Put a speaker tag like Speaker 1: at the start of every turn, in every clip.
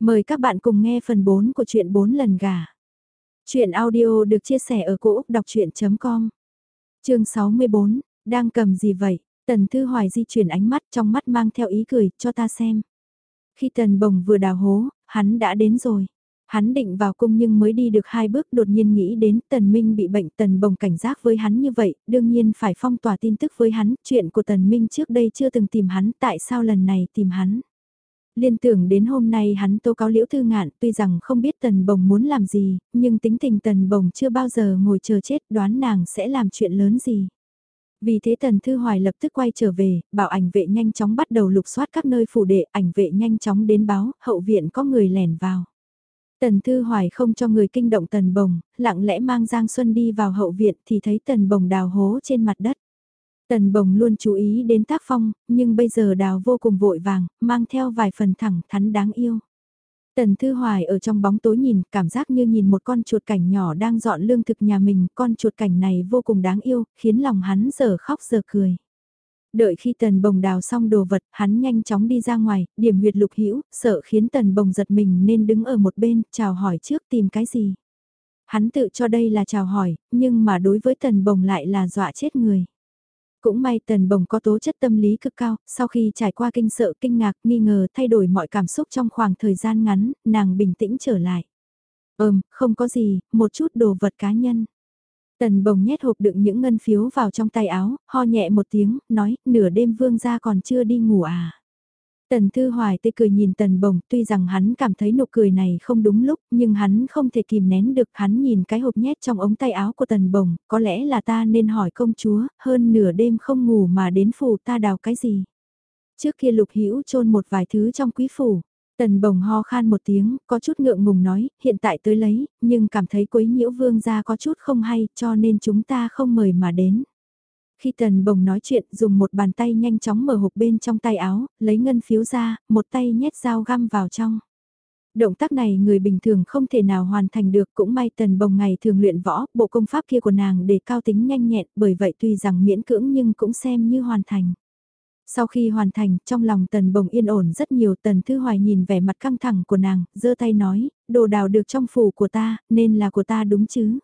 Speaker 1: Mời các bạn cùng nghe phần 4 của truyện 4 lần gà. Chuyện audio được chia sẻ ở cỗ đọc chuyện.com Chương 64, đang cầm gì vậy? Tần Thư Hoài di chuyển ánh mắt trong mắt mang theo ý cười, cho ta xem. Khi Tần Bồng vừa đào hố, hắn đã đến rồi. Hắn định vào cung nhưng mới đi được hai bước đột nhiên nghĩ đến Tần Minh bị bệnh Tần Bồng cảnh giác với hắn như vậy, đương nhiên phải phong tỏa tin tức với hắn, chuyện của Tần Minh trước đây chưa từng tìm hắn, tại sao lần này tìm hắn. Liên tưởng đến hôm nay hắn tố cáo liễu thư ngạn tuy rằng không biết tần bồng muốn làm gì, nhưng tính tình tần bồng chưa bao giờ ngồi chờ chết đoán nàng sẽ làm chuyện lớn gì. Vì thế tần thư hoài lập tức quay trở về, bảo ảnh vệ nhanh chóng bắt đầu lục soát các nơi phủ đệ, ảnh vệ nhanh chóng đến báo, hậu viện có người lẻn vào. Tần Thư Hoài không cho người kinh động Tần Bồng, lặng lẽ mang Giang Xuân đi vào hậu viện thì thấy Tần Bồng đào hố trên mặt đất. Tần bồng luôn chú ý đến tác phong, nhưng bây giờ đào vô cùng vội vàng, mang theo vài phần thẳng thắn đáng yêu. Tần Thư Hoài ở trong bóng tối nhìn, cảm giác như nhìn một con chuột cảnh nhỏ đang dọn lương thực nhà mình, con chuột cảnh này vô cùng đáng yêu, khiến lòng hắn giờ khóc giờ cười. Đợi khi tần bồng đào xong đồ vật, hắn nhanh chóng đi ra ngoài, điểm huyệt lục hữu sợ khiến tần bồng giật mình nên đứng ở một bên, chào hỏi trước tìm cái gì. Hắn tự cho đây là chào hỏi, nhưng mà đối với tần bồng lại là dọa chết người. Cũng may tần bồng có tố chất tâm lý cực cao, sau khi trải qua kinh sợ kinh ngạc nghi ngờ thay đổi mọi cảm xúc trong khoảng thời gian ngắn, nàng bình tĩnh trở lại. Ừm, không có gì, một chút đồ vật cá nhân. Tần bồng nhét hộp đựng những ngân phiếu vào trong tay áo, ho nhẹ một tiếng, nói, nửa đêm vương gia còn chưa đi ngủ à. Tần Thư Hoài tươi cười nhìn Tần Bồng, tuy rằng hắn cảm thấy nụ cười này không đúng lúc, nhưng hắn không thể kìm nén được, hắn nhìn cái hộp nhét trong ống tay áo của Tần Bồng, có lẽ là ta nên hỏi công chúa, hơn nửa đêm không ngủ mà đến phủ ta đào cái gì. Trước kia Lục Hữu chôn một vài thứ trong quý phủ, Tần Bồng ho khan một tiếng, có chút ngượng ngùng nói, hiện tại tới lấy, nhưng cảm thấy quấy nhiễu vương gia có chút không hay, cho nên chúng ta không mời mà đến. Khi tần bồng nói chuyện dùng một bàn tay nhanh chóng mở hộp bên trong tay áo, lấy ngân phiếu ra, một tay nhét dao găm vào trong. Động tác này người bình thường không thể nào hoàn thành được cũng may tần bồng ngày thường luyện võ, bộ công pháp kia của nàng để cao tính nhanh nhẹn bởi vậy tuy rằng miễn cưỡng nhưng cũng xem như hoàn thành. Sau khi hoàn thành, trong lòng tần bồng yên ổn rất nhiều tần thư hoài nhìn vẻ mặt căng thẳng của nàng, giơ tay nói, đồ đào được trong phủ của ta, nên là của ta đúng chứ.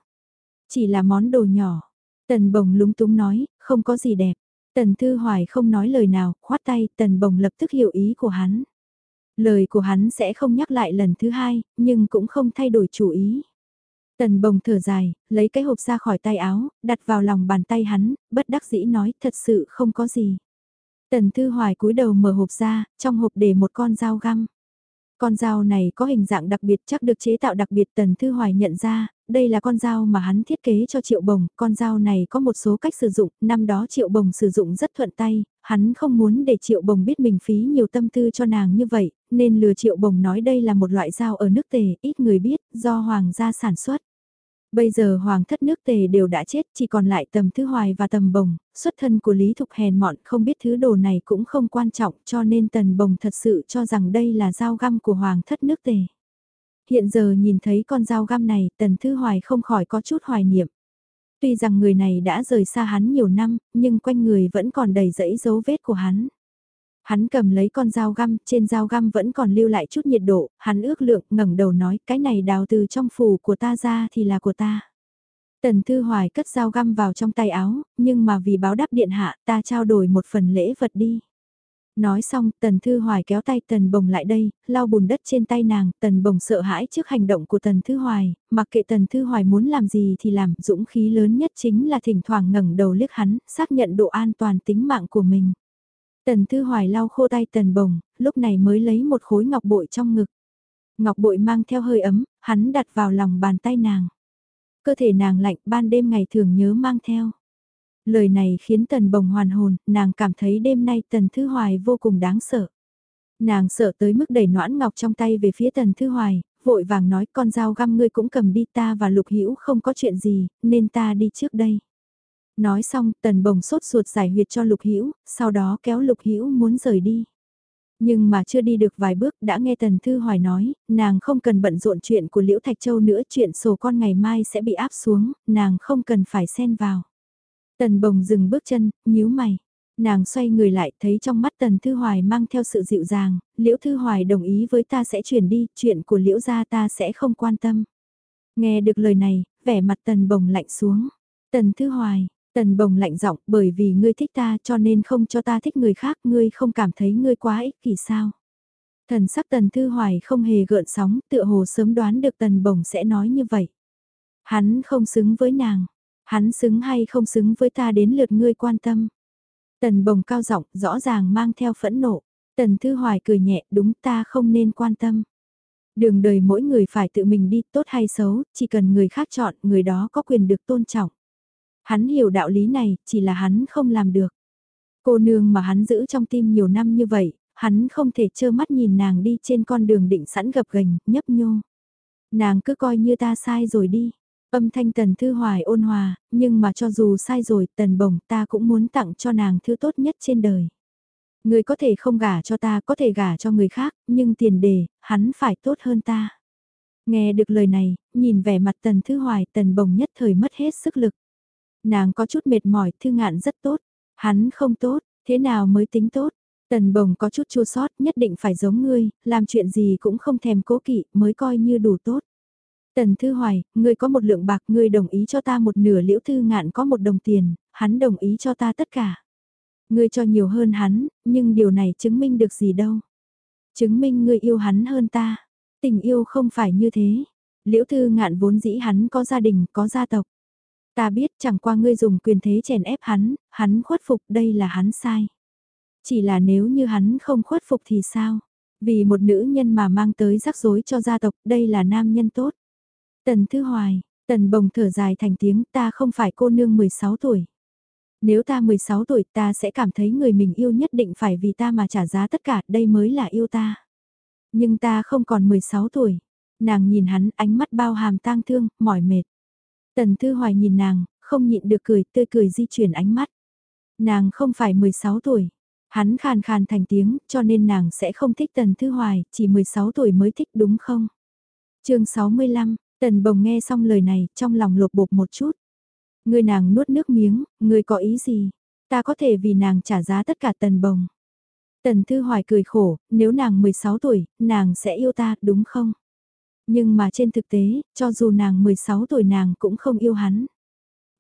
Speaker 1: Chỉ là món đồ nhỏ, Tần bồng lúng túng nói, không có gì đẹp. Tần Thư Hoài không nói lời nào, khoát tay, Tần bồng lập tức hiểu ý của hắn. Lời của hắn sẽ không nhắc lại lần thứ hai, nhưng cũng không thay đổi chủ ý. Tần bồng thở dài, lấy cái hộp ra khỏi tay áo, đặt vào lòng bàn tay hắn, bất đắc dĩ nói thật sự không có gì. Tần Thư Hoài cúi đầu mở hộp ra, trong hộp để một con dao găm. Con dao này có hình dạng đặc biệt chắc được chế tạo đặc biệt Tần Thư Hoài nhận ra, đây là con dao mà hắn thiết kế cho Triệu Bồng, con dao này có một số cách sử dụng, năm đó Triệu Bồng sử dụng rất thuận tay, hắn không muốn để Triệu Bồng biết mình phí nhiều tâm tư cho nàng như vậy, nên lừa Triệu Bồng nói đây là một loại dao ở nước tề, ít người biết, do Hoàng gia sản xuất. Bây giờ hoàng thất nước tề đều đã chết, chỉ còn lại tầm thứ hoài và tầm bồng, xuất thân của Lý Thục hèn mọn không biết thứ đồ này cũng không quan trọng cho nên tần bồng thật sự cho rằng đây là dao găm của hoàng thất nước tề. Hiện giờ nhìn thấy con dao găm này tần thứ hoài không khỏi có chút hoài niệm. Tuy rằng người này đã rời xa hắn nhiều năm, nhưng quanh người vẫn còn đầy dẫy dấu vết của hắn. Hắn cầm lấy con dao găm, trên dao găm vẫn còn lưu lại chút nhiệt độ, hắn ước lượng ngẩng đầu nói cái này đào từ trong phủ của ta ra thì là của ta. Tần Thư Hoài cất dao găm vào trong tay áo, nhưng mà vì báo đáp điện hạ ta trao đổi một phần lễ vật đi. Nói xong, Tần Thư Hoài kéo tay Tần Bồng lại đây, lau bùn đất trên tay nàng, Tần Bồng sợ hãi trước hành động của Tần Thư Hoài, mặc kệ Tần Thư Hoài muốn làm gì thì làm, dũng khí lớn nhất chính là thỉnh thoảng ngẩng đầu liếc hắn, xác nhận độ an toàn tính mạng của mình. Tần Thư Hoài lau khô tay Tần Bồng, lúc này mới lấy một khối ngọc bội trong ngực. Ngọc bội mang theo hơi ấm, hắn đặt vào lòng bàn tay nàng. Cơ thể nàng lạnh ban đêm ngày thường nhớ mang theo. Lời này khiến Tần Bồng hoàn hồn, nàng cảm thấy đêm nay Tần Thư Hoài vô cùng đáng sợ. Nàng sợ tới mức đẩy noãn ngọc trong tay về phía Tần Thư Hoài, vội vàng nói con dao găm ngươi cũng cầm đi ta và Lục Hữu không có chuyện gì, nên ta đi trước đây. Nói xong, tần bồng sốt ruột giải huyệt cho lục hữu sau đó kéo lục hữu muốn rời đi. Nhưng mà chưa đi được vài bước đã nghe Tần Thư Hoài nói, nàng không cần bận rộn chuyện của Liễu Thạch Châu nữa, chuyện sổ con ngày mai sẽ bị áp xuống, nàng không cần phải xen vào. Tần Bồng dừng bước chân, nhíu mày. Nàng xoay người lại thấy trong mắt Tần Thư Hoài mang theo sự dịu dàng, Liễu Thư Hoài đồng ý với ta sẽ chuyển đi, chuyện của Liễu gia ta sẽ không quan tâm. Nghe được lời này, vẻ mặt Tần Bồng lạnh xuống. Tần Thư Hoài, Tần Bồng lạnh giọng bởi vì ngươi thích ta cho nên không cho ta thích người khác, ngươi không cảm thấy ngươi quá ích kỷ sao. Thần sắc Tần Thư Hoài không hề gợn sóng, tựa hồ sớm đoán được Tần Bồng sẽ nói như vậy. Hắn không xứng với nàng, hắn xứng hay không xứng với ta đến lượt ngươi quan tâm. Tần Bồng cao giọng, rõ ràng mang theo phẫn nộ. Tần Thư Hoài cười nhẹ, đúng ta không nên quan tâm. Đường đời mỗi người phải tự mình đi, tốt hay xấu, chỉ cần người khác chọn, người đó có quyền được tôn trọng. Hắn hiểu đạo lý này, chỉ là hắn không làm được. Cô nương mà hắn giữ trong tim nhiều năm như vậy, hắn không thể trơ mắt nhìn nàng đi trên con đường định sẵn gập gành, nhấp nhô. Nàng cứ coi như ta sai rồi đi. Âm thanh tần thư hoài ôn hòa, nhưng mà cho dù sai rồi tần bồng ta cũng muốn tặng cho nàng thứ tốt nhất trên đời. Người có thể không gả cho ta, có thể gả cho người khác, nhưng tiền đề, hắn phải tốt hơn ta. Nghe được lời này, nhìn vẻ mặt tần thư hoài tần bồng nhất thời mất hết sức lực. Nàng có chút mệt mỏi, thư ngạn rất tốt. Hắn không tốt, thế nào mới tính tốt? Tần bồng có chút chua sót, nhất định phải giống ngươi, làm chuyện gì cũng không thèm cố kỵ, mới coi như đủ tốt. Tần Thư Hoài, ngươi có một lượng bạc, ngươi đồng ý cho ta một nửa liễu thư ngạn có một đồng tiền, hắn đồng ý cho ta tất cả. Ngươi cho nhiều hơn hắn, nhưng điều này chứng minh được gì đâu. Chứng minh ngươi yêu hắn hơn ta. Tình yêu không phải như thế. Liễu thư ngạn vốn dĩ hắn có gia đình, có gia tộc. Ta biết chẳng qua ngươi dùng quyền thế chèn ép hắn, hắn khuất phục đây là hắn sai. Chỉ là nếu như hắn không khuất phục thì sao? Vì một nữ nhân mà mang tới rắc rối cho gia tộc, đây là nam nhân tốt. Tần Thư Hoài, Tần Bồng thở dài thành tiếng ta không phải cô nương 16 tuổi. Nếu ta 16 tuổi ta sẽ cảm thấy người mình yêu nhất định phải vì ta mà trả giá tất cả, đây mới là yêu ta. Nhưng ta không còn 16 tuổi. Nàng nhìn hắn ánh mắt bao hàm tang thương, mỏi mệt. Tần Thư Hoài nhìn nàng, không nhịn được cười, tươi cười di chuyển ánh mắt. Nàng không phải 16 tuổi. Hắn khàn khàn thành tiếng, cho nên nàng sẽ không thích Tần Thư Hoài, chỉ 16 tuổi mới thích đúng không? chương 65, Tần Bồng nghe xong lời này, trong lòng lột bột một chút. Người nàng nuốt nước miếng, người có ý gì? Ta có thể vì nàng trả giá tất cả Tần Bồng. Tần Thư Hoài cười khổ, nếu nàng 16 tuổi, nàng sẽ yêu ta, đúng không? Nhưng mà trên thực tế, cho dù nàng 16 tuổi nàng cũng không yêu hắn.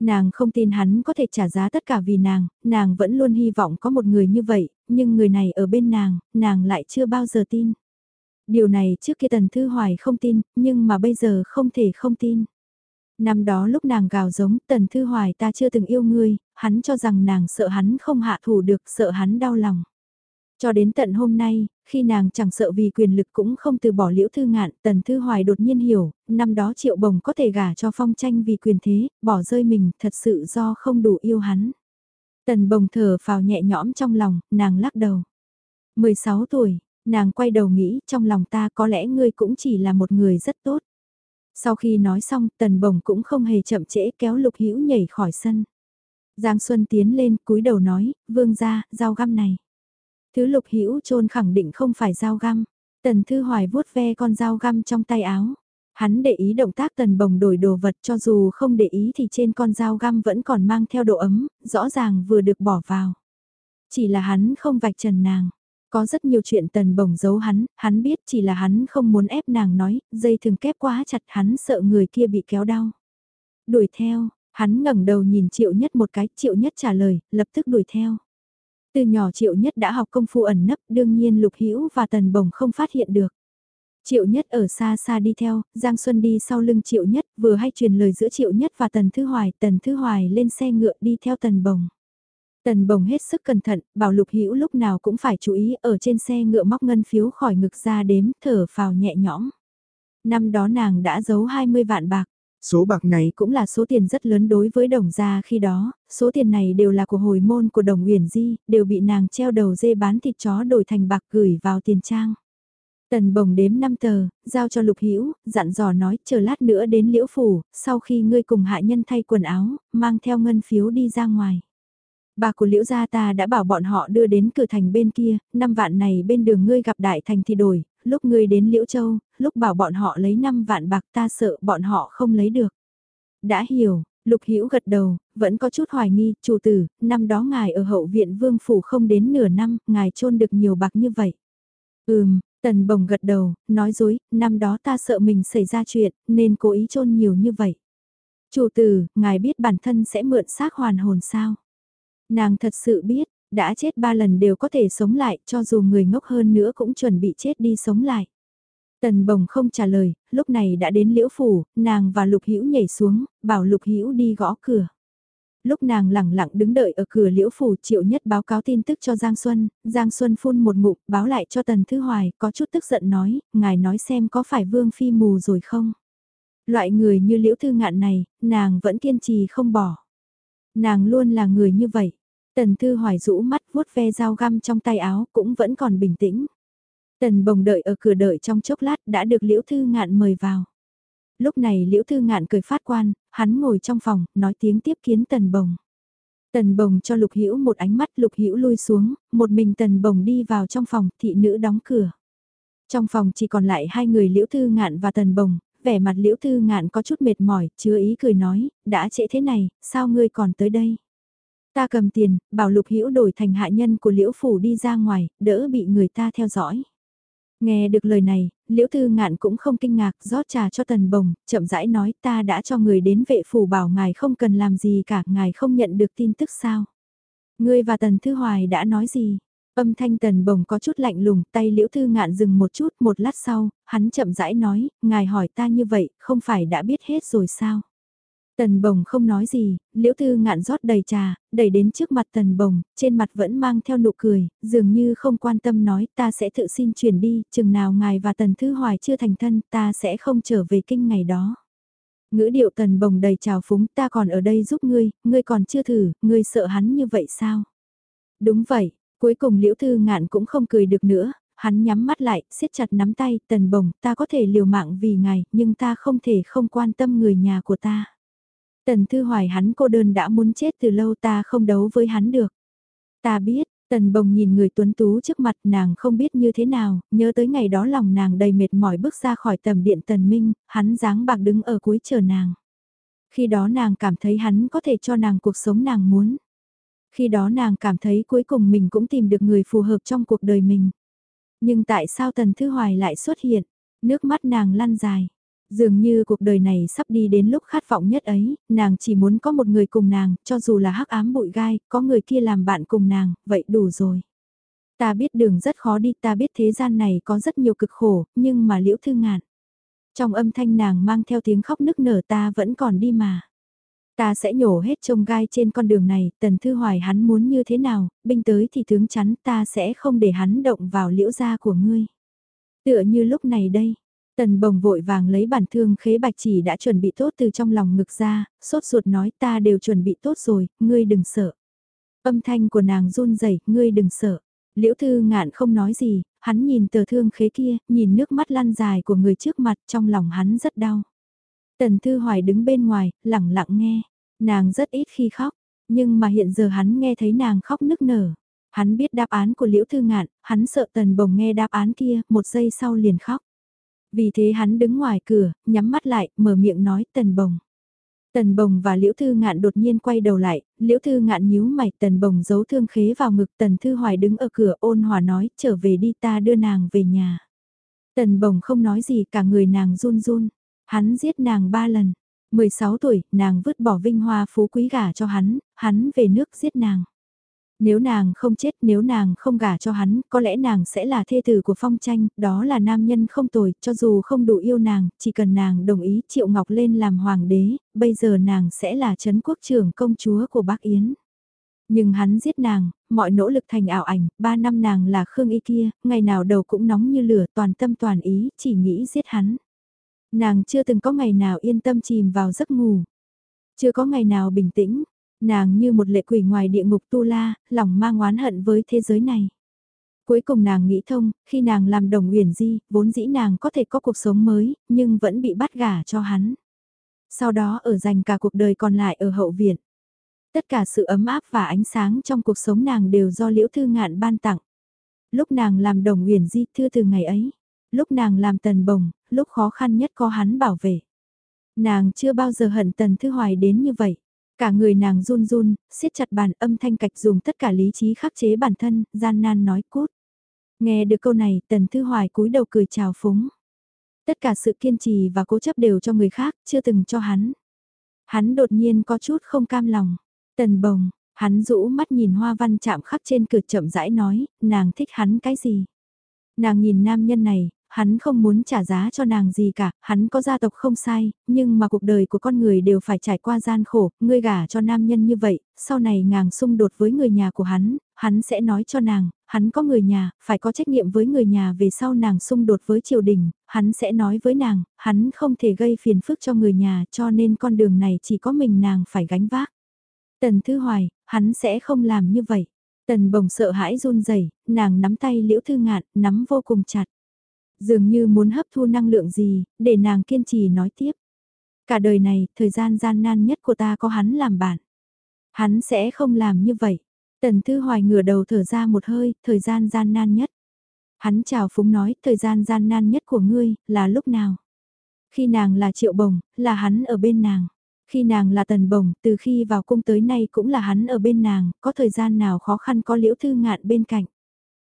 Speaker 1: Nàng không tin hắn có thể trả giá tất cả vì nàng, nàng vẫn luôn hy vọng có một người như vậy, nhưng người này ở bên nàng, nàng lại chưa bao giờ tin. Điều này trước kia Tần Thư Hoài không tin, nhưng mà bây giờ không thể không tin. Năm đó lúc nàng gào giống Tần Thư Hoài ta chưa từng yêu ngươi, hắn cho rằng nàng sợ hắn không hạ thủ được, sợ hắn đau lòng. Cho đến tận hôm nay, khi nàng chẳng sợ vì quyền lực cũng không từ bỏ liễu thư ngạn, tần thư hoài đột nhiên hiểu, năm đó triệu bồng có thể gả cho phong tranh vì quyền thế, bỏ rơi mình thật sự do không đủ yêu hắn. Tần bồng thở phào nhẹ nhõm trong lòng, nàng lắc đầu. 16 tuổi, nàng quay đầu nghĩ trong lòng ta có lẽ ngươi cũng chỉ là một người rất tốt. Sau khi nói xong tần bồng cũng không hề chậm trễ kéo lục hữu nhảy khỏi sân. Giang Xuân tiến lên cúi đầu nói, vương ra, dao găm này. Thứ lục hữu trôn khẳng định không phải dao găm. Tần Thư Hoài vuốt ve con dao găm trong tay áo. Hắn để ý động tác tần bồng đổi đồ vật cho dù không để ý thì trên con dao găm vẫn còn mang theo độ ấm, rõ ràng vừa được bỏ vào. Chỉ là hắn không vạch trần nàng. Có rất nhiều chuyện tần bồng giấu hắn, hắn biết chỉ là hắn không muốn ép nàng nói, dây thường kép quá chặt hắn sợ người kia bị kéo đau. Đuổi theo, hắn ngẩng đầu nhìn triệu nhất một cái, triệu nhất trả lời, lập tức đuổi theo. Từ nhỏ Triệu Nhất đã học công phu ẩn nấp, đương nhiên Lục Hữu và Tần Bồng không phát hiện được. Triệu Nhất ở xa xa đi theo, Giang Xuân đi sau lưng Triệu Nhất, vừa hay truyền lời giữa Triệu Nhất và Tần thứ Hoài, Tần thứ Hoài lên xe ngựa đi theo Tần Bồng. Tần Bồng hết sức cẩn thận, bảo Lục Hữu lúc nào cũng phải chú ý ở trên xe ngựa móc ngân phiếu khỏi ngực ra đếm, thở phào nhẹ nhõm. Năm đó nàng đã giấu 20 vạn bạc. Số bạc này cũng là số tiền rất lớn đối với đồng gia khi đó, số tiền này đều là của hồi môn của đồng Uyển Di, đều bị nàng treo đầu dê bán thịt chó đổi thành bạc gửi vào tiền trang. Tần bồng đếm 5 tờ, giao cho lục hữu dặn dò nói chờ lát nữa đến liễu phủ, sau khi ngươi cùng hạ nhân thay quần áo, mang theo ngân phiếu đi ra ngoài. Bà của liễu gia ta đã bảo bọn họ đưa đến cửa thành bên kia, năm vạn này bên đường ngươi gặp đại thành thì đổi, lúc ngươi đến Liễu Châu, lúc bảo bọn họ lấy 5 vạn bạc ta sợ bọn họ không lấy được. Đã hiểu, Lục Hữu gật đầu, vẫn có chút hoài nghi, chủ tử, năm đó ngài ở hậu viện vương phủ không đến nửa năm, ngài trôn được nhiều bạc như vậy. Ừm, Tần Bồng gật đầu, nói dối, năm đó ta sợ mình xảy ra chuyện, nên cố ý trôn nhiều như vậy. Chủ tử, ngài biết bản thân sẽ mượn xác hoàn hồn sao? Nàng thật sự biết, đã chết ba lần đều có thể sống lại, cho dù người ngốc hơn nữa cũng chuẩn bị chết đi sống lại. Tần bồng không trả lời, lúc này đã đến liễu phủ, nàng và lục hữu nhảy xuống, bảo lục hữu đi gõ cửa. Lúc nàng lẳng lặng đứng đợi ở cửa liễu phủ triệu nhất báo cáo tin tức cho Giang Xuân, Giang Xuân phun một ngụm báo lại cho Tần Thư Hoài, có chút tức giận nói, ngài nói xem có phải Vương Phi mù rồi không? Loại người như liễu thư ngạn này, nàng vẫn kiên trì không bỏ. Nàng luôn là người như vậy. Tần Thư Hoài rũ mắt vuốt ve dao găm trong tay áo cũng vẫn còn bình tĩnh. Tần bồng đợi ở cửa đợi trong chốc lát đã được Liễu Thư Ngạn mời vào. Lúc này Liễu Thư Ngạn cười phát quan, hắn ngồi trong phòng, nói tiếng tiếp kiến Tần bồng. Tần bồng cho Lục Hữu một ánh mắt Lục Hữu lui xuống, một mình Tần bồng đi vào trong phòng, thị nữ đóng cửa. Trong phòng chỉ còn lại hai người Liễu Thư Ngạn và Tần bồng, vẻ mặt Liễu Thư Ngạn có chút mệt mỏi, chứa ý cười nói, đã trễ thế này, sao ngươi còn tới đây? Ta cầm tiền, bảo Lục Hữu đổi thành hạ nhân của Liễu phủ đi ra ngoài, đỡ bị người ta theo dõi. Nghe được lời này, Liễu Thư Ngạn cũng không kinh ngạc, rót trà cho Tần Bồng, chậm rãi nói ta đã cho người đến vệ phủ bảo ngài không cần làm gì cả, ngài không nhận được tin tức sao. Ngươi và Tần Thư Hoài đã nói gì? Âm thanh Tần Bồng có chút lạnh lùng, tay Liễu Thư Ngạn dừng một chút, một lát sau, hắn chậm rãi nói, ngài hỏi ta như vậy, không phải đã biết hết rồi sao? Tần bồng không nói gì, liễu thư ngạn rót đầy trà, đẩy đến trước mặt tần bồng, trên mặt vẫn mang theo nụ cười, dường như không quan tâm nói ta sẽ tự xin chuyển đi, chừng nào ngài và tần thư hoài chưa thành thân ta sẽ không trở về kinh ngày đó. Ngữ điệu tần bồng đầy trào phúng ta còn ở đây giúp ngươi, ngươi còn chưa thử, ngươi sợ hắn như vậy sao? Đúng vậy, cuối cùng liễu thư ngạn cũng không cười được nữa, hắn nhắm mắt lại, siết chặt nắm tay, tần bồng ta có thể liều mạng vì ngài, nhưng ta không thể không quan tâm người nhà của ta. Tần Thư Hoài hắn cô đơn đã muốn chết từ lâu ta không đấu với hắn được. Ta biết, Tần Bồng nhìn người tuấn tú trước mặt nàng không biết như thế nào, nhớ tới ngày đó lòng nàng đầy mệt mỏi bước ra khỏi tầm điện Tần Minh, hắn dáng bạc đứng ở cuối chờ nàng. Khi đó nàng cảm thấy hắn có thể cho nàng cuộc sống nàng muốn. Khi đó nàng cảm thấy cuối cùng mình cũng tìm được người phù hợp trong cuộc đời mình. Nhưng tại sao Tần Thư Hoài lại xuất hiện? Nước mắt nàng lăn dài. Dường như cuộc đời này sắp đi đến lúc khát vọng nhất ấy, nàng chỉ muốn có một người cùng nàng, cho dù là hắc ám bụi gai, có người kia làm bạn cùng nàng, vậy đủ rồi. Ta biết đường rất khó đi, ta biết thế gian này có rất nhiều cực khổ, nhưng mà liễu thư ngạn. Trong âm thanh nàng mang theo tiếng khóc nức nở ta vẫn còn đi mà. Ta sẽ nhổ hết trông gai trên con đường này, tần thư hoài hắn muốn như thế nào, binh tới thì tướng chắn ta sẽ không để hắn động vào liễu gia của ngươi. Tựa như lúc này đây, Tần bồng vội vàng lấy bản thương khế bạch chỉ đã chuẩn bị tốt từ trong lòng ngực ra, sốt ruột nói ta đều chuẩn bị tốt rồi, ngươi đừng sợ. Âm thanh của nàng run rẩy, ngươi đừng sợ. Liễu thư ngạn không nói gì, hắn nhìn tờ thương khế kia, nhìn nước mắt lăn dài của người trước mặt trong lòng hắn rất đau. Tần thư hoài đứng bên ngoài, lặng lặng nghe, nàng rất ít khi khóc, nhưng mà hiện giờ hắn nghe thấy nàng khóc nức nở. Hắn biết đáp án của liễu thư ngạn, hắn sợ tần bồng nghe đáp án kia, một giây sau liền khóc. Vì thế hắn đứng ngoài cửa, nhắm mắt lại, mở miệng nói tần bồng. Tần bồng và liễu thư ngạn đột nhiên quay đầu lại, liễu thư ngạn nhíu mày tần bồng giấu thương khế vào ngực tần thư hoài đứng ở cửa ôn hòa nói trở về đi ta đưa nàng về nhà. Tần bồng không nói gì cả người nàng run run, hắn giết nàng ba lần, 16 tuổi nàng vứt bỏ vinh hoa phú quý gả cho hắn, hắn về nước giết nàng. Nếu nàng không chết, nếu nàng không gả cho hắn, có lẽ nàng sẽ là thê tử của phong tranh, đó là nam nhân không tồi, cho dù không đủ yêu nàng, chỉ cần nàng đồng ý Triệu Ngọc lên làm hoàng đế, bây giờ nàng sẽ là chấn quốc trưởng công chúa của Bắc Yến. Nhưng hắn giết nàng, mọi nỗ lực thành ảo ảnh, ba năm nàng là Khương Y kia, ngày nào đầu cũng nóng như lửa toàn tâm toàn ý, chỉ nghĩ giết hắn. Nàng chưa từng có ngày nào yên tâm chìm vào giấc ngủ. Chưa có ngày nào bình tĩnh, Nàng như một lệ quỷ ngoài địa ngục tu la, lòng mang oán hận với thế giới này. Cuối cùng nàng nghĩ thông, khi nàng làm đồng uyển di, vốn dĩ nàng có thể có cuộc sống mới, nhưng vẫn bị bắt gả cho hắn. Sau đó ở dành cả cuộc đời còn lại ở hậu viện. Tất cả sự ấm áp và ánh sáng trong cuộc sống nàng đều do liễu thư ngạn ban tặng. Lúc nàng làm đồng uyển di thư từ ngày ấy, lúc nàng làm tần bồng, lúc khó khăn nhất có hắn bảo vệ. Nàng chưa bao giờ hận Tần Thư Hoài đến như vậy. Cả người nàng run run, siết chặt bàn âm thanh cạch dùng tất cả lý trí khắc chế bản thân, gian nan nói cút. Nghe được câu này, Tần Thư Hoài cúi đầu cười chào phúng. Tất cả sự kiên trì và cố chấp đều cho người khác, chưa từng cho hắn. Hắn đột nhiên có chút không cam lòng. Tần bồng, hắn rũ mắt nhìn hoa văn chạm khắc trên cửa chậm rãi nói, nàng thích hắn cái gì. Nàng nhìn nam nhân này, hắn không muốn trả giá cho nàng gì cả, hắn có gia tộc không sai, nhưng mà cuộc đời của con người đều phải trải qua gian khổ, ngươi gả cho nam nhân như vậy, sau này nàng xung đột với người nhà của hắn, hắn sẽ nói cho nàng, hắn có người nhà, phải có trách nhiệm với người nhà về sau nàng xung đột với triều đình, hắn sẽ nói với nàng, hắn không thể gây phiền phức cho người nhà cho nên con đường này chỉ có mình nàng phải gánh vác. Tần Thư Hoài, hắn sẽ không làm như vậy. Tần bồng sợ hãi run rẩy nàng nắm tay liễu thư ngạn, nắm vô cùng chặt. Dường như muốn hấp thu năng lượng gì, để nàng kiên trì nói tiếp. Cả đời này, thời gian gian nan nhất của ta có hắn làm bạn. Hắn sẽ không làm như vậy. Tần Thư Hoài ngửa đầu thở ra một hơi, thời gian gian nan nhất. Hắn chào phúng nói, thời gian gian nan nhất của ngươi, là lúc nào? Khi nàng là triệu bồng, là hắn ở bên nàng. Khi nàng là tần bồng, từ khi vào cung tới nay cũng là hắn ở bên nàng, có thời gian nào khó khăn có liễu thư ngạn bên cạnh.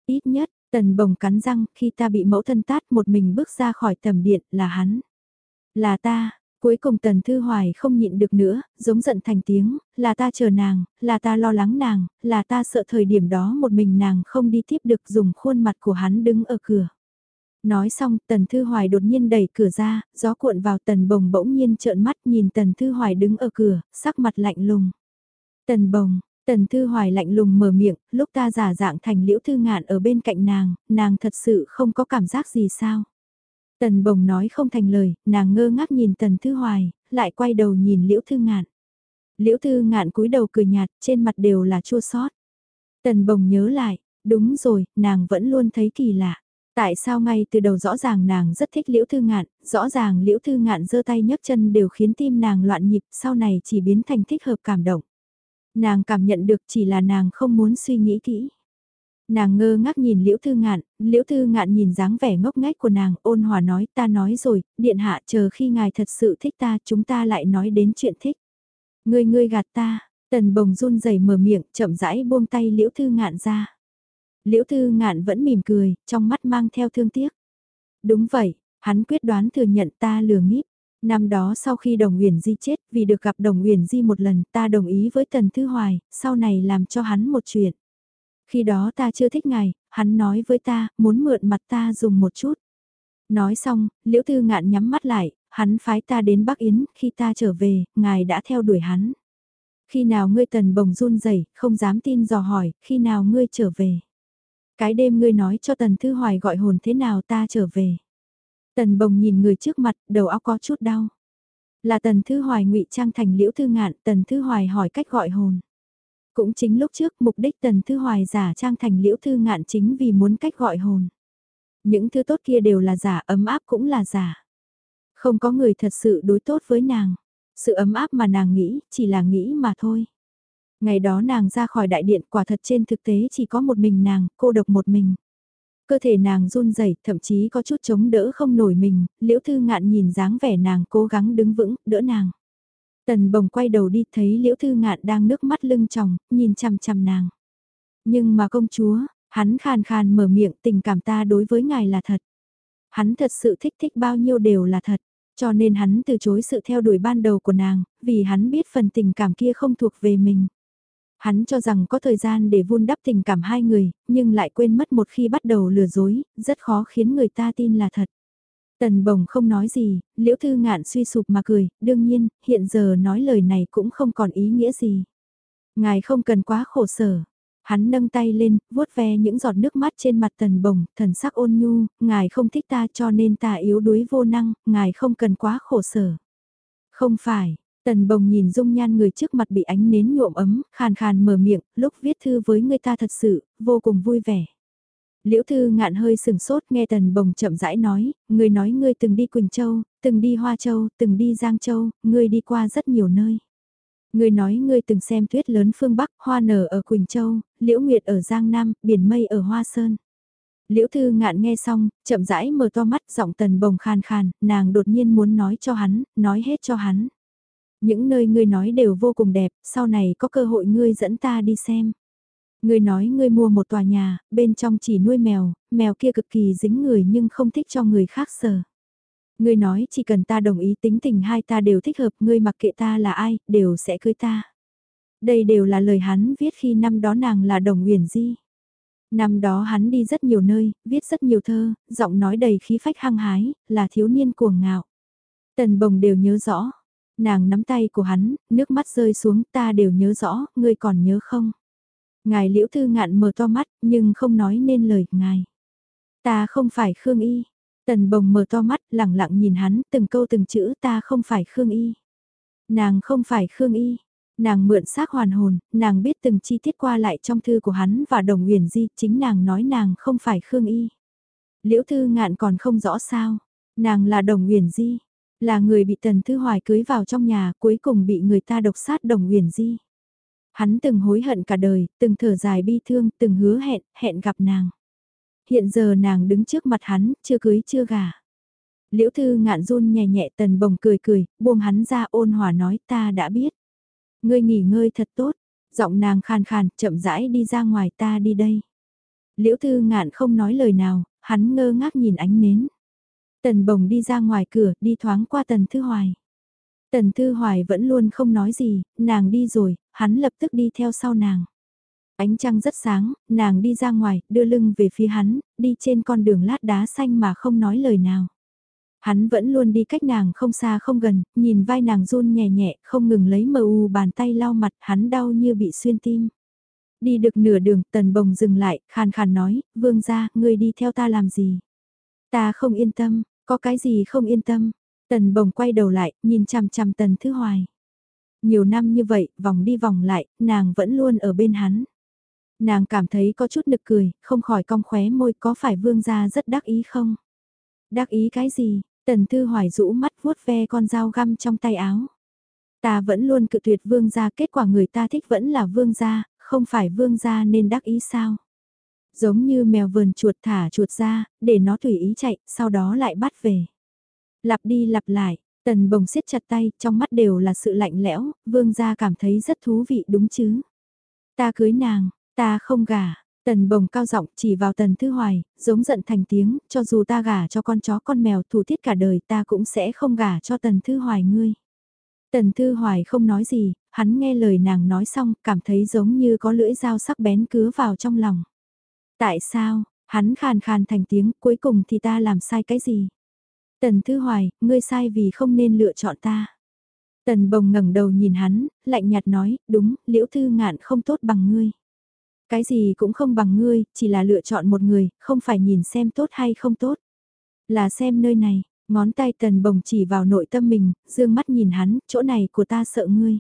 Speaker 1: Ít nhất, tần bồng cắn răng, khi ta bị mẫu thân tát một mình bước ra khỏi tầm điện, là hắn. Là ta, Cuối cùng Tần Thư Hoài không nhịn được nữa, giống giận thành tiếng, là ta chờ nàng, là ta lo lắng nàng, là ta sợ thời điểm đó một mình nàng không đi tiếp được dùng khuôn mặt của hắn đứng ở cửa. Nói xong, Tần Thư Hoài đột nhiên đẩy cửa ra, gió cuộn vào Tần Bồng bỗng nhiên trợn mắt nhìn Tần Thư Hoài đứng ở cửa, sắc mặt lạnh lùng. Tần Bồng, Tần Thư Hoài lạnh lùng mở miệng, lúc ta giả dạng thành liễu thư ngạn ở bên cạnh nàng, nàng thật sự không có cảm giác gì sao. Tần bồng nói không thành lời, nàng ngơ ngác nhìn tần thư hoài, lại quay đầu nhìn liễu thư ngạn. Liễu thư ngạn cúi đầu cười nhạt, trên mặt đều là chua sót. Tần bồng nhớ lại, đúng rồi, nàng vẫn luôn thấy kỳ lạ. Tại sao ngay từ đầu rõ ràng nàng rất thích liễu thư ngạn, rõ ràng liễu thư ngạn giơ tay nhấc chân đều khiến tim nàng loạn nhịp, sau này chỉ biến thành thích hợp cảm động. Nàng cảm nhận được chỉ là nàng không muốn suy nghĩ kỹ. Nàng ngơ ngác nhìn Liễu Thư Ngạn, Liễu Thư Ngạn nhìn dáng vẻ ngốc nghếch của nàng, ôn hòa nói, ta nói rồi, điện hạ chờ khi ngài thật sự thích ta, chúng ta lại nói đến chuyện thích. Ngươi ngươi gạt ta, tần bồng run rẩy mở miệng, chậm rãi buông tay Liễu Thư Ngạn ra. Liễu Thư Ngạn vẫn mỉm cười, trong mắt mang theo thương tiếc. Đúng vậy, hắn quyết đoán thừa nhận ta lừa nghíp. Năm đó sau khi Đồng Uyển Di chết, vì được gặp Đồng Uyển Di một lần, ta đồng ý với Tần Thư Hoài, sau này làm cho hắn một chuyện. Khi đó ta chưa thích ngài, hắn nói với ta, muốn mượn mặt ta dùng một chút. Nói xong, liễu tư ngạn nhắm mắt lại, hắn phái ta đến Bắc Yến, khi ta trở về, ngài đã theo đuổi hắn. Khi nào ngươi tần bồng run rẩy không dám tin dò hỏi, khi nào ngươi trở về. Cái đêm ngươi nói cho tần thư hoài gọi hồn thế nào ta trở về. Tần bồng nhìn người trước mặt, đầu óc có chút đau. Là tần thư hoài ngụy trang thành liễu thư ngạn, tần thư hoài hỏi cách gọi hồn. Cũng chính lúc trước mục đích Tần Thư Hoài giả trang thành liễu thư ngạn chính vì muốn cách gọi hồn. Những thứ tốt kia đều là giả, ấm áp cũng là giả. Không có người thật sự đối tốt với nàng. Sự ấm áp mà nàng nghĩ, chỉ là nghĩ mà thôi. Ngày đó nàng ra khỏi đại điện quả thật trên thực tế chỉ có một mình nàng, cô độc một mình. Cơ thể nàng run rẩy, thậm chí có chút chống đỡ không nổi mình, liễu thư ngạn nhìn dáng vẻ nàng cố gắng đứng vững, đỡ nàng. Tần bồng quay đầu đi thấy liễu thư ngạn đang nước mắt lưng tròng, nhìn chằm chằm nàng. Nhưng mà công chúa, hắn khàn khàn mở miệng tình cảm ta đối với ngài là thật. Hắn thật sự thích thích bao nhiêu đều là thật, cho nên hắn từ chối sự theo đuổi ban đầu của nàng, vì hắn biết phần tình cảm kia không thuộc về mình. Hắn cho rằng có thời gian để vun đắp tình cảm hai người, nhưng lại quên mất một khi bắt đầu lừa dối, rất khó khiến người ta tin là thật. Tần bồng không nói gì, liễu thư ngạn suy sụp mà cười, đương nhiên, hiện giờ nói lời này cũng không còn ý nghĩa gì. Ngài không cần quá khổ sở. Hắn nâng tay lên, vuốt ve những giọt nước mắt trên mặt tần bồng, thần sắc ôn nhu, ngài không thích ta cho nên ta yếu đuối vô năng, ngài không cần quá khổ sở. Không phải, tần bồng nhìn dung nhan người trước mặt bị ánh nến nhuộm ấm, khàn khàn mở miệng, lúc viết thư với người ta thật sự, vô cùng vui vẻ. Liễu Thư ngạn hơi sừng sốt nghe Tần Bồng chậm rãi nói, người nói ngươi từng đi Quỳnh Châu, từng đi Hoa Châu, từng đi Giang Châu, ngươi đi qua rất nhiều nơi. Ngươi nói ngươi từng xem tuyết lớn phương Bắc, hoa nở ở Quỳnh Châu, liễu nguyệt ở Giang Nam, biển mây ở Hoa Sơn. Liễu Thư Ngạn nghe xong, chậm rãi mở to mắt giọng tần bồng khan khan, nàng đột nhiên muốn nói cho hắn, nói hết cho hắn. Những nơi ngươi nói đều vô cùng đẹp, sau này có cơ hội ngươi dẫn ta đi xem. Ngươi nói ngươi mua một tòa nhà, bên trong chỉ nuôi mèo, mèo kia cực kỳ dính người nhưng không thích cho người khác sờ. Ngươi nói chỉ cần ta đồng ý tính tình hai ta đều thích hợp, ngươi mặc kệ ta là ai, đều sẽ cưới ta. Đây đều là lời hắn viết khi năm đó nàng là đồng huyền di. Năm đó hắn đi rất nhiều nơi, viết rất nhiều thơ, giọng nói đầy khí phách hăng hái, là thiếu niên cuồng ngạo. Tần bồng đều nhớ rõ. Nàng nắm tay của hắn, nước mắt rơi xuống ta đều nhớ rõ, ngươi còn nhớ không? Ngài liễu thư ngạn mở to mắt, nhưng không nói nên lời, ngài. Ta không phải Khương Y. Tần bồng mở to mắt, lặng lặng nhìn hắn, từng câu từng chữ ta không phải Khương Y. Nàng không phải Khương Y. Nàng mượn xác hoàn hồn, nàng biết từng chi tiết qua lại trong thư của hắn và đồng huyền di, chính nàng nói nàng không phải Khương Y. Liễu thư ngạn còn không rõ sao, nàng là đồng huyền di, là người bị tần thư hoài cưới vào trong nhà cuối cùng bị người ta độc sát đồng huyền di. Hắn từng hối hận cả đời, từng thở dài bi thương, từng hứa hẹn, hẹn gặp nàng. Hiện giờ nàng đứng trước mặt hắn, chưa cưới chưa gả. Liễu thư ngạn run nhẹ nhẹ tần bồng cười cười, buông hắn ra ôn hòa nói ta đã biết. Ngươi nghỉ ngơi thật tốt, giọng nàng khàn khàn, chậm rãi đi ra ngoài ta đi đây. Liễu thư ngạn không nói lời nào, hắn ngơ ngác nhìn ánh nến. Tần bồng đi ra ngoài cửa, đi thoáng qua tần thư hoài. Tần thư hoài vẫn luôn không nói gì, nàng đi rồi, hắn lập tức đi theo sau nàng. Ánh trăng rất sáng, nàng đi ra ngoài, đưa lưng về phía hắn, đi trên con đường lát đá xanh mà không nói lời nào. Hắn vẫn luôn đi cách nàng không xa không gần, nhìn vai nàng run nhẹ nhẹ, không ngừng lấy mờ u bàn tay lau mặt, hắn đau như bị xuyên tim. Đi được nửa đường, tần bồng dừng lại, khàn khàn nói, vương gia, ngươi đi theo ta làm gì? Ta không yên tâm, có cái gì không yên tâm? Tần bồng quay đầu lại, nhìn chằm chằm tần thứ hoài. Nhiều năm như vậy, vòng đi vòng lại, nàng vẫn luôn ở bên hắn. Nàng cảm thấy có chút nực cười, không khỏi cong khóe môi có phải vương gia rất đắc ý không? Đắc ý cái gì? Tần Thư Hoài rũ mắt vuốt ve con dao găm trong tay áo. Ta vẫn luôn cự tuyệt vương gia kết quả người ta thích vẫn là vương gia, không phải vương gia nên đắc ý sao? Giống như mèo vườn chuột thả chuột ra, để nó tùy ý chạy, sau đó lại bắt về. Lặp đi lặp lại, tần bồng siết chặt tay, trong mắt đều là sự lạnh lẽo, vương gia cảm thấy rất thú vị đúng chứ? Ta cưới nàng, ta không gả, Tần bồng cao giọng chỉ vào tần thư hoài, giống giận thành tiếng, cho dù ta gả cho con chó con mèo thủ thiết cả đời ta cũng sẽ không gả cho tần thư hoài ngươi. Tần thư hoài không nói gì, hắn nghe lời nàng nói xong, cảm thấy giống như có lưỡi dao sắc bén cứa vào trong lòng. Tại sao, hắn khàn khàn thành tiếng, cuối cùng thì ta làm sai cái gì? Tần thư hoài, ngươi sai vì không nên lựa chọn ta. Tần bồng ngẩng đầu nhìn hắn, lạnh nhạt nói, đúng, liễu thư ngạn không tốt bằng ngươi. Cái gì cũng không bằng ngươi, chỉ là lựa chọn một người, không phải nhìn xem tốt hay không tốt. Là xem nơi này, ngón tay tần bồng chỉ vào nội tâm mình, dương mắt nhìn hắn, chỗ này của ta sợ ngươi.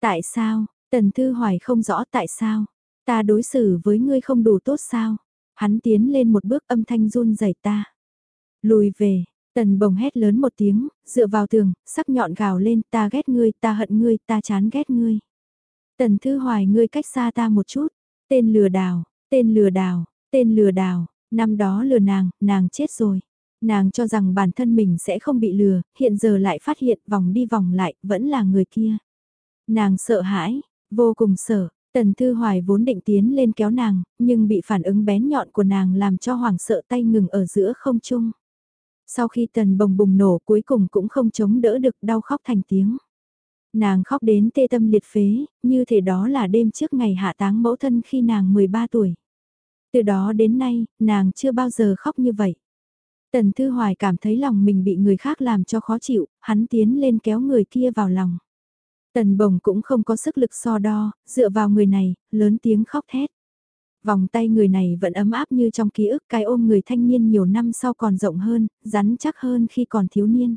Speaker 1: Tại sao, tần thư hoài không rõ tại sao, ta đối xử với ngươi không đủ tốt sao. Hắn tiến lên một bước âm thanh run rẩy ta. Lùi về, tần bồng hét lớn một tiếng, dựa vào tường, sắc nhọn gào lên ta ghét ngươi, ta hận ngươi, ta chán ghét ngươi. Tần thư hoài ngươi cách xa ta một chút, Tên lừa đảo, tên lừa đảo, tên lừa đảo, năm đó lừa nàng, nàng chết rồi. Nàng cho rằng bản thân mình sẽ không bị lừa, hiện giờ lại phát hiện vòng đi vòng lại, vẫn là người kia. Nàng sợ hãi, vô cùng sợ, Tần Thư Hoài vốn định tiến lên kéo nàng, nhưng bị phản ứng bén nhọn của nàng làm cho hoàng sợ tay ngừng ở giữa không trung. Sau khi tần bồng bùng nổ cuối cùng cũng không chống đỡ được đau khóc thành tiếng. Nàng khóc đến tê tâm liệt phế, như thể đó là đêm trước ngày hạ táng mẫu thân khi nàng 13 tuổi. Từ đó đến nay, nàng chưa bao giờ khóc như vậy. Tần Thư Hoài cảm thấy lòng mình bị người khác làm cho khó chịu, hắn tiến lên kéo người kia vào lòng. Tần Bồng cũng không có sức lực so đo, dựa vào người này, lớn tiếng khóc thét. Vòng tay người này vẫn ấm áp như trong ký ức cái ôm người thanh niên nhiều năm sau còn rộng hơn, rắn chắc hơn khi còn thiếu niên.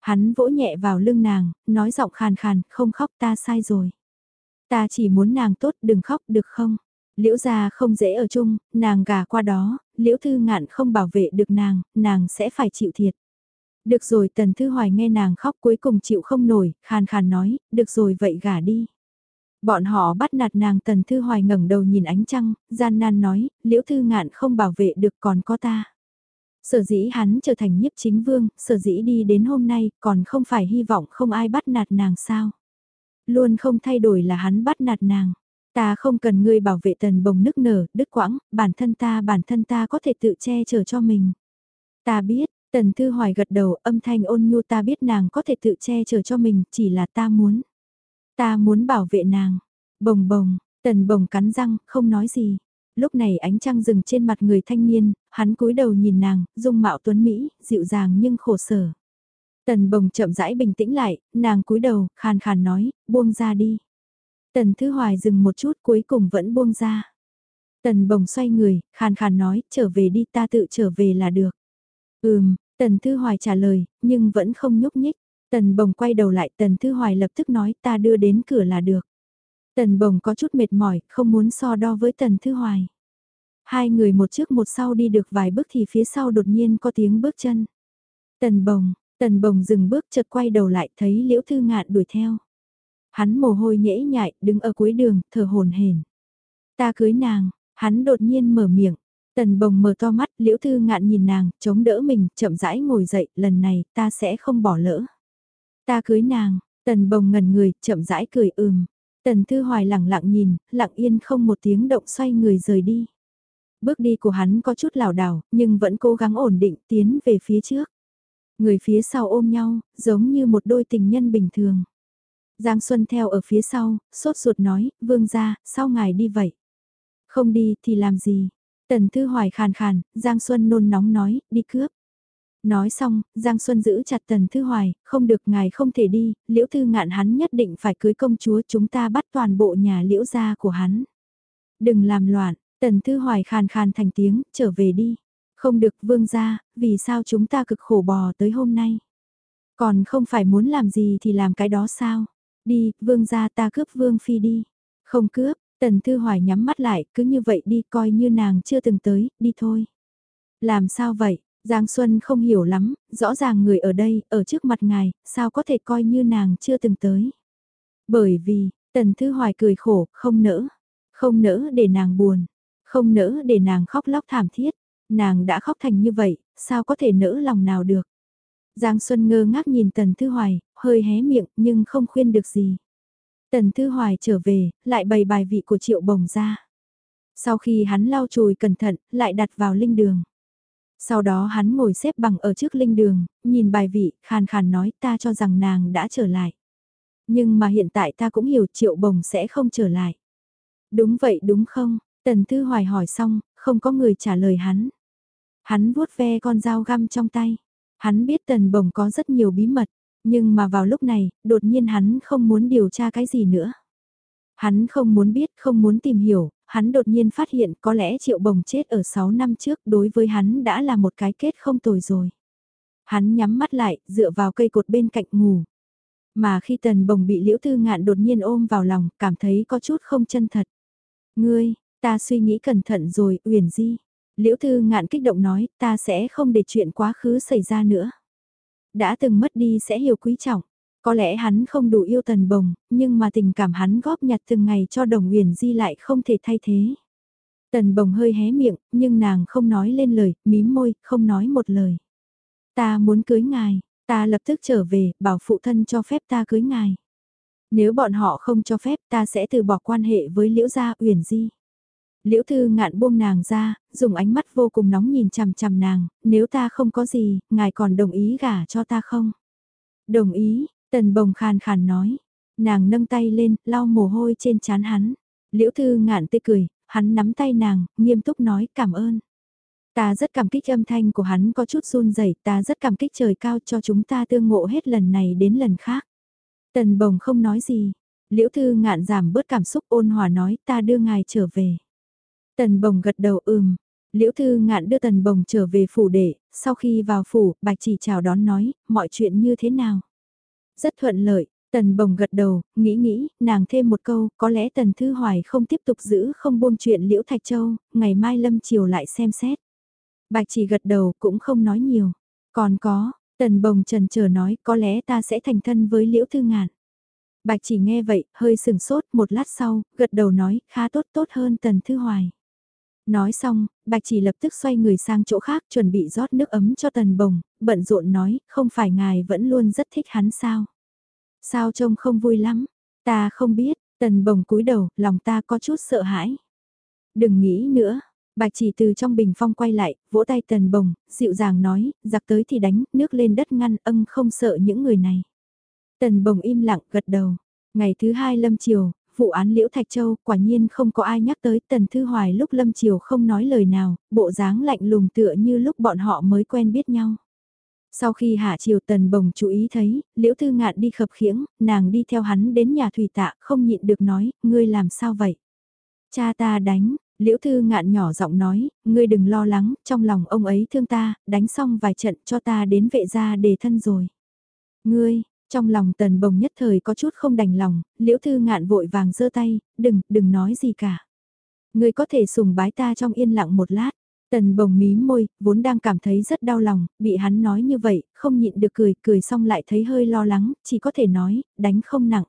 Speaker 1: Hắn vỗ nhẹ vào lưng nàng, nói giọng khàn khàn, không khóc ta sai rồi. Ta chỉ muốn nàng tốt đừng khóc được không? Liễu gia không dễ ở chung, nàng gà qua đó, liễu thư ngạn không bảo vệ được nàng, nàng sẽ phải chịu thiệt. Được rồi tần thư hoài nghe nàng khóc cuối cùng chịu không nổi, khàn khàn nói, được rồi vậy gả đi. Bọn họ bắt nạt nàng Tần Thư Hoài ngẩng đầu nhìn ánh trăng, gian nan nói, liễu thư ngạn không bảo vệ được còn có ta. Sở dĩ hắn trở thành nhiếp chính vương, sở dĩ đi đến hôm nay, còn không phải hy vọng không ai bắt nạt nàng sao. Luôn không thay đổi là hắn bắt nạt nàng. Ta không cần ngươi bảo vệ tần bồng nức nở, đứt quãng, bản thân ta bản thân ta có thể tự che chở cho mình. Ta biết, tần thư hoài gật đầu âm thanh ôn nhu ta biết nàng có thể tự che chở cho mình, chỉ là ta muốn. Ta muốn bảo vệ nàng. Bồng bồng, tần bồng cắn răng, không nói gì. Lúc này ánh trăng rừng trên mặt người thanh niên, hắn cúi đầu nhìn nàng, dung mạo tuấn Mỹ, dịu dàng nhưng khổ sở. Tần bồng chậm rãi bình tĩnh lại, nàng cúi đầu, khàn khàn nói, buông ra đi. Tần Thư Hoài dừng một chút cuối cùng vẫn buông ra. Tần bồng xoay người, khàn khàn nói, trở về đi ta tự trở về là được. Ừm, Tần Thư Hoài trả lời, nhưng vẫn không nhúc nhích. Tần bồng quay đầu lại Tần Thư Hoài lập tức nói ta đưa đến cửa là được. Tần bồng có chút mệt mỏi, không muốn so đo với Tần Thư Hoài. Hai người một trước một sau đi được vài bước thì phía sau đột nhiên có tiếng bước chân. Tần bồng, tần bồng dừng bước chợt quay đầu lại thấy liễu thư ngạn đuổi theo. Hắn mồ hôi nhễ nhại, đứng ở cuối đường, thở hồn hển. Ta cưới nàng, hắn đột nhiên mở miệng. Tần bồng mở to mắt, liễu thư ngạn nhìn nàng, chống đỡ mình, chậm rãi ngồi dậy, lần này, ta sẽ không bỏ lỡ. Ta cưới nàng, tần bồng ngần người, chậm rãi cười ừm. Tần Thư Hoài lặng lặng nhìn, lặng yên không một tiếng động xoay người rời đi. Bước đi của hắn có chút lảo đảo, nhưng vẫn cố gắng ổn định tiến về phía trước. Người phía sau ôm nhau, giống như một đôi tình nhân bình thường. Giang Xuân theo ở phía sau, sốt ruột nói, vương ra, sao ngài đi vậy? Không đi thì làm gì? Tần Thư Hoài khàn khàn, Giang Xuân nôn nóng nói, đi cướp. Nói xong, Giang Xuân giữ chặt Tần Thư Hoài, không được ngài không thể đi, liễu thư ngạn hắn nhất định phải cưới công chúa chúng ta bắt toàn bộ nhà liễu gia của hắn. Đừng làm loạn, Tần Thư Hoài khàn khàn thành tiếng, trở về đi. Không được vương gia, vì sao chúng ta cực khổ bò tới hôm nay? Còn không phải muốn làm gì thì làm cái đó sao? Đi, vương gia ta cướp vương phi đi. Không cướp, Tần Thư Hoài nhắm mắt lại, cứ như vậy đi coi như nàng chưa từng tới, đi thôi. Làm sao vậy? Giang Xuân không hiểu lắm, rõ ràng người ở đây, ở trước mặt ngài, sao có thể coi như nàng chưa từng tới. Bởi vì, Tần Thư Hoài cười khổ, không nỡ, không nỡ để nàng buồn, không nỡ để nàng khóc lóc thảm thiết, nàng đã khóc thành như vậy, sao có thể nỡ lòng nào được. Giang Xuân ngơ ngác nhìn Tần Thư Hoài, hơi hé miệng nhưng không khuyên được gì. Tần Thư Hoài trở về, lại bày bài vị của triệu bồng ra. Sau khi hắn lau chùi cẩn thận, lại đặt vào linh đường. Sau đó hắn ngồi xếp bằng ở trước linh đường, nhìn bài vị, khàn khàn nói ta cho rằng nàng đã trở lại. Nhưng mà hiện tại ta cũng hiểu triệu bồng sẽ không trở lại. Đúng vậy đúng không? Tần Thư Hoài hỏi xong, không có người trả lời hắn. Hắn vuốt ve con dao găm trong tay. Hắn biết tần bồng có rất nhiều bí mật, nhưng mà vào lúc này, đột nhiên hắn không muốn điều tra cái gì nữa. Hắn không muốn biết, không muốn tìm hiểu, hắn đột nhiên phát hiện có lẽ triệu bồng chết ở 6 năm trước đối với hắn đã là một cái kết không tồi rồi. Hắn nhắm mắt lại, dựa vào cây cột bên cạnh ngủ. Mà khi tần bồng bị liễu thư ngạn đột nhiên ôm vào lòng, cảm thấy có chút không chân thật. Ngươi, ta suy nghĩ cẩn thận rồi, uyển di. Liễu thư ngạn kích động nói, ta sẽ không để chuyện quá khứ xảy ra nữa. Đã từng mất đi sẽ hiểu quý trọng. Có lẽ hắn không đủ yêu tần bồng, nhưng mà tình cảm hắn góp nhặt từng ngày cho đồng huyền di lại không thể thay thế. Tần bồng hơi hé miệng, nhưng nàng không nói lên lời, mím môi, không nói một lời. Ta muốn cưới ngài, ta lập tức trở về, bảo phụ thân cho phép ta cưới ngài. Nếu bọn họ không cho phép ta sẽ từ bỏ quan hệ với liễu gia uyển di. Liễu thư ngạn buông nàng ra, dùng ánh mắt vô cùng nóng nhìn chằm chằm nàng, nếu ta không có gì, ngài còn đồng ý gả cho ta không? Đồng ý, Tần bồng khàn khàn nói, nàng nâng tay lên, lau mồ hôi trên trán hắn. Liễu thư ngạn tươi cười, hắn nắm tay nàng, nghiêm túc nói cảm ơn. Ta rất cảm kích âm thanh của hắn có chút run rẩy, ta rất cảm kích trời cao cho chúng ta tương ngộ hết lần này đến lần khác. Tần bồng không nói gì, liễu thư ngạn giảm bớt cảm xúc ôn hòa nói ta đưa ngài trở về. Tần bồng gật đầu ừm, liễu thư ngạn đưa tần bồng trở về phủ để, sau khi vào phủ, bạch chỉ chào đón nói, mọi chuyện như thế nào. Rất thuận lợi, Tần Bồng gật đầu, nghĩ nghĩ, nàng thêm một câu, có lẽ Tần Thư Hoài không tiếp tục giữ không buông chuyện Liễu Thạch Châu, ngày mai Lâm Chiều lại xem xét. Bạch chỉ gật đầu cũng không nói nhiều. Còn có, Tần Bồng trần chờ nói có lẽ ta sẽ thành thân với Liễu Thư Ngạn. Bạch chỉ nghe vậy, hơi sừng sốt, một lát sau, gật đầu nói, khá tốt tốt hơn Tần Thư Hoài. Nói xong, Bạch chỉ lập tức xoay người sang chỗ khác chuẩn bị rót nước ấm cho Tần Bồng, bận rộn nói, không phải ngài vẫn luôn rất thích hắn sao? Sao trông không vui lắm? Ta không biết, Tần Bồng cúi đầu, lòng ta có chút sợ hãi. Đừng nghĩ nữa. Bạch chỉ từ trong bình phong quay lại, vỗ tay Tần Bồng, dịu dàng nói, giặc tới thì đánh, nước lên đất ngăn, ân không sợ những người này. Tần Bồng im lặng gật đầu. Ngày thứ hai lâm chiều, vụ án Liễu Thạch Châu quả nhiên không có ai nhắc tới Tần Thư Hoài lúc lâm chiều không nói lời nào, bộ dáng lạnh lùng tựa như lúc bọn họ mới quen biết nhau. Sau khi hạ chiều tần bồng chú ý thấy, liễu thư ngạn đi khập khiễng, nàng đi theo hắn đến nhà thủy tạ, không nhịn được nói, ngươi làm sao vậy? Cha ta đánh, liễu thư ngạn nhỏ giọng nói, ngươi đừng lo lắng, trong lòng ông ấy thương ta, đánh xong vài trận cho ta đến vệ gia để thân rồi. Ngươi, trong lòng tần bồng nhất thời có chút không đành lòng, liễu thư ngạn vội vàng giơ tay, đừng, đừng nói gì cả. người có thể sùng bái ta trong yên lặng một lát. Tần bồng mí môi, vốn đang cảm thấy rất đau lòng, bị hắn nói như vậy, không nhịn được cười, cười xong lại thấy hơi lo lắng, chỉ có thể nói, đánh không nặng.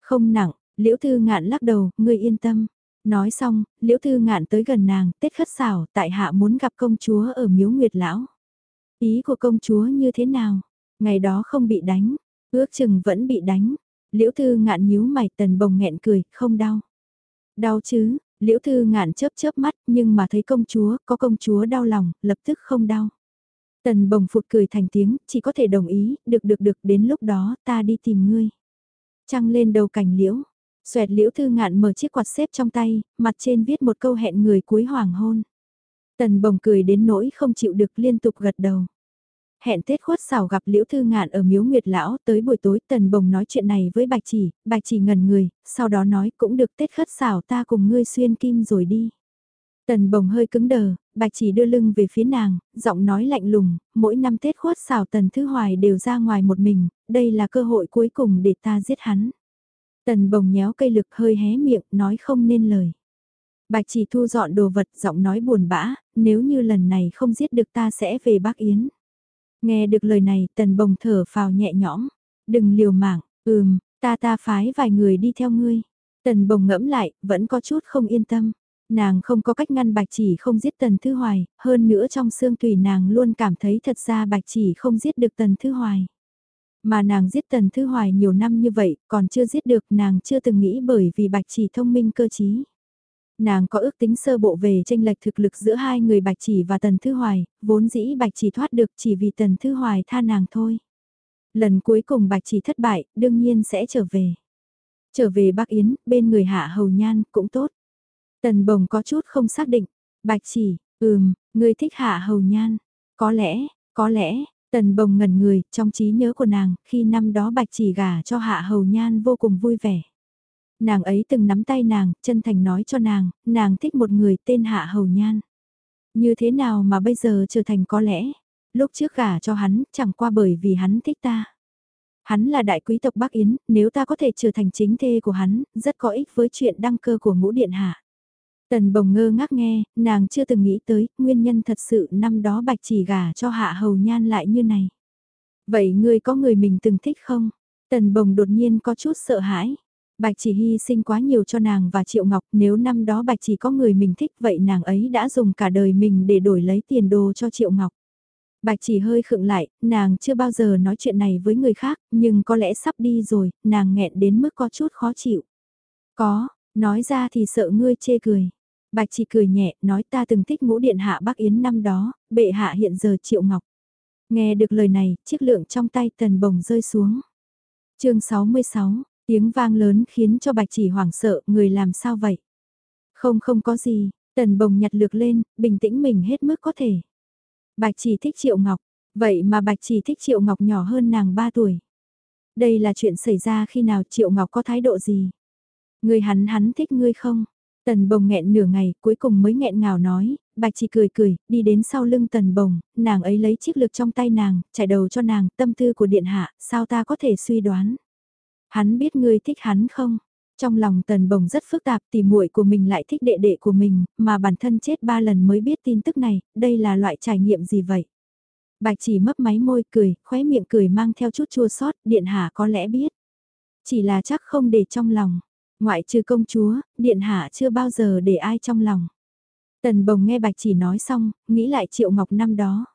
Speaker 1: Không nặng, liễu thư ngạn lắc đầu, người yên tâm. Nói xong, liễu thư ngạn tới gần nàng, tết khất xảo, tại hạ muốn gặp công chúa ở miếu nguyệt lão. Ý của công chúa như thế nào? Ngày đó không bị đánh, ước chừng vẫn bị đánh. Liễu thư ngạn nhíu mày tần bồng nghẹn cười, không đau. Đau chứ, Liễu Thư ngạn chớp chớp mắt nhưng mà thấy công chúa, có công chúa đau lòng, lập tức không đau. Tần bồng phụt cười thành tiếng, chỉ có thể đồng ý, được được được đến lúc đó ta đi tìm ngươi. Trăng lên đầu cảnh liễu, xoẹt liễu thư ngạn mở chiếc quạt xếp trong tay, mặt trên viết một câu hẹn người cuối hoàng hôn. Tần bồng cười đến nỗi không chịu được liên tục gật đầu hẹn Tết khuất xảo gặp Liễu Thư Ngạn ở miếu Nguyệt Lão, tới buổi tối Tần Bồng nói chuyện này với Bạch Chỉ, Bạch Chỉ ngần người, sau đó nói cũng được Tết khất xảo ta cùng ngươi xuyên kim rồi đi. Tần Bồng hơi cứng đờ, Bạch Chỉ đưa lưng về phía nàng, giọng nói lạnh lùng, mỗi năm Tết khuất xảo Tần Thư Hoài đều ra ngoài một mình, đây là cơ hội cuối cùng để ta giết hắn. Tần Bồng nhéo cây lực hơi hé miệng, nói không nên lời. Bạch Chỉ thu dọn đồ vật, giọng nói buồn bã, nếu như lần này không giết được ta sẽ về Bắc Yến. Nghe được lời này tần bồng thở phào nhẹ nhõm. Đừng liều mạng, ừm, ta ta phái vài người đi theo ngươi. Tần bồng ngẫm lại, vẫn có chút không yên tâm. Nàng không có cách ngăn bạch chỉ không giết tần thư hoài, hơn nữa trong xương tùy nàng luôn cảm thấy thật ra bạch chỉ không giết được tần thư hoài. Mà nàng giết tần thư hoài nhiều năm như vậy, còn chưa giết được nàng chưa từng nghĩ bởi vì bạch chỉ thông minh cơ trí. Nàng có ước tính sơ bộ về tranh lệch thực lực giữa hai người Bạch Chỉ và Tần Thư Hoài, vốn dĩ Bạch Chỉ thoát được chỉ vì Tần Thư Hoài tha nàng thôi. Lần cuối cùng Bạch Chỉ thất bại, đương nhiên sẽ trở về. Trở về Bắc Yến, bên người Hạ Hầu Nhan, cũng tốt. Tần Bồng có chút không xác định. Bạch Chỉ, ừm, người thích Hạ Hầu Nhan. Có lẽ, có lẽ, Tần Bồng ngẩn người, trong trí nhớ của nàng, khi năm đó Bạch Chỉ gả cho Hạ Hầu Nhan vô cùng vui vẻ. Nàng ấy từng nắm tay nàng, chân thành nói cho nàng, nàng thích một người tên Hạ Hầu Nhan. Như thế nào mà bây giờ trở thành có lẽ, lúc trước gả cho hắn, chẳng qua bởi vì hắn thích ta. Hắn là đại quý tộc Bắc Yến, nếu ta có thể trở thành chính thê của hắn, rất có ích với chuyện đăng cơ của ngũ điện hạ. Tần bồng ngơ ngác nghe, nàng chưa từng nghĩ tới, nguyên nhân thật sự năm đó bạch chỉ gả cho hạ hầu nhan lại như này. Vậy ngươi có người mình từng thích không? Tần bồng đột nhiên có chút sợ hãi. Bạch chỉ hy sinh quá nhiều cho nàng và Triệu Ngọc, nếu năm đó Bạch chỉ có người mình thích vậy nàng ấy đã dùng cả đời mình để đổi lấy tiền đồ cho Triệu Ngọc. Bạch chỉ hơi khựng lại, nàng chưa bao giờ nói chuyện này với người khác, nhưng có lẽ sắp đi rồi, nàng nghẹn đến mức có chút khó chịu. Có, nói ra thì sợ ngươi chê cười. Bạch chỉ cười nhẹ, nói ta từng thích ngũ điện hạ Bắc Yến năm đó, bệ hạ hiện giờ Triệu Ngọc. Nghe được lời này, chiếc lượng trong tay tần bồng rơi xuống. chương 66, Tiếng vang lớn khiến cho bạch chỉ hoảng sợ, người làm sao vậy? Không không có gì, tần bồng nhặt lược lên, bình tĩnh mình hết mức có thể. Bạch chỉ thích triệu ngọc, vậy mà bạch chỉ thích triệu ngọc nhỏ hơn nàng 3 tuổi. Đây là chuyện xảy ra khi nào triệu ngọc có thái độ gì? Người hắn hắn thích ngươi không? Tần bồng nghẹn nửa ngày, cuối cùng mới nghẹn ngào nói, bạch chỉ cười cười, đi đến sau lưng tần bồng, nàng ấy lấy chiếc lược trong tay nàng, chạy đầu cho nàng, tâm tư của điện hạ, sao ta có thể suy đoán. Hắn biết ngươi thích hắn không? Trong lòng tần bồng rất phức tạp tìm muội của mình lại thích đệ đệ của mình, mà bản thân chết ba lần mới biết tin tức này, đây là loại trải nghiệm gì vậy? Bạch chỉ mấp máy môi cười, khóe miệng cười mang theo chút chua sót, điện hạ có lẽ biết. Chỉ là chắc không để trong lòng. Ngoại trừ công chúa, điện hạ chưa bao giờ để ai trong lòng. Tần bồng nghe bạch chỉ nói xong, nghĩ lại triệu ngọc năm đó.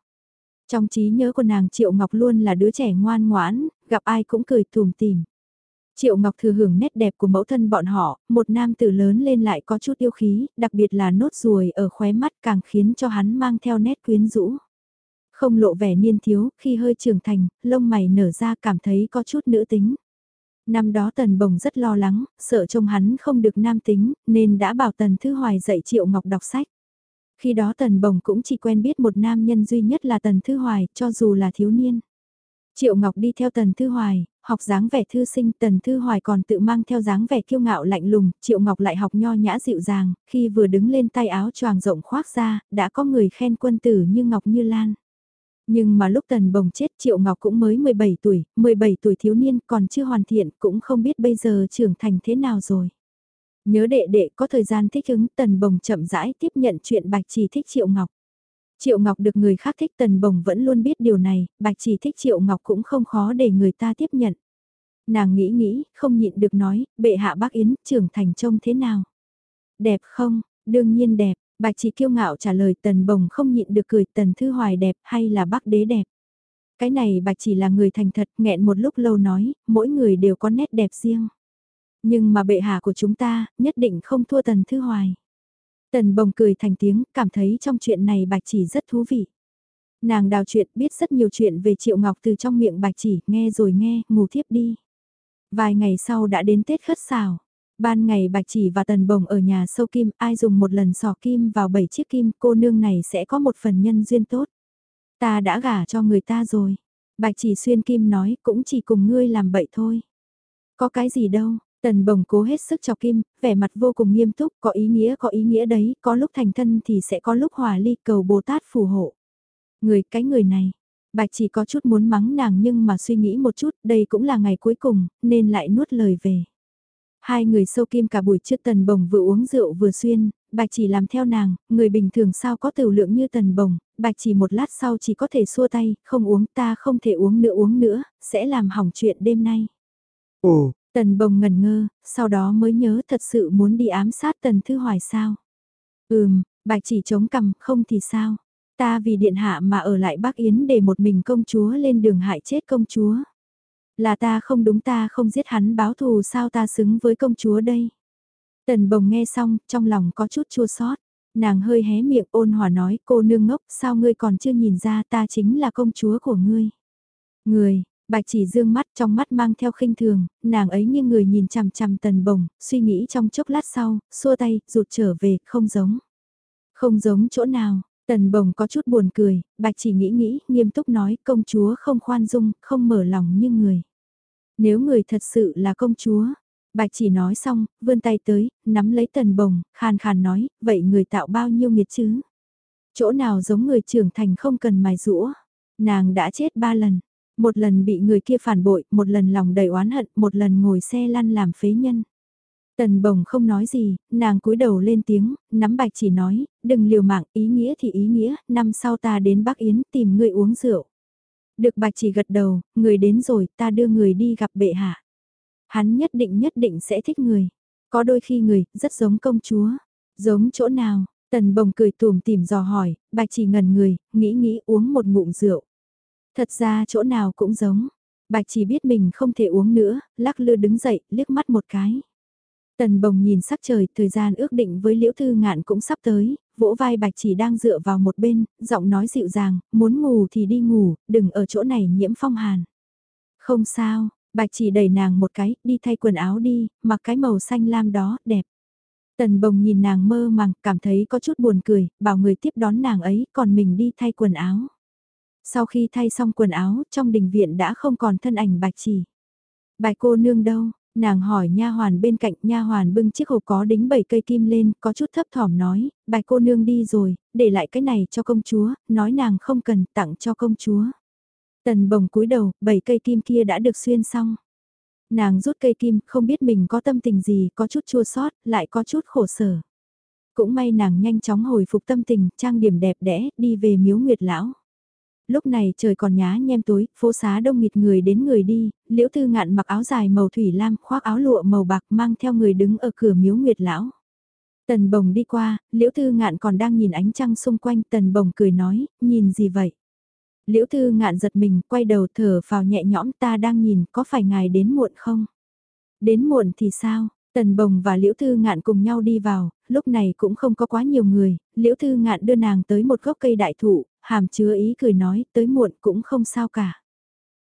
Speaker 1: Trong trí nhớ của nàng Triệu Ngọc luôn là đứa trẻ ngoan ngoãn, gặp ai cũng cười tùm tìm. Triệu Ngọc thừa hưởng nét đẹp của mẫu thân bọn họ, một nam tử lớn lên lại có chút yêu khí, đặc biệt là nốt ruồi ở khóe mắt càng khiến cho hắn mang theo nét quyến rũ. Không lộ vẻ niên thiếu, khi hơi trưởng thành, lông mày nở ra cảm thấy có chút nữ tính. Năm đó Tần Bồng rất lo lắng, sợ trông hắn không được nam tính, nên đã bảo Tần Thư Hoài dạy Triệu Ngọc đọc sách. Khi đó Tần Bồng cũng chỉ quen biết một nam nhân duy nhất là Tần Thư Hoài, cho dù là thiếu niên. Triệu Ngọc đi theo Tần Thư Hoài, học dáng vẻ thư sinh, Tần Thư Hoài còn tự mang theo dáng vẻ kiêu ngạo lạnh lùng, Triệu Ngọc lại học nho nhã dịu dàng, khi vừa đứng lên tay áo choàng rộng khoác ra, đã có người khen quân tử như Ngọc như Lan. Nhưng mà lúc Tần Bồng chết Triệu Ngọc cũng mới 17 tuổi, 17 tuổi thiếu niên còn chưa hoàn thiện cũng không biết bây giờ trưởng thành thế nào rồi. Nhớ đệ đệ có thời gian thích ứng Tần Bồng chậm rãi tiếp nhận chuyện Bạch Trì thích Triệu Ngọc. Triệu Ngọc được người khác thích Tần Bồng vẫn luôn biết điều này, Bạch chỉ thích Triệu Ngọc cũng không khó để người ta tiếp nhận. Nàng nghĩ nghĩ, không nhịn được nói, bệ hạ bác Yến trưởng thành trông thế nào? Đẹp không? Đương nhiên đẹp, Bạch chỉ kiêu ngạo trả lời Tần Bồng không nhịn được cười Tần Thư Hoài đẹp hay là bác đế đẹp? Cái này Bạch Chỉ là người thành thật nghẹn một lúc lâu nói, mỗi người đều có nét đẹp riêng. Nhưng mà bệ hạ của chúng ta, nhất định không thua Tần Thư Hoài. Tần bồng cười thành tiếng, cảm thấy trong chuyện này bạch chỉ rất thú vị. Nàng đào chuyện biết rất nhiều chuyện về Triệu Ngọc từ trong miệng bạch chỉ, nghe rồi nghe, ngủ thiếp đi. Vài ngày sau đã đến Tết khất xào. Ban ngày bạch chỉ và tần bồng ở nhà sâu kim, ai dùng một lần sò kim vào bảy chiếc kim, cô nương này sẽ có một phần nhân duyên tốt. Ta đã gả cho người ta rồi. Bạch chỉ xuyên kim nói cũng chỉ cùng ngươi làm bậy thôi. Có cái gì đâu, Tần bồng cố hết sức cho Kim, vẻ mặt vô cùng nghiêm túc, có ý nghĩa có ý nghĩa đấy, có lúc thành thân thì sẽ có lúc hòa ly cầu Bồ Tát phù hộ. Người cái người này, Bạch chỉ có chút muốn mắng nàng nhưng mà suy nghĩ một chút, đây cũng là ngày cuối cùng, nên lại nuốt lời về. Hai người sâu kim cả buổi trước tần bồng vừa uống rượu vừa xuyên, bạch chỉ làm theo nàng, người bình thường sao có tiểu lượng như tần bồng, bạch chỉ một lát sau chỉ có thể xua tay, không uống ta không thể uống nữa uống nữa, sẽ làm hỏng chuyện đêm nay. Ồ, Tần bồng ngần ngơ, sau đó mới nhớ thật sự muốn đi ám sát tần thư hoài sao. Ừm, bạch chỉ chống cằm, không thì sao. Ta vì điện hạ mà ở lại Bắc Yến để một mình công chúa lên đường hại chết công chúa. Là ta không đúng ta không giết hắn báo thù sao ta xứng với công chúa đây. Tần bồng nghe xong, trong lòng có chút chua xót Nàng hơi hé miệng ôn hòa nói cô nương ngốc sao ngươi còn chưa nhìn ra ta chính là công chúa của ngươi. Người, Bạch chỉ dương mắt trong mắt mang theo khinh thường, nàng ấy nghiêng người nhìn chằm chằm tần bồng, suy nghĩ trong chốc lát sau, xua tay, rụt trở về, không giống. Không giống chỗ nào, tần bồng có chút buồn cười, bạch chỉ nghĩ nghĩ, nghiêm túc nói công chúa không khoan dung, không mở lòng như người. Nếu người thật sự là công chúa, bạch chỉ nói xong, vươn tay tới, nắm lấy tần bồng, khàn khàn nói, vậy người tạo bao nhiêu nghiệt chứ? Chỗ nào giống người trưởng thành không cần mài rũa, nàng đã chết ba lần một lần bị người kia phản bội, một lần lòng đầy oán hận, một lần ngồi xe lăn làm phế nhân. Tần bồng không nói gì, nàng cúi đầu lên tiếng, nắm bạch chỉ nói, đừng liều mạng, ý nghĩa thì ý nghĩa, năm sau ta đến Bắc Yến tìm người uống rượu. Được bạch chỉ gật đầu, người đến rồi, ta đưa người đi gặp bệ hạ. Hắn nhất định nhất định sẽ thích người. Có đôi khi người, rất giống công chúa. Giống chỗ nào? Tần bồng cười tùm tìm dò hỏi, bạch chỉ ngần người, nghĩ nghĩ uống một ngụm rượu. Thật ra chỗ nào cũng giống. Bạch chỉ biết mình không thể uống nữa, lắc lư đứng dậy, liếc mắt một cái. Tần bồng nhìn sắc trời, thời gian ước định với liễu thư ngạn cũng sắp tới, vỗ vai bạch chỉ đang dựa vào một bên, giọng nói dịu dàng, muốn ngủ thì đi ngủ, đừng ở chỗ này nhiễm phong hàn. Không sao, bạch chỉ đẩy nàng một cái, đi thay quần áo đi, mặc cái màu xanh lam đó, đẹp. Tần bồng nhìn nàng mơ màng, cảm thấy có chút buồn cười, bảo người tiếp đón nàng ấy, còn mình đi thay quần áo. Sau khi thay xong quần áo, trong đình viện đã không còn thân ảnh bạch chỉ. Bạch cô nương đâu? Nàng hỏi nha hoàn bên cạnh nha hoàn bưng chiếc hộp có đính bảy cây kim lên, có chút thấp thỏm nói, bạch cô nương đi rồi, để lại cái này cho công chúa, nói nàng không cần tặng cho công chúa. Tần bồng cúi đầu, bảy cây kim kia đã được xuyên xong. Nàng rút cây kim, không biết mình có tâm tình gì, có chút chua sót, lại có chút khổ sở. Cũng may nàng nhanh chóng hồi phục tâm tình, trang điểm đẹp đẽ, đi về miếu nguyệt lão. Lúc này trời còn nhá nhem tối, phố xá đông nghịt người đến người đi, liễu thư ngạn mặc áo dài màu thủy lam, khoác áo lụa màu bạc mang theo người đứng ở cửa miếu nguyệt lão. Tần bồng đi qua, liễu thư ngạn còn đang nhìn ánh trăng xung quanh, tần bồng cười nói, nhìn gì vậy? Liễu thư ngạn giật mình, quay đầu thở vào nhẹ nhõm ta đang nhìn, có phải ngài đến muộn không? Đến muộn thì sao? Tần Bồng và Liễu Thư Ngạn cùng nhau đi vào, lúc này cũng không có quá nhiều người, Liễu Thư Ngạn đưa nàng tới một gốc cây đại thụ, hàm chứa ý cười nói tới muộn cũng không sao cả.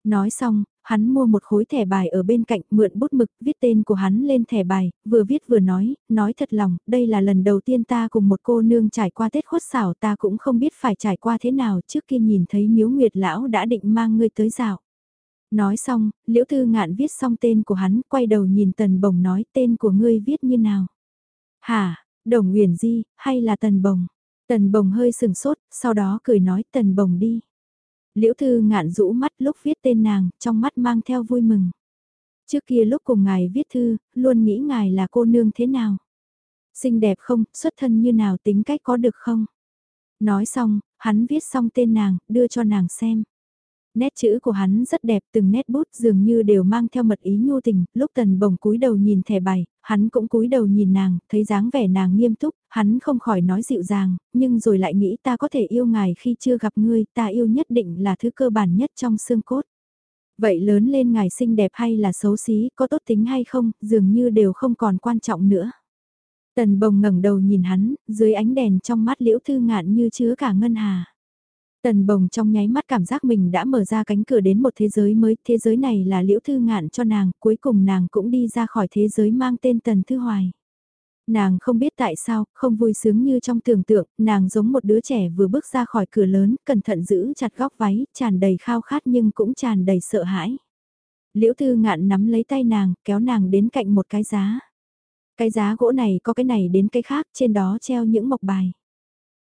Speaker 1: Nói xong, hắn mua một khối thẻ bài ở bên cạnh mượn bút mực viết tên của hắn lên thẻ bài, vừa viết vừa nói, nói thật lòng, đây là lần đầu tiên ta cùng một cô nương trải qua Tết khuất xảo ta cũng không biết phải trải qua thế nào trước khi nhìn thấy miếu nguyệt lão đã định mang ngươi tới dạo. Nói xong, liễu thư ngạn viết xong tên của hắn, quay đầu nhìn tần bồng nói tên của ngươi viết như nào. Hả, đồng uyển di, hay là tần bồng? Tần bồng hơi sừng sốt, sau đó cười nói tần bồng đi. Liễu thư ngạn rũ mắt lúc viết tên nàng, trong mắt mang theo vui mừng. Trước kia lúc cùng ngài viết thư, luôn nghĩ ngài là cô nương thế nào? Xinh đẹp không, xuất thân như nào tính cách có được không? Nói xong, hắn viết xong tên nàng, đưa cho nàng xem. Nét chữ của hắn rất đẹp, từng nét bút dường như đều mang theo mật ý nhu tình, lúc tần bồng cúi đầu nhìn thẻ bài, hắn cũng cúi đầu nhìn nàng, thấy dáng vẻ nàng nghiêm túc, hắn không khỏi nói dịu dàng, nhưng rồi lại nghĩ ta có thể yêu ngài khi chưa gặp ngươi, ta yêu nhất định là thứ cơ bản nhất trong xương cốt. Vậy lớn lên ngài xinh đẹp hay là xấu xí, có tốt tính hay không, dường như đều không còn quan trọng nữa. Tần bồng ngẩng đầu nhìn hắn, dưới ánh đèn trong mắt liễu thư ngạn như chứa cả ngân hà. Tần bồng trong nháy mắt cảm giác mình đã mở ra cánh cửa đến một thế giới mới, thế giới này là liễu thư ngạn cho nàng, cuối cùng nàng cũng đi ra khỏi thế giới mang tên Tần Thư Hoài. Nàng không biết tại sao, không vui sướng như trong tưởng tượng, nàng giống một đứa trẻ vừa bước ra khỏi cửa lớn, cẩn thận giữ chặt góc váy, tràn đầy khao khát nhưng cũng tràn đầy sợ hãi. Liễu Thư Ngạn nắm lấy tay nàng, kéo nàng đến cạnh một cái giá. Cái giá gỗ này có cái này đến cái khác, trên đó treo những mộc bài.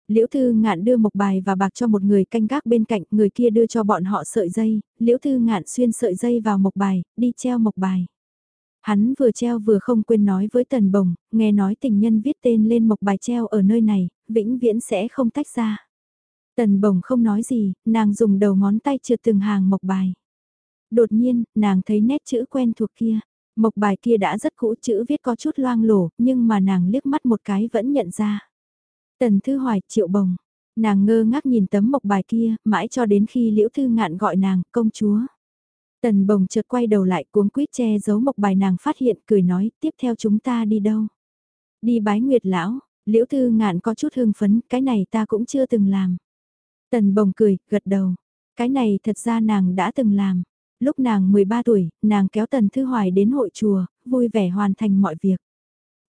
Speaker 1: Liễu Thư Ngạn đưa mộc bài và bạc cho một người canh gác bên cạnh, người kia đưa cho bọn họ sợi dây, Liễu Thư Ngạn xuyên sợi dây vào mộc bài, đi treo mộc bài. Hắn vừa treo vừa không quên nói với Tần Bồng, nghe nói tình nhân viết tên lên mộc bài treo ở nơi này, vĩnh viễn sẽ không tách ra. Tần Bồng không nói gì, nàng dùng đầu ngón tay trượt từng hàng mộc bài. Đột nhiên, nàng thấy nét chữ quen thuộc kia. Mộc bài kia đã rất cũ chữ viết có chút loang lổ, nhưng mà nàng liếc mắt một cái vẫn nhận ra. Tần Thư Hoài, Triệu Bồng. Nàng ngơ ngác nhìn tấm mộc bài kia, mãi cho đến khi Liễu Thư Ngạn gọi nàng, công chúa. Tần Bồng chợt quay đầu lại cuống quýt che giấu mộc bài nàng phát hiện, cười nói, tiếp theo chúng ta đi đâu? Đi bái nguyệt lão, Liễu Thư Ngạn có chút hương phấn, cái này ta cũng chưa từng làm. Tần Bồng cười, gật đầu. Cái này thật ra nàng đã từng làm. Lúc nàng 13 tuổi, nàng kéo Tần Thư Hoài đến hội chùa, vui vẻ hoàn thành mọi việc.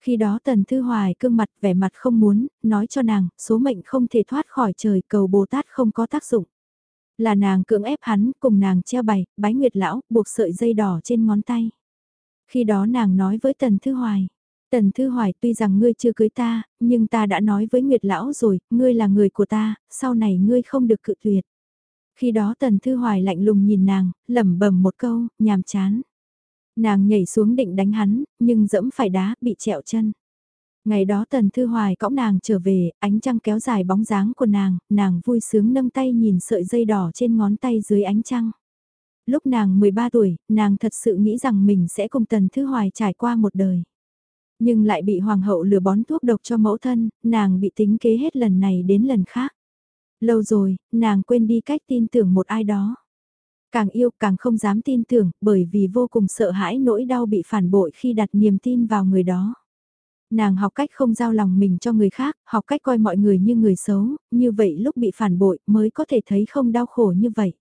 Speaker 1: Khi đó Tần Thư Hoài cương mặt vẻ mặt không muốn, nói cho nàng, số mệnh không thể thoát khỏi trời cầu Bồ Tát không có tác dụng. Là nàng cưỡng ép hắn, cùng nàng treo bày, bái nguyệt lão, buộc sợi dây đỏ trên ngón tay. Khi đó nàng nói với Tần Thư Hoài, Tần Thư Hoài tuy rằng ngươi chưa cưới ta, nhưng ta đã nói với Nguyệt Lão rồi, ngươi là người của ta, sau này ngươi không được cự tuyệt. Khi đó Tần Thư Hoài lạnh lùng nhìn nàng, lẩm bẩm một câu, nhàm chán. Nàng nhảy xuống định đánh hắn, nhưng dẫm phải đá, bị trẹo chân. Ngày đó Tần Thư Hoài cõng nàng trở về, ánh trăng kéo dài bóng dáng của nàng, nàng vui sướng nâng tay nhìn sợi dây đỏ trên ngón tay dưới ánh trăng. Lúc nàng 13 tuổi, nàng thật sự nghĩ rằng mình sẽ cùng Tần Thư Hoài trải qua một đời. Nhưng lại bị hoàng hậu lừa bón thuốc độc cho mẫu thân, nàng bị tính kế hết lần này đến lần khác. Lâu rồi, nàng quên đi cách tin tưởng một ai đó. Càng yêu càng không dám tin tưởng bởi vì vô cùng sợ hãi nỗi đau bị phản bội khi đặt niềm tin vào người đó. Nàng học cách không giao lòng mình cho người khác, học cách coi mọi người như người xấu, như vậy lúc bị phản bội mới có thể thấy không đau khổ như vậy.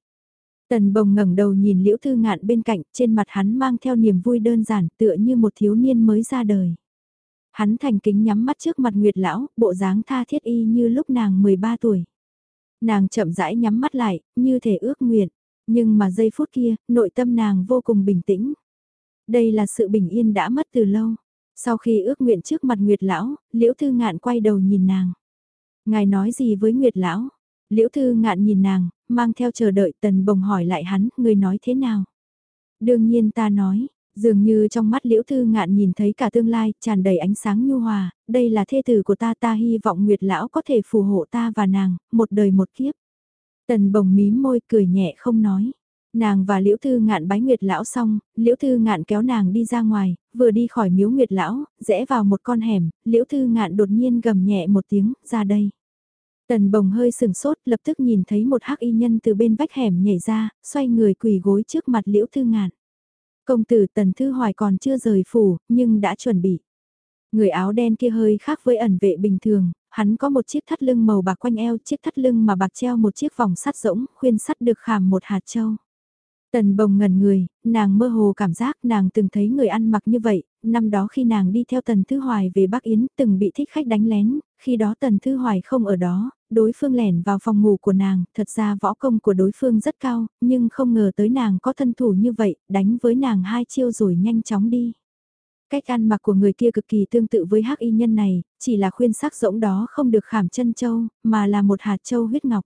Speaker 1: Tần bồng ngẩng đầu nhìn liễu thư ngạn bên cạnh, trên mặt hắn mang theo niềm vui đơn giản tựa như một thiếu niên mới ra đời. Hắn thành kính nhắm mắt trước mặt Nguyệt Lão, bộ dáng tha thiết y như lúc nàng 13 tuổi. Nàng chậm rãi nhắm mắt lại, như thể ước nguyện. Nhưng mà giây phút kia, nội tâm nàng vô cùng bình tĩnh. Đây là sự bình yên đã mất từ lâu. Sau khi ước nguyện trước mặt Nguyệt Lão, Liễu Thư Ngạn quay đầu nhìn nàng. Ngài nói gì với Nguyệt Lão? Liễu Thư Ngạn nhìn nàng, mang theo chờ đợi tần bồng hỏi lại hắn, người nói thế nào? Đương nhiên ta nói, dường như trong mắt Liễu Thư Ngạn nhìn thấy cả tương lai, tràn đầy ánh sáng nhu hòa, đây là thê tử của ta ta hy vọng Nguyệt Lão có thể phù hộ ta và nàng, một đời một kiếp. Tần bồng mím môi cười nhẹ không nói. Nàng và Liễu Thư Ngạn bái Nguyệt Lão xong, Liễu Thư Ngạn kéo nàng đi ra ngoài, vừa đi khỏi miếu Nguyệt Lão, rẽ vào một con hẻm, Liễu Thư Ngạn đột nhiên gầm nhẹ một tiếng, ra đây. Tần bồng hơi sừng sốt, lập tức nhìn thấy một hắc y nhân từ bên vách hẻm nhảy ra, xoay người quỳ gối trước mặt Liễu Thư Ngạn. Công tử Tần Thư Hoài còn chưa rời phủ, nhưng đã chuẩn bị. Người áo đen kia hơi khác với ẩn vệ bình thường, hắn có một chiếc thắt lưng màu bạc quanh eo, chiếc thắt lưng mà bạc treo một chiếc vòng sắt rỗng, khuyên sắt được khảm một hạt châu. Tần bồng ngẩn người, nàng mơ hồ cảm giác nàng từng thấy người ăn mặc như vậy, năm đó khi nàng đi theo Tần Thư Hoài về Bắc Yến từng bị thích khách đánh lén, khi đó Tần Thư Hoài không ở đó, đối phương lẻn vào phòng ngủ của nàng, thật ra võ công của đối phương rất cao, nhưng không ngờ tới nàng có thân thủ như vậy, đánh với nàng hai chiêu rồi nhanh chóng đi. Cách ăn mặc của người kia cực kỳ tương tự với hắc y nhân này, chỉ là khuyên sắc rỗng đó không được khảm chân châu, mà là một hạt châu huyết ngọc.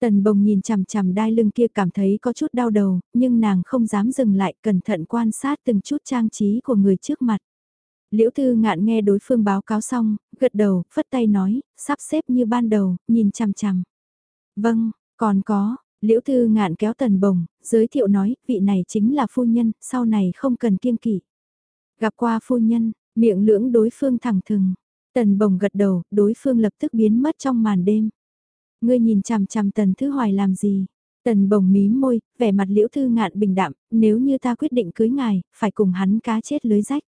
Speaker 1: Tần bồng nhìn chằm chằm đai lưng kia cảm thấy có chút đau đầu, nhưng nàng không dám dừng lại cẩn thận quan sát từng chút trang trí của người trước mặt. Liễu Thư Ngạn nghe đối phương báo cáo xong, gật đầu, phất tay nói, sắp xếp như ban đầu, nhìn chằm chằm. Vâng, còn có, Liễu Thư Ngạn kéo Tần Bồng, giới thiệu nói, vị này chính là phu nhân, sau này không cần kiêng kỵ. Gặp qua phu nhân, miệng lưỡng đối phương thẳng thừng. Tần Bồng gật đầu, đối phương lập tức biến mất trong màn đêm. Ngươi nhìn chằm chằm Tần Thứ Hoài làm gì? Tần Bồng mí môi, vẻ mặt Liễu Thư Ngạn bình đạm, nếu như ta quyết định cưới ngài, phải cùng hắn cá chết lưới rách.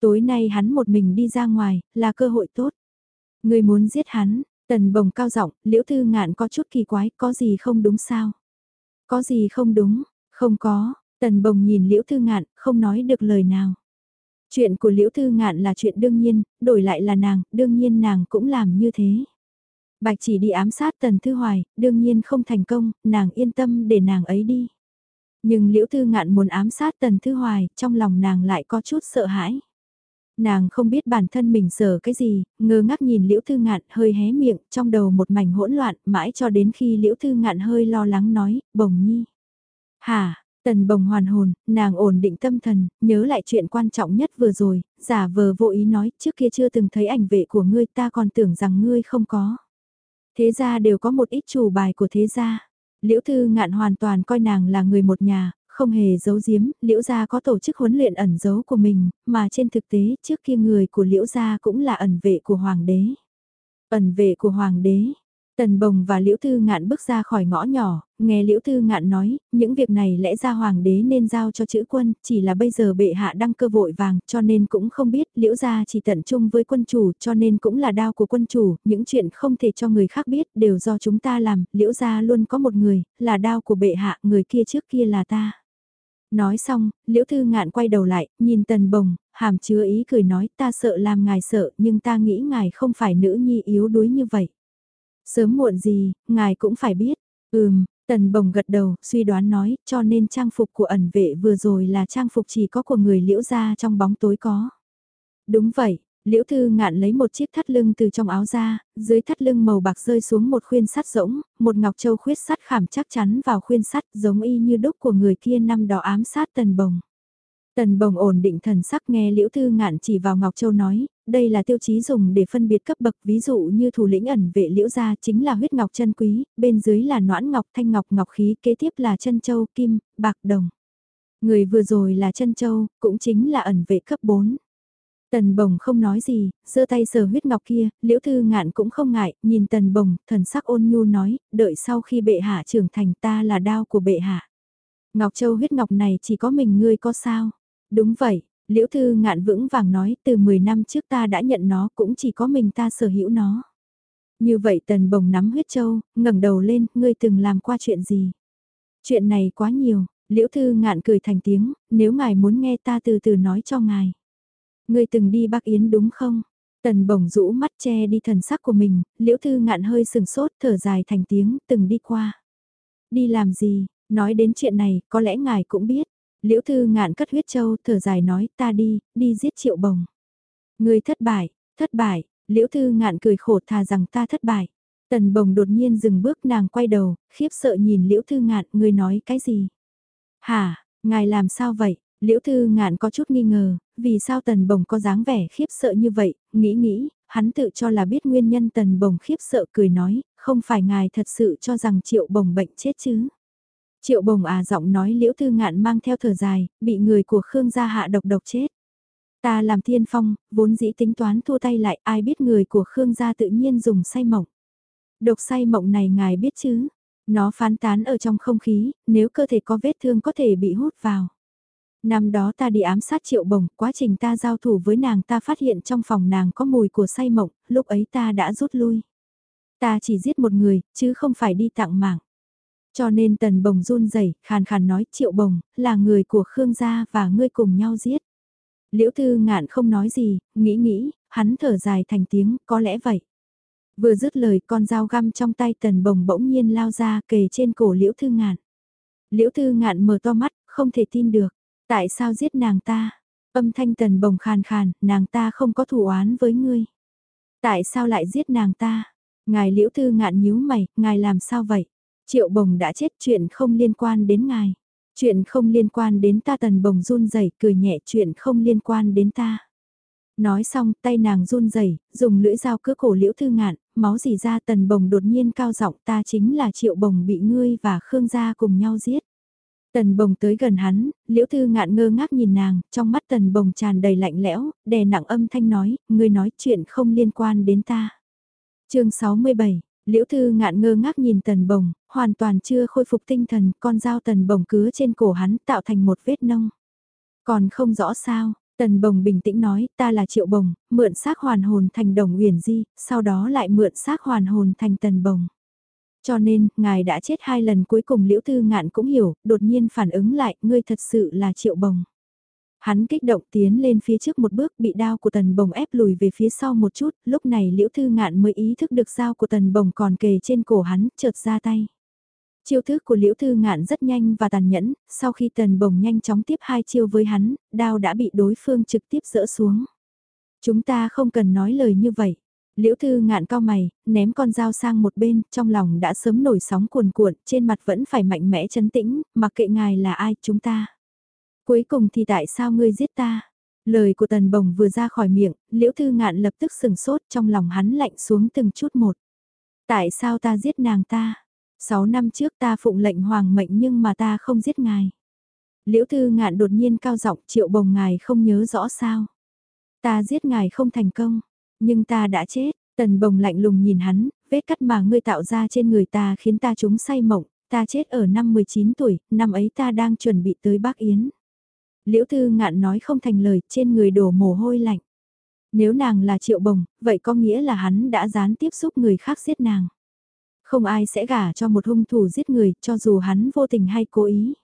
Speaker 1: Tối nay hắn một mình đi ra ngoài, là cơ hội tốt. ngươi muốn giết hắn, tần bồng cao giọng liễu thư ngạn có chút kỳ quái, có gì không đúng sao? Có gì không đúng, không có, tần bồng nhìn liễu thư ngạn, không nói được lời nào. Chuyện của liễu thư ngạn là chuyện đương nhiên, đổi lại là nàng, đương nhiên nàng cũng làm như thế. Bạch chỉ đi ám sát tần thư hoài, đương nhiên không thành công, nàng yên tâm để nàng ấy đi. Nhưng liễu thư ngạn muốn ám sát tần thư hoài, trong lòng nàng lại có chút sợ hãi. Nàng không biết bản thân mình sợ cái gì, ngơ ngác nhìn Liễu Thư Ngạn hơi hé miệng, trong đầu một mảnh hỗn loạn, mãi cho đến khi Liễu Thư Ngạn hơi lo lắng nói, bồng nhi. Hả, tần bồng hoàn hồn, nàng ổn định tâm thần, nhớ lại chuyện quan trọng nhất vừa rồi, giả vờ vô ý nói, trước kia chưa từng thấy ảnh vệ của ngươi ta còn tưởng rằng ngươi không có. Thế ra đều có một ít chủ bài của thế gia. Liễu Thư Ngạn hoàn toàn coi nàng là người một nhà, không hề giấu giếm, liễu gia có tổ chức huấn luyện ẩn giấu của mình, mà trên thực tế trước kia người của liễu gia cũng là ẩn vệ của hoàng đế. Ẩn vệ của hoàng đế, Tần Bồng và Liễu Thư Ngạn bước ra khỏi ngõ nhỏ, nghe Liễu Thư Ngạn nói, những việc này lẽ ra hoàng đế nên giao cho chữ quân, chỉ là bây giờ bệ hạ đăng cơ vội vàng, cho nên cũng không biết, Liễu gia chỉ tận chung với quân chủ, cho nên cũng là đao của quân chủ, những chuyện không thể cho người khác biết, đều do chúng ta làm, Liễu gia luôn có một người, là đao của bệ hạ, người kia trước kia là ta. Nói xong, liễu thư ngạn quay đầu lại, nhìn tần bồng, hàm chứa ý cười nói ta sợ làm ngài sợ nhưng ta nghĩ ngài không phải nữ nhi yếu đuối như vậy. Sớm muộn gì, ngài cũng phải biết. Ừm, tần bồng gật đầu, suy đoán nói, cho nên trang phục của ẩn vệ vừa rồi là trang phục chỉ có của người liễu gia trong bóng tối có. Đúng vậy, Liễu Thư Ngạn lấy một chiếc thắt lưng từ trong áo ra, dưới thắt lưng màu bạc rơi xuống một khuyên sắt rỗng, một ngọc châu khuyết sắt khảm chắc chắn vào khuyên sắt giống y như đúc của người kia năm đó ám sát tần bồng. Tần bồng ổn định thần sắc nghe Liễu Thư Ngạn chỉ vào Ngọc Châu nói, đây là tiêu chí dùng để phân biệt cấp bậc ví dụ như thủ lĩnh ẩn vệ Liễu gia chính là huyết ngọc chân quý, bên dưới là noãn ngọc thanh ngọc ngọc khí kế tiếp là chân châu kim, bạc đồng. Người vừa rồi là chân châu, cũng chính là ẩn vệ cấp 4. Tần bồng không nói gì, giơ tay sờ huyết ngọc kia, liễu thư ngạn cũng không ngại, nhìn tần bồng, thần sắc ôn nhu nói, đợi sau khi bệ hạ trưởng thành ta là đao của bệ hạ. Ngọc Châu huyết ngọc này chỉ có mình ngươi có sao? Đúng vậy, liễu thư ngạn vững vàng nói, từ 10 năm trước ta đã nhận nó cũng chỉ có mình ta sở hữu nó. Như vậy tần bồng nắm huyết châu, ngẩng đầu lên, ngươi từng làm qua chuyện gì? Chuyện này quá nhiều, liễu thư ngạn cười thành tiếng, nếu ngài muốn nghe ta từ từ nói cho ngài. Ngươi từng đi Bắc Yến đúng không? Tần bồng rũ mắt che đi thần sắc của mình, liễu thư ngạn hơi sừng sốt thở dài thành tiếng, từng đi qua. Đi làm gì, nói đến chuyện này, có lẽ ngài cũng biết. Liễu thư ngạn cất huyết châu, thở dài nói, ta đi, đi giết triệu bồng. người thất bại, thất bại, liễu thư ngạn cười khổ thà rằng ta thất bại. Tần bồng đột nhiên dừng bước nàng quay đầu, khiếp sợ nhìn liễu thư ngạn, người nói cái gì? Hả, ngài làm sao vậy? Liễu Thư Ngạn có chút nghi ngờ, vì sao Tần Bồng có dáng vẻ khiếp sợ như vậy, nghĩ nghĩ, hắn tự cho là biết nguyên nhân Tần Bồng khiếp sợ cười nói, không phải ngài thật sự cho rằng triệu bồng bệnh chết chứ. Triệu bồng à giọng nói liễu thư ngạn mang theo thở dài, bị người của Khương gia hạ độc độc chết. Ta làm thiên phong, vốn dĩ tính toán thua tay lại, ai biết người của Khương gia tự nhiên dùng say mộng. Độc say mộng này ngài biết chứ, nó phán tán ở trong không khí, nếu cơ thể có vết thương có thể bị hút vào. Năm đó ta đi ám sát triệu bồng, quá trình ta giao thủ với nàng ta phát hiện trong phòng nàng có mùi của say mộng, lúc ấy ta đã rút lui. Ta chỉ giết một người, chứ không phải đi tặng mạng. Cho nên tần bồng run rẩy khàn khàn nói triệu bồng, là người của Khương gia và ngươi cùng nhau giết. Liễu Thư Ngạn không nói gì, nghĩ nghĩ, hắn thở dài thành tiếng, có lẽ vậy. Vừa dứt lời con dao găm trong tay tần bồng bỗng nhiên lao ra kề trên cổ Liễu Thư Ngạn. Liễu Thư Ngạn mở to mắt, không thể tin được. Tại sao giết nàng ta? Âm thanh tần bồng khàn khàn, nàng ta không có thủ oán với ngươi. Tại sao lại giết nàng ta? Ngài Liễu Thư Ngạn nhíu mày, ngài làm sao vậy? Triệu bồng đã chết chuyện không liên quan đến ngài. Chuyện không liên quan đến ta tần bồng run rẩy cười nhẹ chuyện không liên quan đến ta. Nói xong tay nàng run rẩy dùng lưỡi dao cứa cổ liễu thư ngạn, máu gì ra tần bồng đột nhiên cao giọng ta chính là triệu bồng bị ngươi và Khương gia cùng nhau giết. Tần bồng tới gần hắn, liễu thư ngạn ngơ ngác nhìn nàng, trong mắt tần bồng tràn đầy lạnh lẽo, đè nặng âm thanh nói, ngươi nói chuyện không liên quan đến ta. chương 67, Liễu Thư ngạn ngơ ngác nhìn tần bồng, hoàn toàn chưa khôi phục tinh thần, con dao tần bồng cứa trên cổ hắn tạo thành một vết nông. Còn không rõ sao, tần bồng bình tĩnh nói, ta là triệu bồng, mượn xác hoàn hồn thành đồng uyển di, sau đó lại mượn xác hoàn hồn thành tần bồng. Cho nên, ngài đã chết hai lần cuối cùng Liễu Thư ngạn cũng hiểu, đột nhiên phản ứng lại, ngươi thật sự là triệu bồng. Hắn kích động tiến lên phía trước một bước bị đao của tần bồng ép lùi về phía sau một chút, lúc này liễu thư ngạn mới ý thức được dao của tần bồng còn kề trên cổ hắn, chợt ra tay. Chiêu thức của liễu thư ngạn rất nhanh và tàn nhẫn, sau khi tần bồng nhanh chóng tiếp hai chiêu với hắn, đao đã bị đối phương trực tiếp dỡ xuống. Chúng ta không cần nói lời như vậy. Liễu thư ngạn cao mày, ném con dao sang một bên, trong lòng đã sớm nổi sóng cuồn cuộn, trên mặt vẫn phải mạnh mẽ chấn tĩnh, mặc kệ ngài là ai chúng ta. Cuối cùng thì tại sao ngươi giết ta? Lời của tần bồng vừa ra khỏi miệng, liễu thư ngạn lập tức sừng sốt trong lòng hắn lạnh xuống từng chút một. Tại sao ta giết nàng ta? Sáu năm trước ta phụng lệnh hoàng mệnh nhưng mà ta không giết ngài. Liễu thư ngạn đột nhiên cao giọng triệu bồng ngài không nhớ rõ sao. Ta giết ngài không thành công, nhưng ta đã chết. Tần bồng lạnh lùng nhìn hắn, vết cắt mà ngươi tạo ra trên người ta khiến ta chúng say mộng, ta chết ở năm 19 tuổi, năm ấy ta đang chuẩn bị tới Bắc Yến. Liễu Thư Ngạn nói không thành lời, trên người đổ mồ hôi lạnh. Nếu nàng là triệu bồng, vậy có nghĩa là hắn đã gián tiếp xúc người khác giết nàng. Không ai sẽ gả cho một hung thủ giết người, cho dù hắn vô tình hay cố ý.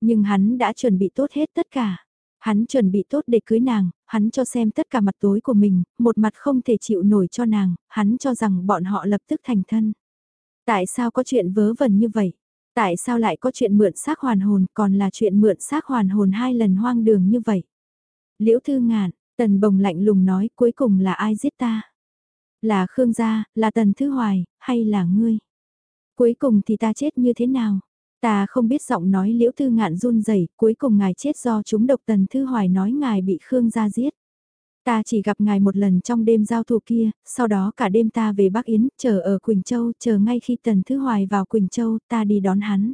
Speaker 1: Nhưng hắn đã chuẩn bị tốt hết tất cả. Hắn chuẩn bị tốt để cưới nàng, hắn cho xem tất cả mặt tối của mình, một mặt không thể chịu nổi cho nàng, hắn cho rằng bọn họ lập tức thành thân. Tại sao có chuyện vớ vẩn như vậy? Tại sao lại có chuyện mượn xác hoàn hồn còn là chuyện mượn xác hoàn hồn hai lần hoang đường như vậy? Liễu Thư Ngạn, Tần Bồng lạnh lùng nói cuối cùng là ai giết ta? Là Khương Gia, là Tần Thư Hoài, hay là ngươi? Cuối cùng thì ta chết như thế nào? Ta không biết giọng nói Liễu Thư Ngạn run rẩy cuối cùng ngài chết do chúng độc Tần Thư Hoài nói ngài bị Khương Gia giết. Ta chỉ gặp ngài một lần trong đêm giao thủ kia, sau đó cả đêm ta về Bắc Yến, chờ ở Quỳnh Châu, chờ ngay khi Tần Thứ Hoài vào Quỳnh Châu, ta đi đón hắn.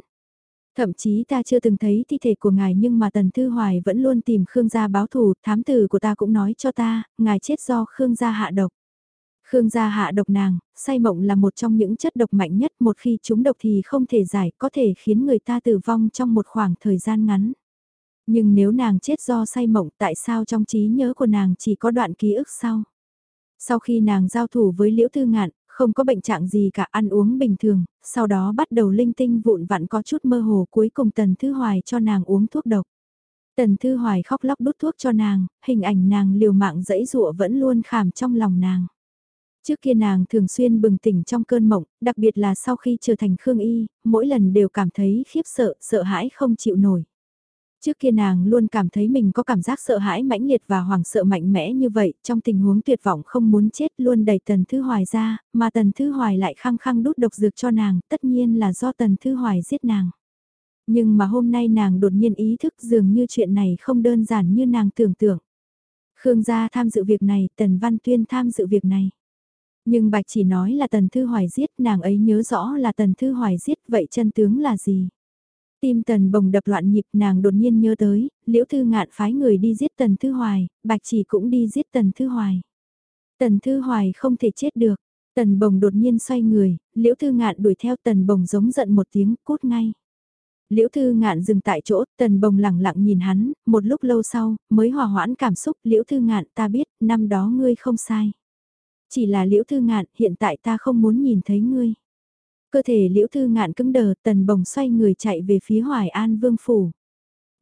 Speaker 1: Thậm chí ta chưa từng thấy thi thể của ngài nhưng mà Tần Thư Hoài vẫn luôn tìm Khương gia báo thù, thám tử của ta cũng nói cho ta, ngài chết do Khương gia hạ độc. Khương gia hạ độc nàng, say mộng là một trong những chất độc mạnh nhất một khi chúng độc thì không thể giải, có thể khiến người ta tử vong trong một khoảng thời gian ngắn. Nhưng nếu nàng chết do say mộng tại sao trong trí nhớ của nàng chỉ có đoạn ký ức sau? Sau khi nàng giao thủ với Liễu Thư Ngạn, không có bệnh trạng gì cả ăn uống bình thường, sau đó bắt đầu linh tinh vụn vặn có chút mơ hồ cuối cùng Tần Thư Hoài cho nàng uống thuốc độc. Tần Thư Hoài khóc lóc đút thuốc cho nàng, hình ảnh nàng liều mạng dẫy dụa vẫn luôn khảm trong lòng nàng. Trước kia nàng thường xuyên bừng tỉnh trong cơn mộng, đặc biệt là sau khi trở thành Khương Y, mỗi lần đều cảm thấy khiếp sợ, sợ hãi không chịu nổi. Trước kia nàng luôn cảm thấy mình có cảm giác sợ hãi mãnh liệt và hoảng sợ mạnh mẽ như vậy, trong tình huống tuyệt vọng không muốn chết luôn đẩy Tần Thư Hoài ra, mà Tần Thư Hoài lại khăng khăng đút độc dược cho nàng, tất nhiên là do Tần Thư Hoài giết nàng. Nhưng mà hôm nay nàng đột nhiên ý thức dường như chuyện này không đơn giản như nàng tưởng tượng. Khương gia tham dự việc này, Tần Văn Tuyên tham dự việc này. Nhưng Bạch chỉ nói là Tần Thư Hoài giết, nàng ấy nhớ rõ là Tần Thư Hoài giết, vậy chân tướng là gì? Tim Tần bồng đập loạn nhịp nàng đột nhiên nhớ tới, Liễu Thư Ngạn phái người đi giết Tần Thư Hoài, Bạch chỉ cũng đi giết Tần Thư Hoài. Tần Thư Hoài không thể chết được, Tần bồng đột nhiên xoay người, Liễu Thư Ngạn đuổi theo Tần bồng giống giận một tiếng, cút ngay. Liễu Thư Ngạn dừng tại chỗ, Tần Bồng lặng lặng nhìn hắn, một lúc lâu sau, mới hòa hoãn cảm xúc, Liễu Thư Ngạn ta biết, năm đó ngươi không sai. Chỉ là Liễu Thư Ngạn, hiện tại ta không muốn nhìn thấy ngươi. Cơ thể Liễu Thư Ngạn cứng đờ, Tần Bồng xoay người chạy về phía Hoài An Vương Phủ.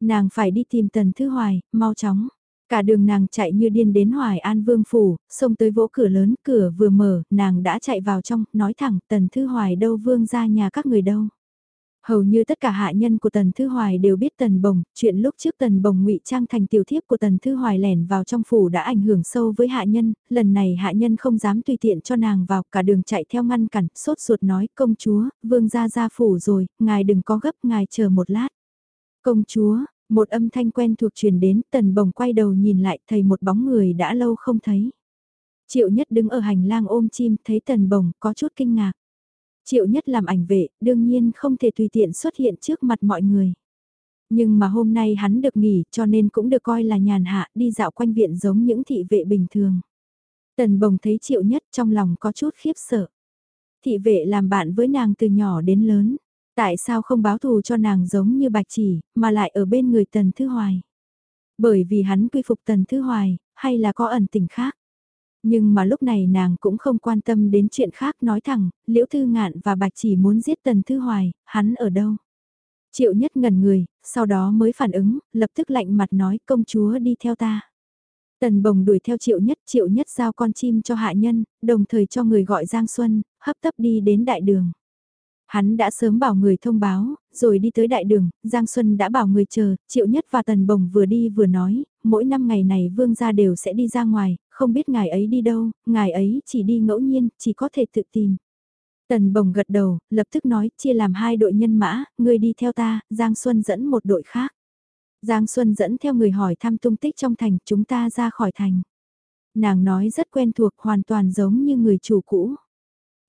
Speaker 1: Nàng phải đi tìm Tần Thư Hoài, mau chóng. Cả đường nàng chạy như điên đến Hoài An Vương Phủ, xông tới vỗ cửa lớn, cửa vừa mở, nàng đã chạy vào trong, nói thẳng, Tần Thư Hoài đâu vương ra nhà các người đâu. Hầu như tất cả hạ nhân của Tần Thư Hoài đều biết Tần Bồng, chuyện lúc trước Tần Bồng ngụy trang thành tiểu thiếp của Tần Thư Hoài lẻn vào trong phủ đã ảnh hưởng sâu với hạ nhân, lần này hạ nhân không dám tùy tiện cho nàng vào cả đường chạy theo ngăn cản, sốt ruột nói công chúa, vương gia ra phủ rồi, ngài đừng có gấp, ngài chờ một lát. Công chúa, một âm thanh quen thuộc truyền đến, Tần Bồng quay đầu nhìn lại thấy một bóng người đã lâu không thấy. Triệu nhất đứng ở hành lang ôm chim, thấy Tần Bồng có chút kinh ngạc. Triệu nhất làm ảnh vệ, đương nhiên không thể tùy tiện xuất hiện trước mặt mọi người. Nhưng mà hôm nay hắn được nghỉ cho nên cũng được coi là nhàn hạ đi dạo quanh viện giống những thị vệ bình thường. Tần bồng thấy triệu nhất trong lòng có chút khiếp sợ. Thị vệ làm bạn với nàng từ nhỏ đến lớn. Tại sao không báo thù cho nàng giống như bạch chỉ, mà lại ở bên người Tần Thứ Hoài? Bởi vì hắn quy phục Tần Thứ Hoài, hay là có ẩn tình khác? Nhưng mà lúc này nàng cũng không quan tâm đến chuyện khác nói thẳng, Liễu Thư Ngạn và Bạch chỉ muốn giết Tần Thư Hoài, hắn ở đâu? Triệu nhất ngần người, sau đó mới phản ứng, lập tức lạnh mặt nói công chúa đi theo ta. Tần bồng đuổi theo triệu nhất, triệu nhất giao con chim cho hạ nhân, đồng thời cho người gọi Giang Xuân, hấp tấp đi đến đại đường. Hắn đã sớm bảo người thông báo, rồi đi tới đại đường, Giang Xuân đã bảo người chờ, Triệu Nhất và Tần Bồng vừa đi vừa nói, mỗi năm ngày này vương gia đều sẽ đi ra ngoài, không biết ngài ấy đi đâu, ngài ấy chỉ đi ngẫu nhiên, chỉ có thể tự tìm. Tần Bồng gật đầu, lập tức nói, chia làm hai đội nhân mã, người đi theo ta, Giang Xuân dẫn một đội khác. Giang Xuân dẫn theo người hỏi thăm tung tích trong thành, chúng ta ra khỏi thành. Nàng nói rất quen thuộc, hoàn toàn giống như người chủ cũ.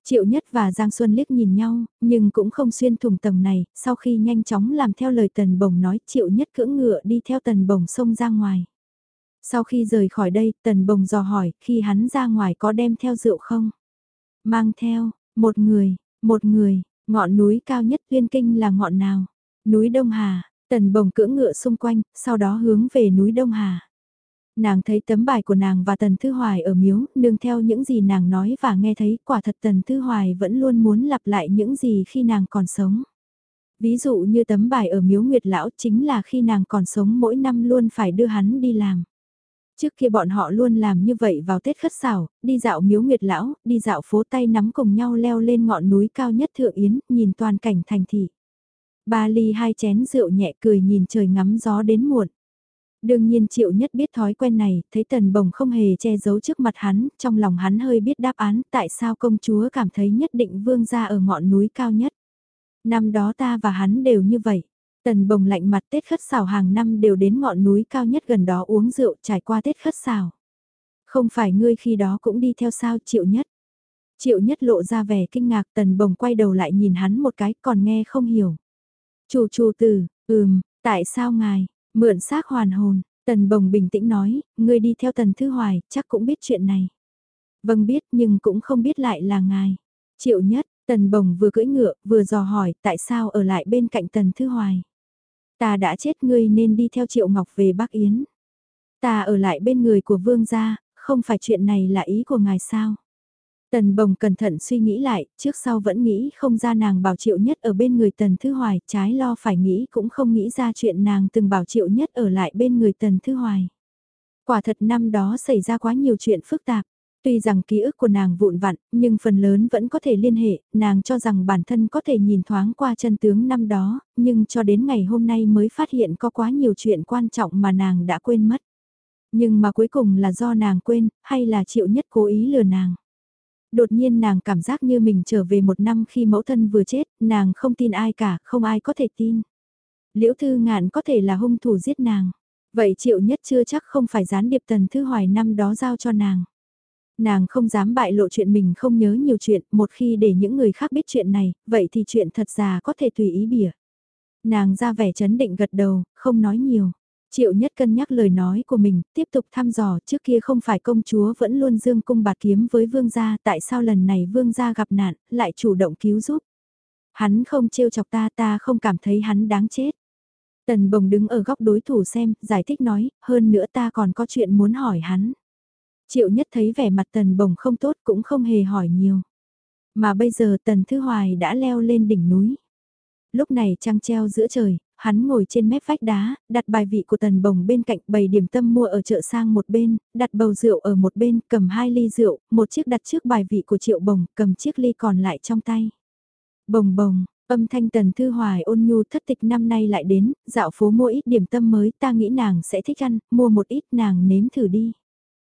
Speaker 1: Triệu Nhất và Giang Xuân liếc nhìn nhau, nhưng cũng không xuyên thủng tầng này, sau khi nhanh chóng làm theo lời Tần Bồng nói Triệu Nhất cưỡng ngựa đi theo Tần Bồng xông ra ngoài. Sau khi rời khỏi đây, Tần Bồng dò hỏi, khi hắn ra ngoài có đem theo rượu không? Mang theo, một người, một người, ngọn núi cao nhất Tuyên Kinh là ngọn nào? Núi Đông Hà, Tần Bồng cưỡng ngựa xung quanh, sau đó hướng về núi Đông Hà. Nàng thấy tấm bài của nàng và Tần Thư Hoài ở miếu, nương theo những gì nàng nói và nghe thấy, quả thật Tần Thư Hoài vẫn luôn muốn lặp lại những gì khi nàng còn sống. Ví dụ như tấm bài ở miếu Nguyệt Lão chính là khi nàng còn sống mỗi năm luôn phải đưa hắn đi làm. Trước kia bọn họ luôn làm như vậy vào Tết khất xảo, đi dạo miếu Nguyệt Lão, đi dạo phố tay nắm cùng nhau leo lên ngọn núi cao nhất Thượng Yến, nhìn toàn cảnh thành thị. Ba ly hai chén rượu nhẹ cười nhìn trời ngắm gió đến muộn. Đương nhiên triệu nhất biết thói quen này, thấy tần bồng không hề che giấu trước mặt hắn, trong lòng hắn hơi biết đáp án tại sao công chúa cảm thấy nhất định vương ra ở ngọn núi cao nhất. Năm đó ta và hắn đều như vậy. Tần bồng lạnh mặt Tết khất xào hàng năm đều đến ngọn núi cao nhất gần đó uống rượu trải qua Tết khất xào. Không phải ngươi khi đó cũng đi theo sao triệu nhất. Triệu nhất lộ ra vẻ kinh ngạc tần bồng quay đầu lại nhìn hắn một cái còn nghe không hiểu. Chủ chủ tử, ừm, tại sao ngài, Mượn xác hoàn hồn, Tần Bồng bình tĩnh nói, ngươi đi theo Tần Thư Hoài, chắc cũng biết chuyện này. Vâng biết nhưng cũng không biết lại là ngài. Triệu nhất, Tần Bồng vừa cưỡi ngựa, vừa dò hỏi tại sao ở lại bên cạnh Tần Thư Hoài. Ta đã chết ngươi nên đi theo Triệu Ngọc về Bắc Yến. Ta ở lại bên người của vương gia, không phải chuyện này là ý của ngài sao? Tần bồng cẩn thận suy nghĩ lại, trước sau vẫn nghĩ không ra nàng bảo triệu nhất ở bên người tần thư hoài, trái lo phải nghĩ cũng không nghĩ ra chuyện nàng từng bảo triệu nhất ở lại bên người tần thư hoài. Quả thật năm đó xảy ra quá nhiều chuyện phức tạp. Tuy rằng ký ức của nàng vụn vặn, nhưng phần lớn vẫn có thể liên hệ, nàng cho rằng bản thân có thể nhìn thoáng qua chân tướng năm đó, nhưng cho đến ngày hôm nay mới phát hiện có quá nhiều chuyện quan trọng mà nàng đã quên mất. Nhưng mà cuối cùng là do nàng quên, hay là triệu nhất cố ý lừa nàng. Đột nhiên nàng cảm giác như mình trở về một năm khi mẫu thân vừa chết, nàng không tin ai cả, không ai có thể tin. Liễu Thư Ngạn có thể là hung thủ giết nàng. Vậy Triệu Nhất chưa chắc không phải gián điệp Tần Thư Hoài năm đó giao cho nàng. Nàng không dám bại lộ chuyện mình không nhớ nhiều chuyện, một khi để những người khác biết chuyện này, vậy thì chuyện thật ra có thể tùy ý bỉa. Nàng ra vẻ chấn định gật đầu, không nói nhiều. Triệu nhất cân nhắc lời nói của mình, tiếp tục thăm dò trước kia không phải công chúa vẫn luôn dương cung bạt kiếm với vương gia, tại sao lần này vương gia gặp nạn, lại chủ động cứu giúp. Hắn không trêu chọc ta ta không cảm thấy hắn đáng chết. Tần bồng đứng ở góc đối thủ xem, giải thích nói, hơn nữa ta còn có chuyện muốn hỏi hắn. Triệu nhất thấy vẻ mặt tần bồng không tốt cũng không hề hỏi nhiều. Mà bây giờ tần thư hoài đã leo lên đỉnh núi. Lúc này trăng treo giữa trời, hắn ngồi trên mép vách đá, đặt bài vị của tần bồng bên cạnh bầy điểm tâm mua ở chợ sang một bên, đặt bầu rượu ở một bên, cầm hai ly rượu, một chiếc đặt trước bài vị của triệu bồng, cầm chiếc ly còn lại trong tay. Bồng bồng, âm thanh tần thư hoài ôn nhu thất tịch năm nay lại đến, dạo phố mua ít điểm tâm mới, ta nghĩ nàng sẽ thích ăn, mua một ít nàng nếm thử đi.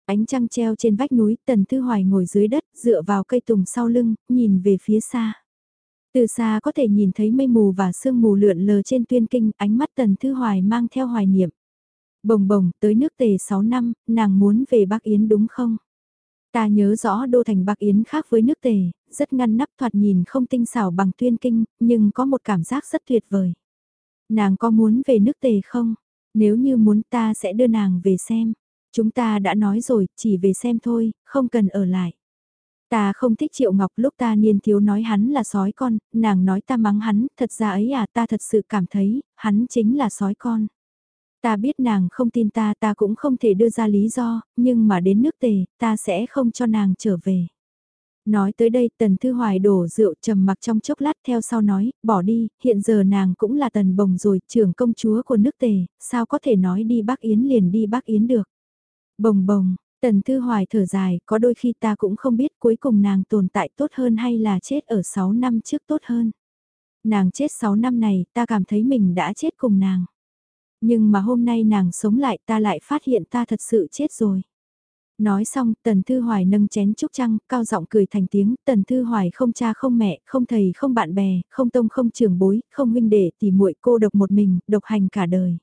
Speaker 1: Ánh trăng treo trên vách núi, tần thư hoài ngồi dưới đất, dựa vào cây tùng sau lưng, nhìn về phía xa. Từ xa có thể nhìn thấy mây mù và sương mù lượn lờ trên tuyên kinh, ánh mắt tần thư hoài mang theo hoài niệm. Bồng bồng, tới nước tề 6 năm, nàng muốn về Bắc Yến đúng không? Ta nhớ rõ đô thành Bắc Yến khác với nước tề, rất ngăn nắp thoạt nhìn không tinh xảo bằng tuyên kinh, nhưng có một cảm giác rất tuyệt vời. Nàng có muốn về nước tề không? Nếu như muốn ta sẽ đưa nàng về xem. Chúng ta đã nói rồi, chỉ về xem thôi, không cần ở lại. Ta không thích Triệu Ngọc lúc ta niên thiếu nói hắn là sói con, nàng nói ta mắng hắn, thật ra ấy à ta thật sự cảm thấy, hắn chính là sói con. Ta biết nàng không tin ta ta cũng không thể đưa ra lý do, nhưng mà đến nước tề, ta sẽ không cho nàng trở về. Nói tới đây tần thư hoài đổ rượu trầm mặc trong chốc lát theo sau nói, bỏ đi, hiện giờ nàng cũng là tần bồng rồi, trưởng công chúa của nước tề, sao có thể nói đi bác Yến liền đi bác Yến được. Bồng bồng, tần thư hoài thở dài, có đôi khi ta cũng không biết cuối cùng nàng tồn tại tốt hơn hay là chết ở 6 năm trước tốt hơn. Nàng chết 6 năm này, ta cảm thấy mình đã chết cùng nàng. Nhưng mà hôm nay nàng sống lại ta lại phát hiện ta thật sự chết rồi. Nói xong, Tần Thư Hoài nâng chén trúc trăng, cao giọng cười thành tiếng, Tần Thư Hoài không cha không mẹ, không thầy không bạn bè, không tông không trường bối, không huynh đệ tỉ muội cô độc một mình, độc hành cả đời.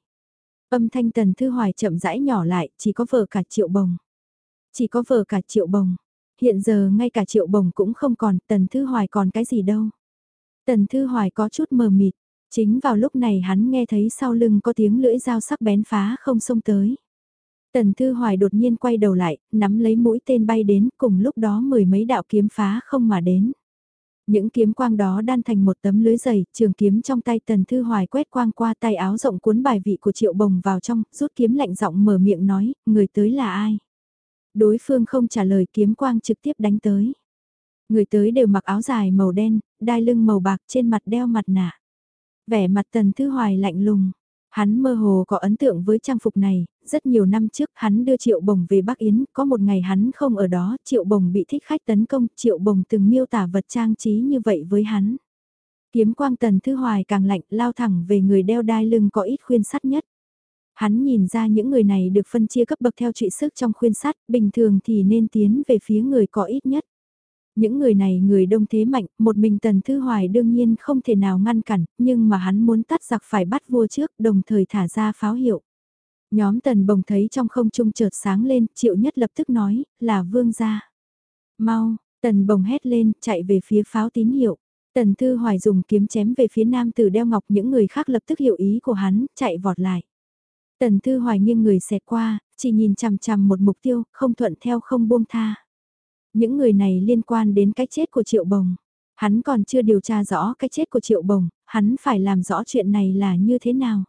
Speaker 1: Âm thanh Tần Thư Hoài chậm rãi nhỏ lại, chỉ có vợ cả triệu bồng. Chỉ có vợ cả triệu bồng. Hiện giờ ngay cả triệu bồng cũng không còn, Tần Thư Hoài còn cái gì đâu. Tần Thư Hoài có chút mờ mịt, chính vào lúc này hắn nghe thấy sau lưng có tiếng lưỡi dao sắc bén phá không xông tới. Tần Thư Hoài đột nhiên quay đầu lại, nắm lấy mũi tên bay đến, cùng lúc đó mười mấy đạo kiếm phá không mà đến. Những kiếm quang đó đan thành một tấm lưới dày, trường kiếm trong tay Tần Thư Hoài quét quang qua tay áo rộng cuốn bài vị của Triệu Bồng vào trong, rút kiếm lạnh giọng mở miệng nói, người tới là ai? Đối phương không trả lời kiếm quang trực tiếp đánh tới. Người tới đều mặc áo dài màu đen, đai lưng màu bạc trên mặt đeo mặt nạ. Vẻ mặt Tần Thư Hoài lạnh lùng, Hắn mơ hồ có ấn tượng với trang phục này, rất nhiều năm trước hắn đưa Triệu Bồng về Bắc Yến, có một ngày hắn không ở đó, Triệu Bồng bị thích khách tấn công, Triệu Bồng từng miêu tả vật trang trí như vậy với hắn. Kiếm quang tần thư hoài càng lạnh lao thẳng về người đeo đai lưng có ít khuyên sắt nhất. Hắn nhìn ra những người này được phân chia cấp bậc theo trụy sức trong khuyên sát bình thường thì nên tiến về phía người có ít nhất. Những người này người đông thế mạnh, một mình Tần Thư Hoài đương nhiên không thể nào ngăn cản, nhưng mà hắn muốn tắt giặc phải bắt vua trước, đồng thời thả ra pháo hiệu. Nhóm Tần Bồng thấy trong không trung chợt sáng lên, Triệu Nhất lập tức nói, là vương gia. Mau, Tần Bồng hét lên, chạy về phía pháo tín hiệu. Tần Thư Hoài dùng kiếm chém về phía nam tử đeo ngọc những người khác lập tức hiểu ý của hắn, chạy vọt lại. Tần Thư Hoài nghiêng người xẹt qua, chỉ nhìn chằm chằm một mục tiêu, không thuận theo không buông tha. Những người này liên quan đến cái chết của Triệu Bồng. Hắn còn chưa điều tra rõ cái chết của Triệu Bồng, hắn phải làm rõ chuyện này là như thế nào.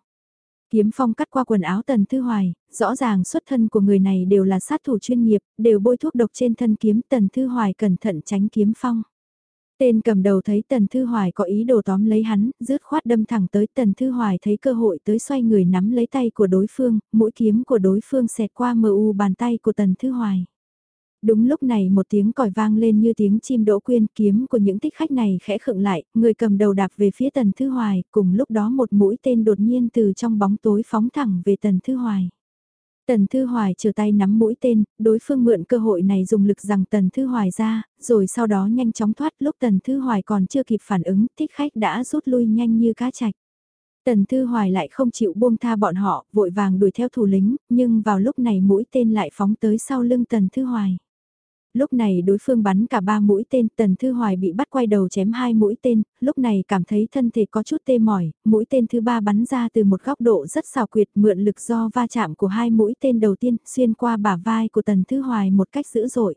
Speaker 1: Kiếm phong cắt qua quần áo Tần Thư Hoài, rõ ràng xuất thân của người này đều là sát thủ chuyên nghiệp, đều bôi thuốc độc trên thân kiếm Tần Thư Hoài cẩn thận tránh kiếm phong. Tên cầm đầu thấy Tần Thư Hoài có ý đồ tóm lấy hắn, rứt khoát đâm thẳng tới Tần Thư Hoài thấy cơ hội tới xoay người nắm lấy tay của đối phương, mũi kiếm của đối phương xẹt qua mờ u bàn tay của Tần Thư Hoài. Đúng lúc này một tiếng còi vang lên như tiếng chim đỗ quyên kiếm của những thích khách này khẽ khựng lại, người cầm đầu đạp về phía Tần Thư Hoài, cùng lúc đó một mũi tên đột nhiên từ trong bóng tối phóng thẳng về Tần Thư Hoài. Tần Thư Hoài trở tay nắm mũi tên, đối phương mượn cơ hội này dùng lực rằng Tần Thư Hoài ra, rồi sau đó nhanh chóng thoát lúc Tần Thư Hoài còn chưa kịp phản ứng, thích khách đã rút lui nhanh như cá chạch. Tần Thư Hoài lại không chịu buông tha bọn họ, vội vàng đuổi theo thủ lính, nhưng vào lúc này mũi tên lại phóng tới sau lưng Tần Thư Hoài. Lúc này đối phương bắn cả ba mũi tên, Tần Thư Hoài bị bắt quay đầu chém hai mũi tên, lúc này cảm thấy thân thể có chút tê mỏi, mũi tên thứ ba bắn ra từ một góc độ rất xào quyệt mượn lực do va chạm của hai mũi tên đầu tiên xuyên qua bả vai của Tần Thư Hoài một cách dữ dội.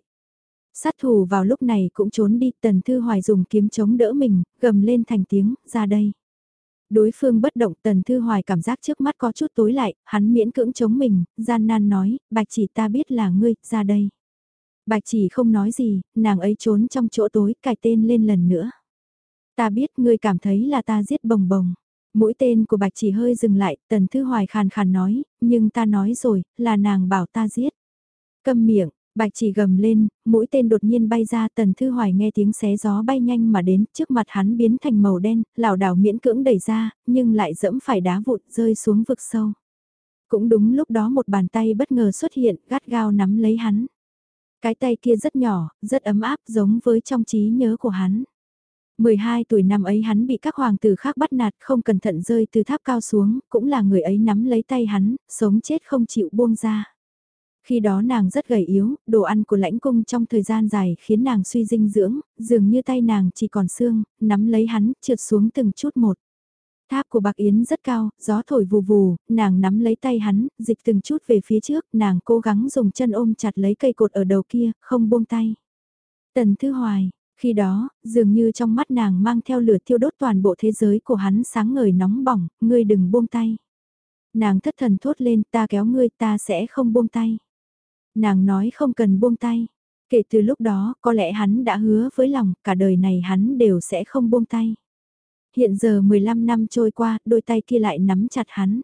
Speaker 1: Sát thủ vào lúc này cũng trốn đi, Tần Thư Hoài dùng kiếm chống đỡ mình, gầm lên thành tiếng, ra đây. Đối phương bất động Tần Thư Hoài cảm giác trước mắt có chút tối lại, hắn miễn cưỡng chống mình, gian nan nói, bạch chỉ ta biết là ngươi, ra đây. Bạch chỉ không nói gì, nàng ấy trốn trong chỗ tối, cài tên lên lần nữa. Ta biết ngươi cảm thấy là ta giết bồng bồng. Mũi tên của bạch chỉ hơi dừng lại, tần thư hoài khàn khàn nói, nhưng ta nói rồi, là nàng bảo ta giết. Câm miệng, bạch chỉ gầm lên, mũi tên đột nhiên bay ra tần thư hoài nghe tiếng xé gió bay nhanh mà đến, trước mặt hắn biến thành màu đen, lảo đảo miễn cưỡng đẩy ra, nhưng lại dẫm phải đá vụt rơi xuống vực sâu. Cũng đúng lúc đó một bàn tay bất ngờ xuất hiện, gắt gao nắm lấy hắn. Cái tay kia rất nhỏ, rất ấm áp giống với trong trí nhớ của hắn. 12 tuổi năm ấy hắn bị các hoàng tử khác bắt nạt không cẩn thận rơi từ tháp cao xuống, cũng là người ấy nắm lấy tay hắn, sống chết không chịu buông ra. Khi đó nàng rất gầy yếu, đồ ăn của lãnh cung trong thời gian dài khiến nàng suy dinh dưỡng, dường như tay nàng chỉ còn xương, nắm lấy hắn, trượt xuống từng chút một. Tháp của Bạc Yến rất cao, gió thổi vù vù, nàng nắm lấy tay hắn, dịch từng chút về phía trước, nàng cố gắng dùng chân ôm chặt lấy cây cột ở đầu kia, không buông tay. Tần Thư Hoài, khi đó, dường như trong mắt nàng mang theo lửa thiêu đốt toàn bộ thế giới của hắn sáng ngời nóng bỏng, ngươi đừng buông tay. Nàng thất thần thốt lên ta kéo ngươi ta sẽ không buông tay. Nàng nói không cần buông tay. Kể từ lúc đó, có lẽ hắn đã hứa với lòng, cả đời này hắn đều sẽ không buông tay. Hiện giờ 15 năm trôi qua, đôi tay kia lại nắm chặt hắn.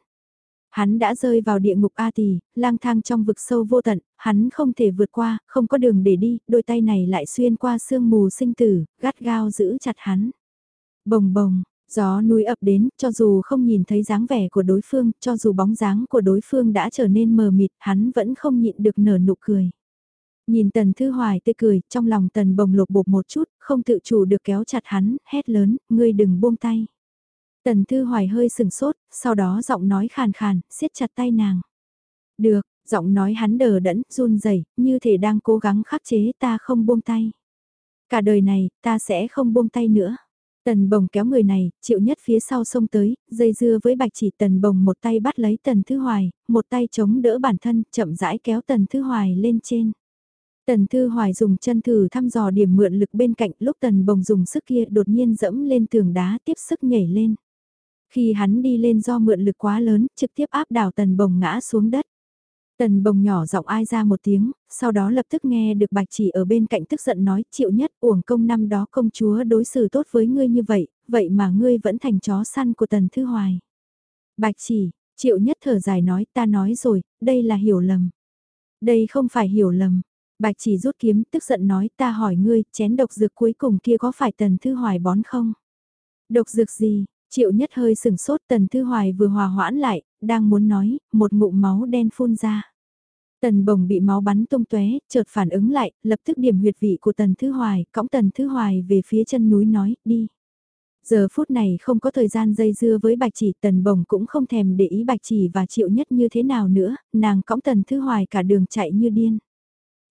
Speaker 1: Hắn đã rơi vào địa ngục A Tỳ, lang thang trong vực sâu vô tận, hắn không thể vượt qua, không có đường để đi, đôi tay này lại xuyên qua sương mù sinh tử, gắt gao giữ chặt hắn. Bồng bồng, gió núi ập đến, cho dù không nhìn thấy dáng vẻ của đối phương, cho dù bóng dáng của đối phương đã trở nên mờ mịt, hắn vẫn không nhịn được nở nụ cười. Nhìn Tần Thư Hoài tươi cười, trong lòng Tần bồng lột bột một chút, không tự chủ được kéo chặt hắn, hét lớn, ngươi đừng buông tay. Tần Thư Hoài hơi sừng sốt, sau đó giọng nói khàn khàn, siết chặt tay nàng. Được, giọng nói hắn đờ đẫn, run rẩy như thể đang cố gắng khắc chế ta không buông tay. Cả đời này, ta sẽ không buông tay nữa. Tần bồng kéo người này, chịu nhất phía sau sông tới, dây dưa với bạch chỉ tần bồng một tay bắt lấy tần thư hoài, một tay chống đỡ bản thân, chậm rãi kéo tần thư hoài lên trên. Tần Thư Hoài dùng chân thử thăm dò điểm mượn lực bên cạnh lúc Tần Bồng dùng sức kia đột nhiên dẫm lên tường đá tiếp sức nhảy lên. Khi hắn đi lên do mượn lực quá lớn, trực tiếp áp đảo Tần Bồng ngã xuống đất. Tần Bồng nhỏ giọng ai ra một tiếng, sau đó lập tức nghe được bạch chỉ ở bên cạnh tức giận nói chịu nhất uổng công năm đó công chúa đối xử tốt với ngươi như vậy, vậy mà ngươi vẫn thành chó săn của Tần Thư Hoài. Bạch chỉ, triệu nhất thở dài nói ta nói rồi, đây là hiểu lầm. Đây không phải hiểu lầm, Bạch chỉ rút kiếm tức giận nói ta hỏi ngươi, chén độc dược cuối cùng kia có phải tần thư hoài bón không? Độc dược gì? Triệu nhất hơi sừng sốt tần thư hoài vừa hòa hoãn lại, đang muốn nói, một ngụm máu đen phun ra. Tần bồng bị máu bắn tung tóe, chợt phản ứng lại, lập tức điểm huyệt vị của tần thư hoài, cõng tần thư hoài về phía chân núi nói, đi. Giờ phút này không có thời gian dây dưa với bạch chỉ tần bồng cũng không thèm để ý bạch chỉ và triệu nhất như thế nào nữa, nàng cõng tần thư hoài cả đường chạy như điên.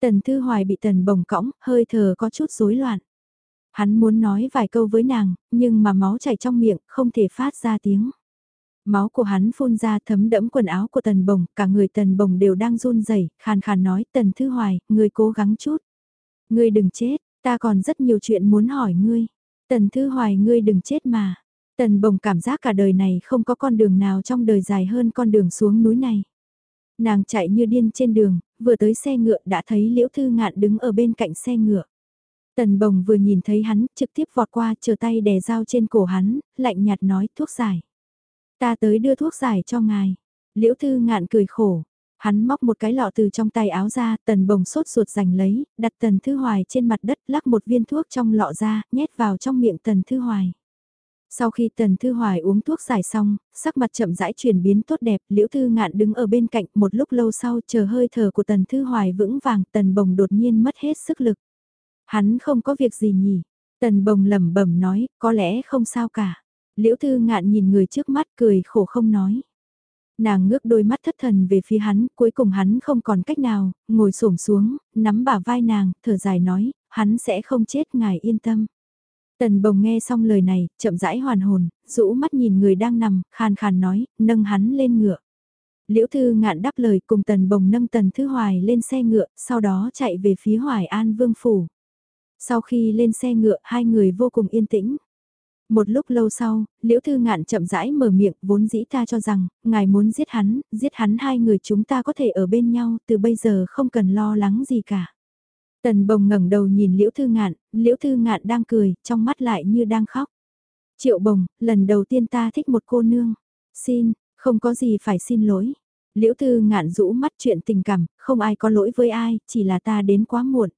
Speaker 1: Tần Thư Hoài bị tần bồng cõng, hơi thở có chút rối loạn. Hắn muốn nói vài câu với nàng, nhưng mà máu chảy trong miệng, không thể phát ra tiếng. Máu của hắn phun ra thấm đẫm quần áo của tần bồng, cả người tần bồng đều đang run rẩy khàn khàn nói tần Thư Hoài, ngươi cố gắng chút. Ngươi đừng chết, ta còn rất nhiều chuyện muốn hỏi ngươi. Tần Thư Hoài ngươi đừng chết mà. Tần bồng cảm giác cả đời này không có con đường nào trong đời dài hơn con đường xuống núi này. Nàng chạy như điên trên đường, vừa tới xe ngựa đã thấy Liễu Thư Ngạn đứng ở bên cạnh xe ngựa. Tần bồng vừa nhìn thấy hắn, trực tiếp vọt qua, chờ tay đè dao trên cổ hắn, lạnh nhạt nói thuốc giải. Ta tới đưa thuốc giải cho ngài. Liễu Thư Ngạn cười khổ. Hắn móc một cái lọ từ trong tay áo ra, tần bồng sốt ruột giành lấy, đặt tần thư hoài trên mặt đất lắc một viên thuốc trong lọ ra, nhét vào trong miệng tần thư hoài. Sau khi Tần Thư Hoài uống thuốc giải xong, sắc mặt chậm rãi chuyển biến tốt đẹp, Liễu Thư Ngạn đứng ở bên cạnh một lúc lâu sau chờ hơi thở của Tần Thư Hoài vững vàng, Tần Bồng đột nhiên mất hết sức lực. Hắn không có việc gì nhỉ? Tần Bồng lẩm bẩm nói, có lẽ không sao cả. Liễu Thư Ngạn nhìn người trước mắt cười khổ không nói. Nàng ngước đôi mắt thất thần về phía hắn, cuối cùng hắn không còn cách nào, ngồi xổm xuống, nắm bả vai nàng, thở dài nói, hắn sẽ không chết ngài yên tâm. Tần bồng nghe xong lời này, chậm rãi hoàn hồn, rũ mắt nhìn người đang nằm, khàn khàn nói, nâng hắn lên ngựa. Liễu Thư ngạn đáp lời cùng Tần Bồng nâng Tần Thư Hoài lên xe ngựa, sau đó chạy về phía Hoài An Vương Phủ. Sau khi lên xe ngựa, hai người vô cùng yên tĩnh. Một lúc lâu sau, Liễu Thư ngạn chậm rãi mở miệng, vốn dĩ ta cho rằng, ngài muốn giết hắn, giết hắn hai người chúng ta có thể ở bên nhau, từ bây giờ không cần lo lắng gì cả. Tần Bồng ngẩng đầu nhìn Liễu Thư ngạn, Liễu Thư ngạn đang cười, trong mắt lại như đang khóc. Triệu Bồng, lần đầu tiên ta thích một cô nương. Xin, không có gì phải xin lỗi. Liễu Thư ngạn rũ mắt chuyện tình cảm, không ai có lỗi với ai, chỉ là ta đến quá muộn.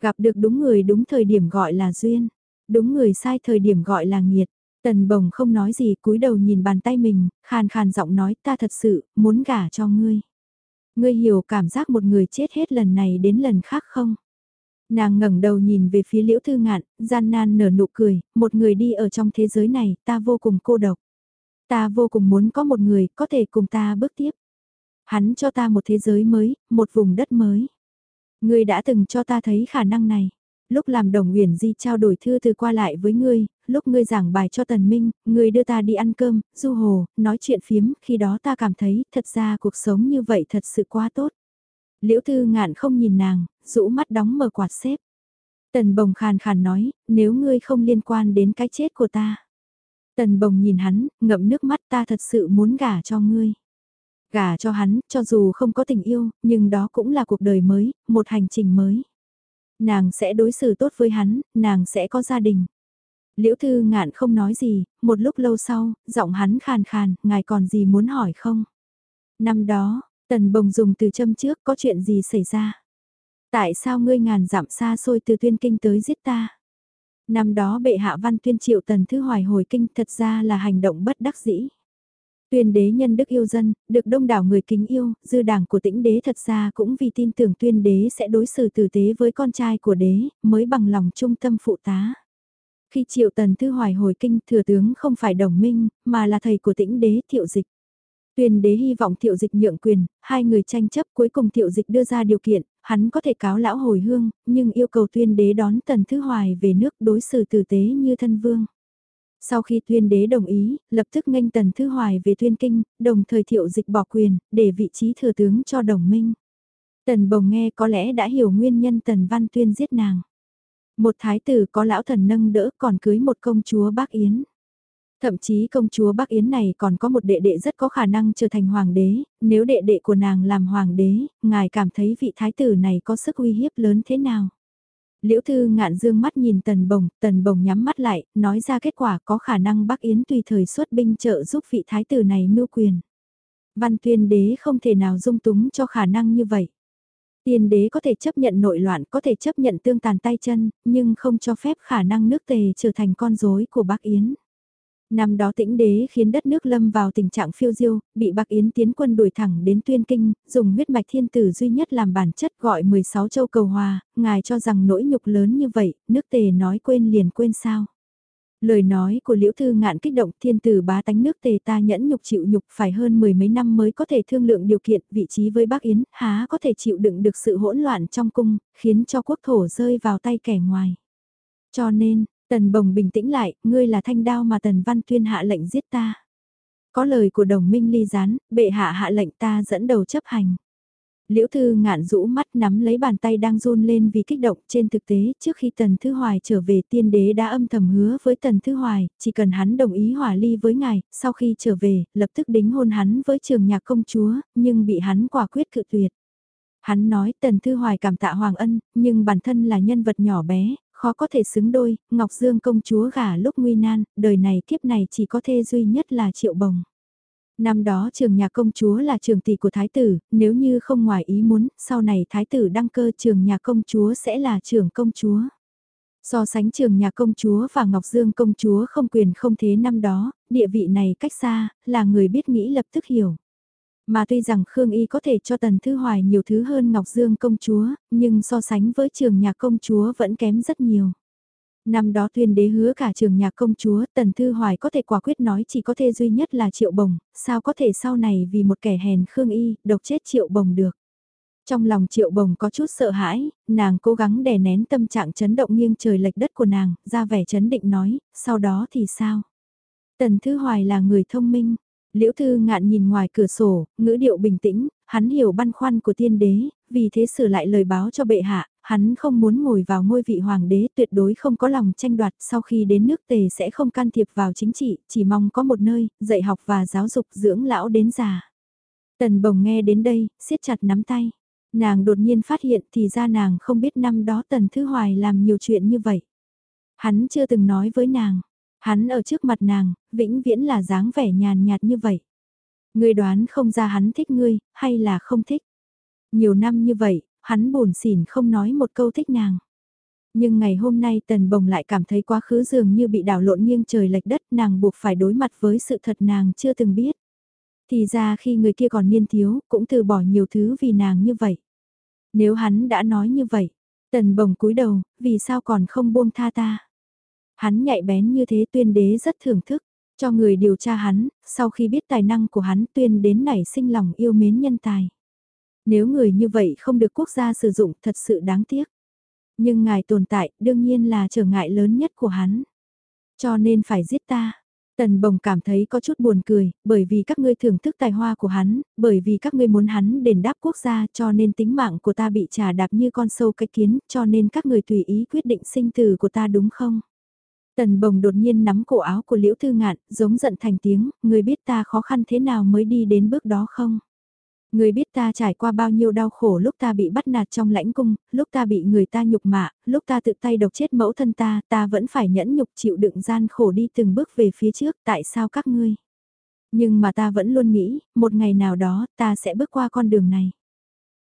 Speaker 1: Gặp được đúng người đúng thời điểm gọi là duyên, đúng người sai thời điểm gọi là nghiệt. Tần bồng không nói gì cúi đầu nhìn bàn tay mình, khàn khàn giọng nói ta thật sự, muốn gả cho ngươi. Ngươi hiểu cảm giác một người chết hết lần này đến lần khác không? Nàng ngẩng đầu nhìn về phía liễu thư ngạn, gian nan nở nụ cười, một người đi ở trong thế giới này, ta vô cùng cô độc. Ta vô cùng muốn có một người có thể cùng ta bước tiếp. Hắn cho ta một thế giới mới, một vùng đất mới. Ngươi đã từng cho ta thấy khả năng này. Lúc làm đồng huyền di trao đổi thư từ qua lại với ngươi, lúc ngươi giảng bài cho tần minh, ngươi đưa ta đi ăn cơm, du hồ, nói chuyện phiếm, khi đó ta cảm thấy thật ra cuộc sống như vậy thật sự quá tốt. Liễu thư ngạn không nhìn nàng, rũ mắt đóng mở quạt xếp. Tần bồng khàn khàn nói, nếu ngươi không liên quan đến cái chết của ta. Tần bồng nhìn hắn, ngậm nước mắt ta thật sự muốn gả cho ngươi. Gả cho hắn, cho dù không có tình yêu, nhưng đó cũng là cuộc đời mới, một hành trình mới. Nàng sẽ đối xử tốt với hắn, nàng sẽ có gia đình. Liễu Thư Ngạn không nói gì, một lúc lâu sau, giọng hắn khàn khàn, ngài còn gì muốn hỏi không? Năm đó, Tần Bồng dùng từ châm trước có chuyện gì xảy ra? Tại sao ngươi ngàn dặm xa xôi từ tuyên kinh tới giết ta? Năm đó bệ hạ văn tuyên triệu Tần Thư Hoài hồi kinh thật ra là hành động bất đắc dĩ. Tuyên đế nhân đức yêu dân, được đông đảo người kính yêu, dư đảng của tĩnh đế thật ra cũng vì tin tưởng tuyên đế sẽ đối xử tử tế với con trai của đế, mới bằng lòng trung tâm phụ tá. Khi triệu tần thư hoài hồi kinh thừa tướng không phải đồng minh, mà là thầy của tĩnh đế thiệu dịch. Tuyên đế hy vọng thiệu dịch nhượng quyền, hai người tranh chấp cuối cùng thiệu dịch đưa ra điều kiện, hắn có thể cáo lão hồi hương, nhưng yêu cầu tuyên đế đón tần thư hoài về nước đối xử tử tế như thân vương. Sau khi tuyên đế đồng ý, lập tức nghênh tần thư hoài về tuyên kinh, đồng thời thiệu dịch bỏ quyền, để vị trí thừa tướng cho đồng minh. Tần bồng nghe có lẽ đã hiểu nguyên nhân tần văn tuyên giết nàng. Một thái tử có lão thần nâng đỡ còn cưới một công chúa bác Yến. Thậm chí công chúa Bắc Yến này còn có một đệ đệ rất có khả năng trở thành hoàng đế, nếu đệ đệ của nàng làm hoàng đế, ngài cảm thấy vị thái tử này có sức uy hiếp lớn thế nào? Liễu Thư ngạn dương mắt nhìn Tần Bồng, Tần Bồng nhắm mắt lại, nói ra kết quả có khả năng Bắc Yến tùy thời xuất binh trợ giúp vị thái tử này mưu quyền. Văn tuyên đế không thể nào dung túng cho khả năng như vậy. Tiên đế có thể chấp nhận nội loạn, có thể chấp nhận tương tàn tay chân, nhưng không cho phép khả năng nước tề trở thành con rối của Bắc Yến. Năm đó tĩnh đế khiến đất nước lâm vào tình trạng phiêu diêu, bị Bạc Yến tiến quân đuổi thẳng đến tuyên kinh, dùng huyết mạch thiên tử duy nhất làm bản chất gọi 16 châu cầu hòa, ngài cho rằng nỗi nhục lớn như vậy, nước tề nói quên liền quên sao. Lời nói của Liễu Thư ngạn kích động thiên tử bá tánh nước tề ta nhẫn nhục chịu nhục phải hơn mười mấy năm mới có thể thương lượng điều kiện vị trí với Bắc Yến, há có thể chịu đựng được sự hỗn loạn trong cung, khiến cho quốc thổ rơi vào tay kẻ ngoài. Cho nên, Tần bồng bình tĩnh lại, ngươi là thanh đao mà tần văn tuyên hạ lệnh giết ta. Có lời của đồng minh ly gián, bệ hạ hạ lệnh ta dẫn đầu chấp hành. Liễu Thư ngạn rũ mắt nắm lấy bàn tay đang run lên vì kích động trên thực tế trước khi Tần Thư Hoài trở về tiên đế đã âm thầm hứa với Tần Thư Hoài, chỉ cần hắn đồng ý hòa ly với ngài, sau khi trở về, lập tức đính hôn hắn với trường nhạc công chúa, nhưng bị hắn quả quyết cự tuyệt. Hắn nói Tần Thư Hoài cảm tạ Hoàng Ân, nhưng bản thân là nhân vật nhỏ bé, khó có thể xứng đôi, Ngọc Dương công chúa gả lúc nguy nan, đời này kiếp này chỉ có thê duy nhất là Triệu Bồng. Năm đó trường nhà công chúa là trường tỷ của thái tử, nếu như không ngoài ý muốn, sau này thái tử đăng cơ trường nhà công chúa sẽ là trường công chúa. So sánh trường nhà công chúa và Ngọc Dương công chúa không quyền không thế năm đó, địa vị này cách xa, là người biết nghĩ lập tức hiểu. Mà tuy rằng Khương Y có thể cho Tần Thư Hoài nhiều thứ hơn Ngọc Dương công chúa, nhưng so sánh với trường nhà công chúa vẫn kém rất nhiều. Năm đó tuyên đế hứa cả trường nhạc công chúa, Tần Thư Hoài có thể quả quyết nói chỉ có thể duy nhất là triệu bồng, sao có thể sau này vì một kẻ hèn khương y, độc chết triệu bồng được. Trong lòng triệu bồng có chút sợ hãi, nàng cố gắng đè nén tâm trạng chấn động nghiêng trời lệch đất của nàng, ra vẻ chấn định nói, sau đó thì sao? Tần Thư Hoài là người thông minh. Liễu Thư ngạn nhìn ngoài cửa sổ, ngữ điệu bình tĩnh, hắn hiểu băn khoăn của tiên đế, vì thế sửa lại lời báo cho bệ hạ, hắn không muốn ngồi vào ngôi vị hoàng đế tuyệt đối không có lòng tranh đoạt sau khi đến nước tề sẽ không can thiệp vào chính trị, chỉ mong có một nơi, dạy học và giáo dục dưỡng lão đến già. Tần bồng nghe đến đây, siết chặt nắm tay. Nàng đột nhiên phát hiện thì ra nàng không biết năm đó Tần Thư Hoài làm nhiều chuyện như vậy. Hắn chưa từng nói với nàng, hắn ở trước mặt nàng, vĩnh viễn là dáng vẻ nhàn nhạt như vậy. Ngươi đoán không ra hắn thích ngươi, hay là không thích. Nhiều năm như vậy, hắn buồn xỉn không nói một câu thích nàng. Nhưng ngày hôm nay tần bồng lại cảm thấy quá khứ dường như bị đảo lộn nghiêng trời lệch đất nàng buộc phải đối mặt với sự thật nàng chưa từng biết. Thì ra khi người kia còn niên thiếu, cũng từ bỏ nhiều thứ vì nàng như vậy. Nếu hắn đã nói như vậy, tần bồng cúi đầu, vì sao còn không buông tha ta? Hắn nhạy bén như thế tuyên đế rất thưởng thức, cho người điều tra hắn, sau khi biết tài năng của hắn tuyên đến nảy sinh lòng yêu mến nhân tài. Nếu người như vậy không được quốc gia sử dụng thật sự đáng tiếc. Nhưng ngài tồn tại đương nhiên là trở ngại lớn nhất của hắn. Cho nên phải giết ta. Tần bồng cảm thấy có chút buồn cười, bởi vì các ngươi thưởng thức tài hoa của hắn, bởi vì các ngươi muốn hắn đền đáp quốc gia cho nên tính mạng của ta bị trà đạp như con sâu cái kiến, cho nên các người tùy ý quyết định sinh tử của ta đúng không? Tần bồng đột nhiên nắm cổ áo của Liễu Thư Ngạn, giống giận thành tiếng, người biết ta khó khăn thế nào mới đi đến bước đó không? Người biết ta trải qua bao nhiêu đau khổ lúc ta bị bắt nạt trong lãnh cung, lúc ta bị người ta nhục mạ, lúc ta tự tay độc chết mẫu thân ta, ta vẫn phải nhẫn nhục chịu đựng gian khổ đi từng bước về phía trước, tại sao các ngươi? Nhưng mà ta vẫn luôn nghĩ, một ngày nào đó, ta sẽ bước qua con đường này.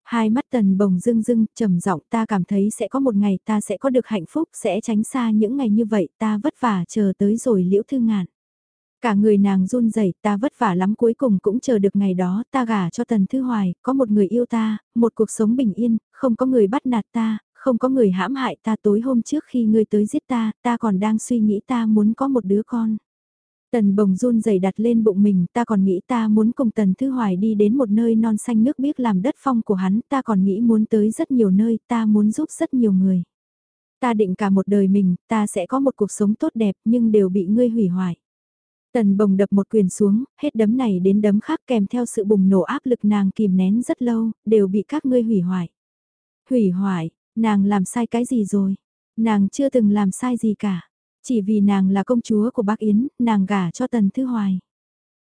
Speaker 1: Hai mắt tần bồng dưng dưng, trầm giọng ta cảm thấy sẽ có một ngày ta sẽ có được hạnh phúc, sẽ tránh xa những ngày như vậy, ta vất vả chờ tới rồi liễu thư ngạn. Cả người nàng run rẩy ta vất vả lắm cuối cùng cũng chờ được ngày đó, ta gả cho Tần Thư Hoài, có một người yêu ta, một cuộc sống bình yên, không có người bắt nạt ta, không có người hãm hại ta tối hôm trước khi ngươi tới giết ta, ta còn đang suy nghĩ ta muốn có một đứa con. Tần bồng run rẩy đặt lên bụng mình, ta còn nghĩ ta muốn cùng Tần Thư Hoài đi đến một nơi non xanh nước biếc làm đất phong của hắn, ta còn nghĩ muốn tới rất nhiều nơi, ta muốn giúp rất nhiều người. Ta định cả một đời mình, ta sẽ có một cuộc sống tốt đẹp nhưng đều bị ngươi hủy hoại. Tần bồng đập một quyền xuống, hết đấm này đến đấm khác kèm theo sự bùng nổ áp lực nàng kìm nén rất lâu, đều bị các ngươi hủy hoại. Hủy hoại, nàng làm sai cái gì rồi? Nàng chưa từng làm sai gì cả. Chỉ vì nàng là công chúa của bác Yến, nàng gả cho Tần Thư Hoài.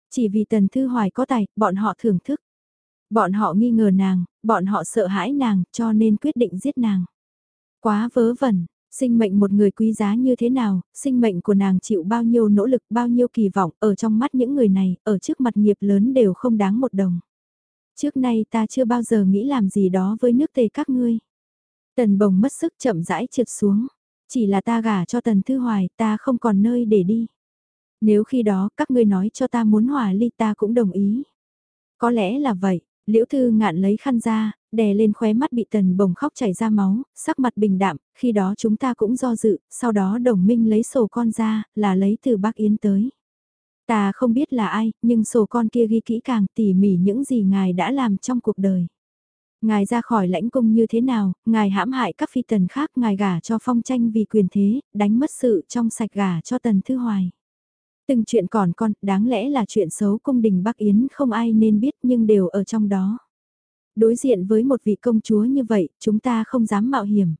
Speaker 1: Chỉ vì Tần Thư Hoài có tài, bọn họ thưởng thức. Bọn họ nghi ngờ nàng, bọn họ sợ hãi nàng, cho nên quyết định giết nàng. Quá vớ vẩn, Sinh mệnh một người quý giá như thế nào, sinh mệnh của nàng chịu bao nhiêu nỗ lực, bao nhiêu kỳ vọng, ở trong mắt những người này, ở trước mặt nghiệp lớn đều không đáng một đồng. Trước nay ta chưa bao giờ nghĩ làm gì đó với nước tề các ngươi. Tần bồng mất sức chậm rãi trượt xuống. Chỉ là ta gả cho tần thư hoài, ta không còn nơi để đi. Nếu khi đó các ngươi nói cho ta muốn hòa ly ta cũng đồng ý. Có lẽ là vậy, Liễu Thư ngạn lấy khăn ra, đè lên khóe mắt bị tần bồng khóc chảy ra máu, sắc mặt bình đạm, khi đó chúng ta cũng do dự, sau đó đồng minh lấy sổ con ra, là lấy từ bác Yến tới. Ta không biết là ai, nhưng sổ con kia ghi kỹ càng tỉ mỉ những gì ngài đã làm trong cuộc đời. Ngài ra khỏi lãnh cung như thế nào, ngài hãm hại các phi tần khác, ngài gả cho phong tranh vì quyền thế, đánh mất sự trong sạch gả cho tần thư hoài. Từng chuyện còn con, đáng lẽ là chuyện xấu cung đình Bắc Yến không ai nên biết nhưng đều ở trong đó. Đối diện với một vị công chúa như vậy, chúng ta không dám mạo hiểm.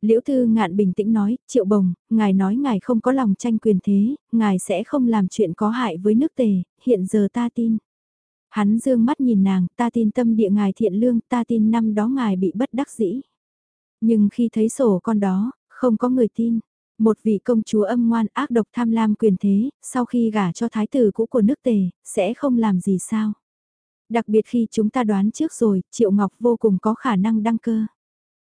Speaker 1: Liễu Thư Ngạn bình tĩnh nói, Triệu Bồng, ngài nói ngài không có lòng tranh quyền thế, ngài sẽ không làm chuyện có hại với nước tề, hiện giờ ta tin. Hắn dương mắt nhìn nàng, ta tin tâm địa ngài thiện lương, ta tin năm đó ngài bị bất đắc dĩ. Nhưng khi thấy sổ con đó, không có người tin. Một vị công chúa âm ngoan ác độc tham lam quyền thế, sau khi gả cho thái tử cũ của nước tề, sẽ không làm gì sao. Đặc biệt khi chúng ta đoán trước rồi, Triệu Ngọc vô cùng có khả năng đăng cơ.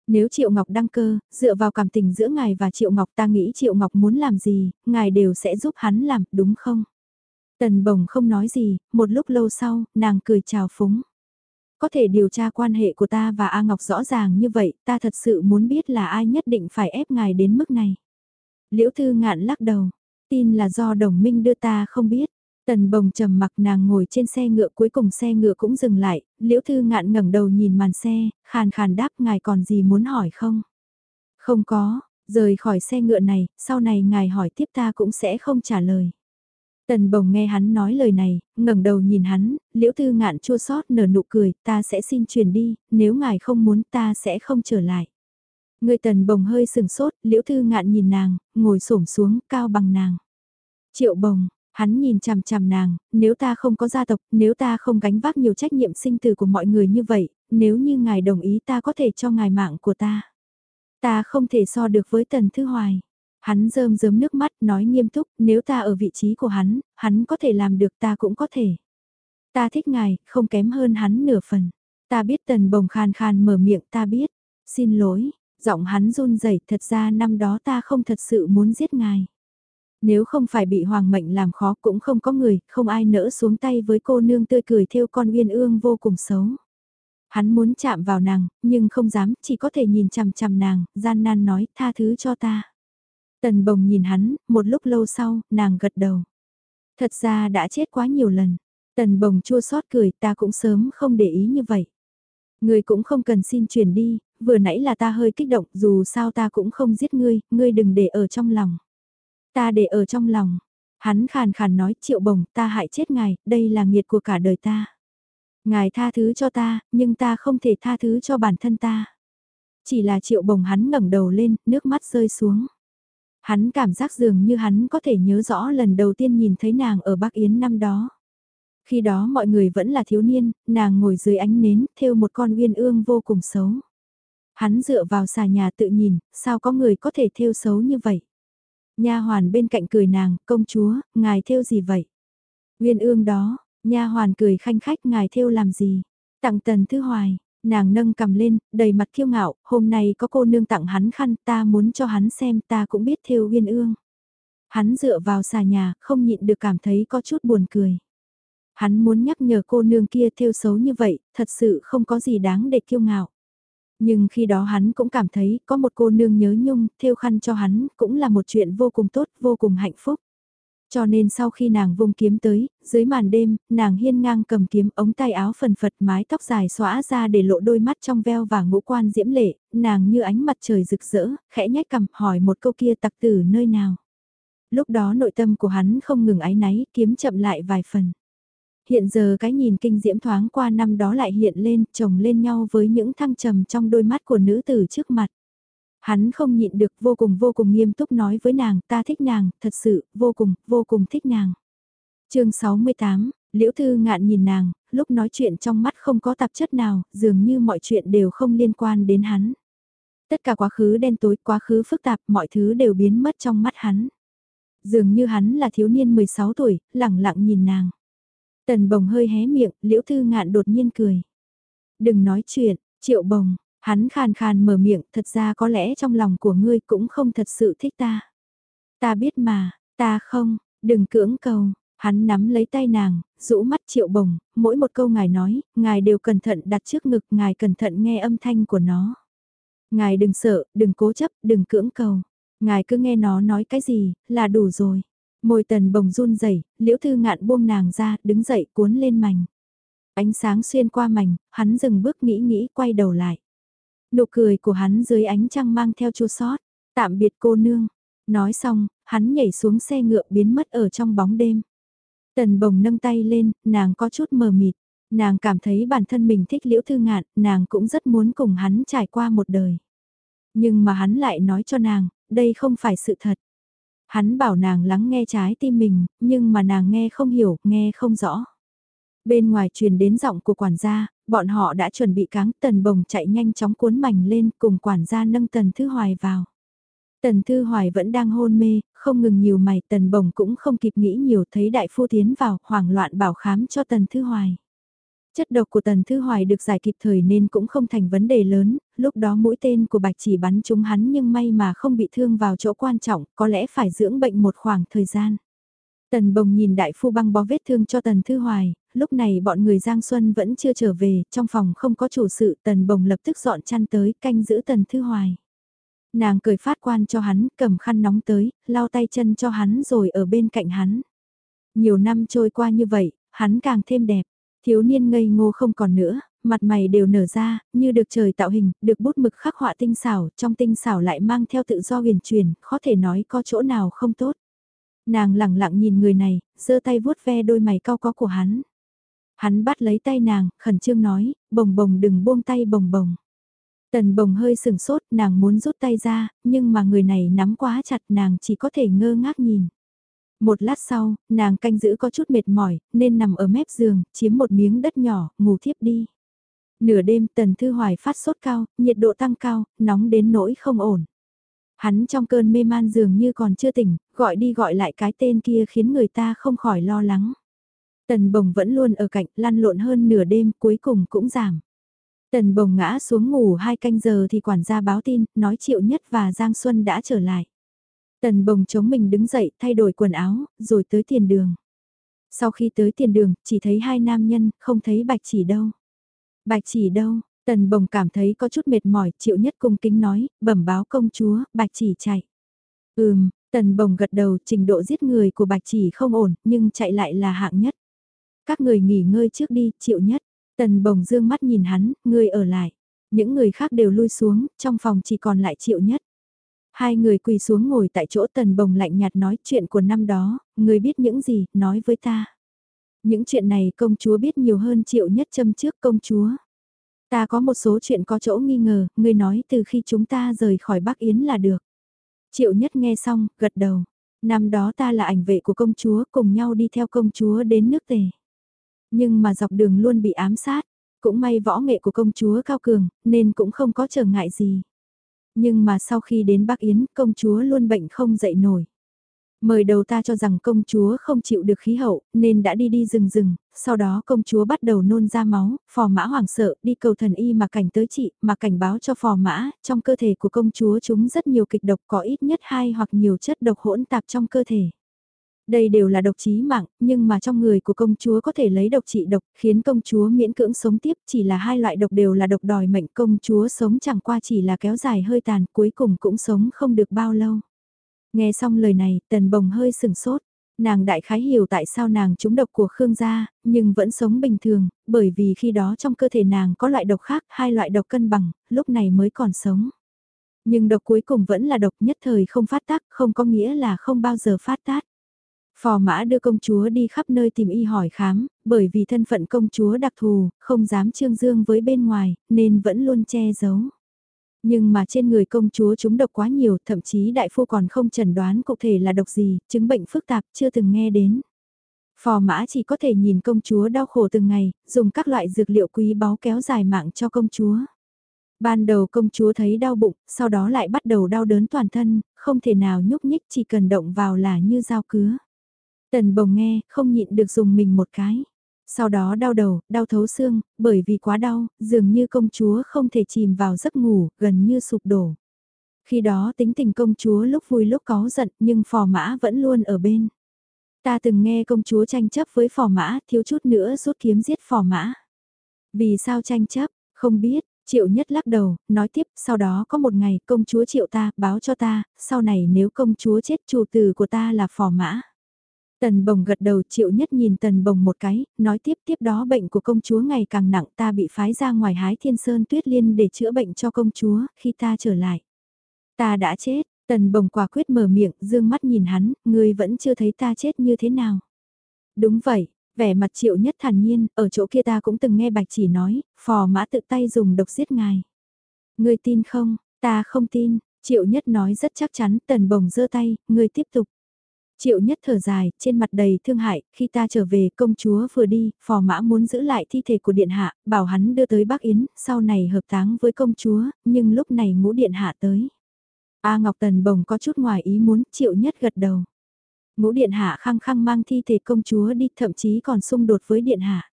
Speaker 1: Nếu Triệu Ngọc đăng cơ, dựa vào cảm tình giữa ngài và Triệu Ngọc ta nghĩ Triệu Ngọc muốn làm gì, ngài đều sẽ giúp hắn làm, đúng không? Tần bồng không nói gì, một lúc lâu sau, nàng cười chào phúng. Có thể điều tra quan hệ của ta và A Ngọc rõ ràng như vậy, ta thật sự muốn biết là ai nhất định phải ép ngài đến mức này. Liễu Thư Ngạn lắc đầu, tin là do đồng minh đưa ta không biết. Tần bồng trầm mặc nàng ngồi trên xe ngựa cuối cùng xe ngựa cũng dừng lại, liễu thư ngạn ngẩng đầu nhìn màn xe, khàn khàn đáp ngài còn gì muốn hỏi không? Không có, rời khỏi xe ngựa này, sau này ngài hỏi tiếp ta cũng sẽ không trả lời. Tần bồng nghe hắn nói lời này, ngẩng đầu nhìn hắn, liễu thư ngạn chua xót nở nụ cười, ta sẽ xin truyền đi, nếu ngài không muốn ta sẽ không trở lại. Người tần bồng hơi sừng sốt, liễu thư ngạn nhìn nàng, ngồi xổm xuống, cao bằng nàng. Triệu bồng, hắn nhìn chằm chằm nàng, nếu ta không có gia tộc, nếu ta không gánh vác nhiều trách nhiệm sinh tử của mọi người như vậy, nếu như ngài đồng ý ta có thể cho ngài mạng của ta. Ta không thể so được với tần thư hoài. Hắn rơm rớm nước mắt nói nghiêm túc, nếu ta ở vị trí của hắn, hắn có thể làm được ta cũng có thể. Ta thích ngài, không kém hơn hắn nửa phần. Ta biết tần bồng khan khan mở miệng ta biết. Xin lỗi, giọng hắn run rẩy thật ra năm đó ta không thật sự muốn giết ngài. Nếu không phải bị hoàng mệnh làm khó cũng không có người, không ai nỡ xuống tay với cô nương tươi cười theo con uyên ương vô cùng xấu. Hắn muốn chạm vào nàng, nhưng không dám, chỉ có thể nhìn chằm chằm nàng, gian nan nói, tha thứ cho ta. Tần bồng nhìn hắn, một lúc lâu sau, nàng gật đầu. Thật ra đã chết quá nhiều lần. Tần bồng chua xót cười, ta cũng sớm không để ý như vậy. Ngươi cũng không cần xin chuyển đi, vừa nãy là ta hơi kích động, dù sao ta cũng không giết ngươi, ngươi đừng để ở trong lòng. Ta để ở trong lòng. Hắn khàn khàn nói triệu bồng ta hại chết ngài, đây là nghiệt của cả đời ta. Ngài tha thứ cho ta, nhưng ta không thể tha thứ cho bản thân ta. Chỉ là triệu bồng hắn ngẩng đầu lên, nước mắt rơi xuống. Hắn cảm giác dường như hắn có thể nhớ rõ lần đầu tiên nhìn thấy nàng ở Bắc Yến năm đó. Khi đó mọi người vẫn là thiếu niên, nàng ngồi dưới ánh nến, thêu một con uyên ương vô cùng xấu. Hắn dựa vào xà nhà tự nhìn, sao có người có thể thêu xấu như vậy? Nha hoàn bên cạnh cười nàng, công chúa, ngài thêu gì vậy? Uyên ương đó, nha hoàn cười khanh khách ngài thêu làm gì? Tặng tần thư hoài, nàng nâng cầm lên, đầy mặt kiêu ngạo, hôm nay có cô nương tặng hắn khăn ta muốn cho hắn xem ta cũng biết thêu uyên ương. Hắn dựa vào xà nhà, không nhịn được cảm thấy có chút buồn cười. Hắn muốn nhắc nhở cô nương kia thêu xấu như vậy, thật sự không có gì đáng để kiêu ngạo. Nhưng khi đó hắn cũng cảm thấy có một cô nương nhớ nhung, thêu khăn cho hắn, cũng là một chuyện vô cùng tốt, vô cùng hạnh phúc. Cho nên sau khi nàng vung kiếm tới, dưới màn đêm, nàng hiên ngang cầm kiếm ống tay áo phần phật mái tóc dài xóa ra để lộ đôi mắt trong veo và ngũ quan diễm lệ, nàng như ánh mặt trời rực rỡ, khẽ nhách cầm hỏi một câu kia tặc tử nơi nào. Lúc đó nội tâm của hắn không ngừng áy náy, kiếm chậm lại vài phần. Hiện giờ cái nhìn kinh diễm thoáng qua năm đó lại hiện lên, chồng lên nhau với những thăng trầm trong đôi mắt của nữ tử trước mặt. Hắn không nhịn được vô cùng vô cùng nghiêm túc nói với nàng, ta thích nàng, thật sự, vô cùng, vô cùng thích nàng. chương 68, Liễu Thư ngạn nhìn nàng, lúc nói chuyện trong mắt không có tạp chất nào, dường như mọi chuyện đều không liên quan đến hắn. Tất cả quá khứ đen tối, quá khứ phức tạp, mọi thứ đều biến mất trong mắt hắn. Dường như hắn là thiếu niên 16 tuổi, lẳng lặng nhìn nàng. Tần bồng hơi hé miệng, liễu thư ngạn đột nhiên cười. Đừng nói chuyện, triệu bồng, hắn khàn khàn mở miệng, thật ra có lẽ trong lòng của ngươi cũng không thật sự thích ta. Ta biết mà, ta không, đừng cưỡng cầu. Hắn nắm lấy tay nàng, rũ mắt triệu bồng, mỗi một câu ngài nói, ngài đều cẩn thận đặt trước ngực, ngài cẩn thận nghe âm thanh của nó. Ngài đừng sợ, đừng cố chấp, đừng cưỡng cầu. Ngài cứ nghe nó nói cái gì, là đủ rồi. Môi tần bồng run rẩy liễu thư ngạn buông nàng ra, đứng dậy cuốn lên mảnh. Ánh sáng xuyên qua mảnh, hắn dừng bước nghĩ nghĩ quay đầu lại. Nụ cười của hắn dưới ánh trăng mang theo chua sót. Tạm biệt cô nương. Nói xong, hắn nhảy xuống xe ngựa biến mất ở trong bóng đêm. Tần bồng nâng tay lên, nàng có chút mờ mịt. Nàng cảm thấy bản thân mình thích liễu thư ngạn, nàng cũng rất muốn cùng hắn trải qua một đời. Nhưng mà hắn lại nói cho nàng, đây không phải sự thật. Hắn bảo nàng lắng nghe trái tim mình, nhưng mà nàng nghe không hiểu, nghe không rõ. Bên ngoài truyền đến giọng của quản gia, bọn họ đã chuẩn bị cáng tần bồng chạy nhanh chóng cuốn mảnh lên cùng quản gia nâng tần thư hoài vào. Tần Thư Hoài vẫn đang hôn mê, không ngừng nhiều mày, Tần Bồng cũng không kịp nghĩ nhiều thấy đại phu tiến vào, hoảng loạn bảo khám cho Tần Thư Hoài. Chất độc của Tần Thư Hoài được giải kịp thời nên cũng không thành vấn đề lớn, lúc đó mũi tên của bạch chỉ bắn trúng hắn nhưng may mà không bị thương vào chỗ quan trọng, có lẽ phải dưỡng bệnh một khoảng thời gian. Tần Bồng nhìn đại phu băng bó vết thương cho Tần Thư Hoài, lúc này bọn người Giang Xuân vẫn chưa trở về, trong phòng không có chủ sự, Tần Bồng lập tức dọn chăn tới canh giữ Tần Thư Hoài. Nàng cười phát quan cho hắn, cầm khăn nóng tới, lau tay chân cho hắn rồi ở bên cạnh hắn. Nhiều năm trôi qua như vậy, hắn càng thêm đẹp. Thiếu niên ngây ngô không còn nữa, mặt mày đều nở ra, như được trời tạo hình, được bút mực khắc họa tinh xảo, trong tinh xảo lại mang theo tự do huyền truyền, khó thể nói có chỗ nào không tốt. Nàng lặng lặng nhìn người này, giơ tay vuốt ve đôi mày cao có của hắn. Hắn bắt lấy tay nàng, khẩn trương nói, bồng bồng đừng buông tay bồng bồng. Tần bồng hơi sừng sốt, nàng muốn rút tay ra, nhưng mà người này nắm quá chặt nàng chỉ có thể ngơ ngác nhìn. Một lát sau, nàng canh giữ có chút mệt mỏi, nên nằm ở mép giường, chiếm một miếng đất nhỏ, ngủ thiếp đi. Nửa đêm Tần Thư Hoài phát sốt cao, nhiệt độ tăng cao, nóng đến nỗi không ổn. Hắn trong cơn mê man dường như còn chưa tỉnh, gọi đi gọi lại cái tên kia khiến người ta không khỏi lo lắng. Tần bồng vẫn luôn ở cạnh, lăn lộn hơn nửa đêm, cuối cùng cũng giảm. Tần bồng ngã xuống ngủ hai canh giờ thì quản gia báo tin, nói Triệu Nhất và Giang Xuân đã trở lại. Tần bồng chống mình đứng dậy, thay đổi quần áo, rồi tới tiền đường. Sau khi tới tiền đường, chỉ thấy hai nam nhân, không thấy bạch chỉ đâu. Bạch chỉ đâu, tần bồng cảm thấy có chút mệt mỏi, Triệu Nhất cung kính nói, bẩm báo công chúa, bạch chỉ chạy. Ừm, tần bồng gật đầu, trình độ giết người của bạch chỉ không ổn, nhưng chạy lại là hạng nhất. Các người nghỉ ngơi trước đi, Triệu Nhất. Tần bồng dương mắt nhìn hắn, người ở lại. Những người khác đều lui xuống, trong phòng chỉ còn lại triệu nhất. Hai người quỳ xuống ngồi tại chỗ tần bồng lạnh nhạt nói chuyện của năm đó, ngươi biết những gì, nói với ta. Những chuyện này công chúa biết nhiều hơn triệu nhất châm trước công chúa. Ta có một số chuyện có chỗ nghi ngờ, ngươi nói từ khi chúng ta rời khỏi Bắc Yến là được. Triệu nhất nghe xong, gật đầu. Năm đó ta là ảnh vệ của công chúa cùng nhau đi theo công chúa đến nước tề. Nhưng mà dọc đường luôn bị ám sát, cũng may võ nghệ của công chúa cao cường, nên cũng không có trở ngại gì. Nhưng mà sau khi đến Bắc Yến, công chúa luôn bệnh không dậy nổi. Mời đầu ta cho rằng công chúa không chịu được khí hậu, nên đã đi đi rừng rừng, sau đó công chúa bắt đầu nôn ra máu, phò mã hoảng sợ, đi cầu thần y mà cảnh tới chị, mà cảnh báo cho phò mã, trong cơ thể của công chúa chúng rất nhiều kịch độc có ít nhất hai hoặc nhiều chất độc hỗn tạp trong cơ thể. Đây đều là độc chí mạng, nhưng mà trong người của công chúa có thể lấy độc trị độc, khiến công chúa miễn cưỡng sống tiếp, chỉ là hai loại độc đều là độc đòi mệnh công chúa sống chẳng qua chỉ là kéo dài hơi tàn, cuối cùng cũng sống không được bao lâu. Nghe xong lời này, tần bồng hơi sừng sốt. Nàng đại khái hiểu tại sao nàng trúng độc của Khương gia, nhưng vẫn sống bình thường, bởi vì khi đó trong cơ thể nàng có loại độc khác, hai loại độc cân bằng, lúc này mới còn sống. Nhưng độc cuối cùng vẫn là độc nhất thời không phát tác, không có nghĩa là không bao giờ phát tác. Phò mã đưa công chúa đi khắp nơi tìm y hỏi khám, bởi vì thân phận công chúa đặc thù, không dám trương dương với bên ngoài, nên vẫn luôn che giấu. Nhưng mà trên người công chúa chúng độc quá nhiều, thậm chí đại phu còn không chẩn đoán cụ thể là độc gì, chứng bệnh phức tạp chưa từng nghe đến. Phò mã chỉ có thể nhìn công chúa đau khổ từng ngày, dùng các loại dược liệu quý báu kéo dài mạng cho công chúa. Ban đầu công chúa thấy đau bụng, sau đó lại bắt đầu đau đớn toàn thân, không thể nào nhúc nhích chỉ cần động vào là như dao cứa. Tần bồng nghe, không nhịn được dùng mình một cái. Sau đó đau đầu, đau thấu xương, bởi vì quá đau, dường như công chúa không thể chìm vào giấc ngủ, gần như sụp đổ. Khi đó tính tình công chúa lúc vui lúc có giận nhưng phò mã vẫn luôn ở bên. Ta từng nghe công chúa tranh chấp với phò mã, thiếu chút nữa rút kiếm giết phò mã. Vì sao tranh chấp, không biết, Triệu nhất lắc đầu, nói tiếp, sau đó có một ngày công chúa triệu ta, báo cho ta, sau này nếu công chúa chết chủ tử của ta là phò mã. Tần bồng gật đầu triệu nhất nhìn tần bồng một cái, nói tiếp tiếp đó bệnh của công chúa ngày càng nặng ta bị phái ra ngoài hái thiên sơn tuyết liên để chữa bệnh cho công chúa, khi ta trở lại. Ta đã chết, tần bồng quả quyết mở miệng, dương mắt nhìn hắn, ngươi vẫn chưa thấy ta chết như thế nào. Đúng vậy, vẻ mặt triệu nhất thản nhiên, ở chỗ kia ta cũng từng nghe bạch chỉ nói, phò mã tự tay dùng độc giết ngài. Ngươi tin không, ta không tin, triệu nhất nói rất chắc chắn, tần bồng giơ tay, ngươi tiếp tục. Triệu nhất thở dài, trên mặt đầy thương hại, khi ta trở về công chúa vừa đi, phò mã muốn giữ lại thi thể của điện hạ, bảo hắn đưa tới Bắc Yến, sau này hợp táng với công chúa, nhưng lúc này ngũ điện hạ tới. A Ngọc Tần bồng có chút ngoài ý muốn, triệu nhất gật đầu. Ngũ điện hạ khăng khăng mang thi thể công chúa đi, thậm chí còn xung đột với điện hạ.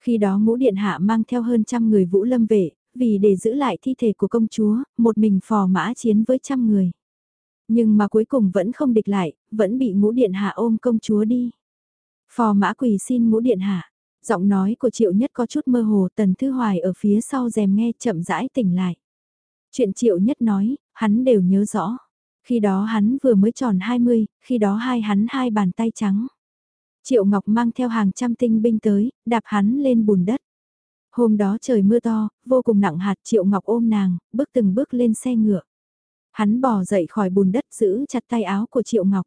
Speaker 1: Khi đó ngũ điện hạ mang theo hơn trăm người vũ lâm vệ, vì để giữ lại thi thể của công chúa, một mình phò mã chiến với trăm người. Nhưng mà cuối cùng vẫn không địch lại, vẫn bị ngũ điện hạ ôm công chúa đi. Phò mã quỳ xin ngũ điện hạ. Giọng nói của triệu nhất có chút mơ hồ tần thư hoài ở phía sau rèm nghe chậm rãi tỉnh lại. Chuyện triệu nhất nói, hắn đều nhớ rõ. Khi đó hắn vừa mới tròn 20, khi đó hai hắn hai bàn tay trắng. Triệu Ngọc mang theo hàng trăm tinh binh tới, đạp hắn lên bùn đất. Hôm đó trời mưa to, vô cùng nặng hạt Triệu Ngọc ôm nàng, bước từng bước lên xe ngựa. Hắn bò dậy khỏi bùn đất giữ chặt tay áo của Triệu Ngọc.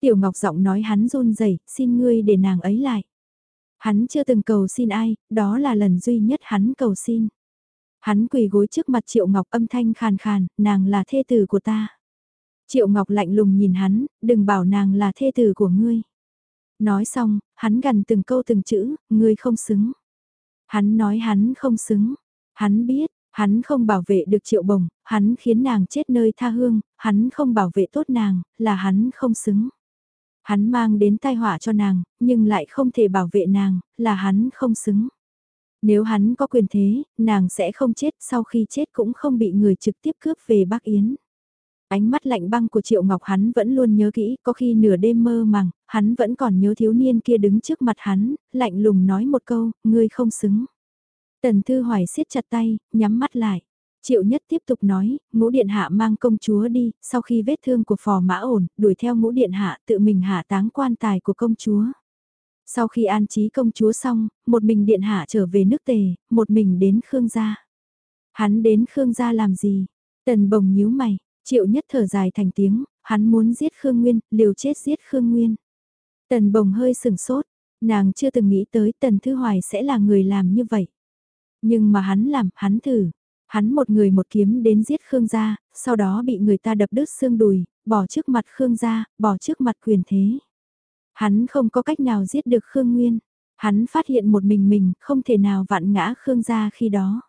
Speaker 1: Tiểu Ngọc giọng nói hắn run rẩy, xin ngươi để nàng ấy lại. Hắn chưa từng cầu xin ai, đó là lần duy nhất hắn cầu xin. Hắn quỳ gối trước mặt Triệu Ngọc âm thanh khàn khàn, nàng là thê tử của ta. Triệu Ngọc lạnh lùng nhìn hắn, đừng bảo nàng là thê tử của ngươi. Nói xong, hắn gần từng câu từng chữ, ngươi không xứng. Hắn nói hắn không xứng. Hắn biết, hắn không bảo vệ được triệu bồng, hắn khiến nàng chết nơi tha hương, hắn không bảo vệ tốt nàng, là hắn không xứng. Hắn mang đến tai họa cho nàng, nhưng lại không thể bảo vệ nàng, là hắn không xứng. Nếu hắn có quyền thế, nàng sẽ không chết, sau khi chết cũng không bị người trực tiếp cướp về Bắc Yến. Ánh mắt lạnh băng của Triệu Ngọc hắn vẫn luôn nhớ kỹ, có khi nửa đêm mơ màng, hắn vẫn còn nhớ thiếu niên kia đứng trước mặt hắn, lạnh lùng nói một câu, ngươi không xứng. Tần Thư Hoài siết chặt tay, nhắm mắt lại. Triệu Nhất tiếp tục nói, ngũ điện hạ mang công chúa đi, sau khi vết thương của phò mã ổn, đuổi theo ngũ điện hạ tự mình hạ táng quan tài của công chúa. Sau khi an trí công chúa xong, một mình điện hạ trở về nước tề, một mình đến Khương gia. Hắn đến Khương gia làm gì? Tần bồng nhíu mày, triệu nhất thở dài thành tiếng, hắn muốn giết Khương Nguyên, liều chết giết Khương Nguyên. Tần bồng hơi sừng sốt, nàng chưa từng nghĩ tới Tần Thư Hoài sẽ là người làm như vậy. Nhưng mà hắn làm, hắn thử. Hắn một người một kiếm đến giết Khương gia, sau đó bị người ta đập đứt xương đùi, bỏ trước mặt Khương gia, bỏ trước mặt quyền thế. Hắn không có cách nào giết được Khương Nguyên. Hắn phát hiện một mình mình không thể nào vạn ngã Khương gia khi đó.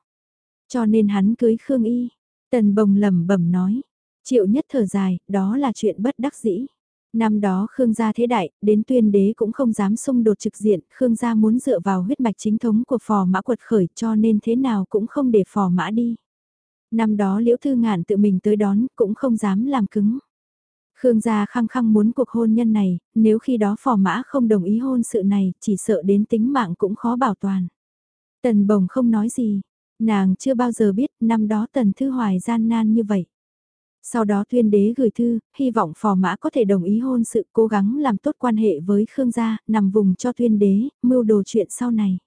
Speaker 1: Cho nên hắn cưới Khương Y. Tần bồng lẩm bẩm nói. Triệu nhất thở dài, đó là chuyện bất đắc dĩ. Năm đó Khương gia thế đại, đến tuyên đế cũng không dám xung đột trực diện, Khương gia muốn dựa vào huyết mạch chính thống của phò mã quật khởi cho nên thế nào cũng không để phò mã đi. Năm đó Liễu Thư Ngạn tự mình tới đón, cũng không dám làm cứng. Khương gia khăng khăng muốn cuộc hôn nhân này, nếu khi đó phò mã không đồng ý hôn sự này, chỉ sợ đến tính mạng cũng khó bảo toàn. Tần bồng không nói gì, nàng chưa bao giờ biết năm đó tần thư hoài gian nan như vậy. Sau đó tuyên đế gửi thư, hy vọng phò mã có thể đồng ý hôn sự cố gắng làm tốt quan hệ với Khương gia, nằm vùng cho tuyên đế, mưu đồ chuyện sau này.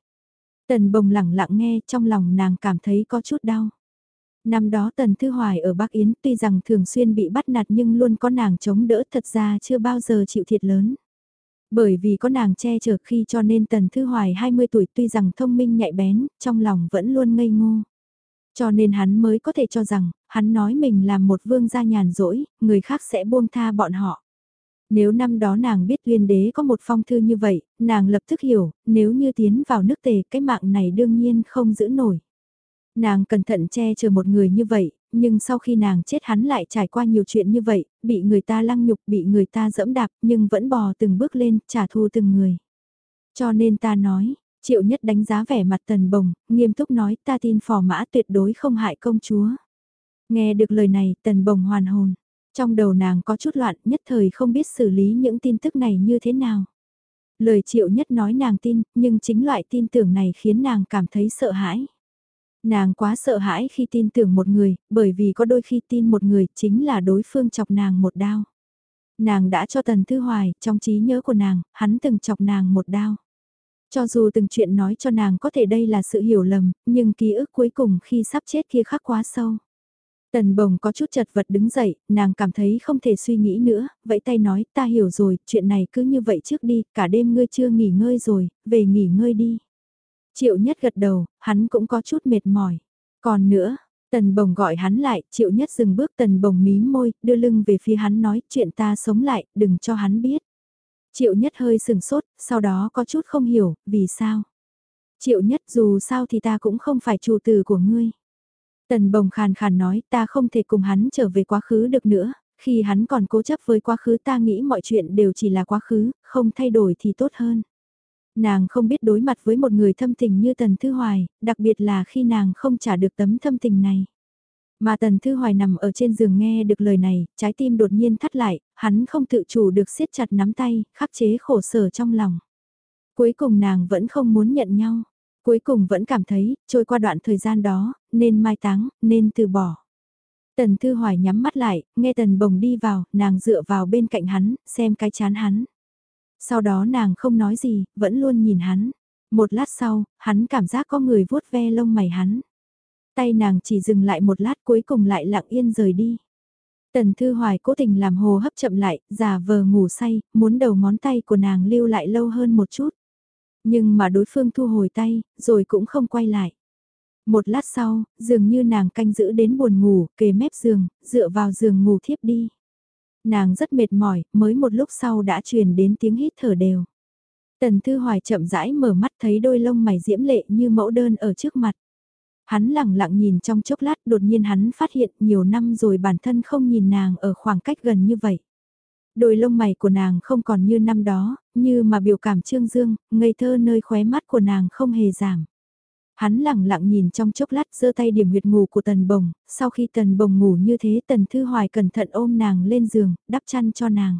Speaker 1: Tần bồng lặng lặng nghe trong lòng nàng cảm thấy có chút đau. Năm đó Tần Thư Hoài ở Bắc Yến tuy rằng thường xuyên bị bắt nạt nhưng luôn có nàng chống đỡ thật ra chưa bao giờ chịu thiệt lớn. Bởi vì có nàng che chở khi cho nên Tần Thư Hoài 20 tuổi tuy rằng thông minh nhạy bén, trong lòng vẫn luôn ngây ngô. Cho nên hắn mới có thể cho rằng, hắn nói mình là một vương gia nhàn rỗi, người khác sẽ buông tha bọn họ. Nếu năm đó nàng biết uyên đế có một phong thư như vậy, nàng lập tức hiểu, nếu như tiến vào nước tề cái mạng này đương nhiên không giữ nổi. Nàng cẩn thận che chở một người như vậy, nhưng sau khi nàng chết hắn lại trải qua nhiều chuyện như vậy, bị người ta lăng nhục, bị người ta dẫm đạp, nhưng vẫn bò từng bước lên, trả thù từng người. Cho nên ta nói, triệu nhất đánh giá vẻ mặt tần bồng, nghiêm túc nói ta tin phò mã tuyệt đối không hại công chúa. Nghe được lời này, tần bồng hoàn hồn. Trong đầu nàng có chút loạn, nhất thời không biết xử lý những tin tức này như thế nào. Lời triệu nhất nói nàng tin, nhưng chính loại tin tưởng này khiến nàng cảm thấy sợ hãi. Nàng quá sợ hãi khi tin tưởng một người, bởi vì có đôi khi tin một người chính là đối phương chọc nàng một đao. Nàng đã cho Tần Thư Hoài, trong trí nhớ của nàng, hắn từng chọc nàng một đao. Cho dù từng chuyện nói cho nàng có thể đây là sự hiểu lầm, nhưng ký ức cuối cùng khi sắp chết kia khắc quá sâu. Tần bồng có chút chật vật đứng dậy, nàng cảm thấy không thể suy nghĩ nữa, vẫy tay nói ta hiểu rồi, chuyện này cứ như vậy trước đi, cả đêm ngươi chưa nghỉ ngơi rồi, về nghỉ ngơi đi. Triệu nhất gật đầu, hắn cũng có chút mệt mỏi. Còn nữa, tần bồng gọi hắn lại, triệu nhất dừng bước tần bồng mím môi, đưa lưng về phía hắn nói chuyện ta sống lại, đừng cho hắn biết. Triệu nhất hơi sừng sốt, sau đó có chút không hiểu, vì sao? Triệu nhất dù sao thì ta cũng không phải chủ tử của ngươi. Tần bồng khàn khàn nói ta không thể cùng hắn trở về quá khứ được nữa, khi hắn còn cố chấp với quá khứ ta nghĩ mọi chuyện đều chỉ là quá khứ, không thay đổi thì tốt hơn. Nàng không biết đối mặt với một người thâm tình như Tần Thư Hoài, đặc biệt là khi nàng không trả được tấm thâm tình này. Mà Tần Thư Hoài nằm ở trên giường nghe được lời này, trái tim đột nhiên thắt lại, hắn không tự chủ được siết chặt nắm tay, khắc chế khổ sở trong lòng. Cuối cùng nàng vẫn không muốn nhận nhau. Cuối cùng vẫn cảm thấy, trôi qua đoạn thời gian đó, nên mai táng, nên từ bỏ. Tần Thư Hoài nhắm mắt lại, nghe Tần Bồng đi vào, nàng dựa vào bên cạnh hắn, xem cái chán hắn. Sau đó nàng không nói gì, vẫn luôn nhìn hắn. Một lát sau, hắn cảm giác có người vuốt ve lông mày hắn. Tay nàng chỉ dừng lại một lát cuối cùng lại lặng yên rời đi. Tần Thư Hoài cố tình làm hồ hấp chậm lại, giả vờ ngủ say, muốn đầu ngón tay của nàng lưu lại lâu hơn một chút. Nhưng mà đối phương thu hồi tay, rồi cũng không quay lại. Một lát sau, dường như nàng canh giữ đến buồn ngủ, kề mép giường, dựa vào giường ngủ thiếp đi. Nàng rất mệt mỏi, mới một lúc sau đã truyền đến tiếng hít thở đều. Tần Thư Hoài chậm rãi mở mắt thấy đôi lông mày diễm lệ như mẫu đơn ở trước mặt. Hắn lặng lặng nhìn trong chốc lát đột nhiên hắn phát hiện nhiều năm rồi bản thân không nhìn nàng ở khoảng cách gần như vậy. Đôi lông mày của nàng không còn như năm đó, như mà biểu cảm trương dương, ngây thơ nơi khóe mắt của nàng không hề giảm. Hắn lặng lặng nhìn trong chốc lát giơ tay điểm huyệt ngủ của tần bồng, sau khi tần bồng ngủ như thế tần thư hoài cẩn thận ôm nàng lên giường, đắp chăn cho nàng.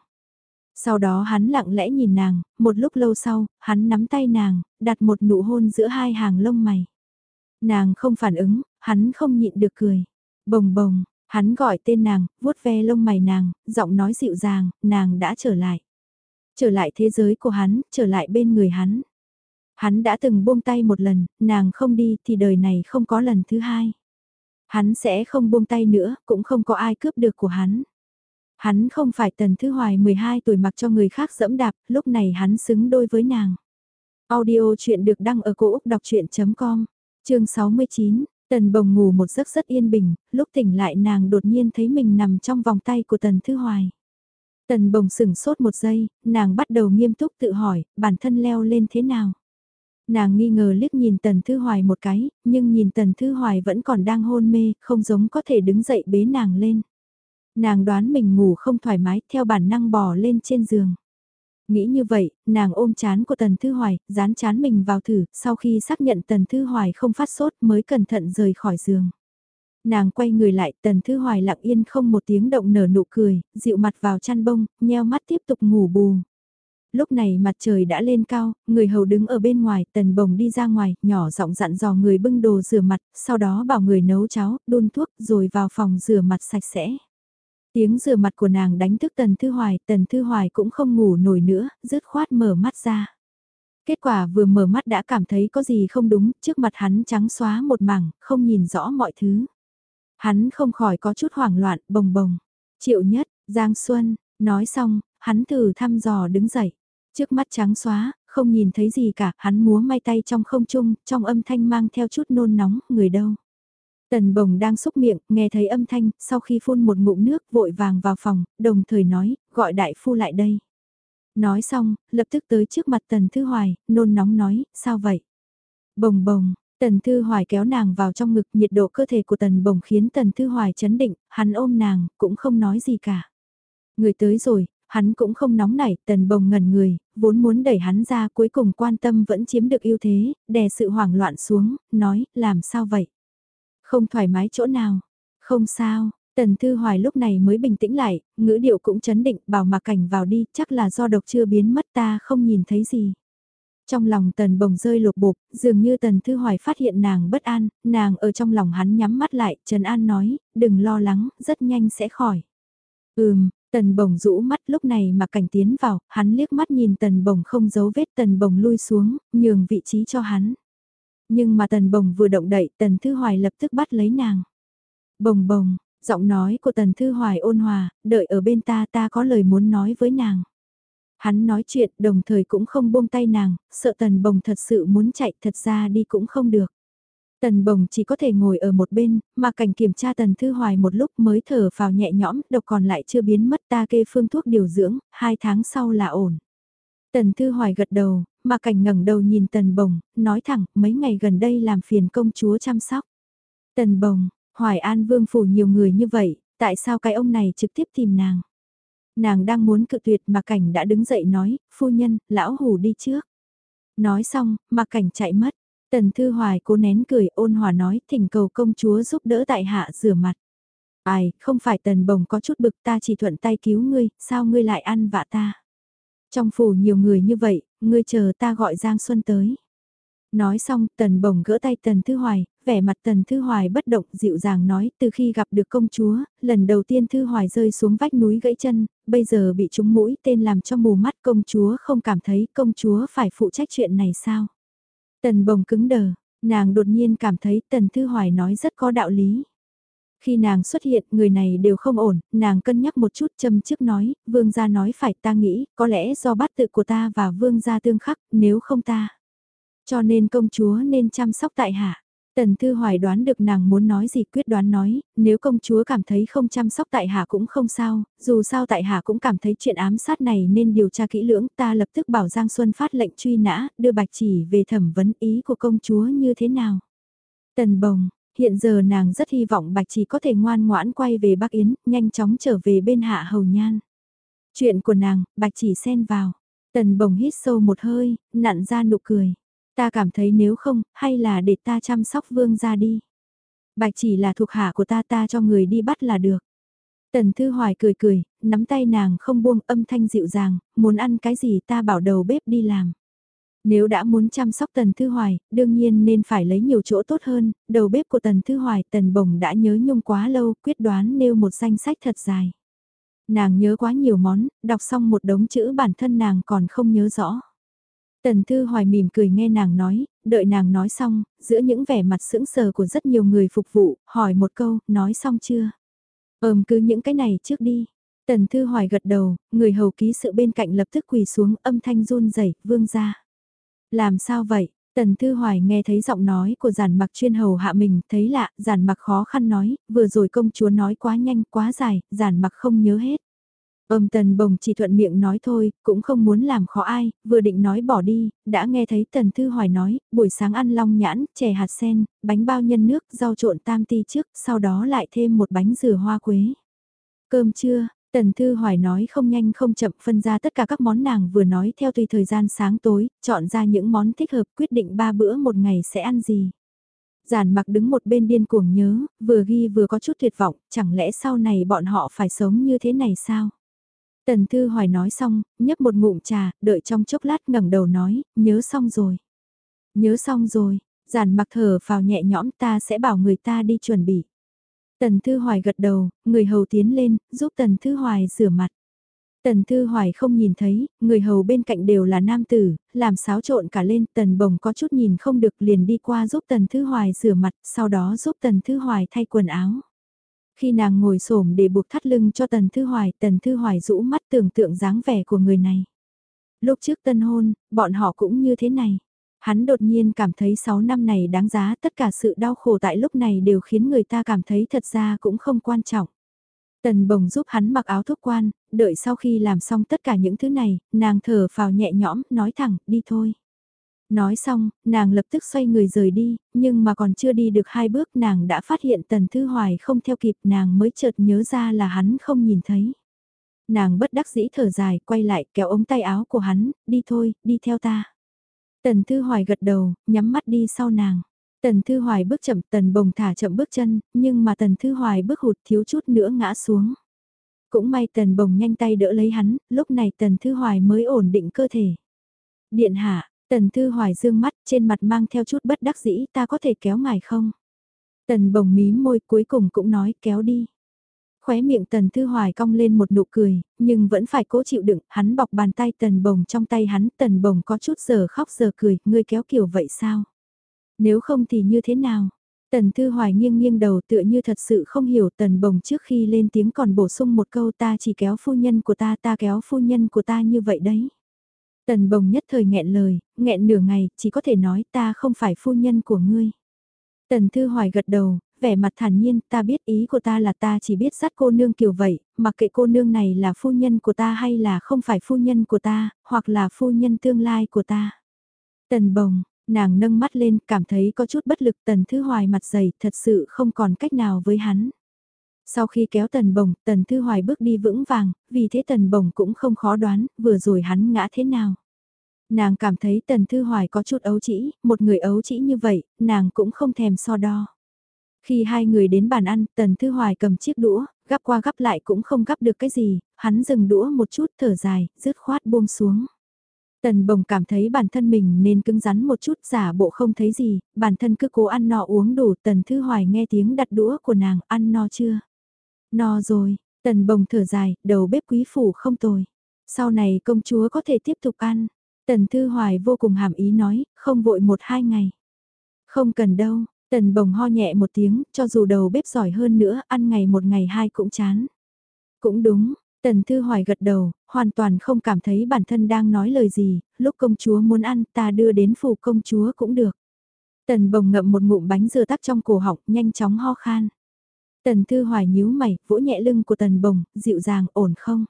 Speaker 1: Sau đó hắn lặng lẽ nhìn nàng, một lúc lâu sau, hắn nắm tay nàng, đặt một nụ hôn giữa hai hàng lông mày. Nàng không phản ứng, hắn không nhịn được cười. Bồng bồng, hắn gọi tên nàng, vuốt ve lông mày nàng, giọng nói dịu dàng, nàng đã trở lại. Trở lại thế giới của hắn, trở lại bên người hắn. Hắn đã từng buông tay một lần, nàng không đi thì đời này không có lần thứ hai. Hắn sẽ không buông tay nữa, cũng không có ai cướp được của hắn. Hắn không phải tần thứ hoài 12 tuổi mặc cho người khác dẫm đạp, lúc này hắn xứng đôi với nàng. Audio chuyện được đăng ở cổ Úc đọc chuyện.com, chương 69, tần bồng ngủ một giấc rất yên bình, lúc tỉnh lại nàng đột nhiên thấy mình nằm trong vòng tay của tần thứ hoài. Tần bồng sửng sốt một giây, nàng bắt đầu nghiêm túc tự hỏi, bản thân leo lên thế nào. Nàng nghi ngờ liếc nhìn Tần Thư Hoài một cái, nhưng nhìn Tần Thư Hoài vẫn còn đang hôn mê, không giống có thể đứng dậy bế nàng lên. Nàng đoán mình ngủ không thoải mái, theo bản năng bò lên trên giường. Nghĩ như vậy, nàng ôm chán của Tần Thư Hoài, dán chán mình vào thử, sau khi xác nhận Tần Thư Hoài không phát sốt mới cẩn thận rời khỏi giường. Nàng quay người lại, Tần Thư Hoài lặng yên không một tiếng động nở nụ cười, dịu mặt vào chăn bông, nheo mắt tiếp tục ngủ bù lúc này mặt trời đã lên cao, người hầu đứng ở bên ngoài, tần bồng đi ra ngoài, nhỏ giọng dặn dò người bưng đồ rửa mặt, sau đó bảo người nấu cháo, đun thuốc, rồi vào phòng rửa mặt sạch sẽ. Tiếng rửa mặt của nàng đánh thức tần thư hoài, tần thư hoài cũng không ngủ nổi nữa, rứt khoát mở mắt ra. Kết quả vừa mở mắt đã cảm thấy có gì không đúng, trước mặt hắn trắng xóa một mảng, không nhìn rõ mọi thứ. Hắn không khỏi có chút hoảng loạn, bồng bồng. Triệu nhất, Giang Xuân, nói xong, hắn thử thăm dò đứng dậy. Trước mắt trắng xóa, không nhìn thấy gì cả, hắn múa may tay trong không trung, trong âm thanh mang theo chút nôn nóng, người đâu. Tần bồng đang xúc miệng, nghe thấy âm thanh, sau khi phun một ngụm nước vội vàng vào phòng, đồng thời nói, gọi đại phu lại đây. Nói xong, lập tức tới trước mặt tần thứ hoài, nôn nóng nói, sao vậy? Bồng bồng, tần thư hoài kéo nàng vào trong ngực nhiệt độ cơ thể của tần bồng khiến tần thư hoài chấn định, hắn ôm nàng, cũng không nói gì cả. Người tới rồi, Hắn cũng không nóng nảy, tần bồng ngẩn người, vốn muốn đẩy hắn ra cuối cùng quan tâm vẫn chiếm được ưu thế, đè sự hoảng loạn xuống, nói, làm sao vậy? Không thoải mái chỗ nào? Không sao, Tần Thư Hoài lúc này mới bình tĩnh lại, ngữ điệu cũng chấn định, bảo mà cảnh vào đi, chắc là do độc chưa biến mất ta không nhìn thấy gì. Trong lòng Tần Bồng rơi lột bột, dường như Tần Thư Hoài phát hiện nàng bất an, nàng ở trong lòng hắn nhắm mắt lại, Trần An nói, đừng lo lắng, rất nhanh sẽ khỏi. Ừm, Tần bồng rũ mắt lúc này mà cảnh tiến vào, hắn liếc mắt nhìn tần bồng không giấu vết tần bồng lui xuống, nhường vị trí cho hắn. Nhưng mà tần bồng vừa động đậy tần thư hoài lập tức bắt lấy nàng. Bồng bồng, giọng nói của tần thư hoài ôn hòa, đợi ở bên ta ta có lời muốn nói với nàng. Hắn nói chuyện đồng thời cũng không buông tay nàng, sợ tần bồng thật sự muốn chạy thật ra đi cũng không được. Tần bồng chỉ có thể ngồi ở một bên, mà cảnh kiểm tra tần thư hoài một lúc mới thở vào nhẹ nhõm, độc còn lại chưa biến mất ta kê phương thuốc điều dưỡng, hai tháng sau là ổn. Tần thư hoài gật đầu, mà cảnh ngẩng đầu nhìn tần bồng, nói thẳng, mấy ngày gần đây làm phiền công chúa chăm sóc. Tần bồng, hoài an vương phủ nhiều người như vậy, tại sao cái ông này trực tiếp tìm nàng? Nàng đang muốn cự tuyệt mà cảnh đã đứng dậy nói, phu nhân, lão hủ đi trước. Nói xong, mà cảnh chạy mất. Tần Thư Hoài cố nén cười ôn hòa nói thỉnh cầu công chúa giúp đỡ tại hạ rửa mặt. Ai, không phải tần bồng có chút bực ta chỉ thuận tay cứu ngươi, sao ngươi lại ăn vạ ta. Trong phủ nhiều người như vậy, ngươi chờ ta gọi Giang Xuân tới. Nói xong, tần bồng gỡ tay tần Thư Hoài, vẻ mặt Tần Thư Hoài bất động dịu dàng nói từ khi gặp được công chúa, lần đầu tiên Thư Hoài rơi xuống vách núi gãy chân, bây giờ bị trúng mũi tên làm cho mù mắt công chúa không cảm thấy công chúa phải phụ trách chuyện này sao. Tần bồng cứng đờ, nàng đột nhiên cảm thấy Tần Thư Hoài nói rất có đạo lý. Khi nàng xuất hiện, người này đều không ổn, nàng cân nhắc một chút châm trước nói, vương gia nói phải ta nghĩ, có lẽ do bát tự của ta và vương gia tương khắc, nếu không ta. Cho nên công chúa nên chăm sóc tại hạ. Tần Thư Hoài đoán được nàng muốn nói gì quyết đoán nói, nếu công chúa cảm thấy không chăm sóc tại hạ cũng không sao, dù sao tại hạ cũng cảm thấy chuyện ám sát này nên điều tra kỹ lưỡng ta lập tức bảo Giang Xuân phát lệnh truy nã, đưa bạch chỉ về thẩm vấn ý của công chúa như thế nào. Tần Bồng, hiện giờ nàng rất hy vọng bạch chỉ có thể ngoan ngoãn quay về Bắc Yến, nhanh chóng trở về bên hạ hầu nhan. Chuyện của nàng, bạch chỉ xen vào. Tần Bồng hít sâu một hơi, nặn ra nụ cười. Ta cảm thấy nếu không, hay là để ta chăm sóc vương ra đi. Bạch chỉ là thuộc hạ của ta ta cho người đi bắt là được. Tần Thư Hoài cười cười, nắm tay nàng không buông âm thanh dịu dàng, muốn ăn cái gì ta bảo đầu bếp đi làm. Nếu đã muốn chăm sóc Tần Thư Hoài, đương nhiên nên phải lấy nhiều chỗ tốt hơn, đầu bếp của Tần Thư Hoài Tần Bồng đã nhớ nhung quá lâu, quyết đoán nêu một danh sách thật dài. Nàng nhớ quá nhiều món, đọc xong một đống chữ bản thân nàng còn không nhớ rõ. Tần Thư Hoài mỉm cười nghe nàng nói, đợi nàng nói xong, giữa những vẻ mặt sững sờ của rất nhiều người phục vụ, hỏi một câu, nói xong chưa? Ờm cứ những cái này trước đi. Tần Thư Hoài gật đầu, người hầu ký sự bên cạnh lập tức quỳ xuống âm thanh run rẩy vương ra. Làm sao vậy? Tần Thư Hoài nghe thấy giọng nói của giản mặc chuyên hầu hạ mình, thấy lạ, giản mặc khó khăn nói, vừa rồi công chúa nói quá nhanh, quá dài, giản mặc không nhớ hết. Âm tần bồng chỉ thuận miệng nói thôi, cũng không muốn làm khó ai, vừa định nói bỏ đi, đã nghe thấy tần thư hoài nói, buổi sáng ăn long nhãn, chè hạt sen, bánh bao nhân nước, rau trộn tam ti trước, sau đó lại thêm một bánh dừa hoa quế. Cơm trưa, tần thư hoài nói không nhanh không chậm phân ra tất cả các món nàng vừa nói theo tùy thời gian sáng tối, chọn ra những món thích hợp quyết định ba bữa một ngày sẽ ăn gì. Giản mặc đứng một bên điên cuồng nhớ, vừa ghi vừa có chút tuyệt vọng, chẳng lẽ sau này bọn họ phải sống như thế này sao? Tần Thư Hoài nói xong, nhấp một ngụm trà, đợi trong chốc lát ngẩng đầu nói, nhớ xong rồi. Nhớ xong rồi, giản mặc thở vào nhẹ nhõm ta sẽ bảo người ta đi chuẩn bị. Tần Thư Hoài gật đầu, người hầu tiến lên, giúp Tần Thư Hoài rửa mặt. Tần Thư Hoài không nhìn thấy, người hầu bên cạnh đều là nam tử, làm xáo trộn cả lên, Tần Bồng có chút nhìn không được liền đi qua giúp Tần Thư Hoài rửa mặt, sau đó giúp Tần Thư Hoài thay quần áo. Khi nàng ngồi xổm để buộc thắt lưng cho Tần Thư Hoài, Tần Thư Hoài rũ mắt tưởng tượng dáng vẻ của người này. Lúc trước tân hôn, bọn họ cũng như thế này. Hắn đột nhiên cảm thấy 6 năm này đáng giá tất cả sự đau khổ tại lúc này đều khiến người ta cảm thấy thật ra cũng không quan trọng. Tần bồng giúp hắn mặc áo thuốc quan, đợi sau khi làm xong tất cả những thứ này, nàng thở phào nhẹ nhõm, nói thẳng, đi thôi. Nói xong, nàng lập tức xoay người rời đi, nhưng mà còn chưa đi được hai bước nàng đã phát hiện Tần Thư Hoài không theo kịp nàng mới chợt nhớ ra là hắn không nhìn thấy. Nàng bất đắc dĩ thở dài, quay lại kéo ống tay áo của hắn, đi thôi, đi theo ta. Tần Thư Hoài gật đầu, nhắm mắt đi sau nàng. Tần Thư Hoài bước chậm, Tần Bồng thả chậm bước chân, nhưng mà Tần Thư Hoài bước hụt thiếu chút nữa ngã xuống. Cũng may Tần Bồng nhanh tay đỡ lấy hắn, lúc này Tần Thư Hoài mới ổn định cơ thể. Điện hạ, Tần Thư Hoài dương mắt, trên mặt mang theo chút bất đắc dĩ, ta có thể kéo ngài không? Tần bồng mím môi cuối cùng cũng nói kéo đi. Khóe miệng Tần Thư Hoài cong lên một nụ cười, nhưng vẫn phải cố chịu đựng, hắn bọc bàn tay Tần bồng trong tay hắn, Tần bồng có chút giờ khóc giờ cười, ngươi kéo kiểu vậy sao? Nếu không thì như thế nào? Tần Thư Hoài nghiêng nghiêng đầu tựa như thật sự không hiểu Tần Bồng trước khi lên tiếng còn bổ sung một câu ta chỉ kéo phu nhân của ta ta kéo phu nhân của ta như vậy đấy. Tần bồng nhất thời nghẹn lời, nghẹn nửa ngày, chỉ có thể nói ta không phải phu nhân của ngươi. Tần Thư Hoài gật đầu, vẻ mặt thản nhiên, ta biết ý của ta là ta chỉ biết dắt cô nương kiểu vậy, mặc kệ cô nương này là phu nhân của ta hay là không phải phu nhân của ta, hoặc là phu nhân tương lai của ta. Tần bồng, nàng nâng mắt lên, cảm thấy có chút bất lực, tần Thư Hoài mặt dày, thật sự không còn cách nào với hắn. Sau khi kéo tần bồng, tần thư hoài bước đi vững vàng, vì thế tần bồng cũng không khó đoán, vừa rồi hắn ngã thế nào. Nàng cảm thấy tần thư hoài có chút ấu trĩ, một người ấu trĩ như vậy, nàng cũng không thèm so đo. Khi hai người đến bàn ăn, tần thư hoài cầm chiếc đũa, gắp qua gắp lại cũng không gắp được cái gì, hắn dừng đũa một chút thở dài, rứt khoát buông xuống. Tần bồng cảm thấy bản thân mình nên cứng rắn một chút giả bộ không thấy gì, bản thân cứ cố ăn no uống đủ tần thư hoài nghe tiếng đặt đũa của nàng ăn no chưa? No rồi, tần bồng thở dài, đầu bếp quý phủ không tồi. Sau này công chúa có thể tiếp tục ăn. Tần thư hoài vô cùng hàm ý nói, không vội một hai ngày. Không cần đâu, tần bồng ho nhẹ một tiếng, cho dù đầu bếp giỏi hơn nữa, ăn ngày một ngày hai cũng chán. Cũng đúng, Tần Thư Hoài gật đầu, hoàn toàn không cảm thấy bản thân đang nói lời gì, lúc công chúa muốn ăn ta đưa đến phủ công chúa cũng được. Tần bồng ngậm một ngụm bánh dừa tắc trong cổ họng, nhanh chóng ho khan. Tần Thư Hoài nhíu mày, vỗ nhẹ lưng của Tần bồng, dịu dàng, ổn không?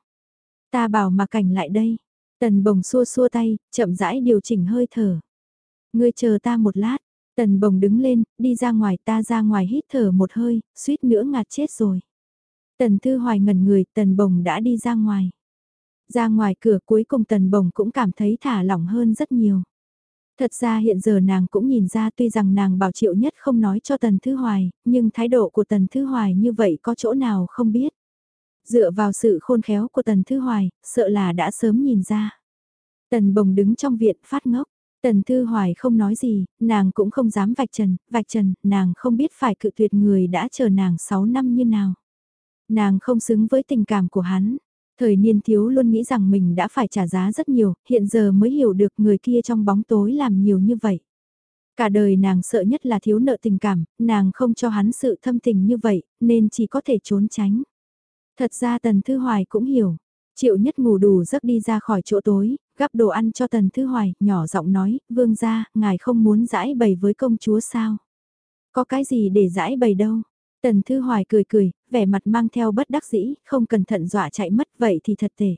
Speaker 1: Ta bảo mà cảnh lại đây. Tần bồng xua xua tay, chậm rãi điều chỉnh hơi thở. Ngươi chờ ta một lát. Tần bồng đứng lên, đi ra ngoài ta ra ngoài hít thở một hơi, suýt nữa ngạt chết rồi. Tần Thư Hoài ngẩn người, Tần Bồng đã đi ra ngoài. Ra ngoài cửa cuối cùng Tần Bồng cũng cảm thấy thả lỏng hơn rất nhiều. Thật ra hiện giờ nàng cũng nhìn ra tuy rằng nàng bảo triệu nhất không nói cho Tần Thư Hoài, nhưng thái độ của Tần Thư Hoài như vậy có chỗ nào không biết. Dựa vào sự khôn khéo của Tần Thư Hoài, sợ là đã sớm nhìn ra. Tần Bồng đứng trong viện phát ngốc. Tần Thư Hoài không nói gì, nàng cũng không dám vạch trần, vạch trần, nàng không biết phải cự tuyệt người đã chờ nàng 6 năm như nào. Nàng không xứng với tình cảm của hắn. Thời niên thiếu luôn nghĩ rằng mình đã phải trả giá rất nhiều, hiện giờ mới hiểu được người kia trong bóng tối làm nhiều như vậy. Cả đời nàng sợ nhất là thiếu nợ tình cảm, nàng không cho hắn sự thâm tình như vậy, nên chỉ có thể trốn tránh. Thật ra Tần Thư Hoài cũng hiểu. Triệu nhất ngủ đủ giấc đi ra khỏi chỗ tối, gắp đồ ăn cho Tần Thư Hoài, nhỏ giọng nói, vương gia, ngài không muốn giải bày với công chúa sao? Có cái gì để giải bày đâu? Tần Thư Hoài cười cười, vẻ mặt mang theo bất đắc dĩ, không cẩn thận dọa chạy mất vậy thì thật tệ.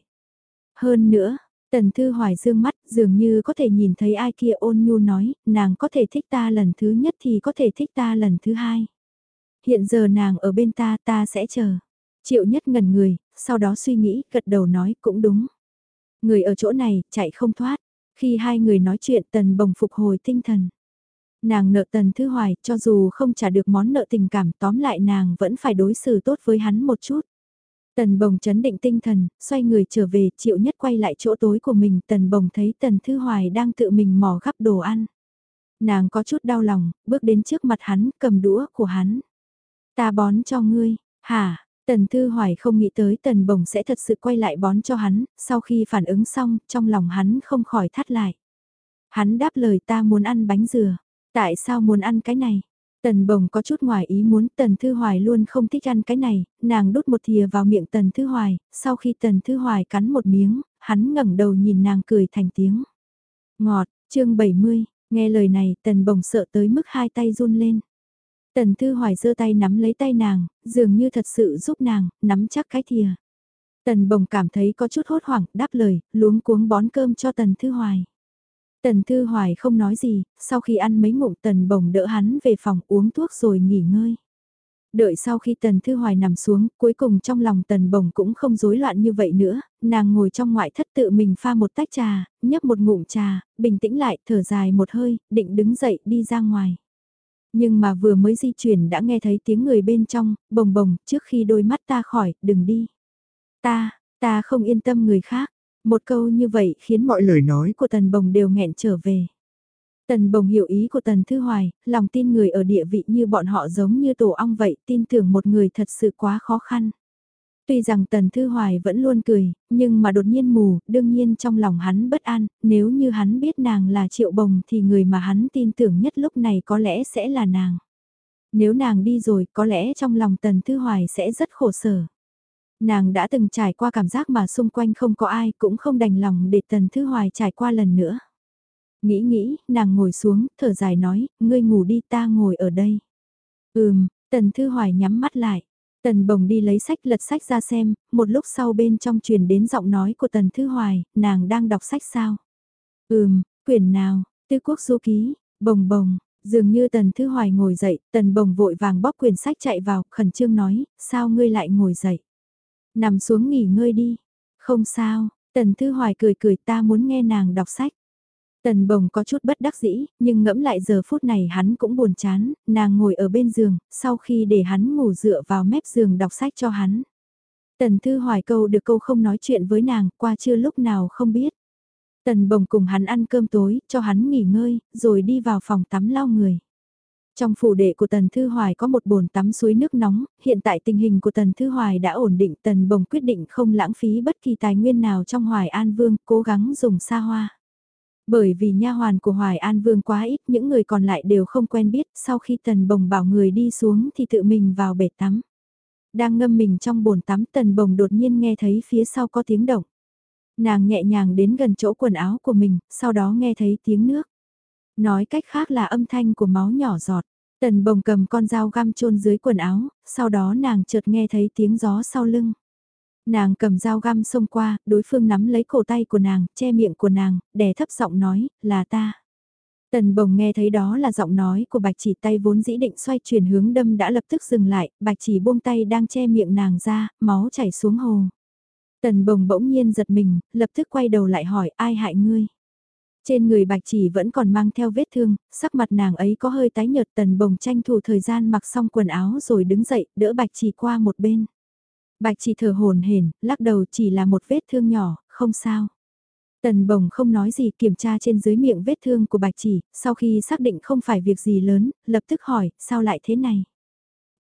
Speaker 1: Hơn nữa, Tần Thư Hoài dương mắt, dường như có thể nhìn thấy ai kia ôn nhu nói, nàng có thể thích ta lần thứ nhất thì có thể thích ta lần thứ hai. Hiện giờ nàng ở bên ta, ta sẽ chờ. Triệu nhất ngần người, sau đó suy nghĩ, gật đầu nói cũng đúng. Người ở chỗ này, chạy không thoát. Khi hai người nói chuyện tần bồng phục hồi tinh thần nàng nợ tần thư hoài, cho dù không trả được món nợ tình cảm tóm lại nàng vẫn phải đối xử tốt với hắn một chút. Tần bồng chấn định tinh thần, xoay người trở về, triệu nhất quay lại chỗ tối của mình, tần bồng thấy tần thư hoài đang tự mình mò gắp đồ ăn. Nàng có chút đau lòng, bước đến trước mặt hắn, cầm đũa của hắn. Ta bón cho ngươi, hả? Tần Thư Hoài không nghĩ tới Tần Bồng sẽ thật sự quay lại bón cho hắn, sau khi phản ứng xong, trong lòng hắn không khỏi thắt lại. Hắn đáp lời ta muốn ăn bánh dừa. Tại sao muốn ăn cái này? Tần bồng có chút ngoài ý muốn Tần Thư Hoài luôn không thích ăn cái này, nàng đút một thìa vào miệng Tần Thư Hoài, sau khi Tần Thư Hoài cắn một miếng, hắn ngẩng đầu nhìn nàng cười thành tiếng. Ngọt, chương 70, nghe lời này Tần bồng sợ tới mức hai tay run lên. Tần Thư Hoài giơ tay nắm lấy tay nàng, dường như thật sự giúp nàng, nắm chắc cái thìa. Tần bồng cảm thấy có chút hốt hoảng, đáp lời, luống cuống bón cơm cho Tần Thư Hoài. Tần Thư Hoài không nói gì, sau khi ăn mấy ngụm Tần Bồng đỡ hắn về phòng uống thuốc rồi nghỉ ngơi. Đợi sau khi Tần Thư Hoài nằm xuống, cuối cùng trong lòng Tần Bồng cũng không rối loạn như vậy nữa, nàng ngồi trong ngoại thất tự mình pha một tách trà, nhấp một ngụm trà, bình tĩnh lại, thở dài một hơi, định đứng dậy đi ra ngoài. Nhưng mà vừa mới di chuyển đã nghe thấy tiếng người bên trong, bồng bồng, trước khi đôi mắt ta khỏi, đừng đi. Ta, ta không yên tâm người khác, một câu như vậy khiến mọi lời nói của Tần Bồng đều nghẹn trở về. Tần Bồng hiểu ý của Tần Thư Hoài, lòng tin người ở địa vị như bọn họ giống như tổ ong vậy, tin tưởng một người thật sự quá khó khăn. Tuy rằng Tần Thư Hoài vẫn luôn cười, nhưng mà đột nhiên mù, đương nhiên trong lòng hắn bất an, nếu như hắn biết nàng là Triệu Bồng thì người mà hắn tin tưởng nhất lúc này có lẽ sẽ là nàng. Nếu nàng đi rồi, có lẽ trong lòng Tần Thư Hoài sẽ rất khổ sở. Nàng đã từng trải qua cảm giác mà xung quanh không có ai cũng không đành lòng để Tần Thư Hoài trải qua lần nữa. Nghĩ nghĩ, nàng ngồi xuống, thở dài nói, ngươi ngủ đi ta ngồi ở đây. Ừm, Tần Thư Hoài nhắm mắt lại. Tần Bồng đi lấy sách lật sách ra xem, một lúc sau bên trong truyền đến giọng nói của Tần Thư Hoài, nàng đang đọc sách sao? Ừm, quyển nào, tư quốc du ký, bồng bồng, dường như Tần Thư Hoài ngồi dậy, Tần Bồng vội vàng bóp quyển sách chạy vào, khẩn trương nói, sao ngươi lại ngồi dậy? Nằm xuống nghỉ ngơi đi. Không sao, Tần Thư Hoài cười cười ta muốn nghe nàng đọc sách. Tần bồng có chút bất đắc dĩ, nhưng ngẫm lại giờ phút này hắn cũng buồn chán, nàng ngồi ở bên giường, sau khi để hắn ngủ dựa vào mép giường đọc sách cho hắn. Tần Thư Hoài câu được câu không nói chuyện với nàng, qua chưa lúc nào không biết. Tần bồng cùng hắn ăn cơm tối, cho hắn nghỉ ngơi, rồi đi vào phòng tắm lau người. Trong phủ đệ của Tần Thư Hoài có một bồn tắm suối nước nóng, hiện tại tình hình của Tần Thư Hoài đã ổn định Tần Bồng quyết định không lãng phí bất kỳ tài nguyên nào trong Hoài An Vương, cố gắng dùng xa hoa. Bởi vì nha hoàn của Hoài An Vương quá ít, những người còn lại đều không quen biết, sau khi Tần Bồng bảo người đi xuống thì tự mình vào bể tắm. Đang ngâm mình trong bồn tắm Tần Bồng đột nhiên nghe thấy phía sau có tiếng động. Nàng nhẹ nhàng đến gần chỗ quần áo của mình, sau đó nghe thấy tiếng nước. Nói cách khác là âm thanh của máu nhỏ giọt. Tần bồng cầm con dao găm chôn dưới quần áo, sau đó nàng chợt nghe thấy tiếng gió sau lưng. Nàng cầm dao găm xông qua, đối phương nắm lấy cổ tay của nàng, che miệng của nàng, đè thấp giọng nói, là ta. Tần bồng nghe thấy đó là giọng nói của bạch chỉ tay vốn dĩ định xoay chuyển hướng đâm đã lập tức dừng lại, bạch chỉ buông tay đang che miệng nàng ra, máu chảy xuống hồ. Tần bồng bỗng nhiên giật mình, lập tức quay đầu lại hỏi ai hại ngươi. Trên người bạch chỉ vẫn còn mang theo vết thương, sắc mặt nàng ấy có hơi tái nhợt tần bồng tranh thủ thời gian mặc xong quần áo rồi đứng dậy, đỡ bạch chỉ qua một bên. Bạch chỉ thở hồn hển, lắc đầu chỉ là một vết thương nhỏ, không sao. Tần bồng không nói gì kiểm tra trên dưới miệng vết thương của bạch chỉ, sau khi xác định không phải việc gì lớn, lập tức hỏi, sao lại thế này?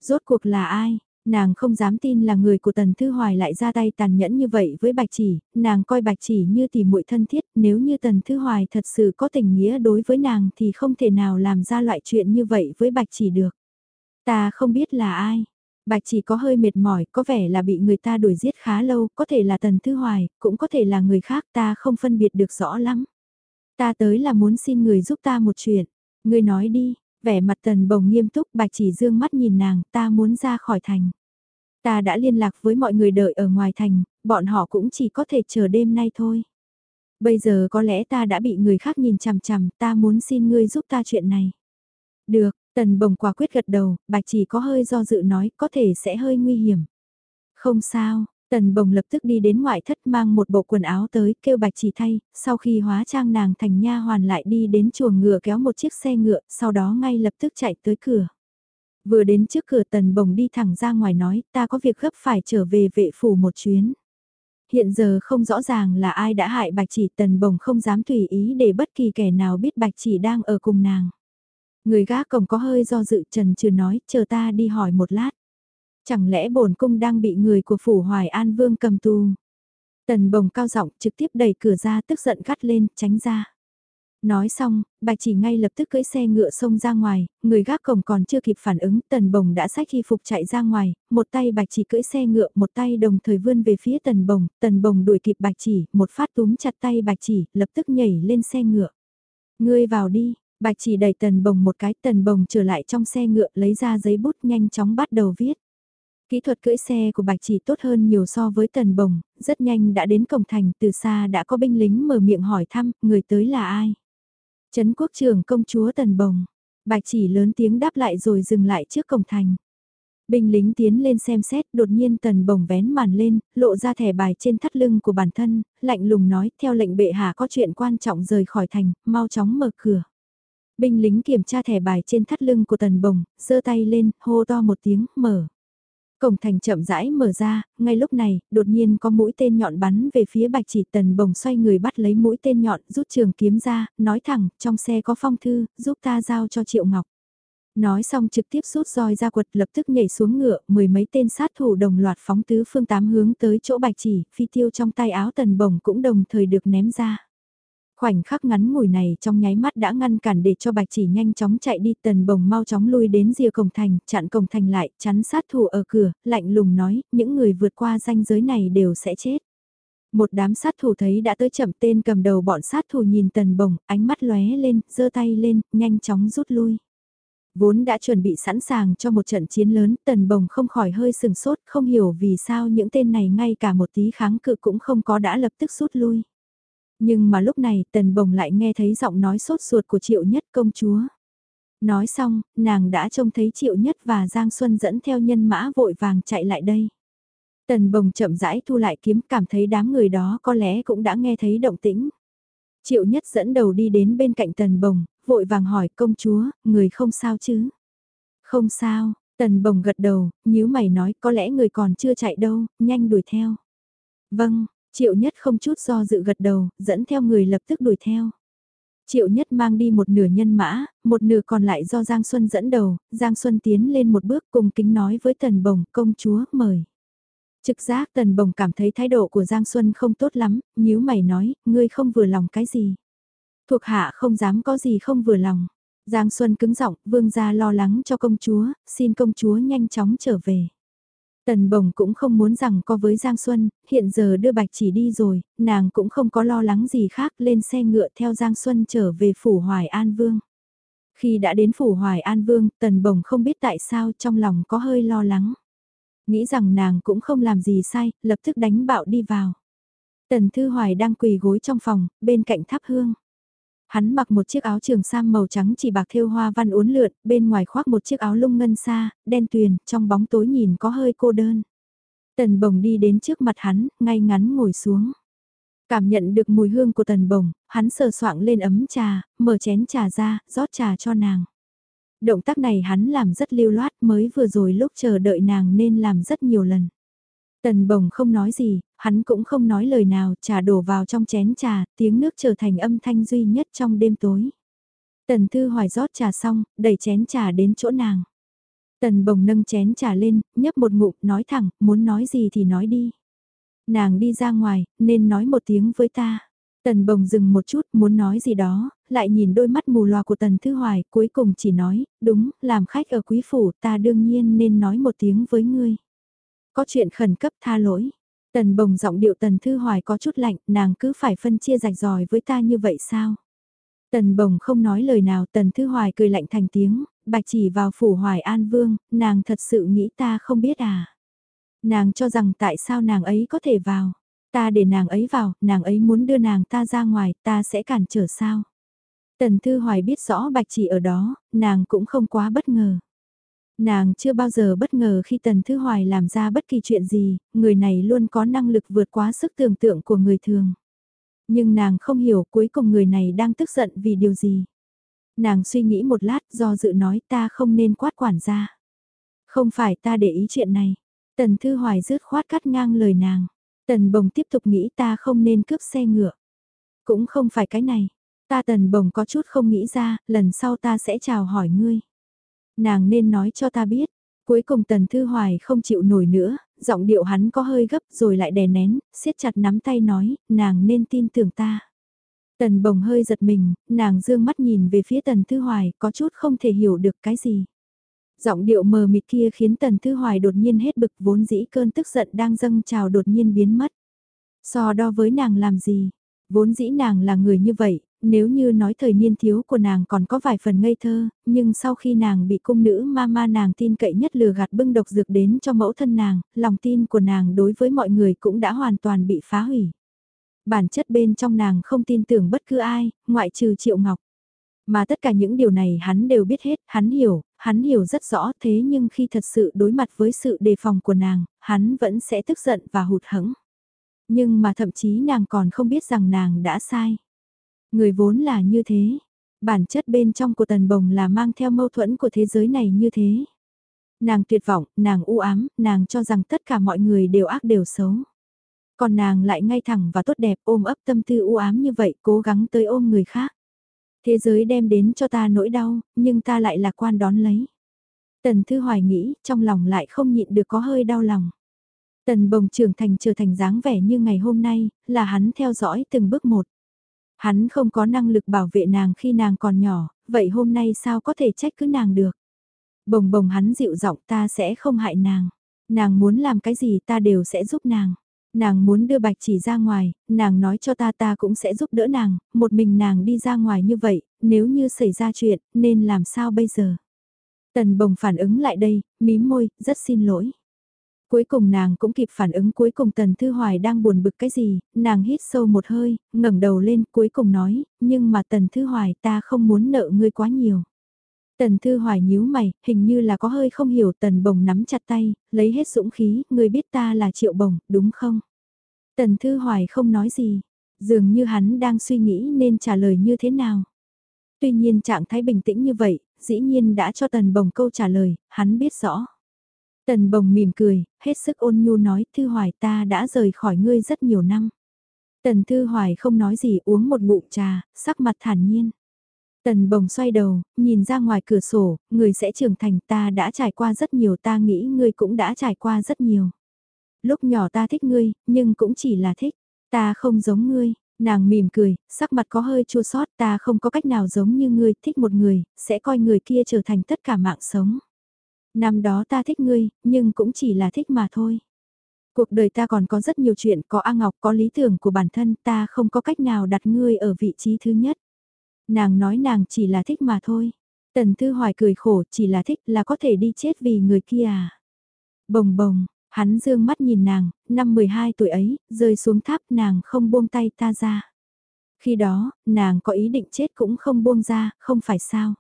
Speaker 1: Rốt cuộc là ai? Nàng không dám tin là người của Tần Thư Hoài lại ra tay tàn nhẫn như vậy với Bạch Chỉ, nàng coi Bạch Chỉ như tỷ muội thân thiết, nếu như Tần Thư Hoài thật sự có tình nghĩa đối với nàng thì không thể nào làm ra loại chuyện như vậy với Bạch Chỉ được. Ta không biết là ai. Bạch Chỉ có hơi mệt mỏi, có vẻ là bị người ta đuổi giết khá lâu, có thể là Tần Thư Hoài, cũng có thể là người khác ta không phân biệt được rõ lắm. Ta tới là muốn xin người giúp ta một chuyện. Người nói đi, vẻ mặt tần bồng nghiêm túc bạch chỉ dương mắt nhìn nàng ta muốn ra khỏi thành. Ta đã liên lạc với mọi người đợi ở ngoài thành, bọn họ cũng chỉ có thể chờ đêm nay thôi. Bây giờ có lẽ ta đã bị người khác nhìn chằm chằm, ta muốn xin ngươi giúp ta chuyện này. Được, tần bồng quả quyết gật đầu, bạch chỉ có hơi do dự nói có thể sẽ hơi nguy hiểm. Không sao, Tần bồng lập tức đi đến ngoại thất mang một bộ quần áo tới kêu bạch chỉ thay, sau khi hóa trang nàng thành nha hoàn lại đi đến chuồng ngựa kéo một chiếc xe ngựa, sau đó ngay lập tức chạy tới cửa. Vừa đến trước cửa tần bồng đi thẳng ra ngoài nói ta có việc gấp phải trở về vệ phủ một chuyến. Hiện giờ không rõ ràng là ai đã hại bạch chỉ tần bồng không dám tùy ý để bất kỳ kẻ nào biết bạch chỉ đang ở cùng nàng. Người gác cổng có hơi do dự trần trừ nói chờ ta đi hỏi một lát. Chẳng lẽ bổn cung đang bị người của phủ Hoài An Vương cầm tù? Tần bồng cao giọng trực tiếp đẩy cửa ra tức giận gắt lên, tránh ra. Nói xong, bạch chỉ ngay lập tức cưỡi xe ngựa xông ra ngoài, người gác cổng còn chưa kịp phản ứng, tần bồng đã sách y phục chạy ra ngoài, một tay bạch chỉ cưỡi xe ngựa, một tay đồng thời vươn về phía tần bồng, tần bồng đuổi kịp bạch chỉ, một phát túm chặt tay bạch chỉ, lập tức nhảy lên xe ngựa. Ngươi vào đi, bạch chỉ đẩy tần bồng một cái, tần bồng trở lại trong xe ngựa lấy ra giấy bút nhanh chóng bắt đầu viết. Kỹ thuật cưỡi xe của Bạch Chỉ tốt hơn nhiều so với Tần Bồng, rất nhanh đã đến cổng thành, từ xa đã có binh lính mở miệng hỏi thăm, người tới là ai? Trấn quốc trưởng công chúa Tần Bồng. Bạch Chỉ lớn tiếng đáp lại rồi dừng lại trước cổng thành. Binh lính tiến lên xem xét, đột nhiên Tần Bồng vén màn lên, lộ ra thẻ bài trên thắt lưng của bản thân, lạnh lùng nói, theo lệnh bệ hạ có chuyện quan trọng rời khỏi thành, mau chóng mở cửa. Binh lính kiểm tra thẻ bài trên thắt lưng của Tần Bồng, giơ tay lên, hô to một tiếng, mở. Cổng thành chậm rãi mở ra, ngay lúc này, đột nhiên có mũi tên nhọn bắn về phía bạch chỉ tần bồng xoay người bắt lấy mũi tên nhọn, rút trường kiếm ra, nói thẳng, trong xe có phong thư, giúp ta giao cho Triệu Ngọc. Nói xong trực tiếp rút roi ra quật lập tức nhảy xuống ngựa, mười mấy tên sát thủ đồng loạt phóng tứ phương tám hướng tới chỗ bạch chỉ, phi tiêu trong tay áo tần bồng cũng đồng thời được ném ra. Khoảnh khắc ngắn ngủi này trong nháy mắt đã ngăn cản để cho bạch chỉ nhanh chóng chạy đi tần bồng mau chóng lui đến rìa cổng thành, chặn cổng thành lại, chắn sát thủ ở cửa, lạnh lùng nói, những người vượt qua ranh giới này đều sẽ chết. Một đám sát thủ thấy đã tới chậm tên cầm đầu bọn sát thủ nhìn tần bồng, ánh mắt lóe lên, giơ tay lên, nhanh chóng rút lui. Vốn đã chuẩn bị sẵn sàng cho một trận chiến lớn, tần bồng không khỏi hơi sừng sốt, không hiểu vì sao những tên này ngay cả một tí kháng cự cũng không có đã lập tức rút lui. Nhưng mà lúc này tần bồng lại nghe thấy giọng nói sốt ruột của triệu nhất công chúa. Nói xong, nàng đã trông thấy triệu nhất và Giang Xuân dẫn theo nhân mã vội vàng chạy lại đây. Tần bồng chậm rãi thu lại kiếm cảm thấy đám người đó có lẽ cũng đã nghe thấy động tĩnh. Triệu nhất dẫn đầu đi đến bên cạnh tần bồng, vội vàng hỏi công chúa, người không sao chứ? Không sao, tần bồng gật đầu, nhíu mày nói có lẽ người còn chưa chạy đâu, nhanh đuổi theo. Vâng, Triệu nhất không chút do dự gật đầu, dẫn theo người lập tức đuổi theo. Triệu nhất mang đi một nửa nhân mã, một nửa còn lại do Giang Xuân dẫn đầu, Giang Xuân tiến lên một bước cùng kính nói với Tần Bồng, công chúa, mời. Trực giác Tần Bồng cảm thấy thái độ của Giang Xuân không tốt lắm, nhíu mày nói, ngươi không vừa lòng cái gì. Thuộc hạ không dám có gì không vừa lòng. Giang Xuân cứng giọng, vương gia lo lắng cho công chúa, xin công chúa nhanh chóng trở về. Tần Bồng cũng không muốn rằng có với Giang Xuân, hiện giờ đưa Bạch chỉ đi rồi, nàng cũng không có lo lắng gì khác lên xe ngựa theo Giang Xuân trở về phủ Hoài An Vương. Khi đã đến phủ Hoài An Vương, Tần Bồng không biết tại sao trong lòng có hơi lo lắng. Nghĩ rằng nàng cũng không làm gì sai, lập tức đánh bạo đi vào. Tần Thư Hoài đang quỳ gối trong phòng, bên cạnh tháp hương. Hắn mặc một chiếc áo trường sam màu trắng chỉ bạc thêu hoa văn uốn lượn, bên ngoài khoác một chiếc áo lung ngân xa, đen tuyền, trong bóng tối nhìn có hơi cô đơn. Tần bồng đi đến trước mặt hắn, ngay ngắn ngồi xuống. Cảm nhận được mùi hương của tần bồng, hắn sờ soạng lên ấm trà, mở chén trà ra, rót trà cho nàng. Động tác này hắn làm rất lưu loát mới vừa rồi lúc chờ đợi nàng nên làm rất nhiều lần. Tần bồng không nói gì, hắn cũng không nói lời nào, trà đổ vào trong chén trà, tiếng nước trở thành âm thanh duy nhất trong đêm tối. Tần Thư Hoài rót trà xong, đẩy chén trà đến chỗ nàng. Tần bồng nâng chén trà lên, nhấp một ngụm, nói thẳng, muốn nói gì thì nói đi. Nàng đi ra ngoài, nên nói một tiếng với ta. Tần bồng dừng một chút, muốn nói gì đó, lại nhìn đôi mắt mù loà của Tần Thư Hoài, cuối cùng chỉ nói, đúng, làm khách ở quý phủ ta đương nhiên nên nói một tiếng với ngươi. Có chuyện khẩn cấp tha lỗi. Tần bồng giọng điệu Tần Thư Hoài có chút lạnh, nàng cứ phải phân chia rạch ròi với ta như vậy sao? Tần bồng không nói lời nào, Tần Thư Hoài cười lạnh thành tiếng, bạch chỉ vào phủ Hoài An Vương, nàng thật sự nghĩ ta không biết à? Nàng cho rằng tại sao nàng ấy có thể vào? Ta để nàng ấy vào, nàng ấy muốn đưa nàng ta ra ngoài, ta sẽ cản trở sao? Tần Thư Hoài biết rõ bạch chỉ ở đó, nàng cũng không quá bất ngờ. Nàng chưa bao giờ bất ngờ khi Tần Thư Hoài làm ra bất kỳ chuyện gì, người này luôn có năng lực vượt quá sức tưởng tượng của người thường. Nhưng nàng không hiểu cuối cùng người này đang tức giận vì điều gì. Nàng suy nghĩ một lát do dự nói ta không nên quát quản gia. Không phải ta để ý chuyện này. Tần Thư Hoài rứt khoát cắt ngang lời nàng. Tần Bồng tiếp tục nghĩ ta không nên cướp xe ngựa. Cũng không phải cái này. Ta Tần Bồng có chút không nghĩ ra, lần sau ta sẽ chào hỏi ngươi. Nàng nên nói cho ta biết. Cuối cùng Tần Thư Hoài không chịu nổi nữa, giọng điệu hắn có hơi gấp rồi lại đè nén, siết chặt nắm tay nói, nàng nên tin tưởng ta. Tần bồng hơi giật mình, nàng dương mắt nhìn về phía Tần Thư Hoài, có chút không thể hiểu được cái gì. Giọng điệu mờ mịt kia khiến Tần Thư Hoài đột nhiên hết bực vốn dĩ cơn tức giận đang dâng trào đột nhiên biến mất. So đo với nàng làm gì? Vốn dĩ nàng là người như vậy, nếu như nói thời niên thiếu của nàng còn có vài phần ngây thơ, nhưng sau khi nàng bị cung nữ ma ma nàng tin cậy nhất lừa gạt bưng độc dược đến cho mẫu thân nàng, lòng tin của nàng đối với mọi người cũng đã hoàn toàn bị phá hủy. Bản chất bên trong nàng không tin tưởng bất cứ ai, ngoại trừ Triệu Ngọc. Mà tất cả những điều này hắn đều biết hết, hắn hiểu, hắn hiểu rất rõ thế nhưng khi thật sự đối mặt với sự đề phòng của nàng, hắn vẫn sẽ tức giận và hụt hẫng. Nhưng mà thậm chí nàng còn không biết rằng nàng đã sai. Người vốn là như thế. Bản chất bên trong của tần bồng là mang theo mâu thuẫn của thế giới này như thế. Nàng tuyệt vọng, nàng u ám, nàng cho rằng tất cả mọi người đều ác đều xấu. Còn nàng lại ngay thẳng và tốt đẹp ôm ấp tâm tư u ám như vậy cố gắng tới ôm người khác. Thế giới đem đến cho ta nỗi đau, nhưng ta lại lạc quan đón lấy. Tần Thư Hoài nghĩ, trong lòng lại không nhịn được có hơi đau lòng. Tần bồng trưởng thành trở thành dáng vẻ như ngày hôm nay, là hắn theo dõi từng bước một. Hắn không có năng lực bảo vệ nàng khi nàng còn nhỏ, vậy hôm nay sao có thể trách cứ nàng được. Bồng bồng hắn dịu giọng ta sẽ không hại nàng. Nàng muốn làm cái gì ta đều sẽ giúp nàng. Nàng muốn đưa bạch chỉ ra ngoài, nàng nói cho ta ta cũng sẽ giúp đỡ nàng, một mình nàng đi ra ngoài như vậy, nếu như xảy ra chuyện, nên làm sao bây giờ? Tần bồng phản ứng lại đây, mím môi, rất xin lỗi. Cuối cùng nàng cũng kịp phản ứng cuối cùng Tần Thư Hoài đang buồn bực cái gì, nàng hít sâu một hơi, ngẩng đầu lên cuối cùng nói, nhưng mà Tần Thư Hoài ta không muốn nợ ngươi quá nhiều. Tần Thư Hoài nhíu mày, hình như là có hơi không hiểu Tần Bồng nắm chặt tay, lấy hết dũng khí, ngươi biết ta là Triệu Bồng, đúng không? Tần Thư Hoài không nói gì, dường như hắn đang suy nghĩ nên trả lời như thế nào. Tuy nhiên trạng thái bình tĩnh như vậy, dĩ nhiên đã cho Tần Bồng câu trả lời, hắn biết rõ. Tần bồng mỉm cười, hết sức ôn nhu nói, Thư Hoài ta đã rời khỏi ngươi rất nhiều năm. Tần Thư Hoài không nói gì uống một ngụm trà, sắc mặt thản nhiên. Tần bồng xoay đầu, nhìn ra ngoài cửa sổ, người sẽ trưởng thành ta đã trải qua rất nhiều ta nghĩ ngươi cũng đã trải qua rất nhiều. Lúc nhỏ ta thích ngươi, nhưng cũng chỉ là thích, ta không giống ngươi, nàng mỉm cười, sắc mặt có hơi chua sót ta không có cách nào giống như ngươi thích một người, sẽ coi người kia trở thành tất cả mạng sống. Năm đó ta thích ngươi, nhưng cũng chỉ là thích mà thôi. Cuộc đời ta còn có rất nhiều chuyện, có A Ngọc, có lý tưởng của bản thân, ta không có cách nào đặt ngươi ở vị trí thứ nhất. Nàng nói nàng chỉ là thích mà thôi. Tần Thư Hoài cười khổ, chỉ là thích là có thể đi chết vì người kia à. Bồng bồng, hắn dương mắt nhìn nàng, năm 12 tuổi ấy, rơi xuống tháp nàng không buông tay ta ra. Khi đó, nàng có ý định chết cũng không buông ra, không phải sao.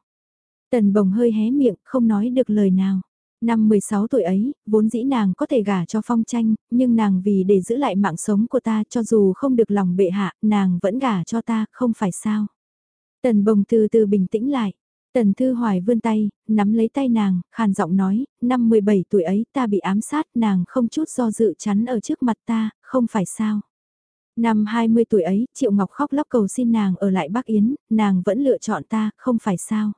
Speaker 1: Tần bồng hơi hé miệng, không nói được lời nào. Năm 16 tuổi ấy, vốn dĩ nàng có thể gả cho phong tranh, nhưng nàng vì để giữ lại mạng sống của ta cho dù không được lòng bệ hạ, nàng vẫn gả cho ta, không phải sao. Tần bồng từ từ bình tĩnh lại. Tần Thư Hoài vươn tay, nắm lấy tay nàng, khàn giọng nói, năm 17 tuổi ấy ta bị ám sát, nàng không chút do dự chắn ở trước mặt ta, không phải sao. Năm 20 tuổi ấy, Triệu Ngọc khóc lóc cầu xin nàng ở lại Bắc Yến, nàng vẫn lựa chọn ta, không phải sao.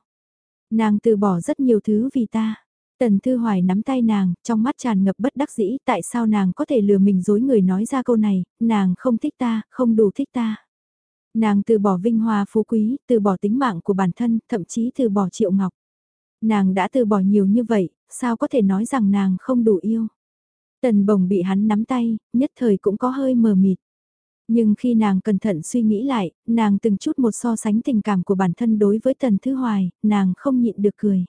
Speaker 1: Nàng từ bỏ rất nhiều thứ vì ta. Tần Thư Hoài nắm tay nàng, trong mắt tràn ngập bất đắc dĩ, tại sao nàng có thể lừa mình dối người nói ra câu này, nàng không thích ta, không đủ thích ta. Nàng từ bỏ vinh hoa phú quý, từ bỏ tính mạng của bản thân, thậm chí từ bỏ triệu ngọc. Nàng đã từ bỏ nhiều như vậy, sao có thể nói rằng nàng không đủ yêu. Tần bồng bị hắn nắm tay, nhất thời cũng có hơi mờ mịt. Nhưng khi nàng cẩn thận suy nghĩ lại, nàng từng chút một so sánh tình cảm của bản thân đối với Tần Thư Hoài, nàng không nhịn được cười.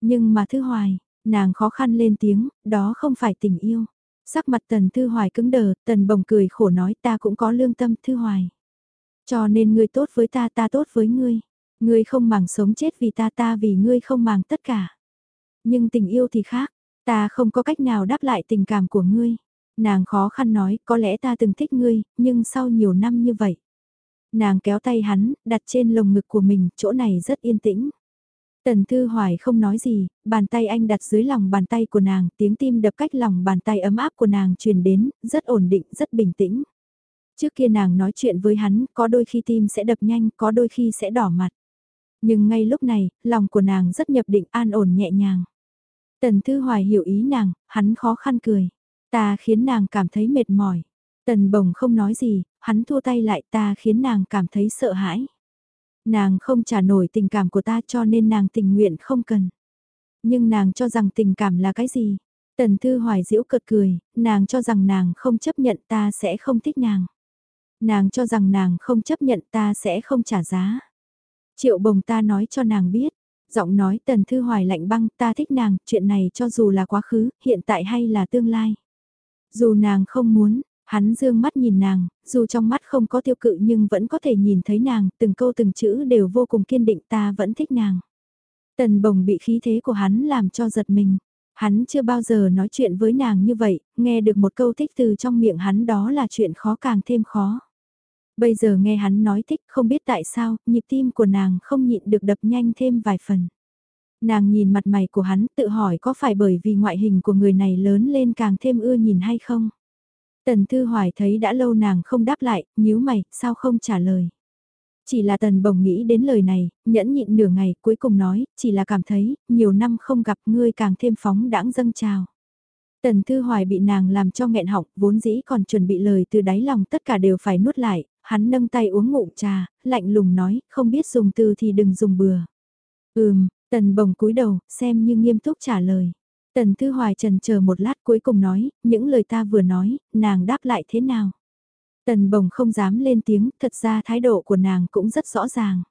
Speaker 1: Nhưng mà Thư Hoài, nàng khó khăn lên tiếng, đó không phải tình yêu. Sắc mặt Tần Thư Hoài cứng đờ, Tần Bồng cười khổ nói ta cũng có lương tâm Thư Hoài. Cho nên ngươi tốt với ta ta tốt với ngươi. Ngươi không màng sống chết vì ta ta vì ngươi không màng tất cả. Nhưng tình yêu thì khác, ta không có cách nào đáp lại tình cảm của ngươi. Nàng khó khăn nói, có lẽ ta từng thích ngươi, nhưng sau nhiều năm như vậy. Nàng kéo tay hắn, đặt trên lồng ngực của mình, chỗ này rất yên tĩnh. Tần Thư Hoài không nói gì, bàn tay anh đặt dưới lòng bàn tay của nàng, tiếng tim đập cách lòng bàn tay ấm áp của nàng truyền đến, rất ổn định, rất bình tĩnh. Trước kia nàng nói chuyện với hắn, có đôi khi tim sẽ đập nhanh, có đôi khi sẽ đỏ mặt. Nhưng ngay lúc này, lòng của nàng rất nhập định an ổn nhẹ nhàng. Tần Thư Hoài hiểu ý nàng, hắn khó khăn cười. Ta khiến nàng cảm thấy mệt mỏi. Tần Bồng không nói gì, hắn thua tay lại ta khiến nàng cảm thấy sợ hãi. Nàng không trả nổi tình cảm của ta cho nên nàng tình nguyện không cần. Nhưng nàng cho rằng tình cảm là cái gì? Tần Thư Hoài diễu cợt cười, nàng cho rằng nàng không chấp nhận ta sẽ không thích nàng. Nàng cho rằng nàng không chấp nhận ta sẽ không trả giá. Triệu bồng ta nói cho nàng biết, giọng nói tần thư hoài lạnh băng ta thích nàng, chuyện này cho dù là quá khứ, hiện tại hay là tương lai. Dù nàng không muốn, hắn dương mắt nhìn nàng, dù trong mắt không có tiêu cự nhưng vẫn có thể nhìn thấy nàng, từng câu từng chữ đều vô cùng kiên định ta vẫn thích nàng. Tần bồng bị khí thế của hắn làm cho giật mình. Hắn chưa bao giờ nói chuyện với nàng như vậy, nghe được một câu thích từ trong miệng hắn đó là chuyện khó càng thêm khó. Bây giờ nghe hắn nói thích không biết tại sao, nhịp tim của nàng không nhịn được đập nhanh thêm vài phần. Nàng nhìn mặt mày của hắn tự hỏi có phải bởi vì ngoại hình của người này lớn lên càng thêm ưa nhìn hay không? Tần Thư Hoài thấy đã lâu nàng không đáp lại, nhíu mày, sao không trả lời? Chỉ là tần bồng nghĩ đến lời này, nhẫn nhịn nửa ngày, cuối cùng nói, chỉ là cảm thấy, nhiều năm không gặp ngươi càng thêm phóng đãng dâng trào. Tần Thư Hoài bị nàng làm cho nghẹn họng, vốn dĩ còn chuẩn bị lời từ đáy lòng tất cả đều phải nuốt lại, hắn nâng tay uống ngụm trà, lạnh lùng nói, không biết dùng từ thì đừng dùng bừa. Ừm, tần bồng cúi đầu, xem như nghiêm túc trả lời. Tần Thư Hoài trần chờ một lát cuối cùng nói, những lời ta vừa nói, nàng đáp lại thế nào? Tần bồng không dám lên tiếng, thật ra thái độ của nàng cũng rất rõ ràng.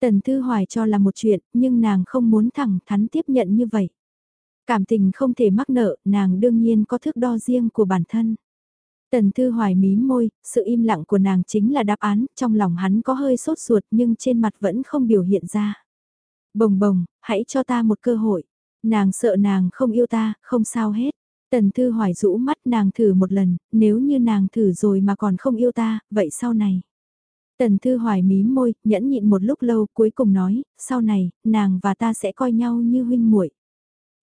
Speaker 1: Tần Thư Hoài cho là một chuyện, nhưng nàng không muốn thẳng thắn tiếp nhận như vậy. Cảm tình không thể mắc nợ, nàng đương nhiên có thước đo riêng của bản thân. Tần Thư Hoài mí môi, sự im lặng của nàng chính là đáp án, trong lòng hắn có hơi sốt ruột nhưng trên mặt vẫn không biểu hiện ra. Bồng bồng, hãy cho ta một cơ hội. Nàng sợ nàng không yêu ta, không sao hết. Tần Thư Hoài rũ mắt nàng thử một lần, nếu như nàng thử rồi mà còn không yêu ta, vậy sau này. Tần Thư Hoài mí môi, nhẫn nhịn một lúc lâu cuối cùng nói, sau này, nàng và ta sẽ coi nhau như huynh muội.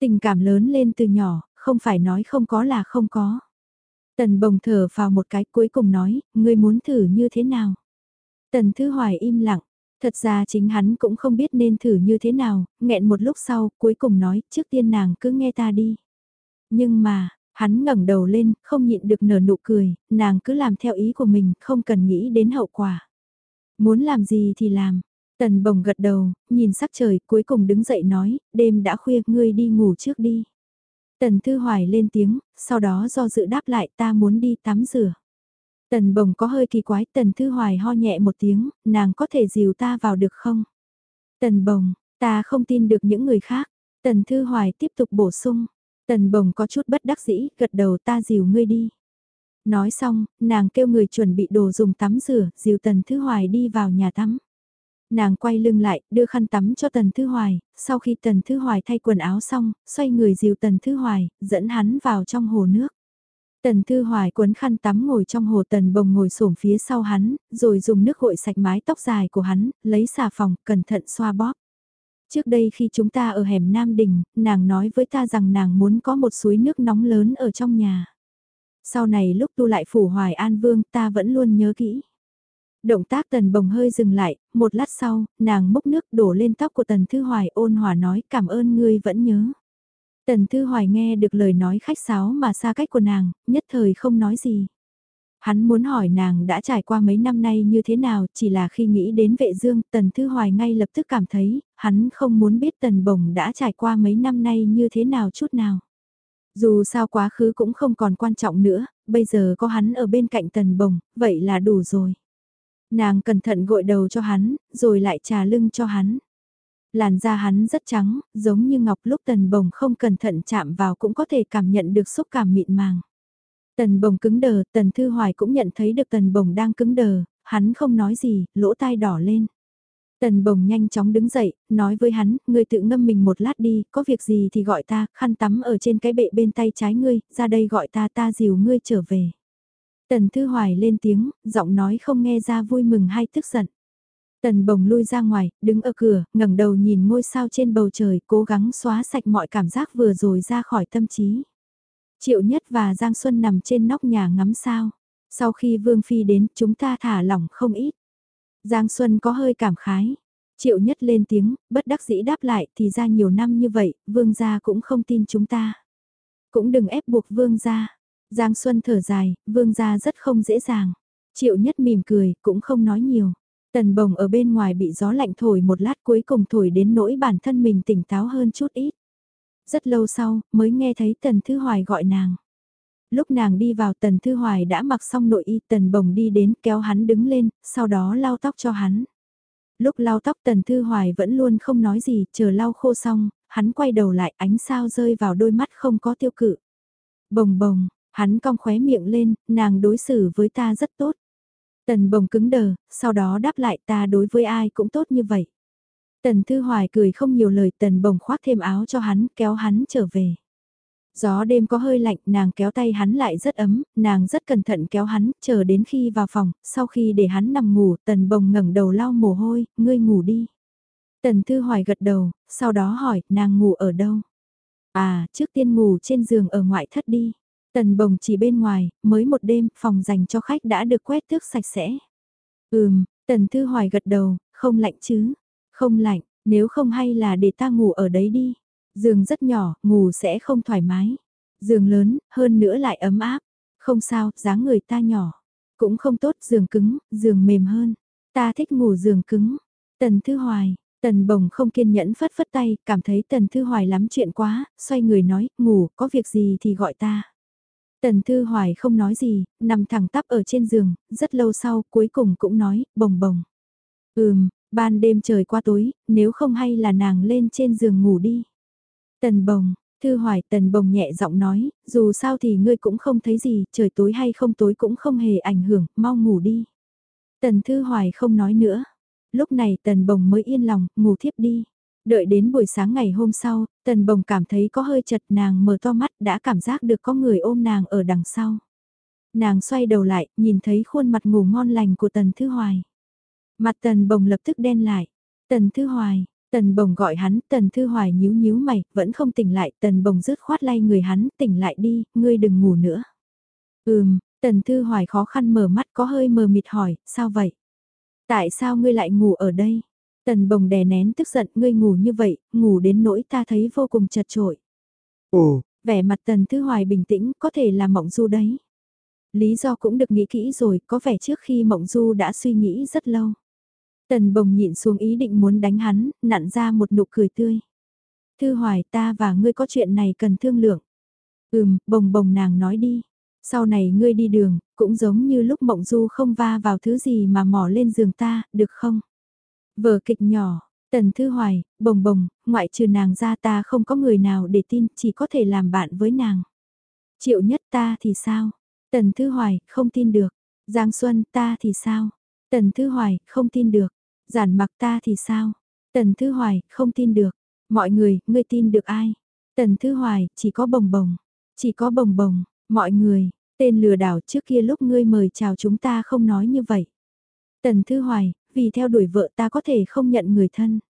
Speaker 1: Tình cảm lớn lên từ nhỏ, không phải nói không có là không có. Tần bồng thở vào một cái cuối cùng nói, ngươi muốn thử như thế nào? Tần Thư Hoài im lặng, thật ra chính hắn cũng không biết nên thử như thế nào, nghẹn một lúc sau, cuối cùng nói, trước tiên nàng cứ nghe ta đi. Nhưng mà, hắn ngẩng đầu lên, không nhịn được nở nụ cười, nàng cứ làm theo ý của mình, không cần nghĩ đến hậu quả. Muốn làm gì thì làm. Tần bồng gật đầu, nhìn sắc trời, cuối cùng đứng dậy nói, đêm đã khuya, ngươi đi ngủ trước đi. Tần Thư Hoài lên tiếng, sau đó do dự đáp lại ta muốn đi tắm rửa. Tần bồng có hơi kỳ quái, Tần Thư Hoài ho nhẹ một tiếng, nàng có thể dìu ta vào được không? Tần bồng, ta không tin được những người khác. Tần Thư Hoài tiếp tục bổ sung. Tần bồng có chút bất đắc dĩ, gật đầu ta dìu ngươi đi. Nói xong, nàng kêu người chuẩn bị đồ dùng tắm rửa, dìu Tần Thư Hoài đi vào nhà tắm. Nàng quay lưng lại, đưa khăn tắm cho Tần Thư Hoài, sau khi Tần Thư Hoài thay quần áo xong, xoay người dìu Tần Thư Hoài, dẫn hắn vào trong hồ nước. Tần Thư Hoài cuốn khăn tắm ngồi trong hồ Tần Bồng ngồi xổm phía sau hắn, rồi dùng nước gội sạch mái tóc dài của hắn, lấy xà phòng, cẩn thận xoa bóp. Trước đây khi chúng ta ở hẻm Nam Đình, nàng nói với ta rằng nàng muốn có một suối nước nóng lớn ở trong nhà. Sau này lúc tu lại phủ Hoài An Vương ta vẫn luôn nhớ kỹ. Động tác tần bồng hơi dừng lại, một lát sau, nàng múc nước đổ lên tóc của tần thư hoài ôn hòa nói cảm ơn ngươi vẫn nhớ. Tần thư hoài nghe được lời nói khách sáo mà xa cách của nàng, nhất thời không nói gì. Hắn muốn hỏi nàng đã trải qua mấy năm nay như thế nào, chỉ là khi nghĩ đến vệ dương, tần thư hoài ngay lập tức cảm thấy, hắn không muốn biết tần bồng đã trải qua mấy năm nay như thế nào chút nào. Dù sao quá khứ cũng không còn quan trọng nữa, bây giờ có hắn ở bên cạnh tần bồng, vậy là đủ rồi. Nàng cẩn thận gội đầu cho hắn, rồi lại trà lưng cho hắn. Làn da hắn rất trắng, giống như ngọc lúc tần bồng không cẩn thận chạm vào cũng có thể cảm nhận được xúc cảm mịn màng. Tần bồng cứng đờ, tần thư hoài cũng nhận thấy được tần bồng đang cứng đờ, hắn không nói gì, lỗ tai đỏ lên. Tần bồng nhanh chóng đứng dậy, nói với hắn, ngươi tự ngâm mình một lát đi, có việc gì thì gọi ta, khăn tắm ở trên cái bệ bên tay trái ngươi, ra đây gọi ta ta dìu ngươi trở về. Tần Thư Hoài lên tiếng, giọng nói không nghe ra vui mừng hay tức giận. Tần bồng lui ra ngoài, đứng ở cửa, ngẩng đầu nhìn ngôi sao trên bầu trời, cố gắng xóa sạch mọi cảm giác vừa rồi ra khỏi tâm trí. Triệu Nhất và Giang Xuân nằm trên nóc nhà ngắm sao. Sau khi Vương Phi đến, chúng ta thả lỏng không ít. Giang Xuân có hơi cảm khái. Triệu Nhất lên tiếng, bất đắc dĩ đáp lại, thì ra nhiều năm như vậy, Vương gia cũng không tin chúng ta. Cũng đừng ép buộc Vương gia. Giang Xuân thở dài, vương gia rất không dễ dàng. Triệu nhất mỉm cười, cũng không nói nhiều. Tần bồng ở bên ngoài bị gió lạnh thổi một lát cuối cùng thổi đến nỗi bản thân mình tỉnh táo hơn chút ít. Rất lâu sau, mới nghe thấy Tần Thư Hoài gọi nàng. Lúc nàng đi vào Tần Thư Hoài đã mặc xong nội y Tần bồng đi đến kéo hắn đứng lên, sau đó lau tóc cho hắn. Lúc lau tóc Tần Thư Hoài vẫn luôn không nói gì, chờ lau khô xong, hắn quay đầu lại ánh sao rơi vào đôi mắt không có tiêu cự. Bồng bồng, Hắn cong khóe miệng lên, nàng đối xử với ta rất tốt. Tần bồng cứng đờ, sau đó đáp lại ta đối với ai cũng tốt như vậy. Tần Thư Hoài cười không nhiều lời tần bồng khoác thêm áo cho hắn, kéo hắn trở về. Gió đêm có hơi lạnh, nàng kéo tay hắn lại rất ấm, nàng rất cẩn thận kéo hắn, chờ đến khi vào phòng, sau khi để hắn nằm ngủ, tần bồng ngẩng đầu lau mồ hôi, ngươi ngủ đi. Tần Thư Hoài gật đầu, sau đó hỏi, nàng ngủ ở đâu? À, trước tiên ngủ trên giường ở ngoại thất đi. Tần bồng chỉ bên ngoài, mới một đêm, phòng dành cho khách đã được quét tước sạch sẽ. Ừm, tần thư hoài gật đầu, không lạnh chứ? Không lạnh, nếu không hay là để ta ngủ ở đấy đi. Giường rất nhỏ, ngủ sẽ không thoải mái. Giường lớn, hơn nữa lại ấm áp. Không sao, dáng người ta nhỏ. Cũng không tốt, giường cứng, giường mềm hơn. Ta thích ngủ giường cứng. Tần thư hoài, Tần bồng không kiên nhẫn phất phất tay, cảm thấy tần thư hoài lắm chuyện quá, xoay người nói, ngủ, có việc gì thì gọi ta. Tần Thư Hoài không nói gì, nằm thẳng tắp ở trên giường, rất lâu sau cuối cùng cũng nói, bồng bồng. Ừm, ban đêm trời qua tối, nếu không hay là nàng lên trên giường ngủ đi. Tần bồng, Thư Hoài tần bồng nhẹ giọng nói, dù sao thì ngươi cũng không thấy gì, trời tối hay không tối cũng không hề ảnh hưởng, mau ngủ đi. Tần Thư Hoài không nói nữa. Lúc này tần bồng mới yên lòng, ngủ thiếp đi. Đợi đến buổi sáng ngày hôm sau, tần bồng cảm thấy có hơi chật nàng mở to mắt đã cảm giác được có người ôm nàng ở đằng sau. Nàng xoay đầu lại, nhìn thấy khuôn mặt ngủ ngon lành của tần thư hoài. Mặt tần bồng lập tức đen lại. Tần thư hoài, tần bồng gọi hắn, tần thư hoài nhíu nhíu mày, vẫn không tỉnh lại, tần bồng rứt khoát lay người hắn, tỉnh lại đi, ngươi đừng ngủ nữa. Ừm, Tần Thư Hoài khó khăn mở mắt có hơi mờ mịt hỏi, sao vậy? Tại sao ngươi lại ngủ ở đây? Tần bồng đè nén tức giận ngươi ngủ như vậy, ngủ đến nỗi ta thấy vô cùng chật trội.
Speaker 2: Ồ,
Speaker 1: vẻ mặt Tần Thư Hoài bình tĩnh có thể là mộng du đấy. Lý do cũng được nghĩ kỹ rồi, có vẻ trước khi mộng du đã suy nghĩ rất lâu. Tần bồng nhịn xuống ý định muốn đánh hắn, nặn ra một nụ cười tươi. Thư Hoài ta và ngươi có chuyện này cần thương lượng. Ừm, bồng bồng nàng nói đi. Sau này ngươi đi đường, cũng giống như lúc mộng du không va vào thứ gì mà mò lên giường ta, được không? Vở kịch nhỏ, Tần Thư Hoài, bồng bồng, ngoại trừ nàng ra ta không có người nào để tin, chỉ có thể làm bạn với nàng. Triệu nhất ta thì sao? Tần Thư Hoài, không tin được. Giang Xuân ta thì sao? Tần Thư Hoài, không tin được. Giản mặc ta thì sao? Tần Thư Hoài, không tin được. Mọi người, ngươi tin được ai? Tần Thư Hoài, chỉ có bồng bồng. Chỉ có bồng bồng, mọi người, tên lừa đảo trước kia lúc ngươi mời chào chúng ta không nói như vậy. Tần Thư Hoài, vì theo đuổi vợ ta có thể không nhận người thân.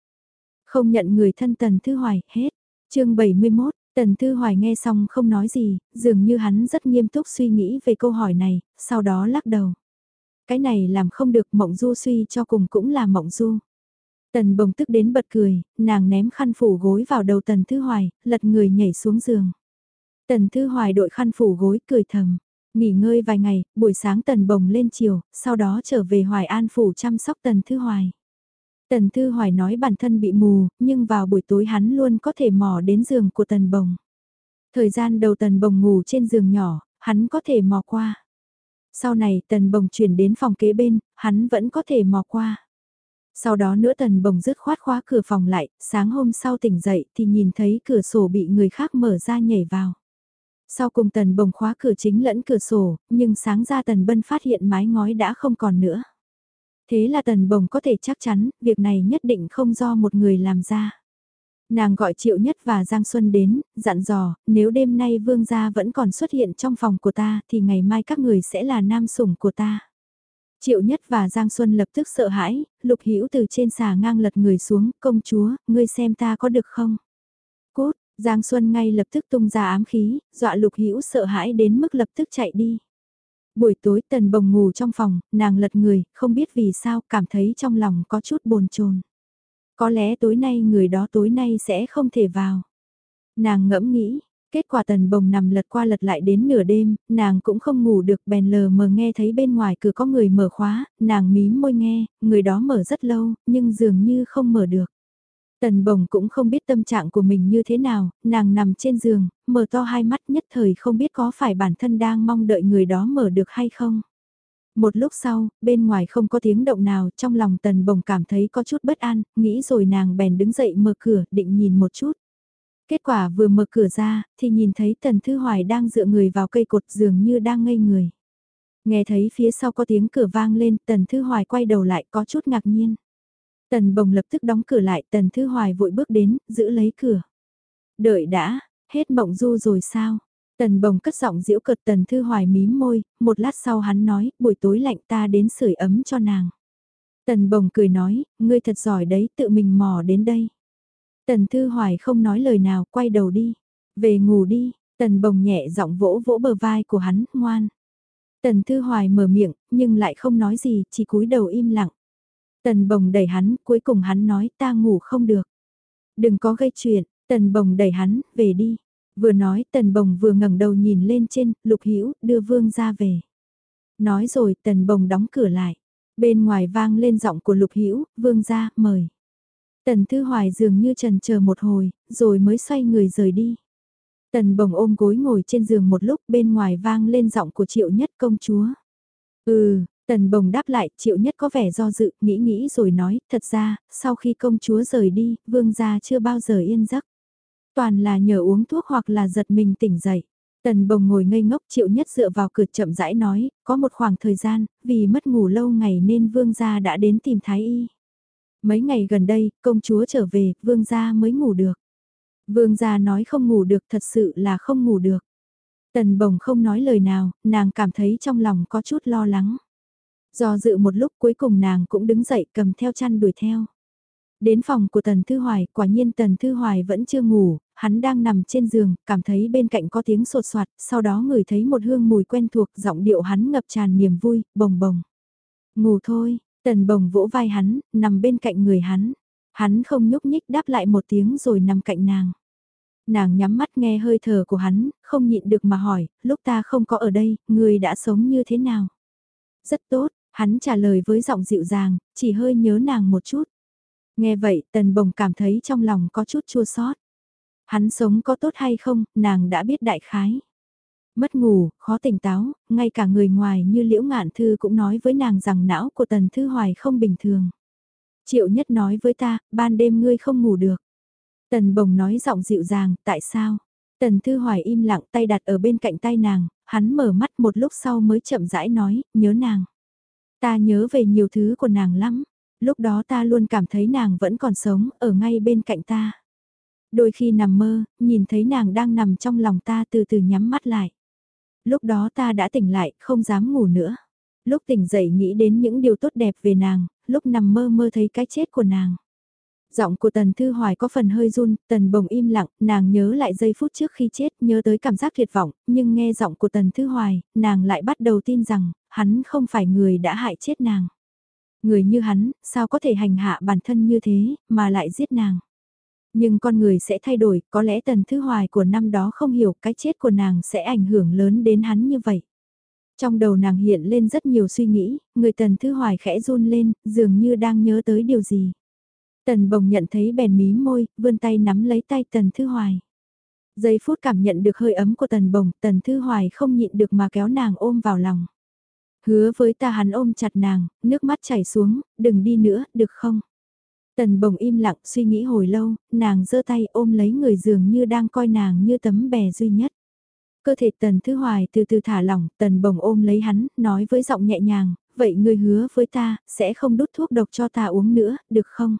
Speaker 1: Không nhận người thân Tần Thư Hoài, hết. chương 71, Tần Thư Hoài nghe xong không nói gì, dường như hắn rất nghiêm túc suy nghĩ về câu hỏi này, sau đó lắc đầu. Cái này làm không được mộng du suy cho cùng cũng là mộng du. Tần bồng tức đến bật cười, nàng ném khăn phủ gối vào đầu Tần Thư Hoài, lật người nhảy xuống giường. Tần Thư Hoài đội khăn phủ gối cười thầm. Nghỉ ngơi vài ngày, buổi sáng Tần Bồng lên chiều, sau đó trở về Hoài An Phủ chăm sóc Tần Thư Hoài. Tần Thư Hoài nói bản thân bị mù, nhưng vào buổi tối hắn luôn có thể mò đến giường của Tần Bồng. Thời gian đầu Tần Bồng ngủ trên giường nhỏ, hắn có thể mò qua. Sau này Tần Bồng chuyển đến phòng kế bên, hắn vẫn có thể mò qua. Sau đó nữa Tần Bồng dứt khoát khóa cửa phòng lại, sáng hôm sau tỉnh dậy thì nhìn thấy cửa sổ bị người khác mở ra nhảy vào. Sau cùng tần bồng khóa cửa chính lẫn cửa sổ, nhưng sáng ra tần bân phát hiện mái ngói đã không còn nữa. Thế là tần bồng có thể chắc chắn, việc này nhất định không do một người làm ra. Nàng gọi Triệu Nhất và Giang Xuân đến, dặn dò, nếu đêm nay vương gia vẫn còn xuất hiện trong phòng của ta thì ngày mai các người sẽ là nam sủng của ta. Triệu Nhất và Giang Xuân lập tức sợ hãi, Lục Hữu từ trên xà ngang lật người xuống, công chúa, ngươi xem ta có được không? Cốt, Giang Xuân ngay lập tức tung ra ám khí, dọa Lục Hữu sợ hãi đến mức lập tức chạy đi. Buổi tối Tần Bồng ngủ trong phòng, nàng lật người, không biết vì sao, cảm thấy trong lòng có chút bồn chồn. Có lẽ tối nay người đó tối nay sẽ không thể vào. Nàng ngẫm nghĩ, kết quả Tần Bồng nằm lật qua lật lại đến nửa đêm, nàng cũng không ngủ được bèn lờ mờ nghe thấy bên ngoài cửa có người mở khóa, nàng mím môi nghe, người đó mở rất lâu, nhưng dường như không mở được. Tần bồng cũng không biết tâm trạng của mình như thế nào, nàng nằm trên giường, mở to hai mắt nhất thời không biết có phải bản thân đang mong đợi người đó mở được hay không. Một lúc sau, bên ngoài không có tiếng động nào, trong lòng tần bồng cảm thấy có chút bất an, nghĩ rồi nàng bèn đứng dậy mở cửa, định nhìn một chút. Kết quả vừa mở cửa ra, thì nhìn thấy tần thư hoài đang dựa người vào cây cột giường như đang ngây người. Nghe thấy phía sau có tiếng cửa vang lên, tần thư hoài quay đầu lại có chút ngạc nhiên. Tần bồng lập tức đóng cửa lại, tần thư hoài vội bước đến, giữ lấy cửa. Đợi đã, hết mộng du rồi sao? Tần bồng cất giọng diễu cợt tần thư hoài mím môi, một lát sau hắn nói, buổi tối lạnh ta đến sưởi ấm cho nàng. Tần bồng cười nói, ngươi thật giỏi đấy, tự mình mò đến đây. Tần thư hoài không nói lời nào, quay đầu đi. Về ngủ đi, tần bồng nhẹ giọng vỗ vỗ bờ vai của hắn, ngoan. Tần thư hoài mở miệng, nhưng lại không nói gì, chỉ cúi đầu im lặng. Tần bồng đẩy hắn, cuối cùng hắn nói ta ngủ không được. Đừng có gây chuyện, tần bồng đẩy hắn, về đi. Vừa nói tần bồng vừa ngẩng đầu nhìn lên trên, lục hữu đưa vương ra về. Nói rồi tần bồng đóng cửa lại. Bên ngoài vang lên giọng của lục hữu vương ra, mời. Tần Thư Hoài dường như trần chờ một hồi, rồi mới xoay người rời đi. Tần bồng ôm gối ngồi trên giường một lúc bên ngoài vang lên giọng của triệu nhất công chúa. Ừ, Tần bồng đáp lại, triệu nhất có vẻ do dự, nghĩ nghĩ rồi nói, thật ra, sau khi công chúa rời đi, vương gia chưa bao giờ yên giấc. Toàn là nhờ uống thuốc hoặc là giật mình tỉnh dậy. Tần bồng ngồi ngây ngốc triệu nhất dựa vào cửa chậm rãi nói, có một khoảng thời gian, vì mất ngủ lâu ngày nên vương gia đã đến tìm thái y. Mấy ngày gần đây, công chúa trở về, vương gia mới ngủ được. Vương gia nói không ngủ được thật sự là không ngủ được. Tần bồng không nói lời nào, nàng cảm thấy trong lòng có chút lo lắng. Do dự một lúc cuối cùng nàng cũng đứng dậy cầm theo chăn đuổi theo. Đến phòng của Tần Thư Hoài, quả nhiên Tần Thư Hoài vẫn chưa ngủ, hắn đang nằm trên giường, cảm thấy bên cạnh có tiếng sột soạt, sau đó ngửi thấy một hương mùi quen thuộc, giọng điệu hắn ngập tràn niềm vui, bồng bồng. Ngủ thôi, tần bồng vỗ vai hắn, nằm bên cạnh người hắn. Hắn không nhúc nhích đáp lại một tiếng rồi nằm cạnh nàng. Nàng nhắm mắt nghe hơi thở của hắn, không nhịn được mà hỏi, lúc ta không có ở đây, người đã sống như thế nào? Rất tốt, hắn trả lời với giọng dịu dàng, chỉ hơi nhớ nàng một chút. Nghe vậy, tần bồng cảm thấy trong lòng có chút chua xót. Hắn sống có tốt hay không, nàng đã biết đại khái. Mất ngủ, khó tỉnh táo, ngay cả người ngoài như liễu ngạn thư cũng nói với nàng rằng não của tần thư hoài không bình thường. Triệu nhất nói với ta, ban đêm ngươi không ngủ được. Tần bồng nói giọng dịu dàng, tại sao? Tần thư hoài im lặng tay đặt ở bên cạnh tay nàng, hắn mở mắt một lúc sau mới chậm rãi nói, nhớ nàng. Ta nhớ về nhiều thứ của nàng lắm, lúc đó ta luôn cảm thấy nàng vẫn còn sống, ở ngay bên cạnh ta. Đôi khi nằm mơ, nhìn thấy nàng đang nằm trong lòng ta từ từ nhắm mắt lại. Lúc đó ta đã tỉnh lại, không dám ngủ nữa. Lúc tỉnh dậy nghĩ đến những điều tốt đẹp về nàng, lúc nằm mơ mơ thấy cái chết của nàng. Giọng của Tần Thư Hoài có phần hơi run, Tần Bồng im lặng, nàng nhớ lại giây phút trước khi chết, nhớ tới cảm giác tuyệt vọng, nhưng nghe giọng của Tần Thư Hoài, nàng lại bắt đầu tin rằng, hắn không phải người đã hại chết nàng. Người như hắn, sao có thể hành hạ bản thân như thế, mà lại giết nàng. Nhưng con người sẽ thay đổi, có lẽ Tần Thư Hoài của năm đó không hiểu cái chết của nàng sẽ ảnh hưởng lớn đến hắn như vậy. Trong đầu nàng hiện lên rất nhiều suy nghĩ, người Tần Thư Hoài khẽ run lên, dường như đang nhớ tới điều gì. Tần bồng nhận thấy bèn mí môi, vươn tay nắm lấy tay Tần Thư Hoài. Giây phút cảm nhận được hơi ấm của Tần bồng, Tần Thư Hoài không nhịn được mà kéo nàng ôm vào lòng. Hứa với ta hắn ôm chặt nàng, nước mắt chảy xuống, đừng đi nữa, được không? Tần bồng im lặng suy nghĩ hồi lâu, nàng giơ tay ôm lấy người dường như đang coi nàng như tấm bè duy nhất. Cơ thể tần thứ hoài từ từ thả lỏng, tần bồng ôm lấy hắn, nói với giọng nhẹ nhàng, vậy người hứa với ta, sẽ không đút thuốc độc cho ta uống nữa, được không?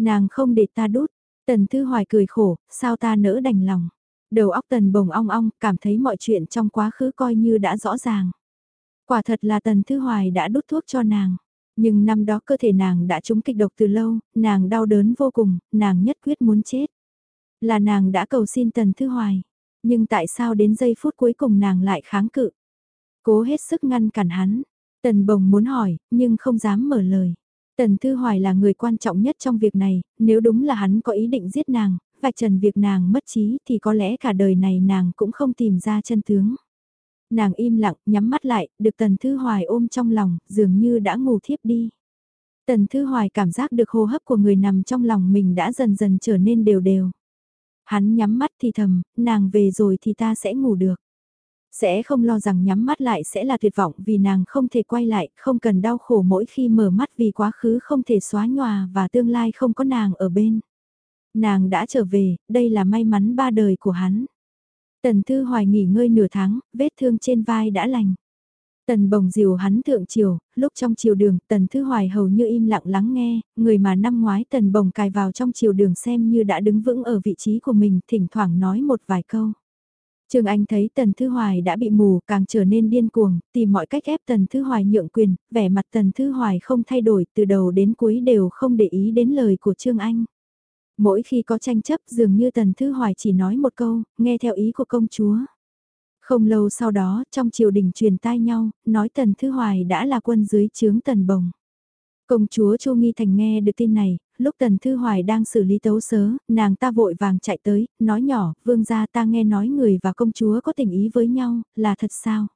Speaker 1: Nàng không để ta đút, tần thư hoài cười khổ, sao ta nỡ đành lòng. Đầu óc tần bồng ong ong, cảm thấy mọi chuyện trong quá khứ coi như đã rõ ràng. Quả thật là tần thư hoài đã đút thuốc cho nàng. Nhưng năm đó cơ thể nàng đã trúng kịch độc từ lâu, nàng đau đớn vô cùng, nàng nhất quyết muốn chết. Là nàng đã cầu xin Tần Thư Hoài, nhưng tại sao đến giây phút cuối cùng nàng lại kháng cự? Cố hết sức ngăn cản hắn, Tần Bồng muốn hỏi, nhưng không dám mở lời. Tần Thư Hoài là người quan trọng nhất trong việc này, nếu đúng là hắn có ý định giết nàng, vạch trần việc nàng mất trí thì có lẽ cả đời này nàng cũng không tìm ra chân tướng. Nàng im lặng, nhắm mắt lại, được Tần Thư Hoài ôm trong lòng, dường như đã ngủ thiếp đi. Tần Thư Hoài cảm giác được hô hấp của người nằm trong lòng mình đã dần dần trở nên đều đều. Hắn nhắm mắt thì thầm, nàng về rồi thì ta sẽ ngủ được. Sẽ không lo rằng nhắm mắt lại sẽ là tuyệt vọng vì nàng không thể quay lại, không cần đau khổ mỗi khi mở mắt vì quá khứ không thể xóa nhòa và tương lai không có nàng ở bên. Nàng đã trở về, đây là may mắn ba đời của hắn. Tần Thư Hoài nghỉ ngơi nửa tháng, vết thương trên vai đã lành. Tần bồng diều hắn thượng chiều, lúc trong chiều đường, tần Thư Hoài hầu như im lặng lắng nghe, người mà năm ngoái tần bồng cài vào trong chiều đường xem như đã đứng vững ở vị trí của mình, thỉnh thoảng nói một vài câu. Trương Anh thấy Tần Thư Hoài đã bị mù, càng trở nên điên cuồng, tìm mọi cách ép Tần Thư Hoài nhượng quyền, vẻ mặt Tần Thư Hoài không thay đổi, từ đầu đến cuối đều không để ý đến lời của Trương Anh. Mỗi khi có tranh chấp dường như Tần Thư Hoài chỉ nói một câu, nghe theo ý của công chúa. Không lâu sau đó, trong triều đình truyền tai nhau, nói Tần Thư Hoài đã là quân dưới chướng Tần Bồng. Công chúa Chu Nghi Thành nghe được tin này, lúc Tần Thư Hoài đang xử lý tấu sớ, nàng ta vội vàng chạy tới, nói nhỏ, vương gia ta nghe nói người và công chúa có tình ý với nhau, là thật sao?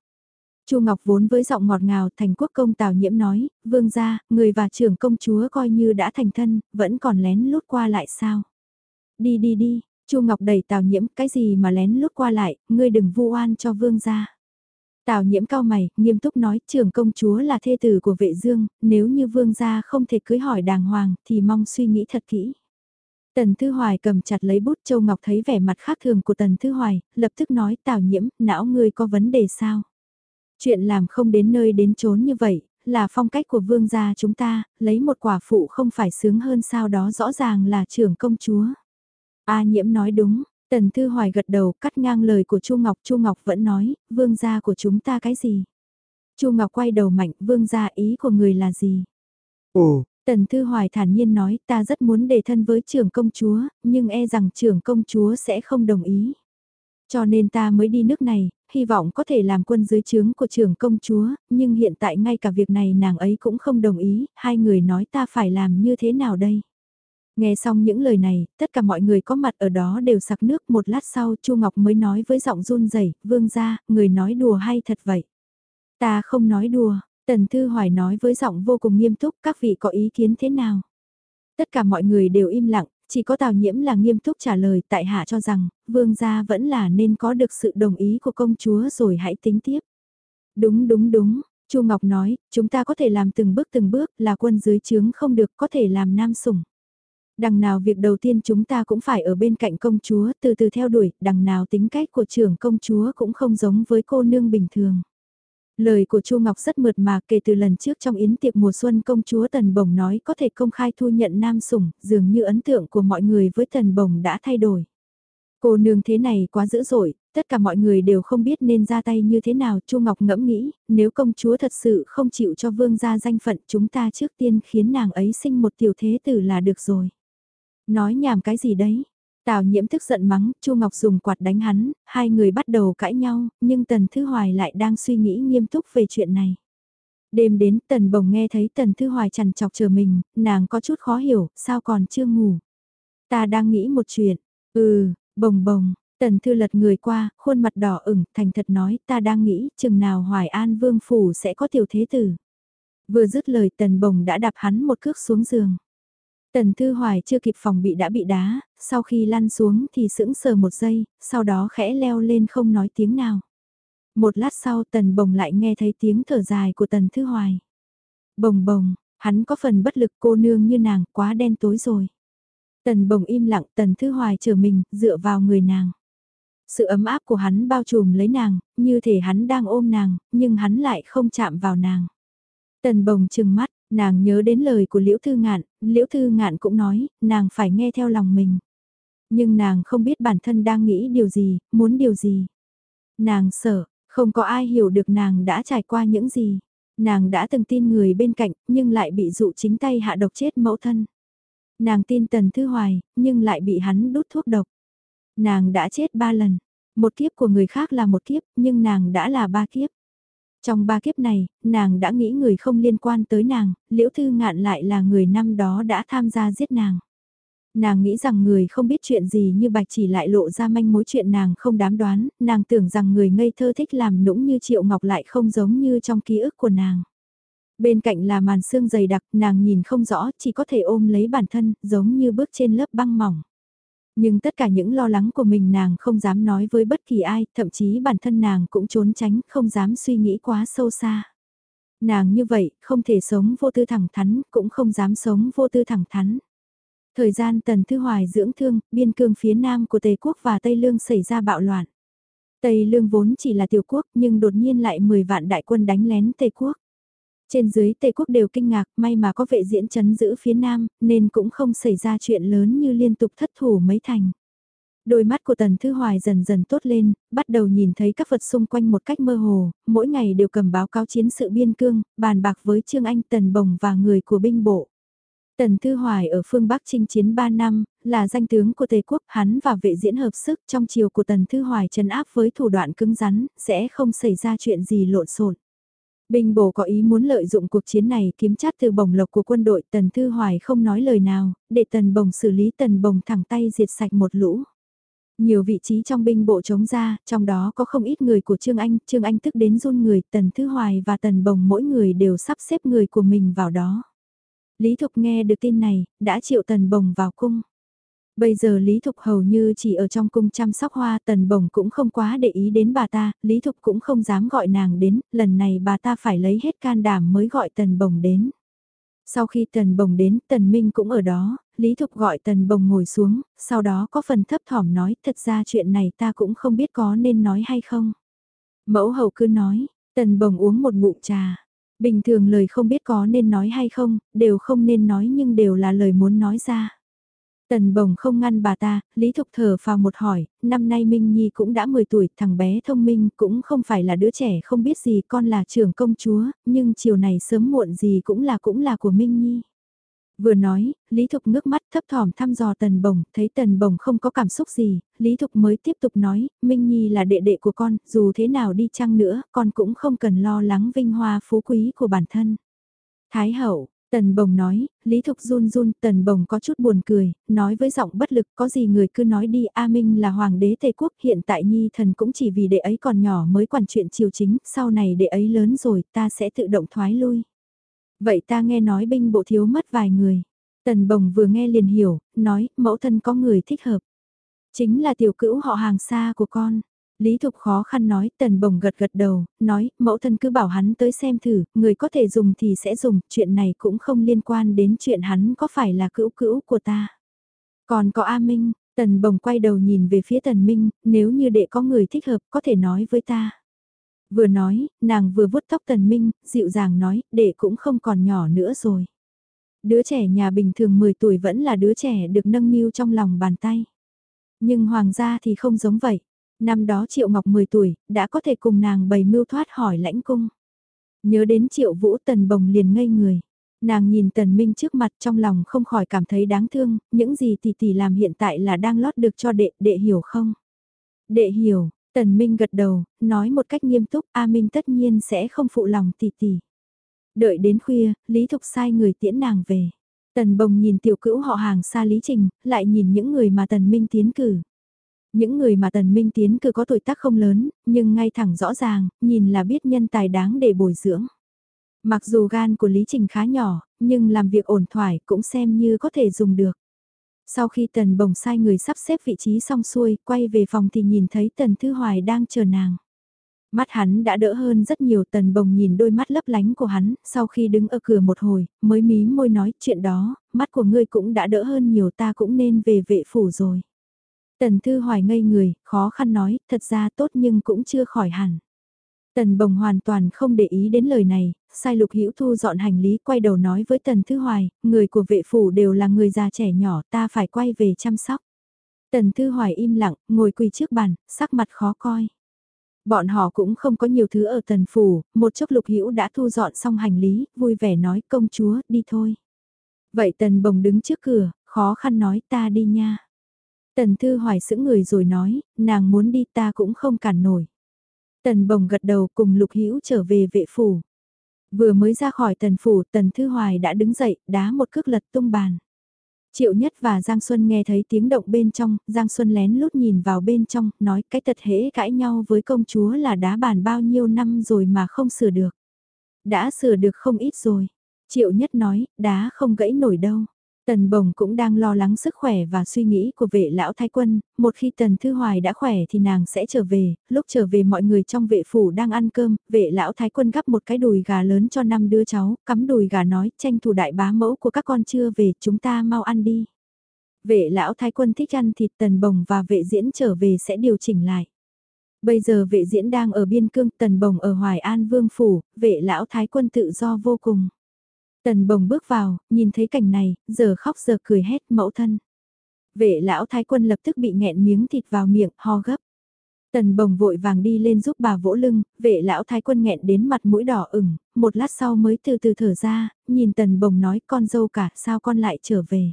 Speaker 1: Chu Ngọc vốn với giọng ngọt ngào thành quốc công Tào Nhiễm nói, vương gia, người và trưởng công chúa coi như đã thành thân, vẫn còn lén lút qua lại sao? Đi đi đi, Chu Ngọc đẩy Tào Nhiễm, cái gì mà lén lút qua lại, ngươi đừng vu oan cho vương gia. Tào Nhiễm cao mày, nghiêm túc nói, trưởng công chúa là thê tử của vệ dương, nếu như vương gia không thể cưới hỏi đàng hoàng, thì mong suy nghĩ thật kỹ. Tần Thư Hoài cầm chặt lấy bút Châu Ngọc thấy vẻ mặt khác thường của Tần Thư Hoài, lập tức nói Tào Nhiễm, não ngươi có vấn đề sao? Chuyện làm không đến nơi đến chốn như vậy, là phong cách của vương gia chúng ta, lấy một quả phụ không phải sướng hơn sao đó rõ ràng là trưởng công chúa. A nhiễm nói đúng, Tần Thư Hoài gật đầu cắt ngang lời của Chu Ngọc, Chu Ngọc vẫn nói, vương gia của chúng ta cái gì? Chu Ngọc quay đầu mạnh, vương gia ý của người là gì?
Speaker 2: Ồ,
Speaker 1: Tần Thư Hoài thản nhiên nói ta rất muốn đề thân với trưởng công chúa, nhưng e rằng trưởng công chúa sẽ không đồng ý. Cho nên ta mới đi nước này, hy vọng có thể làm quân dưới trướng của trưởng công chúa, nhưng hiện tại ngay cả việc này nàng ấy cũng không đồng ý, hai người nói ta phải làm như thế nào đây. Nghe xong những lời này, tất cả mọi người có mặt ở đó đều sặc nước một lát sau Chu Ngọc mới nói với giọng run rẩy vương ra, người nói đùa hay thật vậy. Ta không nói đùa, Tần Thư Hoài nói với giọng vô cùng nghiêm túc các vị có ý kiến thế nào. Tất cả mọi người đều im lặng, chỉ có Tào Nhiễm là nghiêm túc trả lời tại hạ cho rằng, vương gia vẫn là nên có được sự đồng ý của công chúa rồi hãy tính tiếp. Đúng đúng đúng, Chu Ngọc nói, chúng ta có thể làm từng bước từng bước, là quân dưới trướng không được có thể làm nam sủng. Đằng nào việc đầu tiên chúng ta cũng phải ở bên cạnh công chúa từ từ theo đuổi, đằng nào tính cách của trưởng công chúa cũng không giống với cô nương bình thường. Lời của Chu Ngọc rất mượt mà kể từ lần trước trong yến tiệc mùa xuân công chúa Tần Bồng nói có thể công khai thu nhận nam sủng, dường như ấn tượng của mọi người với Tần Bồng đã thay đổi. Cô nương thế này quá dữ dội, tất cả mọi người đều không biết nên ra tay như thế nào. Chu Ngọc ngẫm nghĩ, nếu công chúa thật sự không chịu cho vương gia danh phận chúng ta trước tiên khiến nàng ấy sinh một tiểu thế tử là được rồi. Nói nhảm cái gì đấy? Tào nhiễm tức giận mắng, Chu Ngọc dùng quạt đánh hắn, hai người bắt đầu cãi nhau, nhưng Tần Thư Hoài lại đang suy nghĩ nghiêm túc về chuyện này. Đêm đến Tần Bồng nghe thấy Tần Thư Hoài chằn chọc chờ mình, nàng có chút khó hiểu, sao còn chưa ngủ. Ta đang nghĩ một chuyện, ừ, bồng bồng, Tần Thư lật người qua, khuôn mặt đỏ ửng, thành thật nói, ta đang nghĩ, chừng nào Hoài An Vương Phủ sẽ có tiểu thế tử. Vừa dứt lời Tần Bồng đã đạp hắn một cước xuống giường. Tần Thư Hoài chưa kịp phòng bị đã bị đá, sau khi lăn xuống thì sững sờ một giây, sau đó khẽ leo lên không nói tiếng nào. Một lát sau Tần Bồng lại nghe thấy tiếng thở dài của Tần Thư Hoài. Bồng bồng, hắn có phần bất lực cô nương như nàng quá đen tối rồi. Tần Bồng im lặng Tần Thư Hoài chờ mình, dựa vào người nàng. Sự ấm áp của hắn bao trùm lấy nàng, như thể hắn đang ôm nàng, nhưng hắn lại không chạm vào nàng. Tần Bồng chừng mắt, Nàng nhớ đến lời của Liễu Thư Ngạn, Liễu Thư Ngạn cũng nói, nàng phải nghe theo lòng mình. Nhưng nàng không biết bản thân đang nghĩ điều gì, muốn điều gì. Nàng sợ, không có ai hiểu được nàng đã trải qua những gì. Nàng đã từng tin người bên cạnh, nhưng lại bị dụ chính tay hạ độc chết mẫu thân. Nàng tin Tần Thư Hoài, nhưng lại bị hắn đút thuốc độc. Nàng đã chết ba lần. Một kiếp của người khác là một kiếp, nhưng nàng đã là ba kiếp. Trong ba kiếp này, nàng đã nghĩ người không liên quan tới nàng, liễu thư ngạn lại là người năm đó đã tham gia giết nàng. Nàng nghĩ rằng người không biết chuyện gì như bạch chỉ lại lộ ra manh mối chuyện nàng không đám đoán, nàng tưởng rằng người ngây thơ thích làm nũng như triệu ngọc lại không giống như trong ký ức của nàng. Bên cạnh là màn xương dày đặc, nàng nhìn không rõ, chỉ có thể ôm lấy bản thân, giống như bước trên lớp băng mỏng. Nhưng tất cả những lo lắng của mình nàng không dám nói với bất kỳ ai, thậm chí bản thân nàng cũng trốn tránh, không dám suy nghĩ quá sâu xa. Nàng như vậy, không thể sống vô tư thẳng thắn, cũng không dám sống vô tư thẳng thắn. Thời gian Tần Thư Hoài dưỡng thương, biên cương phía nam của Tây Quốc và Tây Lương xảy ra bạo loạn. Tây Lương vốn chỉ là tiểu quốc nhưng đột nhiên lại 10 vạn đại quân đánh lén Tây Quốc. Trên dưới Tây Quốc đều kinh ngạc, may mà có vệ diễn chấn giữ phía Nam, nên cũng không xảy ra chuyện lớn như liên tục thất thủ mấy thành. Đôi mắt của Tần Thư Hoài dần dần tốt lên, bắt đầu nhìn thấy các vật xung quanh một cách mơ hồ, mỗi ngày đều cầm báo cáo chiến sự biên cương, bàn bạc với Trương Anh Tần Bồng và người của binh bộ. Tần Thư Hoài ở phương Bắc chinh chiến 3 năm, là danh tướng của Tây Quốc, hắn và vệ diễn hợp sức trong chiều của Tần Thư Hoài trấn áp với thủ đoạn cứng rắn, sẽ không xảy ra chuyện gì lộn xộn. Binh bổ có ý muốn lợi dụng cuộc chiến này kiếm chát từ bổng lộc của quân đội Tần Thư Hoài không nói lời nào, để Tần Bồng xử lý Tần Bồng thẳng tay diệt sạch một lũ. Nhiều vị trí trong binh bộ chống ra, trong đó có không ít người của Trương Anh, Trương Anh tức đến run người, Tần Thư Hoài và Tần Bồng mỗi người đều sắp xếp người của mình vào đó. Lý Thục nghe được tin này, đã triệu Tần Bồng vào cung. Bây giờ Lý Thục hầu như chỉ ở trong cung chăm sóc hoa tần bồng cũng không quá để ý đến bà ta, Lý Thục cũng không dám gọi nàng đến, lần này bà ta phải lấy hết can đảm mới gọi tần bồng đến. Sau khi tần bồng đến, tần minh cũng ở đó, Lý Thục gọi tần bồng ngồi xuống, sau đó có phần thấp thỏm nói, thật ra chuyện này ta cũng không biết có nên nói hay không. Mẫu hầu cứ nói, tần bồng uống một ngụm trà. Bình thường lời không biết có nên nói hay không, đều không nên nói nhưng đều là lời muốn nói ra. Tần bồng không ngăn bà ta, Lý Thục thở vào một hỏi, năm nay Minh Nhi cũng đã 10 tuổi, thằng bé thông minh cũng không phải là đứa trẻ không biết gì con là trưởng công chúa, nhưng chiều này sớm muộn gì cũng là cũng là của Minh Nhi. Vừa nói, Lý Thục ngước mắt thấp thỏm thăm dò Tần Bồng, thấy Tần Bồng không có cảm xúc gì, Lý Thục mới tiếp tục nói, Minh Nhi là đệ đệ của con, dù thế nào đi chăng nữa, con cũng không cần lo lắng vinh hoa phú quý của bản thân. Thái hậu, Tần Bồng nói, Lý Thục run run, Tần Bồng có chút buồn cười, nói với giọng bất lực, có gì người cứ nói đi, A Minh là hoàng đế Tây Quốc, hiện tại Nhi thần cũng chỉ vì đệ ấy còn nhỏ mới quản chuyện triều chính, sau này đệ ấy lớn rồi, ta sẽ tự động thoái lui. Vậy ta nghe nói binh bộ thiếu mất vài người. Tần Bồng vừa nghe liền hiểu, nói, mẫu thân có người thích hợp. Chính là tiểu cữu họ hàng xa của con. Lý Thục khó khăn nói, Tần Bồng gật gật đầu, nói, mẫu thân cứ bảo hắn tới xem thử, người có thể dùng thì sẽ dùng, chuyện này cũng không liên quan đến chuyện hắn có phải là cữu cữu của ta. Còn có A Minh, Tần Bồng quay đầu nhìn về phía Tần Minh, nếu như đệ có người thích hợp có thể nói với ta. Vừa nói, nàng vừa vuốt tóc Tần Minh, dịu dàng nói, đệ cũng không còn nhỏ nữa rồi. Đứa trẻ nhà bình thường 10 tuổi vẫn là đứa trẻ được nâng niu trong lòng bàn tay. Nhưng hoàng gia thì không giống vậy. Năm đó Triệu Ngọc 10 tuổi, đã có thể cùng nàng bày mưu thoát hỏi lãnh cung. Nhớ đến Triệu Vũ Tần Bồng liền ngây người. Nàng nhìn Tần Minh trước mặt trong lòng không khỏi cảm thấy đáng thương, những gì tỷ tỷ làm hiện tại là đang lót được cho đệ, đệ hiểu không? Đệ hiểu, Tần Minh gật đầu, nói một cách nghiêm túc, A Minh tất nhiên sẽ không phụ lòng tỷ tỷ. Đợi đến khuya, Lý Thục sai người tiễn nàng về. Tần Bồng nhìn tiểu cữu họ hàng xa Lý Trình, lại nhìn những người mà Tần Minh tiến cử. Những người mà Tần Minh tiến cử có tuổi tác không lớn, nhưng ngay thẳng rõ ràng, nhìn là biết nhân tài đáng để bồi dưỡng. Mặc dù gan của Lý Trình khá nhỏ, nhưng làm việc ổn thoải cũng xem như có thể dùng được. Sau khi Tần Bồng sai người sắp xếp vị trí xong xuôi, quay về phòng thì nhìn thấy Tần Thư Hoài đang chờ nàng. Mắt hắn đã đỡ hơn rất nhiều Tần Bồng nhìn đôi mắt lấp lánh của hắn, sau khi đứng ở cửa một hồi, mới mí môi nói chuyện đó, mắt của ngươi cũng đã đỡ hơn nhiều ta cũng nên về vệ phủ rồi. Tần Thư Hoài ngây người, khó khăn nói, thật ra tốt nhưng cũng chưa khỏi hẳn. Tần Bồng hoàn toàn không để ý đến lời này, sai lục hữu thu dọn hành lý quay đầu nói với Tần Thư Hoài, người của vệ phủ đều là người già trẻ nhỏ ta phải quay về chăm sóc. Tần Thư Hoài im lặng, ngồi quỳ trước bàn, sắc mặt khó coi. Bọn họ cũng không có nhiều thứ ở tần phủ, một chốc lục hữu đã thu dọn xong hành lý, vui vẻ nói công chúa, đi thôi. Vậy tần bồng đứng trước cửa, khó khăn nói ta đi nha. Tần thư hoài sững người rồi nói, nàng muốn đi ta cũng không cản nổi. Tần bồng gật đầu cùng lục hữu trở về vệ phủ. Vừa mới ra khỏi tần phủ, tần thư hoài đã đứng dậy, đá một cước lật tung bàn. Triệu Nhất và Giang Xuân nghe thấy tiếng động bên trong, Giang Xuân lén lút nhìn vào bên trong, nói cái tật hễ cãi nhau với công chúa là đá bàn bao nhiêu năm rồi mà không sửa được. Đã sửa được không ít rồi. Triệu Nhất nói, đá không gãy nổi đâu. Tần Bồng cũng đang lo lắng sức khỏe và suy nghĩ của vệ lão thái quân, một khi Tần Thư Hoài đã khỏe thì nàng sẽ trở về, lúc trở về mọi người trong vệ phủ đang ăn cơm, vệ lão thái quân gắp một cái đùi gà lớn cho năm đứa cháu, cắm đùi gà nói tranh thủ đại bá mẫu của các con chưa về chúng ta mau ăn đi. Vệ lão thái quân thích ăn thịt Tần Bồng và vệ diễn trở về sẽ điều chỉnh lại. Bây giờ vệ diễn đang ở biên cương Tần Bồng ở Hoài An Vương Phủ, vệ lão thái quân tự do vô cùng. Tần bồng bước vào, nhìn thấy cảnh này, giờ khóc giờ cười hét mẫu thân. Vệ lão thái quân lập tức bị nghẹn miếng thịt vào miệng, ho gấp. Tần bồng vội vàng đi lên giúp bà vỗ lưng, vệ lão thái quân nghẹn đến mặt mũi đỏ ửng, một lát sau mới từ từ thở ra, nhìn tần bồng nói con dâu cả, sao con lại trở về.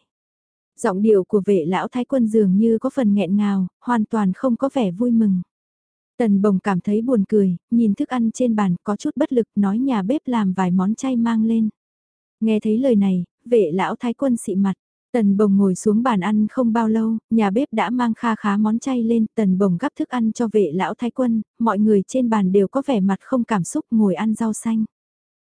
Speaker 1: Giọng điệu của vệ lão thái quân dường như có phần nghẹn ngào, hoàn toàn không có vẻ vui mừng. Tần bồng cảm thấy buồn cười, nhìn thức ăn trên bàn có chút bất lực nói nhà bếp làm vài món chay mang lên. Nghe thấy lời này, vệ lão thái quân xị mặt. Tần bồng ngồi xuống bàn ăn không bao lâu, nhà bếp đã mang kha khá món chay lên, tần bồng gắp thức ăn cho vệ lão thái quân, mọi người trên bàn đều có vẻ mặt không cảm xúc ngồi ăn rau xanh.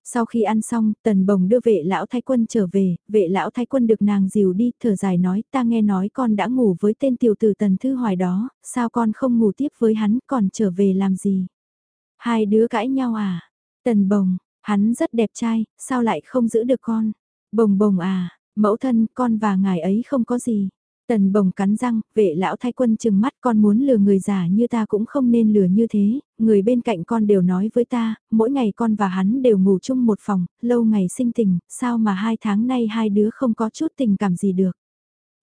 Speaker 1: Sau khi ăn xong, tần bồng đưa vệ lão thái quân trở về, vệ lão thái quân được nàng dìu đi, thở dài nói, ta nghe nói con đã ngủ với tên tiểu tử tần thư hoài đó, sao con không ngủ tiếp với hắn, còn trở về làm gì? Hai đứa cãi nhau à? Tần bồng, Hắn rất đẹp trai, sao lại không giữ được con? Bồng bồng à, mẫu thân, con và ngài ấy không có gì. Tần bồng cắn răng, vệ lão thái quân chừng mắt con muốn lừa người già như ta cũng không nên lừa như thế, người bên cạnh con đều nói với ta, mỗi ngày con và hắn đều ngủ chung một phòng, lâu ngày sinh tình, sao mà hai tháng nay hai đứa không có chút tình cảm gì được.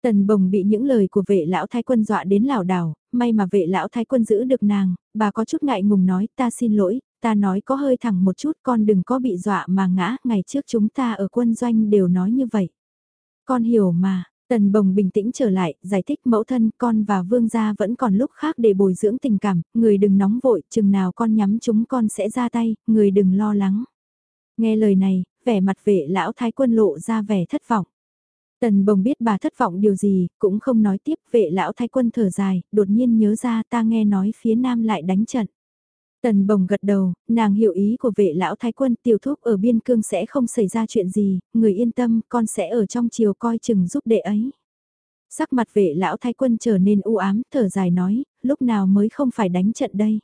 Speaker 1: Tần bồng bị những lời của vệ lão thái quân dọa đến lảo đảo, may mà vệ lão thái quân giữ được nàng, bà có chút ngại ngùng nói ta xin lỗi, ta nói có hơi thẳng một chút con đừng có bị dọa mà ngã, ngày trước chúng ta ở quân doanh đều nói như vậy. Con hiểu mà, Tần Bồng bình tĩnh trở lại, giải thích mẫu thân con và vương gia vẫn còn lúc khác để bồi dưỡng tình cảm, người đừng nóng vội, chừng nào con nhắm chúng con sẽ ra tay, người đừng lo lắng. Nghe lời này, vẻ mặt vệ lão thái quân lộ ra vẻ thất vọng. Tần bồng biết bà thất vọng điều gì, cũng không nói tiếp vệ lão thái quân thở dài, đột nhiên nhớ ra ta nghe nói phía nam lại đánh trận. Tần bồng gật đầu, nàng hiểu ý của vệ lão thái quân tiểu thúc ở biên cương sẽ không xảy ra chuyện gì, người yên tâm, con sẽ ở trong chiều coi chừng giúp đệ ấy. Sắc mặt vệ lão thái quân trở nên u ám, thở dài nói, lúc nào mới không phải đánh trận đây.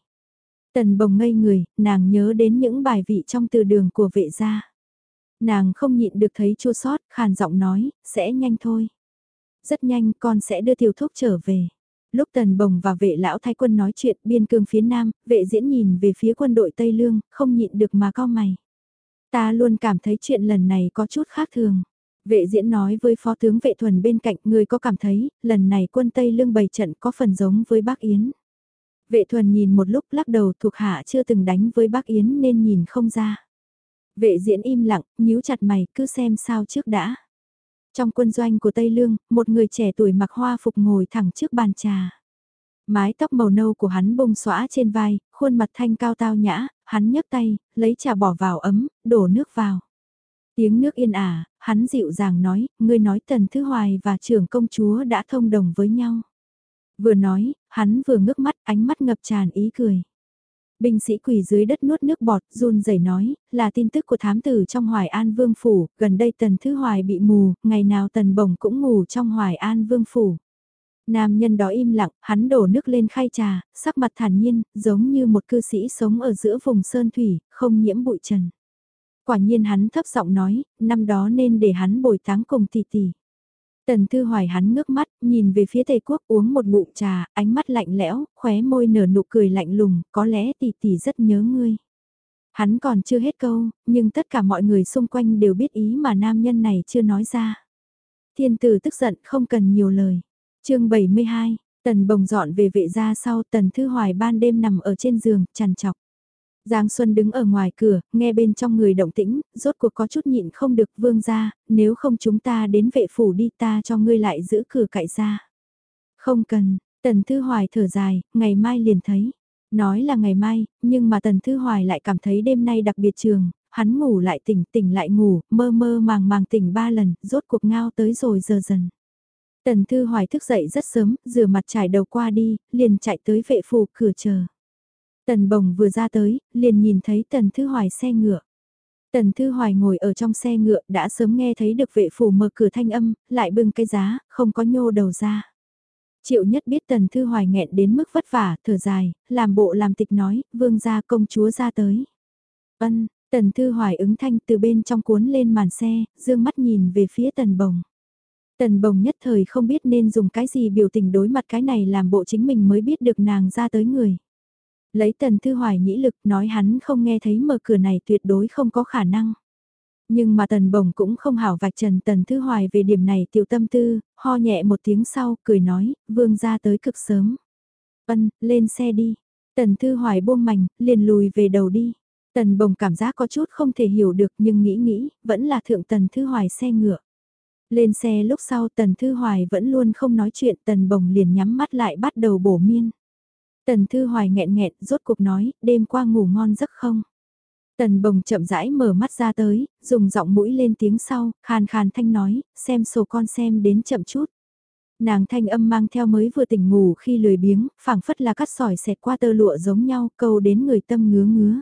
Speaker 1: Tần bồng ngây người, nàng nhớ đến những bài vị trong từ đường của vệ gia. Nàng không nhịn được thấy chua sót, khàn giọng nói, sẽ nhanh thôi. Rất nhanh con sẽ đưa tiểu thúc trở về. Lúc tần bồng và vệ lão thái quân nói chuyện biên cương phía nam, vệ diễn nhìn về phía quân đội Tây Lương, không nhịn được mà cao mày. Ta luôn cảm thấy chuyện lần này có chút khác thường. Vệ diễn nói với phó tướng vệ thuần bên cạnh người có cảm thấy, lần này quân Tây Lương bày trận có phần giống với bác Yến. Vệ thuần nhìn một lúc lắc đầu thuộc hạ chưa từng đánh với bác Yến nên nhìn không ra. Vệ diễn im lặng, nhíu chặt mày, cứ xem sao trước đã. Trong quân doanh của Tây Lương, một người trẻ tuổi mặc hoa phục ngồi thẳng trước bàn trà. Mái tóc màu nâu của hắn bông xõa trên vai, khuôn mặt thanh cao tao nhã, hắn nhấc tay, lấy trà bỏ vào ấm, đổ nước vào. Tiếng nước yên ả, hắn dịu dàng nói, ngươi nói Tần Thứ Hoài và trưởng công chúa đã thông đồng với nhau. Vừa nói, hắn vừa ngước mắt, ánh mắt ngập tràn ý cười. Binh sĩ quỳ dưới đất nuốt nước bọt, run rẩy nói, là tin tức của thám tử trong Hoài An Vương Phủ, gần đây Tần Thứ Hoài bị mù, ngày nào Tần Bồng cũng ngủ trong Hoài An Vương Phủ. Nam nhân đó im lặng, hắn đổ nước lên khay trà, sắc mặt thản nhiên, giống như một cư sĩ sống ở giữa vùng sơn thủy, không nhiễm bụi trần. Quả nhiên hắn thấp giọng nói, năm đó nên để hắn bồi táng cùng tỷ tỷ. Tần Thư Hoài hắn ngước mắt, nhìn về phía Tây Quốc uống một ngụm trà, ánh mắt lạnh lẽo, khóe môi nở nụ cười lạnh lùng, có lẽ tỷ tỷ rất nhớ ngươi. Hắn còn chưa hết câu, nhưng tất cả mọi người xung quanh đều biết ý mà nam nhân này chưa nói ra. Thiên tử tức giận không cần nhiều lời. chương 72, Tần bồng dọn về vệ gia sau Tần Thư Hoài ban đêm nằm ở trên giường, chằn chọc. Giang Xuân đứng ở ngoài cửa, nghe bên trong người động tĩnh, rốt cuộc có chút nhịn không được vương ra, nếu không chúng ta đến vệ phủ đi ta cho ngươi lại giữ cửa cậy ra. Không cần, Tần Thư Hoài thở dài, ngày mai liền thấy. Nói là ngày mai, nhưng mà Tần Thư Hoài lại cảm thấy đêm nay đặc biệt trường, hắn ngủ lại tỉnh, tỉnh lại ngủ, mơ mơ màng màng tỉnh ba lần, rốt cuộc ngao tới rồi giờ dần. Tần Thư Hoài thức dậy rất sớm, rửa mặt trải đầu qua đi, liền chạy tới vệ phủ cửa chờ. Tần Bồng vừa ra tới, liền nhìn thấy Tần Thư Hoài xe ngựa. Tần Thư Hoài ngồi ở trong xe ngựa đã sớm nghe thấy được vệ phủ mở cửa thanh âm, lại bưng cái giá, không có nhô đầu ra. Triệu nhất biết Tần Thư Hoài nghẹn đến mức vất vả, thở dài, làm bộ làm tịch nói, vương gia công chúa ra tới. Ân, Tần Thư Hoài ứng thanh từ bên trong cuốn lên màn xe, dương mắt nhìn về phía Tần Bồng. Tần Bồng nhất thời không biết nên dùng cái gì biểu tình đối mặt cái này làm bộ chính mình mới biết được nàng ra tới người. Lấy tần thư hoài nhĩ lực nói hắn không nghe thấy mở cửa này tuyệt đối không có khả năng. Nhưng mà tần bồng cũng không hảo vạch trần tần thư hoài về điểm này tiểu tâm tư, ho nhẹ một tiếng sau, cười nói, vương ra tới cực sớm. Ân, lên xe đi. Tần thư hoài buông mảnh, liền lùi về đầu đi. Tần bồng cảm giác có chút không thể hiểu được nhưng nghĩ nghĩ, vẫn là thượng tần thư hoài xe ngựa. Lên xe lúc sau tần thư hoài vẫn luôn không nói chuyện tần bồng liền nhắm mắt lại bắt đầu bổ miên. Tần Thư Hoài nghẹn nghẹn, rốt cuộc nói, đêm qua ngủ ngon giấc không? Tần Bồng chậm rãi mở mắt ra tới, dùng giọng mũi lên tiếng sau, khàn khàn thanh nói, xem sổ con xem đến chậm chút. Nàng thanh âm mang theo mới vừa tỉnh ngủ khi lười biếng, phảng phất là cắt sỏi xẹt qua tơ lụa giống nhau, câu đến người tâm ngứa ngứa.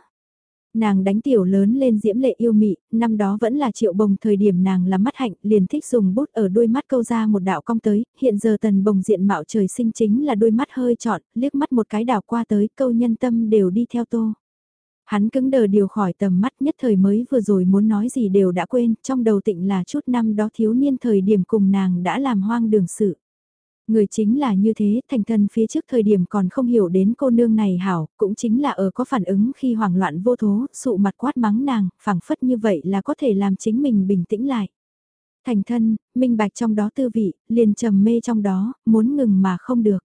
Speaker 1: Nàng đánh tiểu lớn lên diễm lệ yêu mị, năm đó vẫn là triệu bồng thời điểm nàng là mắt hạnh, liền thích dùng bút ở đôi mắt câu ra một đạo cong tới, hiện giờ tần bồng diện mạo trời sinh chính là đôi mắt hơi trọn, liếc mắt một cái đảo qua tới câu nhân tâm đều đi theo tô. Hắn cứng đờ điều khỏi tầm mắt nhất thời mới vừa rồi muốn nói gì đều đã quên, trong đầu tịnh là chút năm đó thiếu niên thời điểm cùng nàng đã làm hoang đường sự. Người chính là như thế, thành thân phía trước thời điểm còn không hiểu đến cô nương này hảo, cũng chính là ở có phản ứng khi hoảng loạn vô thố, sụ mặt quát mắng nàng, phảng phất như vậy là có thể làm chính mình bình tĩnh lại. Thành thân, minh bạch trong đó tư vị, liền trầm mê trong đó, muốn ngừng mà không được.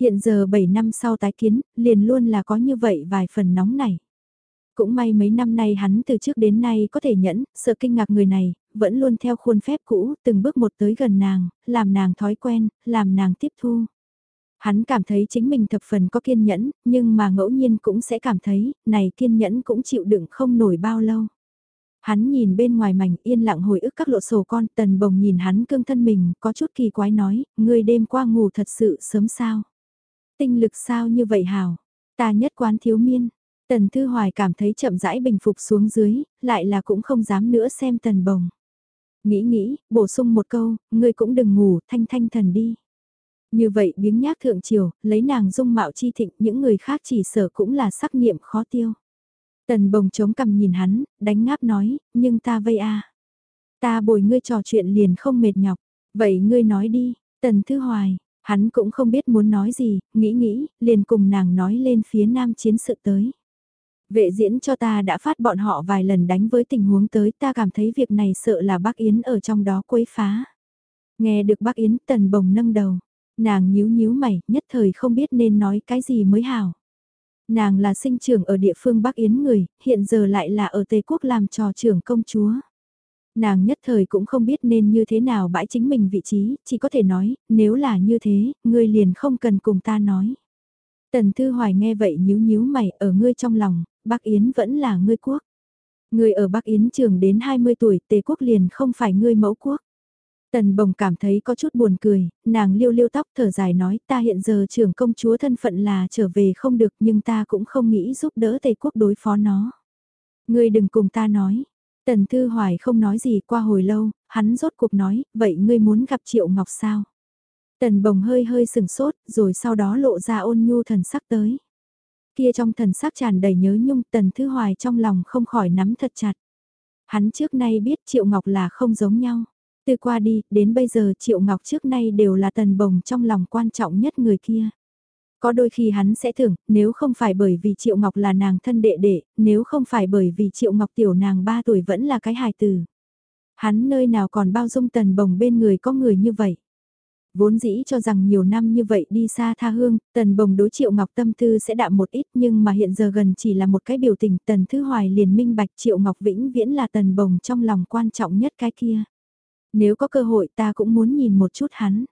Speaker 1: Hiện giờ 7 năm sau tái kiến, liền luôn là có như vậy vài phần nóng này. Cũng may mấy năm nay hắn từ trước đến nay có thể nhẫn, sợ kinh ngạc người này, vẫn luôn theo khuôn phép cũ, từng bước một tới gần nàng, làm nàng thói quen, làm nàng tiếp thu. Hắn cảm thấy chính mình thập phần có kiên nhẫn, nhưng mà ngẫu nhiên cũng sẽ cảm thấy, này kiên nhẫn cũng chịu đựng không nổi bao lâu. Hắn nhìn bên ngoài mảnh yên lặng hồi ức các lộ sổ con, tần bồng nhìn hắn cương thân mình, có chút kỳ quái nói, ngươi đêm qua ngủ thật sự sớm sao. Tinh lực sao như vậy hào, ta nhất quán thiếu miên. Tần Thư Hoài cảm thấy chậm rãi bình phục xuống dưới, lại là cũng không dám nữa xem tần bồng. Nghĩ nghĩ, bổ sung một câu, ngươi cũng đừng ngủ, thanh thanh thần đi. Như vậy biếng nhác thượng triều, lấy nàng dung mạo chi thịnh, những người khác chỉ sở cũng là sắc niệm khó tiêu. Tần bồng chống cầm nhìn hắn, đánh ngáp nói, nhưng ta vây a Ta bồi ngươi trò chuyện liền không mệt nhọc, vậy ngươi nói đi, tần thư hoài, hắn cũng không biết muốn nói gì, nghĩ nghĩ, liền cùng nàng nói lên phía nam chiến sự tới. Vệ diễn cho ta đã phát bọn họ vài lần đánh với tình huống tới ta cảm thấy việc này sợ là bác Yến ở trong đó quấy phá. Nghe được bác Yến tần bồng nâng đầu, nàng nhíu nhíu mày, nhất thời không biết nên nói cái gì mới hảo. Nàng là sinh trưởng ở địa phương Bắc Yến người, hiện giờ lại là ở Tây Quốc làm trò trưởng công chúa. Nàng nhất thời cũng không biết nên như thế nào bãi chính mình vị trí, chỉ có thể nói, nếu là như thế, ngươi liền không cần cùng ta nói. Tần Thư Hoài nghe vậy nhíu nhíu mày, ở ngươi trong lòng, Bắc Yến vẫn là ngươi quốc. Ngươi ở Bắc Yến trường đến 20 tuổi, Tề quốc liền không phải ngươi mẫu quốc. Tần bồng cảm thấy có chút buồn cười, nàng liêu liêu tóc thở dài nói ta hiện giờ trưởng công chúa thân phận là trở về không được nhưng ta cũng không nghĩ giúp đỡ Tề quốc đối phó nó. Ngươi đừng cùng ta nói. Tần Thư Hoài không nói gì qua hồi lâu, hắn rốt cuộc nói, vậy ngươi muốn gặp Triệu Ngọc sao? Tần bồng hơi hơi sừng sốt, rồi sau đó lộ ra ôn nhu thần sắc tới. Kia trong thần sắc tràn đầy nhớ nhung, Tần thứ Hoài trong lòng không khỏi nắm thật chặt. Hắn trước nay biết Triệu Ngọc là không giống nhau. Từ qua đi, đến bây giờ Triệu Ngọc trước nay đều là tần bồng trong lòng quan trọng nhất người kia. Có đôi khi hắn sẽ tưởng, nếu không phải bởi vì Triệu Ngọc là nàng thân đệ đệ, nếu không phải bởi vì Triệu Ngọc tiểu nàng 3 tuổi vẫn là cái hài tử. Hắn nơi nào còn bao dung tần bồng bên người có người như vậy. Vốn dĩ cho rằng nhiều năm như vậy đi xa tha hương, tần bồng đối Triệu Ngọc tâm tư sẽ đạm một ít nhưng mà hiện giờ gần chỉ là một cái biểu tình tần thứ hoài liền minh bạch Triệu Ngọc vĩnh viễn là tần bồng trong lòng quan trọng nhất cái kia. Nếu có cơ hội ta cũng muốn nhìn một chút hắn.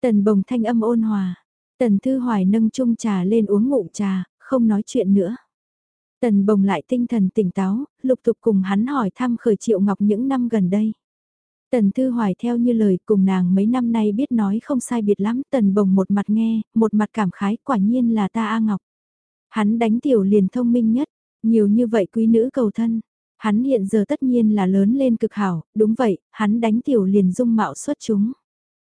Speaker 1: Tần bồng thanh âm ôn hòa. Tần Thư Hoài nâng chung trà lên uống ngụm trà, không nói chuyện nữa. Tần bồng lại tinh thần tỉnh táo, lục tục cùng hắn hỏi thăm khởi Triệu Ngọc những năm gần đây. Tần Thư Hoài theo như lời cùng nàng mấy năm nay biết nói không sai biệt lắm, tần bồng một mặt nghe, một mặt cảm khái quả nhiên là ta A Ngọc. Hắn đánh tiểu liền thông minh nhất, nhiều như vậy quý nữ cầu thân, Hắn hiện giờ tất nhiên là lớn lên cực hảo, đúng vậy, hắn đánh tiểu liền dung mạo xuất chúng.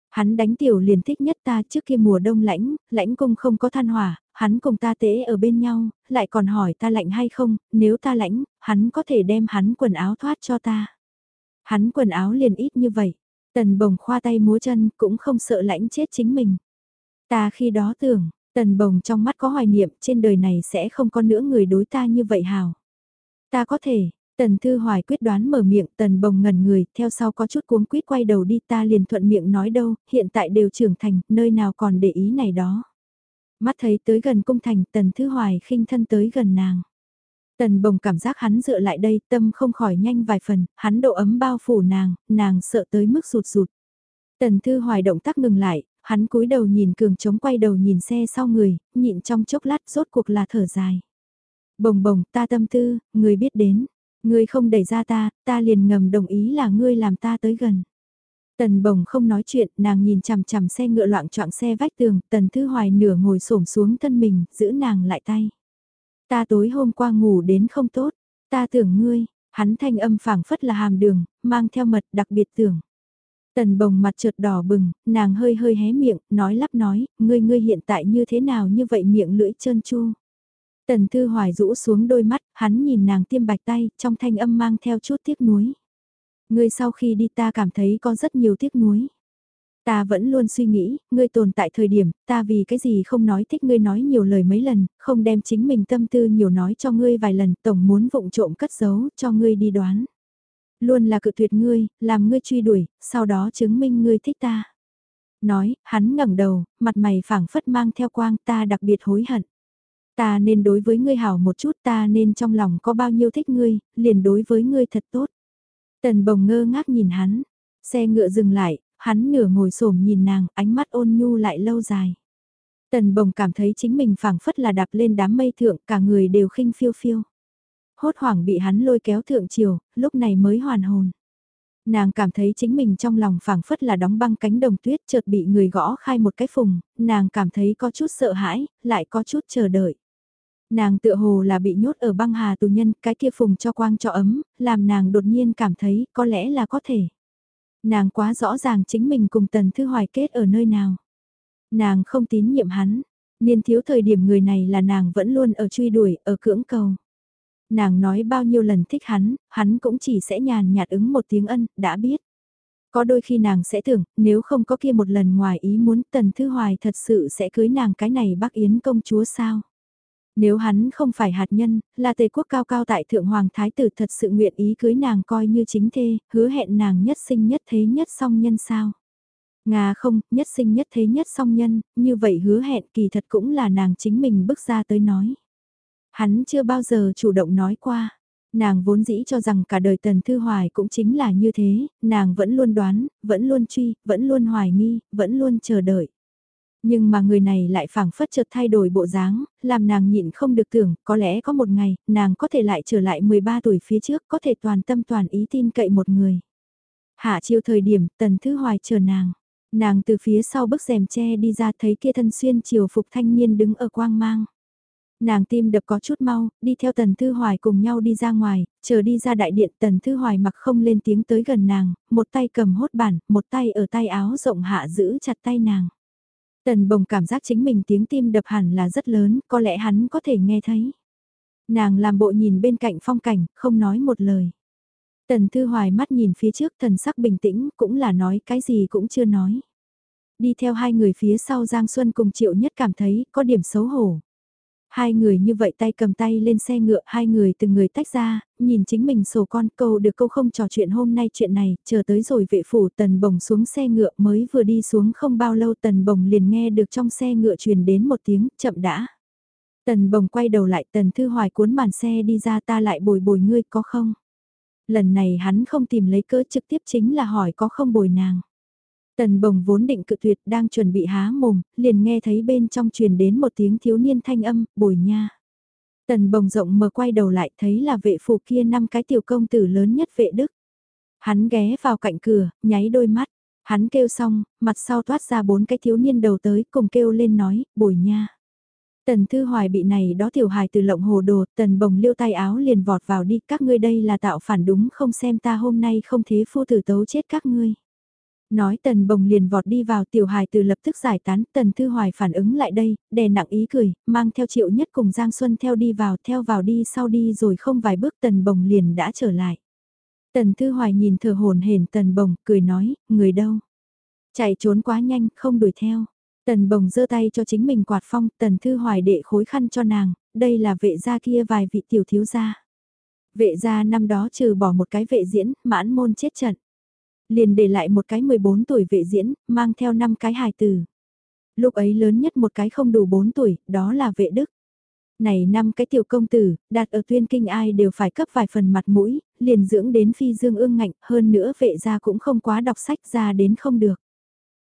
Speaker 1: Hắn đánh tiểu liền thích nhất ta trước kia mùa đông lãnh, lãnh cung không có than hỏa, hắn cùng ta tễ ở bên nhau, lại còn hỏi ta lạnh hay không, nếu ta lãnh, hắn có thể đem hắn quần áo thoát cho ta. Hắn quần áo liền ít như vậy, tần bồng khoa tay múa chân cũng không sợ lãnh chết chính mình. Ta khi đó tưởng, tần bồng trong mắt có hoài niệm trên đời này sẽ không có nữa người đối ta như vậy hào. Ta có thể, Tần Thư Hoài quyết đoán mở miệng, Tần Bồng ngẩn người, theo sau có chút cuống quýt quay đầu đi ta liền thuận miệng nói đâu, hiện tại đều trưởng thành, nơi nào còn để ý này đó. Mắt thấy tới gần cung thành, Tần Thư Hoài khinh thân tới gần nàng. Tần Bồng cảm giác hắn dựa lại đây, tâm không khỏi nhanh vài phần, hắn độ ấm bao phủ nàng, nàng sợ tới mức sụt sụt. Tần Thư Hoài động tác ngừng lại, hắn cúi đầu nhìn cường trống quay đầu nhìn xe sau người, nhịn trong chốc lát rốt cuộc là thở dài. Bồng bồng ta tâm tư, người biết đến. Ngươi không đẩy ra ta, ta liền ngầm đồng ý là ngươi làm ta tới gần. Tần bồng không nói chuyện, nàng nhìn chằm chằm xe ngựa loạn trọng xe vách tường, tần thư hoài nửa ngồi xổm xuống thân mình, giữ nàng lại tay. Ta tối hôm qua ngủ đến không tốt, ta tưởng ngươi, hắn thanh âm phảng phất là hàm đường, mang theo mật đặc biệt tưởng. Tần bồng mặt trượt đỏ bừng, nàng hơi hơi hé miệng, nói lắp nói, ngươi ngươi hiện tại như thế nào như vậy miệng lưỡi trơn chu. Tần Thư Hoài rũ xuống đôi mắt, hắn nhìn nàng tiêm bạch tay, trong thanh âm mang theo chút tiếc nuối. Ngươi sau khi đi ta cảm thấy có rất nhiều tiếc nuối. Ta vẫn luôn suy nghĩ, ngươi tồn tại thời điểm, ta vì cái gì không nói thích ngươi nói nhiều lời mấy lần, không đem chính mình tâm tư nhiều nói cho ngươi vài lần, tổng muốn vụng trộm cất giấu, cho ngươi đi đoán. Luôn là cự tuyệt ngươi, làm ngươi truy đuổi, sau đó chứng minh ngươi thích ta. Nói, hắn ngẩng đầu, mặt mày phảng phất mang theo quang ta đặc biệt hối hận. Ta nên đối với ngươi hảo một chút ta nên trong lòng có bao nhiêu thích ngươi, liền đối với ngươi thật tốt. Tần bồng ngơ ngác nhìn hắn, xe ngựa dừng lại, hắn nửa ngồi xổm nhìn nàng, ánh mắt ôn nhu lại lâu dài. Tần bồng cảm thấy chính mình phảng phất là đạp lên đám mây thượng, cả người đều khinh phiêu phiêu. Hốt hoảng bị hắn lôi kéo thượng chiều, lúc này mới hoàn hồn. Nàng cảm thấy chính mình trong lòng phảng phất là đóng băng cánh đồng tuyết chợt bị người gõ khai một cái phùng, nàng cảm thấy có chút sợ hãi, lại có chút chờ đợi. Nàng tựa hồ là bị nhốt ở băng hà tù nhân, cái kia phùng cho quang cho ấm, làm nàng đột nhiên cảm thấy có lẽ là có thể. Nàng quá rõ ràng chính mình cùng Tần Thư Hoài kết ở nơi nào. Nàng không tín nhiệm hắn, niên thiếu thời điểm người này là nàng vẫn luôn ở truy đuổi, ở cưỡng cầu. Nàng nói bao nhiêu lần thích hắn, hắn cũng chỉ sẽ nhàn nhạt ứng một tiếng ân, đã biết. Có đôi khi nàng sẽ tưởng, nếu không có kia một lần ngoài ý muốn Tần Thư Hoài thật sự sẽ cưới nàng cái này bác Yến công chúa sao. Nếu hắn không phải hạt nhân, là tề quốc cao cao tại thượng hoàng thái tử thật sự nguyện ý cưới nàng coi như chính thê, hứa hẹn nàng nhất sinh nhất thế nhất song nhân sao. Nga không, nhất sinh nhất thế nhất song nhân, như vậy hứa hẹn kỳ thật cũng là nàng chính mình bước ra tới nói. Hắn chưa bao giờ chủ động nói qua. Nàng vốn dĩ cho rằng cả đời Tần Thư Hoài cũng chính là như thế, nàng vẫn luôn đoán, vẫn luôn truy, vẫn luôn hoài nghi, vẫn luôn chờ đợi. Nhưng mà người này lại phảng phất chợt thay đổi bộ dáng, làm nàng nhịn không được tưởng, có lẽ có một ngày, nàng có thể lại trở lại 13 tuổi phía trước, có thể toàn tâm toàn ý tin cậy một người. Hạ chiêu thời điểm, Tần Thư Hoài chờ nàng. Nàng từ phía sau bức rèm che đi ra thấy kia thân xuyên chiều phục thanh niên đứng ở quang mang. Nàng tim đập có chút mau, đi theo Tần Thư Hoài cùng nhau đi ra ngoài, chờ đi ra đại điện Tần Thư Hoài mặc không lên tiếng tới gần nàng, một tay cầm hốt bản, một tay ở tay áo rộng hạ giữ chặt tay nàng. Tần bồng cảm giác chính mình tiếng tim đập hẳn là rất lớn, có lẽ hắn có thể nghe thấy. Nàng làm bộ nhìn bên cạnh phong cảnh, không nói một lời. Tần Thư Hoài mắt nhìn phía trước thần sắc bình tĩnh, cũng là nói cái gì cũng chưa nói. Đi theo hai người phía sau Giang Xuân cùng Triệu Nhất cảm thấy có điểm xấu hổ. Hai người như vậy tay cầm tay lên xe ngựa, hai người từng người tách ra, nhìn chính mình sổ con câu được câu không trò chuyện hôm nay chuyện này, chờ tới rồi vệ phủ tần bồng xuống xe ngựa mới vừa đi xuống không bao lâu tần bồng liền nghe được trong xe ngựa truyền đến một tiếng chậm đã. Tần bồng quay đầu lại tần thư hoài cuốn màn xe đi ra ta lại bồi bồi ngươi có không? Lần này hắn không tìm lấy cỡ trực tiếp chính là hỏi có không bồi nàng. Tần bồng vốn định cự tuyệt đang chuẩn bị há mồm, liền nghe thấy bên trong truyền đến một tiếng thiếu niên thanh âm, bồi nha. Tần bồng rộng mở quay đầu lại thấy là vệ phù kia năm cái tiểu công tử lớn nhất vệ đức. Hắn ghé vào cạnh cửa, nháy đôi mắt. Hắn kêu xong, mặt sau thoát ra bốn cái thiếu niên đầu tới cùng kêu lên nói, bồi nha. Tần Thư Hoài bị này đó tiểu hài từ lộng hồ đồ, tần bồng liêu tay áo liền vọt vào đi, các ngươi đây là tạo phản đúng không xem ta hôm nay không thế phu tử tấu chết các ngươi. Nói tần bồng liền vọt đi vào tiểu hài từ lập tức giải tán, tần thư hoài phản ứng lại đây, đè nặng ý cười, mang theo triệu nhất cùng Giang Xuân theo đi vào, theo vào đi sau đi rồi không vài bước tần bồng liền đã trở lại. Tần thư hoài nhìn thờ hồn hển tần bồng, cười nói, người đâu? Chạy trốn quá nhanh, không đuổi theo. Tần bồng giơ tay cho chính mình quạt phong, tần thư hoài đệ khối khăn cho nàng, đây là vệ gia kia vài vị tiểu thiếu gia. Vệ gia năm đó trừ bỏ một cái vệ diễn, mãn môn chết trận liền để lại một cái 14 tuổi vệ diễn, mang theo năm cái hài tử. Lúc ấy lớn nhất một cái không đủ 4 tuổi, đó là vệ đức. Này năm cái tiểu công tử, đạt ở tuyên kinh ai đều phải cấp vài phần mặt mũi, liền dưỡng đến phi dương ương ngạnh, hơn nữa vệ gia cũng không quá đọc sách ra đến không được.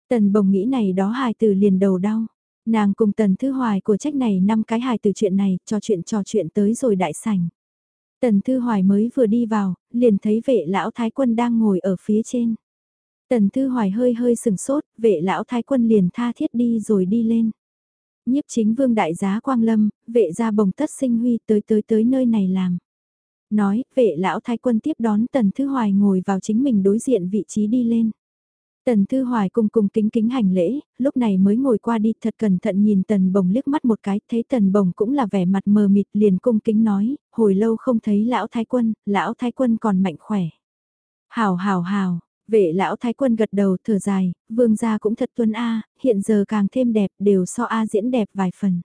Speaker 1: Tần bồng nghĩ này đó hài tử liền đầu đau. Nàng cùng tần thư hoài của trách này năm cái hài từ chuyện này, trò chuyện trò chuyện tới rồi đại sảnh. Tần Thư Hoài mới vừa đi vào, liền thấy vệ lão thái quân đang ngồi ở phía trên. Tần Thư Hoài hơi hơi sừng sốt, vệ lão thái quân liền tha thiết đi rồi đi lên. Nhiếp chính vương đại giá Quang Lâm, vệ gia bồng tất sinh huy tới tới tới nơi này làm. Nói, vệ lão thái quân tiếp đón Tần Thư Hoài ngồi vào chính mình đối diện vị trí đi lên. Tần Thư Hoài cùng cùng kính kính hành lễ, lúc này mới ngồi qua đi thật cẩn thận nhìn Tần Bồng liếc mắt một cái, thấy Tần Bồng cũng là vẻ mặt mờ mịt liền cung kính nói, hồi lâu không thấy lão thái quân, lão thái quân còn mạnh khỏe. Hào hào hào, vệ lão thái quân gật đầu thở dài, vương gia cũng thật tuân A, hiện giờ càng thêm đẹp đều so A diễn đẹp vài phần.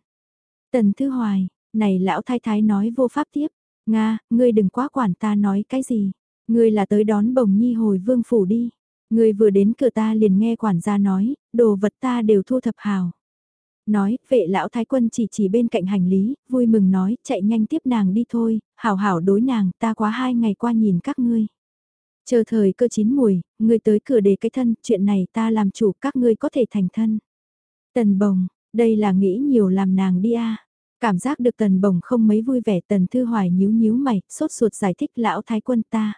Speaker 1: Tần Thư Hoài, này lão thái thái nói vô pháp tiếp, Nga, ngươi đừng quá quản ta nói cái gì, ngươi là tới đón Bồng Nhi hồi vương phủ đi. Người vừa đến cửa ta liền nghe quản gia nói, đồ vật ta đều thu thập hào. Nói, vệ lão thái quân chỉ chỉ bên cạnh hành lý, vui mừng nói, chạy nhanh tiếp nàng đi thôi, hảo hảo đối nàng, ta quá hai ngày qua nhìn các ngươi. Chờ thời cơ chín mùi, ngươi tới cửa để cái thân, chuyện này ta làm chủ các ngươi có thể thành thân. Tần bồng, đây là nghĩ nhiều làm nàng đi a Cảm giác được tần bồng không mấy vui vẻ tần thư hoài nhíu nhíu mày, sốt ruột giải thích lão thái quân ta.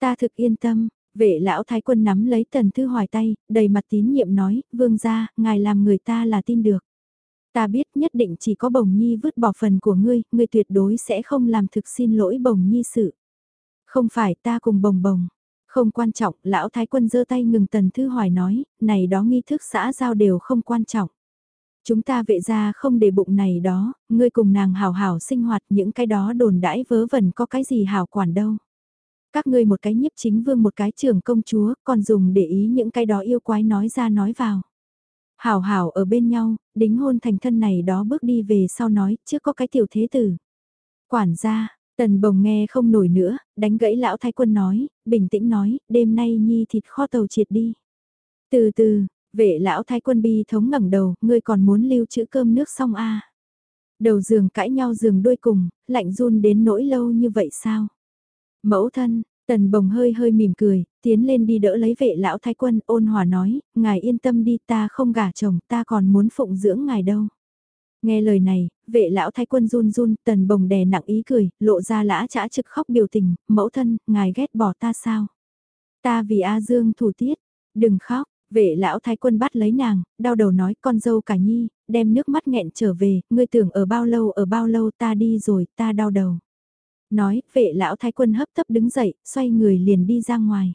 Speaker 1: Ta thực yên tâm, vệ lão thái quân nắm lấy tần thư hoài tay, đầy mặt tín nhiệm nói, vương gia, ngài làm người ta là tin được. Ta biết nhất định chỉ có bồng nhi vứt bỏ phần của ngươi, ngươi tuyệt đối sẽ không làm thực xin lỗi bồng nhi sự. Không phải ta cùng bồng bồng. Không quan trọng, lão thái quân giơ tay ngừng tần thư hoài nói, này đó nghi thức xã giao đều không quan trọng. Chúng ta vệ ra không để bụng này đó, ngươi cùng nàng hào hào sinh hoạt những cái đó đồn đãi vớ vẩn có cái gì hào quản đâu. Các ngươi một cái nhiếp chính vương một cái trưởng công chúa, còn dùng để ý những cái đó yêu quái nói ra nói vào. Hảo hảo ở bên nhau, đính hôn thành thân này đó bước đi về sau nói, trước có cái tiểu thế tử. Quản gia, tần bồng nghe không nổi nữa, đánh gãy lão thái quân nói, bình tĩnh nói, đêm nay nhi thịt kho tàu triệt đi. Từ từ, vệ lão thái quân bi thống ngẩng đầu, ngươi còn muốn lưu trữ cơm nước xong a à? Đầu giường cãi nhau giường đôi cùng, lạnh run đến nỗi lâu như vậy sao? Mẫu thân, Tần bồng hơi hơi mỉm cười, tiến lên đi đỡ lấy vệ lão thái quân ôn hòa nói, ngài yên tâm đi ta không gả chồng ta còn muốn phụng dưỡng ngài đâu. Nghe lời này, vệ lão thái quân run run, tần bồng đè nặng ý cười, lộ ra lã chả trực khóc biểu tình, mẫu thân, ngài ghét bỏ ta sao? Ta vì A Dương thủ tiết, đừng khóc, vệ lão thái quân bắt lấy nàng, đau đầu nói con dâu cả nhi, đem nước mắt nghẹn trở về, ngươi tưởng ở bao lâu ở bao lâu ta đi rồi, ta đau đầu. Nói, vệ lão thái quân hấp tấp đứng dậy, xoay người liền đi ra ngoài.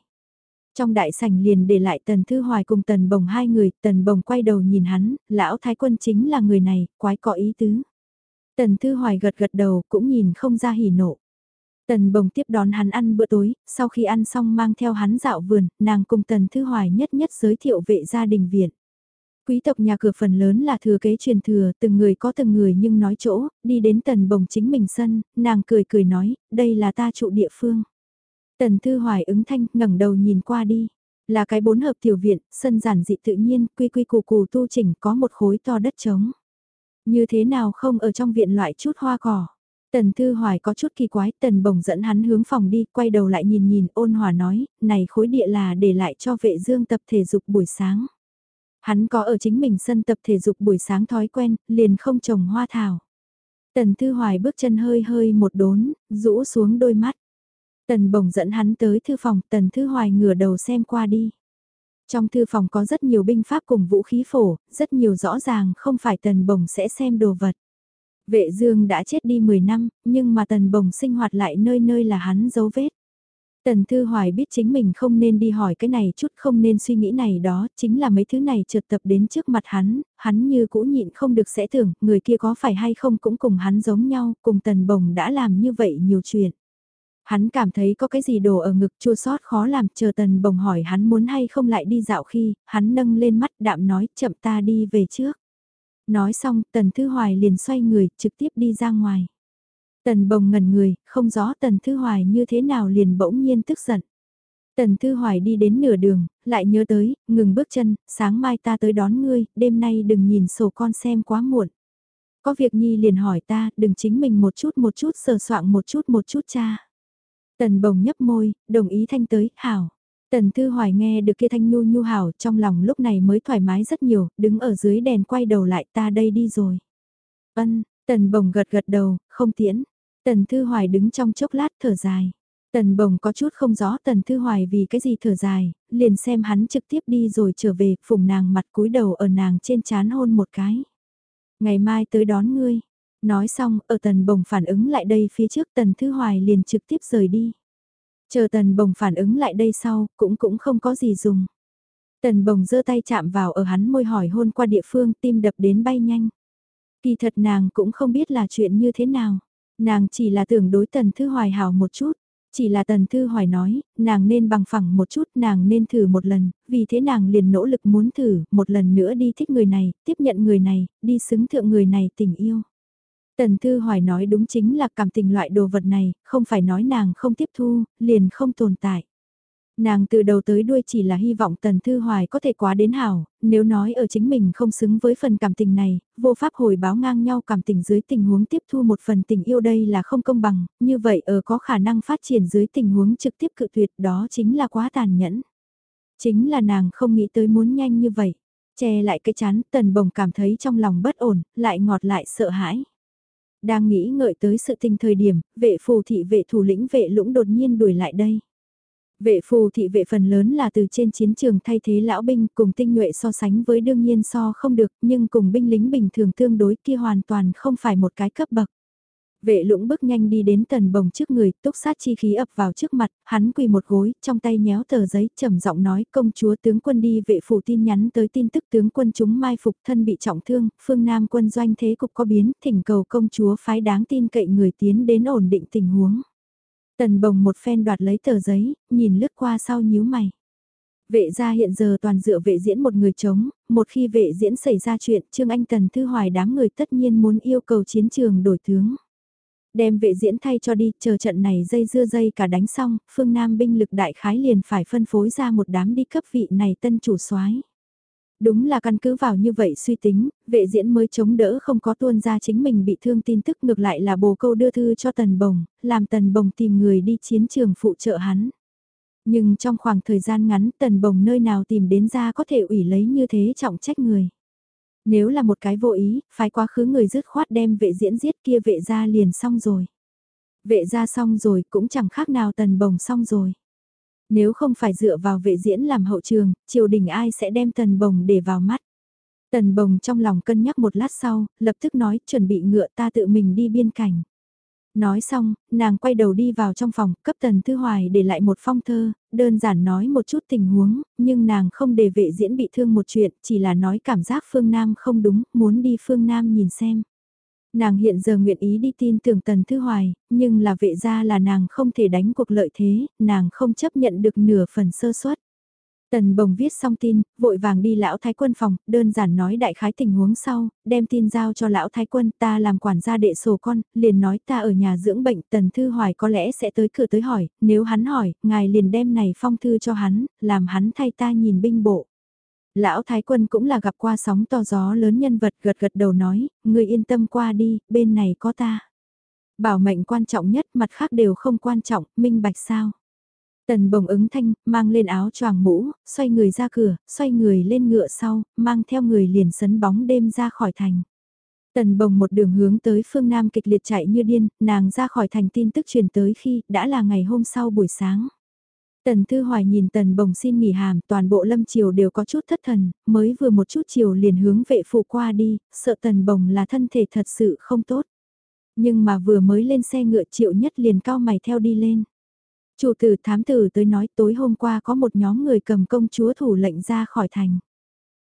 Speaker 1: Trong đại sảnh liền để lại tần thư hoài cùng tần bồng hai người, tần bồng quay đầu nhìn hắn, lão thái quân chính là người này, quái có ý tứ. Tần thư hoài gật gật đầu cũng nhìn không ra hỉ nộ. Tần bồng tiếp đón hắn ăn bữa tối, sau khi ăn xong mang theo hắn dạo vườn, nàng cùng tần thư hoài nhất nhất giới thiệu vệ gia đình viện. Quý tộc nhà cửa phần lớn là thừa kế truyền thừa, từng người có từng người nhưng nói chỗ, đi đến tần bồng chính mình sân, nàng cười cười nói, đây là ta trụ địa phương. Tần Thư Hoài ứng thanh ngẩng đầu nhìn qua đi, là cái bốn hợp tiểu viện, sân giản dị tự nhiên, quy quy củ củ tu chỉnh có một khối to đất trống. Như thế nào không ở trong viện loại chút hoa cỏ. Tần Thư Hoài có chút kỳ quái, Tần Bồng dẫn hắn hướng phòng đi, quay đầu lại nhìn nhìn ôn hòa nói, này khối địa là để lại cho vệ dương tập thể dục buổi sáng. Hắn có ở chính mình sân tập thể dục buổi sáng thói quen, liền không trồng hoa thảo. Tần Thư Hoài bước chân hơi hơi một đốn, rũ xuống đôi mắt. Tần Bồng dẫn hắn tới thư phòng, Tần Thư Hoài ngửa đầu xem qua đi. Trong thư phòng có rất nhiều binh pháp cùng vũ khí phổ, rất nhiều rõ ràng không phải Tần Bồng sẽ xem đồ vật. Vệ Dương đã chết đi 10 năm, nhưng mà Tần Bồng sinh hoạt lại nơi nơi là hắn dấu vết. Tần Thư Hoài biết chính mình không nên đi hỏi cái này chút không nên suy nghĩ này đó, chính là mấy thứ này trượt tập đến trước mặt hắn, hắn như cũ nhịn không được sẽ tưởng, người kia có phải hay không cũng cùng hắn giống nhau, cùng Tần Bồng đã làm như vậy nhiều chuyện. Hắn cảm thấy có cái gì đồ ở ngực chua sót khó làm, chờ Tần Bồng hỏi hắn muốn hay không lại đi dạo khi, hắn nâng lên mắt đạm nói chậm ta đi về trước. Nói xong, Tần Thư Hoài liền xoay người, trực tiếp đi ra ngoài. Tần bồng ngẩn người, không rõ Tần Thư Hoài như thế nào liền bỗng nhiên tức giận. Tần Thư Hoài đi đến nửa đường, lại nhớ tới, ngừng bước chân, sáng mai ta tới đón ngươi, đêm nay đừng nhìn sổ con xem quá muộn. Có việc Nhi liền hỏi ta, đừng chính mình một chút một chút sờ soạn một chút một chút cha. Tần bồng nhấp môi, đồng ý thanh tới, hảo. Tần Thư Hoài nghe được kia thanh nhu nhu hảo trong lòng lúc này mới thoải mái rất nhiều, đứng ở dưới đèn quay đầu lại ta đây đi rồi. Ân, Tần bồng gật gật đầu, không tiễn. Tần Thư Hoài đứng trong chốc lát thở dài. Tần bồng có chút không rõ Tần Thư Hoài vì cái gì thở dài, liền xem hắn trực tiếp đi rồi trở về, phùng nàng mặt cúi đầu ở nàng trên chán hôn một cái. Ngày mai tới đón ngươi. Nói xong, ở Tần bồng phản ứng lại đây phía trước Tần Thư Hoài liền trực tiếp rời đi. Chờ Tần bồng phản ứng lại đây sau, cũng cũng không có gì dùng. Tần bồng giơ tay chạm vào ở hắn môi hỏi hôn qua địa phương tim đập đến bay nhanh. Kỳ thật nàng cũng không biết là chuyện như thế nào. Nàng chỉ là tưởng đối Tần Thư Hoài hảo một chút. Chỉ là Tần Thư Hoài nói, nàng nên bằng phẳng một chút, nàng nên thử một lần, vì thế nàng liền nỗ lực muốn thử, một lần nữa đi thích người này, tiếp nhận người này, đi xứng thượng người này tình yêu. Tần Thư Hoài nói đúng chính là cảm tình loại đồ vật này, không phải nói nàng không tiếp thu, liền không tồn tại. Nàng từ đầu tới đuôi chỉ là hy vọng Tần Thư Hoài có thể quá đến hảo, nếu nói ở chính mình không xứng với phần cảm tình này, vô pháp hồi báo ngang nhau cảm tình dưới tình huống tiếp thu một phần tình yêu đây là không công bằng, như vậy ở có khả năng phát triển dưới tình huống trực tiếp cự tuyệt đó chính là quá tàn nhẫn. Chính là nàng không nghĩ tới muốn nhanh như vậy, che lại cái chán Tần Bồng cảm thấy trong lòng bất ổn, lại ngọt lại sợ hãi. Đang nghĩ ngợi tới sự tình thời điểm, vệ phù thị vệ thủ lĩnh vệ lũng đột nhiên đuổi lại đây Vệ phù thị vệ phần lớn là từ trên chiến trường thay thế lão binh cùng tinh nhuệ so sánh với đương nhiên so không được nhưng cùng binh lính bình thường tương đối kia hoàn toàn không phải một cái cấp bậc. Vệ lũng bước nhanh đi đến tần bồng trước người, túc sát chi khí ập vào trước mặt, hắn quỳ một gối, trong tay nhéo tờ giấy, trầm giọng nói công chúa tướng quân đi vệ phủ tin nhắn tới tin tức tướng quân chúng mai phục thân bị trọng thương, phương Nam quân doanh thế cục có biến, thỉnh cầu công chúa phái đáng tin cậy người tiến đến ổn định tình huống. Tần bồng một phen đoạt lấy tờ giấy, nhìn lướt qua sau nhíu mày. Vệ gia hiện giờ toàn dựa vệ diễn một người chống, một khi vệ diễn xảy ra chuyện Trương Anh Tần Thư Hoài đám người tất nhiên muốn yêu cầu chiến trường đổi tướng. Đem vệ diễn thay cho đi, chờ trận này dây dưa dây cả đánh xong, phương Nam binh lực đại khái liền phải phân phối ra một đám đi cấp vị này tân chủ soái Đúng là căn cứ vào như vậy suy tính, vệ diễn mới chống đỡ không có tuôn ra chính mình bị thương tin tức ngược lại là bồ câu đưa thư cho Tần Bồng, làm Tần Bồng tìm người đi chiến trường phụ trợ hắn. Nhưng trong khoảng thời gian ngắn Tần Bồng nơi nào tìm đến ra có thể ủy lấy như thế trọng trách người. Nếu là một cái vô ý, phải quá khứ người dứt khoát đem vệ diễn giết kia vệ ra liền xong rồi. Vệ ra xong rồi cũng chẳng khác nào Tần Bồng xong rồi. Nếu không phải dựa vào vệ diễn làm hậu trường, triều đình ai sẽ đem tần bồng để vào mắt. Tần bồng trong lòng cân nhắc một lát sau, lập tức nói chuẩn bị ngựa ta tự mình đi biên cảnh. Nói xong, nàng quay đầu đi vào trong phòng, cấp tần thư hoài để lại một phong thơ, đơn giản nói một chút tình huống, nhưng nàng không để vệ diễn bị thương một chuyện, chỉ là nói cảm giác phương Nam không đúng, muốn đi phương Nam nhìn xem. Nàng hiện giờ nguyện ý đi tin tưởng Tần Thư Hoài, nhưng là vệ gia là nàng không thể đánh cuộc lợi thế, nàng không chấp nhận được nửa phần sơ suất. Tần Bồng viết xong tin, vội vàng đi lão thái quân phòng, đơn giản nói đại khái tình huống sau, đem tin giao cho lão thái quân, ta làm quản gia đệ sổ con, liền nói ta ở nhà dưỡng bệnh, Tần Thư Hoài có lẽ sẽ tới cửa tới hỏi, nếu hắn hỏi, ngài liền đem này phong thư cho hắn, làm hắn thay ta nhìn binh bộ. Lão Thái Quân cũng là gặp qua sóng to gió lớn nhân vật gật gật đầu nói, người yên tâm qua đi, bên này có ta. Bảo mệnh quan trọng nhất, mặt khác đều không quan trọng, minh bạch sao. Tần bồng ứng thanh, mang lên áo choàng mũ, xoay người ra cửa, xoay người lên ngựa sau, mang theo người liền sấn bóng đêm ra khỏi thành. Tần bồng một đường hướng tới phương Nam kịch liệt chạy như điên, nàng ra khỏi thành tin tức truyền tới khi đã là ngày hôm sau buổi sáng. Tần Thư Hoài nhìn Tần Bồng xin nghỉ hàm, toàn bộ lâm triều đều có chút thất thần, mới vừa một chút chiều liền hướng vệ phụ qua đi, sợ Tần Bồng là thân thể thật sự không tốt. Nhưng mà vừa mới lên xe ngựa triệu nhất liền cao mày theo đi lên. Chủ tử thám tử tới nói tối hôm qua có một nhóm người cầm công chúa thủ lệnh ra khỏi thành.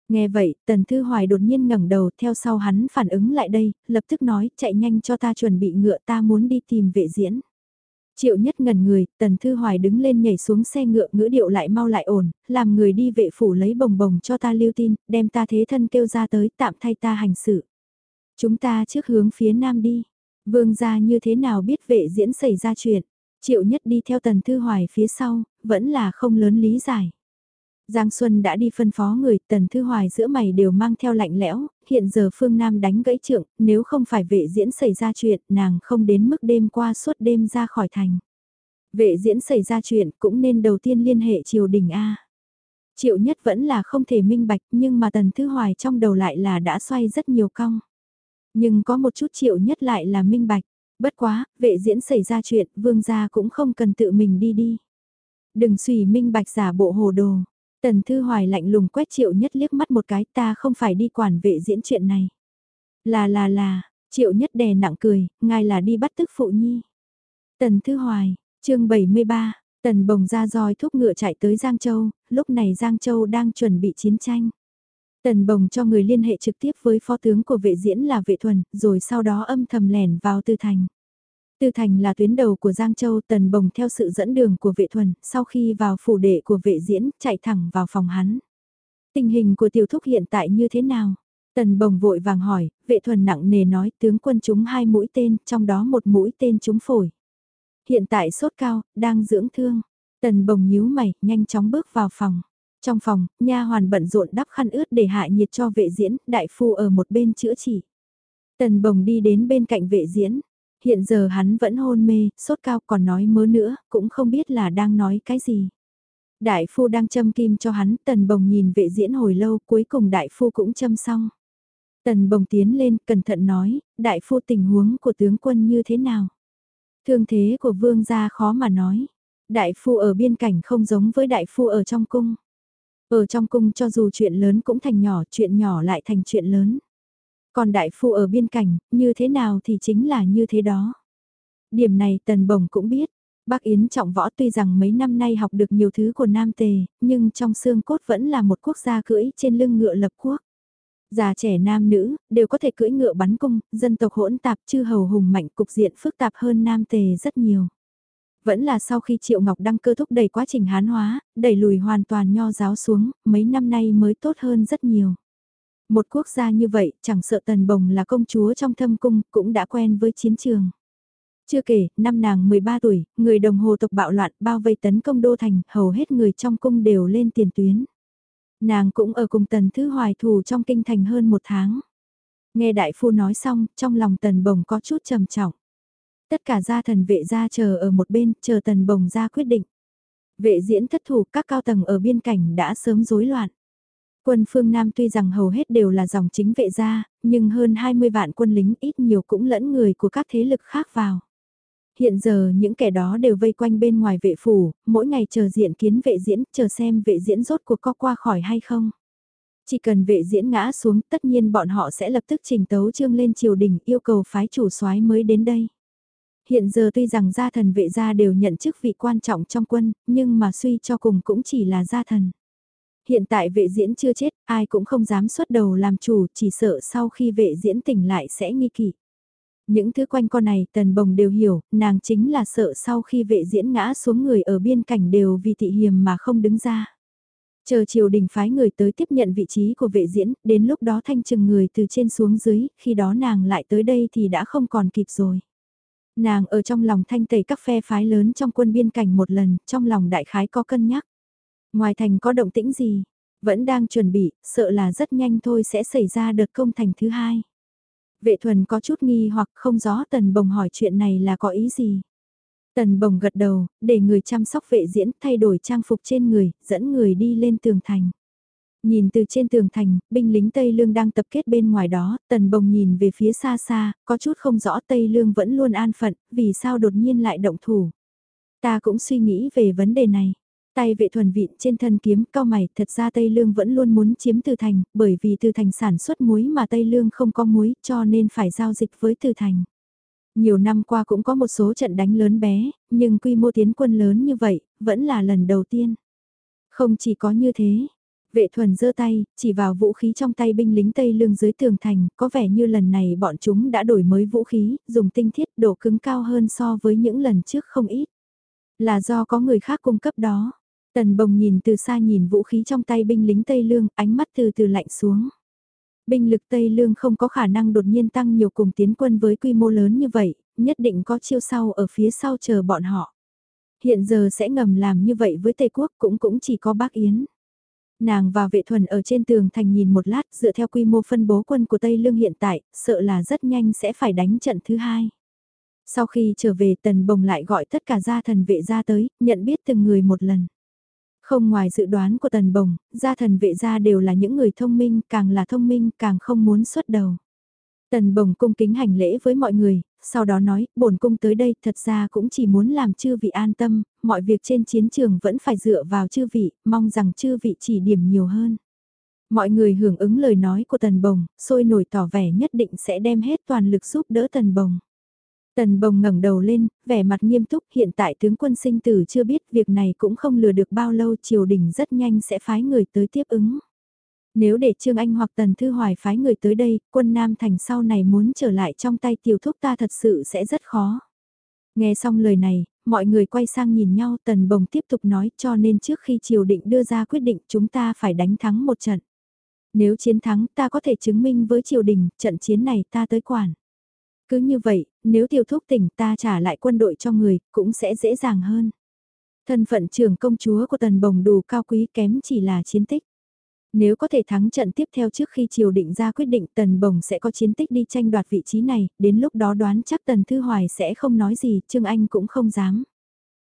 Speaker 1: Nghe vậy, Tần Thư Hoài đột nhiên ngẩng đầu theo sau hắn phản ứng lại đây, lập tức nói chạy nhanh cho ta chuẩn bị ngựa ta muốn đi tìm vệ diễn. Triệu nhất ngần người, tần thư hoài đứng lên nhảy xuống xe ngựa ngữ điệu lại mau lại ổn, làm người đi vệ phủ lấy bồng bồng cho ta lưu tin, đem ta thế thân kêu ra tới tạm thay ta hành sự. Chúng ta trước hướng phía nam đi. Vương gia như thế nào biết vệ diễn xảy ra chuyện. Triệu nhất đi theo tần thư hoài phía sau, vẫn là không lớn lý giải. Giang Xuân đã đi phân phó người, Tần Thư Hoài giữa mày đều mang theo lạnh lẽo, hiện giờ Phương Nam đánh gãy trượng, nếu không phải vệ diễn xảy ra chuyện, nàng không đến mức đêm qua suốt đêm ra khỏi thành. Vệ diễn xảy ra chuyện cũng nên đầu tiên liên hệ triều đình A. Triệu nhất vẫn là không thể minh bạch nhưng mà Tần Thư Hoài trong đầu lại là đã xoay rất nhiều cong. Nhưng có một chút triệu nhất lại là minh bạch, bất quá, vệ diễn xảy ra chuyện, vương gia cũng không cần tự mình đi đi. Đừng suy minh bạch giả bộ hồ đồ, Tần Thư Hoài lạnh lùng quét Triệu Nhất liếc mắt một cái ta không phải đi quản vệ diễn chuyện này. Là là là, Triệu Nhất đè nặng cười, ngài là đi bắt tức phụ nhi. Tần Thư Hoài, chương 73, Tần Bồng ra roi thúc ngựa chạy tới Giang Châu, lúc này Giang Châu đang chuẩn bị chiến tranh. Tần Bồng cho người liên hệ trực tiếp với phó tướng của vệ diễn là vệ thuần, rồi sau đó âm thầm lẻn vào tư thành. Tư Thành là tuyến đầu của Giang Châu Tần Bồng theo sự dẫn đường của vệ thuần, sau khi vào phủ đệ của vệ diễn, chạy thẳng vào phòng hắn. Tình hình của tiểu thúc hiện tại như thế nào? Tần Bồng vội vàng hỏi, vệ thuần nặng nề nói tướng quân chúng hai mũi tên, trong đó một mũi tên trúng phổi. Hiện tại sốt cao, đang dưỡng thương. Tần bồng nhíu mày, nhanh chóng bước vào phòng. Trong phòng, nha hoàn bận rộn đắp khăn ướt để hạ nhiệt cho vệ diễn, đại phu ở một bên chữa trị. Tần bồng đi đến bên cạnh vệ diễn. Hiện giờ hắn vẫn hôn mê, sốt cao còn nói mớ nữa, cũng không biết là đang nói cái gì. Đại phu đang châm kim cho hắn, tần bồng nhìn vệ diễn hồi lâu, cuối cùng đại phu cũng châm xong. Tần bồng tiến lên, cẩn thận nói, đại phu tình huống của tướng quân như thế nào? Thương thế của vương gia khó mà nói. Đại phu ở biên cảnh không giống với đại phu ở trong cung. Ở trong cung cho dù chuyện lớn cũng thành nhỏ, chuyện nhỏ lại thành chuyện lớn. Còn đại phu ở biên cảnh, như thế nào thì chính là như thế đó. Điểm này tần bồng cũng biết. Bác Yến trọng võ tuy rằng mấy năm nay học được nhiều thứ của Nam Tề, nhưng trong xương cốt vẫn là một quốc gia cưỡi trên lưng ngựa lập quốc. Già trẻ nam nữ, đều có thể cưỡi ngựa bắn cung, dân tộc hỗn tạp chư hầu hùng mạnh cục diện phức tạp hơn Nam Tề rất nhiều. Vẫn là sau khi Triệu Ngọc đăng cơ thúc đẩy quá trình hán hóa, đẩy lùi hoàn toàn nho giáo xuống, mấy năm nay mới tốt hơn rất nhiều. Một quốc gia như vậy, chẳng sợ tần bồng là công chúa trong thâm cung, cũng đã quen với chiến trường. Chưa kể, năm nàng 13 tuổi, người đồng hồ tộc bạo loạn bao vây tấn công đô thành, hầu hết người trong cung đều lên tiền tuyến. Nàng cũng ở cùng tần thứ hoài thù trong kinh thành hơn một tháng. Nghe đại phu nói xong, trong lòng tần bồng có chút trầm trọng. Tất cả gia thần vệ gia chờ ở một bên, chờ tần bồng ra quyết định. Vệ diễn thất thủ các cao tầng ở biên cảnh đã sớm rối loạn. Quân phương Nam tuy rằng hầu hết đều là dòng chính vệ gia, nhưng hơn 20 vạn quân lính ít nhiều cũng lẫn người của các thế lực khác vào. Hiện giờ những kẻ đó đều vây quanh bên ngoài vệ phủ, mỗi ngày chờ diện kiến vệ diễn, chờ xem vệ diễn rốt cuộc có qua khỏi hay không. Chỉ cần vệ diễn ngã xuống tất nhiên bọn họ sẽ lập tức trình tấu trương lên triều đình yêu cầu phái chủ soái mới đến đây. Hiện giờ tuy rằng gia thần vệ gia đều nhận chức vị quan trọng trong quân, nhưng mà suy cho cùng cũng chỉ là gia thần. Hiện tại vệ diễn chưa chết, ai cũng không dám xuất đầu làm chủ, chỉ sợ sau khi vệ diễn tỉnh lại sẽ nghi kỵ. Những thứ quanh con này tần bồng đều hiểu, nàng chính là sợ sau khi vệ diễn ngã xuống người ở biên cảnh đều vì thị hiềm mà không đứng ra. Chờ triều đình phái người tới tiếp nhận vị trí của vệ diễn, đến lúc đó thanh trừng người từ trên xuống dưới, khi đó nàng lại tới đây thì đã không còn kịp rồi. Nàng ở trong lòng thanh tẩy các phe phái lớn trong quân biên cảnh một lần, trong lòng đại khái có cân nhắc. Ngoài thành có động tĩnh gì, vẫn đang chuẩn bị, sợ là rất nhanh thôi sẽ xảy ra đợt công thành thứ hai. Vệ thuần có chút nghi hoặc không rõ tần bồng hỏi chuyện này là có ý gì. Tần bồng gật đầu, để người chăm sóc vệ diễn thay đổi trang phục trên người, dẫn người đi lên tường thành. Nhìn từ trên tường thành, binh lính Tây Lương đang tập kết bên ngoài đó, tần bồng nhìn về phía xa xa, có chút không rõ Tây Lương vẫn luôn an phận, vì sao đột nhiên lại động thủ. Ta cũng suy nghĩ về vấn đề này. Tay vệ thuần vịn trên thân kiếm cao mày, thật ra Tây Lương vẫn luôn muốn chiếm Từ Thành, bởi vì Từ Thành sản xuất muối mà Tây Lương không có muối, cho nên phải giao dịch với Từ Thành. Nhiều năm qua cũng có một số trận đánh lớn bé, nhưng quy mô tiến quân lớn như vậy, vẫn là lần đầu tiên. Không chỉ có như thế, vệ thuần giơ tay, chỉ vào vũ khí trong tay binh lính Tây Lương dưới tường thành, có vẻ như lần này bọn chúng đã đổi mới vũ khí, dùng tinh thiết độ cứng cao hơn so với những lần trước không ít. Là do có người khác cung cấp đó. Tần bồng nhìn từ xa nhìn vũ khí trong tay binh lính Tây Lương, ánh mắt từ từ lạnh xuống. Binh lực Tây Lương không có khả năng đột nhiên tăng nhiều cùng tiến quân với quy mô lớn như vậy, nhất định có chiêu sau ở phía sau chờ bọn họ. Hiện giờ sẽ ngầm làm như vậy với Tây Quốc cũng cũng chỉ có bác Yến. Nàng và vệ thuần ở trên tường thành nhìn một lát dựa theo quy mô phân bố quân của Tây Lương hiện tại, sợ là rất nhanh sẽ phải đánh trận thứ hai. Sau khi trở về tần bồng lại gọi tất cả gia thần vệ ra tới, nhận biết từng người một lần. Không ngoài dự đoán của tần bồng, gia thần vệ gia đều là những người thông minh, càng là thông minh càng không muốn xuất đầu. Tần bồng cung kính hành lễ với mọi người, sau đó nói, bổn cung tới đây thật ra cũng chỉ muốn làm chư vị an tâm, mọi việc trên chiến trường vẫn phải dựa vào chư vị, mong rằng chư vị chỉ điểm nhiều hơn. Mọi người hưởng ứng lời nói của Tần Bồng, sôi nổi tỏ vẻ nhất định sẽ đem hết toàn lực giúp đỡ Tần Bồng. Tần bồng ngẩng đầu lên, vẻ mặt nghiêm túc hiện tại tướng quân sinh tử chưa biết việc này cũng không lừa được bao lâu triều đình rất nhanh sẽ phái người tới tiếp ứng. Nếu để Trương Anh hoặc Tần Thư Hoài phái người tới đây, quân Nam Thành sau này muốn trở lại trong tay tiểu thúc ta thật sự sẽ rất khó. Nghe xong lời này, mọi người quay sang nhìn nhau Tần Bồng tiếp tục nói cho nên trước khi triều định đưa ra quyết định chúng ta phải đánh thắng một trận. Nếu chiến thắng ta có thể chứng minh với triều đình trận chiến này ta tới quản. Cứ như vậy, nếu tiểu thúc tỉnh ta trả lại quân đội cho người, cũng sẽ dễ dàng hơn. Thân phận trưởng công chúa của Tần Bồng đủ cao quý kém chỉ là chiến tích. Nếu có thể thắng trận tiếp theo trước khi triều định ra quyết định Tần Bồng sẽ có chiến tích đi tranh đoạt vị trí này, đến lúc đó đoán chắc Tần Thư Hoài sẽ không nói gì, Trương Anh cũng không dám.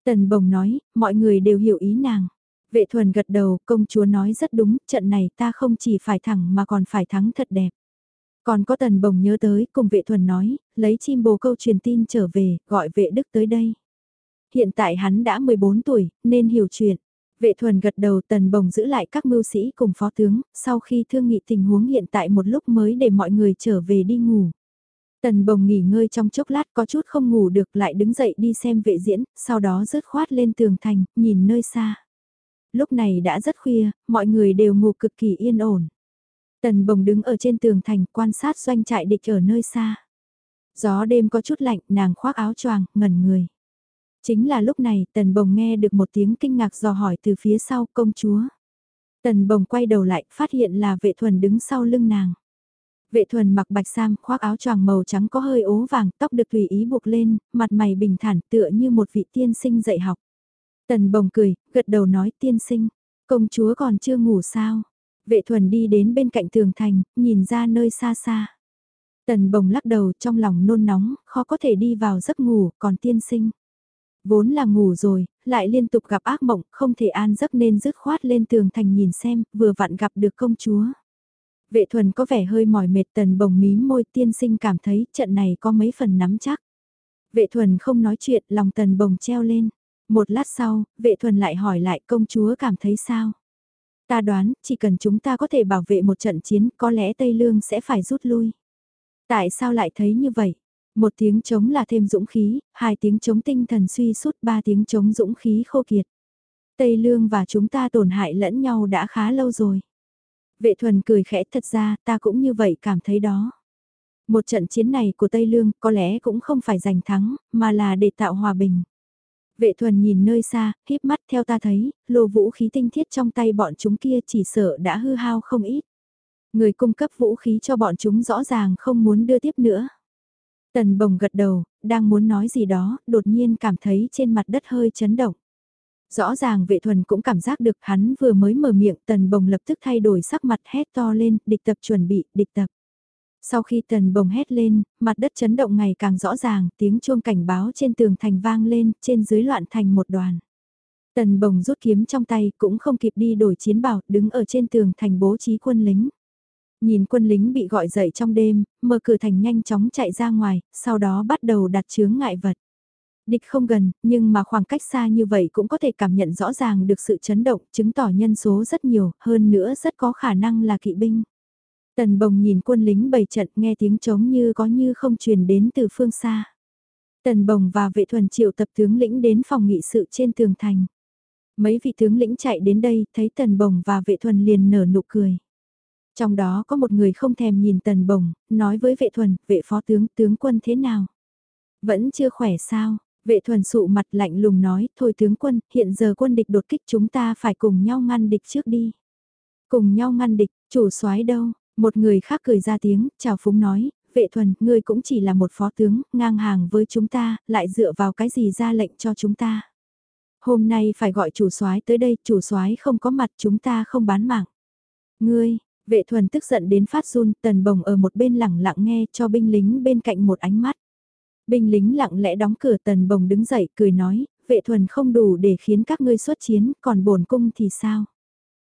Speaker 1: Tần Bồng nói, mọi người đều hiểu ý nàng. Vệ thuần gật đầu, công chúa nói rất đúng, trận này ta không chỉ phải thẳng mà còn phải thắng thật đẹp. Còn có tần bồng nhớ tới, cùng vệ thuần nói, lấy chim bồ câu truyền tin trở về, gọi vệ đức tới đây. Hiện tại hắn đã 14 tuổi, nên hiểu chuyện. Vệ thuần gật đầu tần bồng giữ lại các mưu sĩ cùng phó tướng, sau khi thương nghị tình huống hiện tại một lúc mới để mọi người trở về đi ngủ. Tần bồng nghỉ ngơi trong chốc lát có chút không ngủ được lại đứng dậy đi xem vệ diễn, sau đó rớt khoát lên tường thành, nhìn nơi xa. Lúc này đã rất khuya, mọi người đều ngủ cực kỳ yên ổn. Tần bồng đứng ở trên tường thành quan sát doanh trại địch ở nơi xa. Gió đêm có chút lạnh, nàng khoác áo choàng, ngẩn người. Chính là lúc này, tần bồng nghe được một tiếng kinh ngạc dò hỏi từ phía sau công chúa. Tần bồng quay đầu lại, phát hiện là vệ thuần đứng sau lưng nàng. Vệ thuần mặc bạch sam, khoác áo choàng màu trắng có hơi ố vàng, tóc được tùy ý buộc lên, mặt mày bình thản tựa như một vị tiên sinh dạy học. Tần bồng cười, gật đầu nói tiên sinh, công chúa còn chưa ngủ sao? Vệ thuần đi đến bên cạnh tường thành, nhìn ra nơi xa xa. Tần bồng lắc đầu trong lòng nôn nóng, khó có thể đi vào giấc ngủ, còn tiên sinh. Vốn là ngủ rồi, lại liên tục gặp ác mộng, không thể an giấc nên dứt khoát lên tường thành nhìn xem, vừa vặn gặp được công chúa. Vệ thuần có vẻ hơi mỏi mệt tần bồng mím môi tiên sinh cảm thấy trận này có mấy phần nắm chắc. Vệ thuần không nói chuyện, lòng tần bồng treo lên. Một lát sau, vệ thuần lại hỏi lại công chúa cảm thấy sao? Ta đoán, chỉ cần chúng ta có thể bảo vệ một trận chiến, có lẽ Tây Lương sẽ phải rút lui. Tại sao lại thấy như vậy? Một tiếng chống là thêm dũng khí, hai tiếng chống tinh thần suy sút, ba tiếng chống dũng khí khô kiệt. Tây Lương và chúng ta tổn hại lẫn nhau đã khá lâu rồi. Vệ thuần cười khẽ thật ra ta cũng như vậy cảm thấy đó. Một trận chiến này của Tây Lương có lẽ cũng không phải giành thắng, mà là để tạo hòa bình. Vệ thuần nhìn nơi xa, híp mắt theo ta thấy, lô vũ khí tinh thiết trong tay bọn chúng kia chỉ sợ đã hư hao không ít. Người cung cấp vũ khí cho bọn chúng rõ ràng không muốn đưa tiếp nữa. Tần bồng gật đầu, đang muốn nói gì đó, đột nhiên cảm thấy trên mặt đất hơi chấn động. Rõ ràng vệ thuần cũng cảm giác được hắn vừa mới mở miệng tần bồng lập tức thay đổi sắc mặt hét to lên, địch tập chuẩn bị, địch tập. Sau khi tần bồng hét lên, mặt đất chấn động ngày càng rõ ràng, tiếng chuông cảnh báo trên tường thành vang lên, trên dưới loạn thành một đoàn. Tần bồng rút kiếm trong tay cũng không kịp đi đổi chiến bảo, đứng ở trên tường thành bố trí quân lính. Nhìn quân lính bị gọi dậy trong đêm, mở cửa thành nhanh chóng chạy ra ngoài, sau đó bắt đầu đặt chướng ngại vật. Địch không gần, nhưng mà khoảng cách xa như vậy cũng có thể cảm nhận rõ ràng được sự chấn động, chứng tỏ nhân số rất nhiều, hơn nữa rất có khả năng là kỵ binh. Tần bồng nhìn quân lính bày trận nghe tiếng trống như có như không truyền đến từ phương xa. Tần bồng và vệ thuần triệu tập tướng lĩnh đến phòng nghị sự trên tường thành. Mấy vị tướng lĩnh chạy đến đây thấy tần bồng và vệ thuần liền nở nụ cười. Trong đó có một người không thèm nhìn tần bồng, nói với vệ thuần, vệ phó tướng, tướng quân thế nào? Vẫn chưa khỏe sao? Vệ thuần sụ mặt lạnh lùng nói, thôi tướng quân, hiện giờ quân địch đột kích chúng ta phải cùng nhau ngăn địch trước đi. Cùng nhau ngăn địch, chủ soái đâu? Một người khác cười ra tiếng, chào phúng nói, vệ thuần, ngươi cũng chỉ là một phó tướng, ngang hàng với chúng ta, lại dựa vào cái gì ra lệnh cho chúng ta. Hôm nay phải gọi chủ soái tới đây, chủ soái không có mặt chúng ta không bán mạng. Ngươi, vệ thuần tức giận đến phát run, tần bồng ở một bên lẳng lặng nghe cho binh lính bên cạnh một ánh mắt. Binh lính lặng lẽ đóng cửa tần bồng đứng dậy cười nói, vệ thuần không đủ để khiến các ngươi xuất chiến, còn bổn cung thì sao?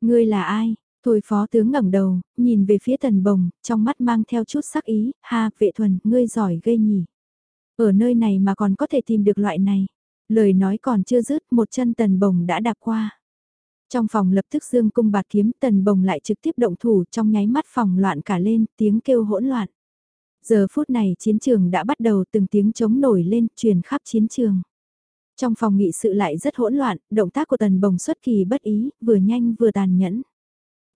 Speaker 1: Ngươi là ai? Thôi phó tướng ngẩng đầu, nhìn về phía tần bồng, trong mắt mang theo chút sắc ý, ha vệ thuần, ngươi giỏi gây nhỉ. Ở nơi này mà còn có thể tìm được loại này. Lời nói còn chưa dứt, một chân tần bồng đã đạp qua. Trong phòng lập tức dương cung bạt kiếm tần bồng lại trực tiếp động thủ trong nháy mắt phòng loạn cả lên, tiếng kêu hỗn loạn. Giờ phút này chiến trường đã bắt đầu từng tiếng chống nổi lên, truyền khắp chiến trường. Trong phòng nghị sự lại rất hỗn loạn, động tác của tần bồng xuất kỳ bất ý, vừa nhanh vừa tàn nhẫn.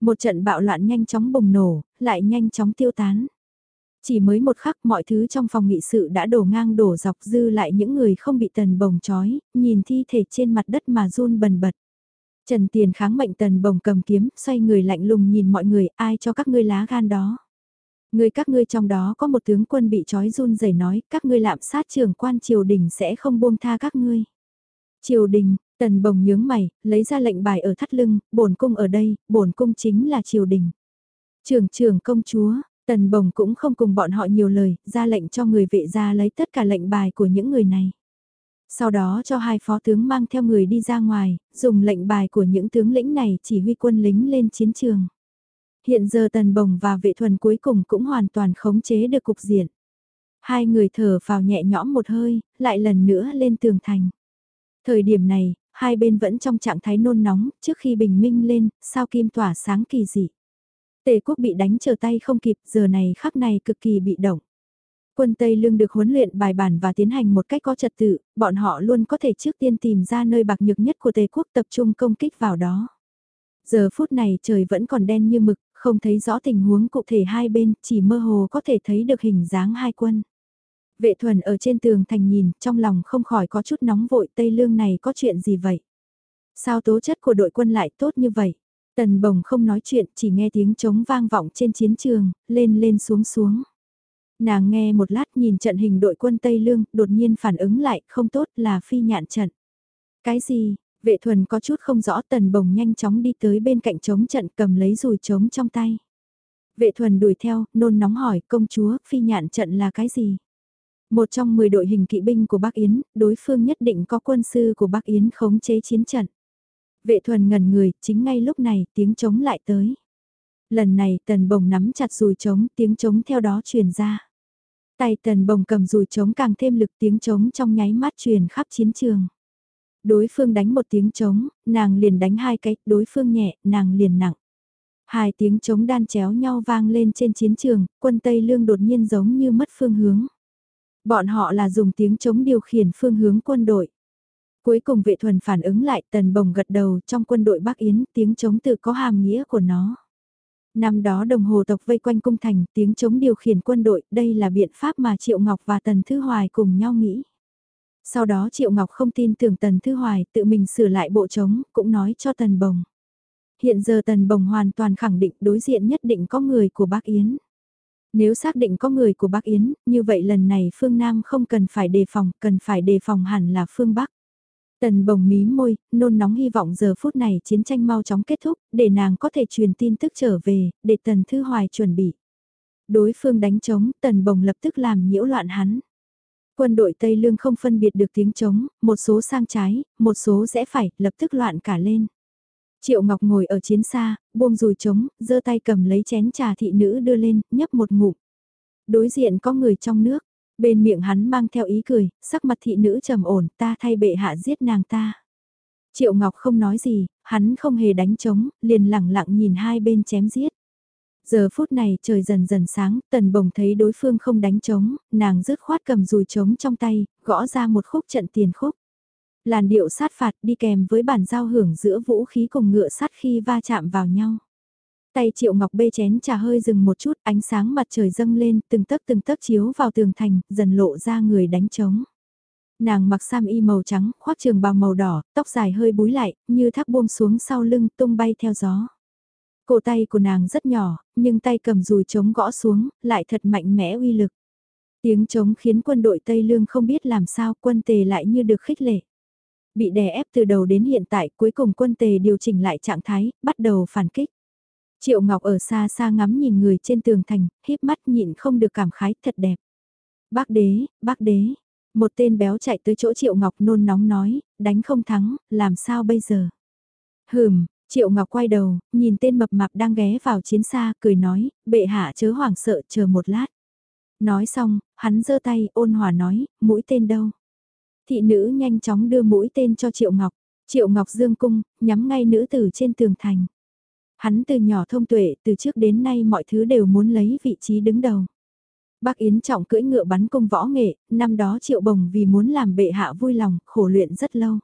Speaker 1: Một trận bạo loạn nhanh chóng bùng nổ, lại nhanh chóng tiêu tán. Chỉ mới một khắc mọi thứ trong phòng nghị sự đã đổ ngang đổ dọc dư lại những người không bị tần bồng trói, nhìn thi thể trên mặt đất mà run bần bật. Trần Tiền kháng mệnh tần bồng cầm kiếm, xoay người lạnh lùng nhìn mọi người, ai cho các ngươi lá gan đó. Người các ngươi trong đó có một tướng quân bị trói run rẩy nói, các ngươi lạm sát trưởng quan triều đình sẽ không buông tha các ngươi. Triều đình, Tần bồng nhướng mày, lấy ra lệnh bài ở thắt lưng, bổn cung ở đây, bổn cung chính là triều đình. Trường trưởng công chúa, tần bồng cũng không cùng bọn họ nhiều lời, ra lệnh cho người vệ gia lấy tất cả lệnh bài của những người này. Sau đó cho hai phó tướng mang theo người đi ra ngoài, dùng lệnh bài của những tướng lĩnh này chỉ huy quân lính lên chiến trường. Hiện giờ tần bồng và vệ thuần cuối cùng cũng hoàn toàn khống chế được cục diện. Hai người thở vào nhẹ nhõm một hơi, lại lần nữa lên tường thành. Thời điểm này, hai bên vẫn trong trạng thái nôn nóng, trước khi bình minh lên, sao kim tỏa sáng kỳ dị. Tề quốc bị đánh trở tay không kịp, giờ này khắc này cực kỳ bị động. Quân Tây Lương được huấn luyện bài bản và tiến hành một cách có trật tự, bọn họ luôn có thể trước tiên tìm ra nơi bạc nhược nhất của Tề quốc tập trung công kích vào đó. Giờ phút này trời vẫn còn đen như mực, không thấy rõ tình huống cụ thể hai bên, chỉ mơ hồ có thể thấy được hình dáng hai quân. Vệ thuần ở trên tường thành nhìn, trong lòng không khỏi có chút nóng vội Tây Lương này có chuyện gì vậy? Sao tố chất của đội quân lại tốt như vậy? Tần bồng không nói chuyện, chỉ nghe tiếng trống vang vọng trên chiến trường, lên lên xuống xuống. Nàng nghe một lát nhìn trận hình đội quân Tây Lương, đột nhiên phản ứng lại, không tốt là phi nhạn trận. Cái gì? Vệ thuần có chút không rõ tần bồng nhanh chóng đi tới bên cạnh trống trận cầm lấy rùi trống trong tay. Vệ thuần đuổi theo, nôn nóng hỏi công chúa, phi nhạn trận là cái gì? Một trong 10 đội hình kỵ binh của Bắc Yến, đối phương nhất định có quân sư của Bắc Yến khống chế chiến trận. Vệ thuần ngẩn người, chính ngay lúc này tiếng trống lại tới. Lần này tần bồng nắm chặt rùi trống, tiếng trống theo đó truyền ra. Tay tần bồng cầm rùi trống càng thêm lực tiếng trống trong nháy mắt truyền khắp chiến trường. Đối phương đánh một tiếng trống, nàng liền đánh hai cái, đối phương nhẹ, nàng liền nặng. Hai tiếng trống đan chéo nhau vang lên trên chiến trường, quân Tây Lương đột nhiên giống như mất phương hướng. Bọn họ là dùng tiếng chống điều khiển phương hướng quân đội. Cuối cùng vệ thuần phản ứng lại, tần bồng gật đầu, trong quân đội Bắc Yến, tiếng chống tự có hàm nghĩa của nó. Năm đó đồng hồ tộc vây quanh cung thành, tiếng chống điều khiển quân đội, đây là biện pháp mà Triệu Ngọc và Tần Thư Hoài cùng nhau nghĩ. Sau đó Triệu Ngọc không tin tưởng Tần Thư Hoài, tự mình sửa lại bộ trống, cũng nói cho Tần Bồng. Hiện giờ Tần Bồng hoàn toàn khẳng định đối diện nhất định có người của Bắc Yến. Nếu xác định có người của Bắc Yến, như vậy lần này phương Nam không cần phải đề phòng, cần phải đề phòng hẳn là phương Bắc. Tần bồng mí môi, nôn nóng hy vọng giờ phút này chiến tranh mau chóng kết thúc, để nàng có thể truyền tin tức trở về, để tần thư hoài chuẩn bị. Đối phương đánh trống, tần bồng lập tức làm nhiễu loạn hắn. Quân đội Tây Lương không phân biệt được tiếng trống, một số sang trái, một số rẽ phải, lập tức loạn cả lên. Triệu Ngọc ngồi ở chiến xa, buông rùi trống, giơ tay cầm lấy chén trà thị nữ đưa lên, nhấp một ngụm. Đối diện có người trong nước, bên miệng hắn mang theo ý cười, sắc mặt thị nữ trầm ổn, ta thay bệ hạ giết nàng ta. Triệu Ngọc không nói gì, hắn không hề đánh trống, liền lẳng lặng nhìn hai bên chém giết. Giờ phút này trời dần dần sáng, tần bồng thấy đối phương không đánh trống, nàng rứt khoát cầm rùi trống trong tay, gõ ra một khúc trận tiền khúc làn điệu sát phạt đi kèm với bản giao hưởng giữa vũ khí cùng ngựa sát khi va chạm vào nhau. Tay Triệu Ngọc bê chén trà hơi dừng một chút, ánh sáng mặt trời dâng lên, từng tấc từng tấc chiếu vào tường thành, dần lộ ra người đánh trống. Nàng mặc sam y màu trắng, khoác trường bào màu đỏ, tóc dài hơi búi lại, như thác buông xuống sau lưng tung bay theo gió. Cổ tay của nàng rất nhỏ, nhưng tay cầm dùi trống gõ xuống, lại thật mạnh mẽ uy lực. Tiếng trống khiến quân đội Tây Lương không biết làm sao quân tề lại như được khích lệ. Bị đè ép từ đầu đến hiện tại cuối cùng quân tề điều chỉnh lại trạng thái, bắt đầu phản kích. Triệu Ngọc ở xa xa ngắm nhìn người trên tường thành, híp mắt nhịn không được cảm khái thật đẹp. Bác đế, bác đế, một tên béo chạy tới chỗ Triệu Ngọc nôn nóng nói, đánh không thắng, làm sao bây giờ? Hừm, Triệu Ngọc quay đầu, nhìn tên mập mạp đang ghé vào chiến xa, cười nói, bệ hạ chớ hoảng sợ chờ một lát. Nói xong, hắn giơ tay ôn hòa nói, mũi tên đâu? Thị nữ nhanh chóng đưa mũi tên cho Triệu Ngọc. Triệu Ngọc dương cung, nhắm ngay nữ tử trên tường thành. Hắn từ nhỏ thông tuệ, từ trước đến nay mọi thứ đều muốn lấy vị trí đứng đầu. Bác Yến trọng cưỡi ngựa bắn cung võ nghệ, năm đó Triệu Bồng vì muốn làm bệ hạ vui lòng, khổ luyện rất lâu.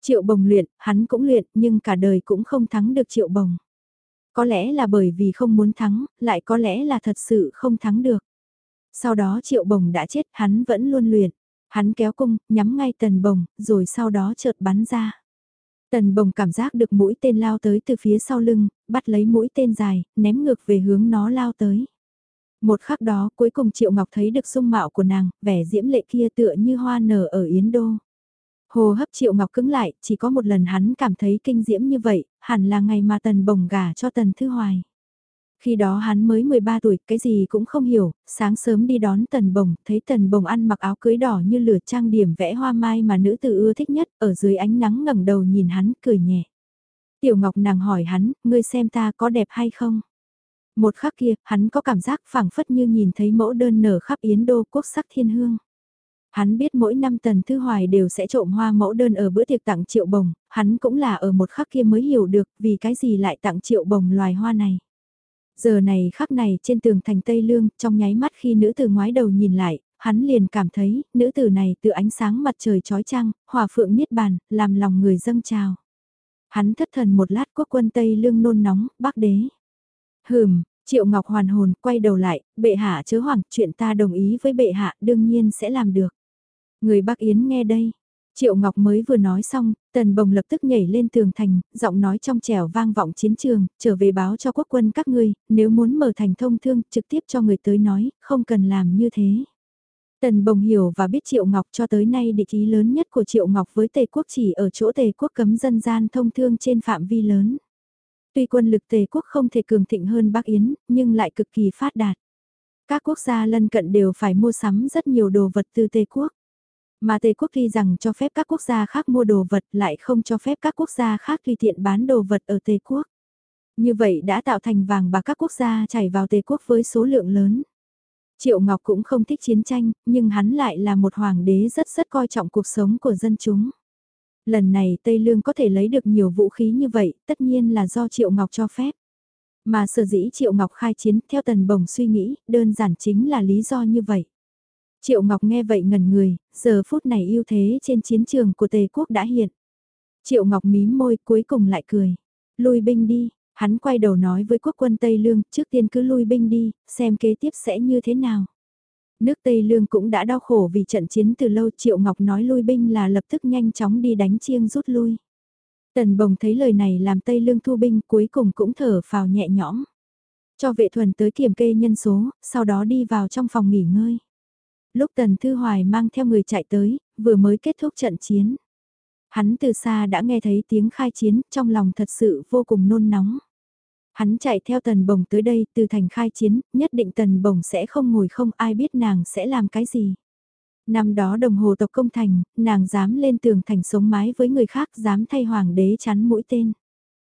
Speaker 1: Triệu Bồng luyện, hắn cũng luyện, nhưng cả đời cũng không thắng được Triệu Bồng. Có lẽ là bởi vì không muốn thắng, lại có lẽ là thật sự không thắng được. Sau đó Triệu Bồng đã chết, hắn vẫn luôn luyện. Hắn kéo cung, nhắm ngay tần bồng, rồi sau đó chợt bắn ra. Tần bồng cảm giác được mũi tên lao tới từ phía sau lưng, bắt lấy mũi tên dài, ném ngược về hướng nó lao tới. Một khắc đó cuối cùng Triệu Ngọc thấy được dung mạo của nàng, vẻ diễm lệ kia tựa như hoa nở ở Yến Đô. Hồ hấp Triệu Ngọc cứng lại, chỉ có một lần hắn cảm thấy kinh diễm như vậy, hẳn là ngày mà Tần Bồng gả cho Tần Thư Hoài. Khi đó hắn mới 13 tuổi, cái gì cũng không hiểu, sáng sớm đi đón Tần Bồng, thấy Tần Bồng ăn mặc áo cưới đỏ như lửa trang điểm vẽ hoa mai mà nữ tử ưa thích nhất, ở dưới ánh nắng ngẩng đầu nhìn hắn, cười nhẹ. Tiểu Ngọc nàng hỏi hắn, ngươi xem ta có đẹp hay không? Một khắc kia, hắn có cảm giác phảng phất như nhìn thấy mẫu đơn nở khắp Yến Đô quốc sắc thiên hương. Hắn biết mỗi năm Tần Thư Hoài đều sẽ trộm hoa mẫu đơn ở bữa tiệc tặng triệu bồng, hắn cũng là ở một khắc kia mới hiểu được vì cái gì lại tặng triệu bồng loài hoa này. Giờ này khắc này trên tường thành Tây Lương, trong nháy mắt khi nữ tử ngoái đầu nhìn lại, hắn liền cảm thấy, nữ tử này từ ánh sáng mặt trời trói trăng, hòa phượng niết bàn, làm lòng người dâng trào. Hắn thất thần một lát quốc quân Tây Lương nôn nóng, bác đế. Hừm, Triệu Ngọc hoàn hồn, quay đầu lại, bệ hạ chớ hoảng, chuyện ta đồng ý với bệ hạ, đương nhiên sẽ làm được. Người Bắc Yến nghe đây. Triệu Ngọc mới vừa nói xong, Tần Bồng lập tức nhảy lên tường thành, giọng nói trong trẻo vang vọng chiến trường, trở về báo cho quốc quân các ngươi, nếu muốn mở thành thông thương, trực tiếp cho người tới nói, không cần làm như thế. Tần Bồng hiểu và biết Triệu Ngọc cho tới nay địch ý lớn nhất của Triệu Ngọc với Tề quốc chỉ ở chỗ Tề quốc cấm dân gian thông thương trên phạm vi lớn. Tuy quân lực Tề quốc không thể cường thịnh hơn Bắc Yến, nhưng lại cực kỳ phát đạt. Các quốc gia lân cận đều phải mua sắm rất nhiều đồ vật từ Tề quốc. Mà Tề quốc tuy rằng cho phép các quốc gia khác mua đồ vật lại không cho phép các quốc gia khác tùy tiện bán đồ vật ở Tề quốc. Như vậy đã tạo thành vàng và các quốc gia chảy vào Tề quốc với số lượng lớn. Triệu Ngọc cũng không thích chiến tranh, nhưng hắn lại là một hoàng đế rất rất coi trọng cuộc sống của dân chúng. Lần này Tây Lương có thể lấy được nhiều vũ khí như vậy, tất nhiên là do Triệu Ngọc cho phép. Mà sở dĩ Triệu Ngọc khai chiến, theo Tần Bồng suy nghĩ, đơn giản chính là lý do như vậy. Triệu Ngọc nghe vậy ngẩn người, giờ phút này ưu thế trên chiến trường của Tề quốc đã hiện. Triệu Ngọc mím môi cuối cùng lại cười. Lui binh đi, hắn quay đầu nói với quốc quân Tây Lương, trước tiên cứ lui binh đi, xem kế tiếp sẽ như thế nào. Nước Tây Lương cũng đã đau khổ vì trận chiến từ lâu Triệu Ngọc nói lui binh là lập tức nhanh chóng đi đánh chiêng rút lui. Tần Bồng thấy lời này làm Tây Lương thu binh cuối cùng cũng thở phào nhẹ nhõm. Cho vệ thuần tới kiểm kê nhân số, sau đó đi vào trong phòng nghỉ ngơi. Lúc Tần Thư Hoài mang theo người chạy tới, vừa mới kết thúc trận chiến. Hắn từ xa đã nghe thấy tiếng khai chiến, trong lòng thật sự vô cùng nôn nóng. Hắn chạy theo tần bồng tới đây từ thành khai chiến, nhất định tần bồng sẽ không ngồi không ai biết nàng sẽ làm cái gì. Năm đó đồng hồ tộc công thành, nàng dám lên tường thành sống mái với người khác dám thay hoàng đế chắn mũi tên.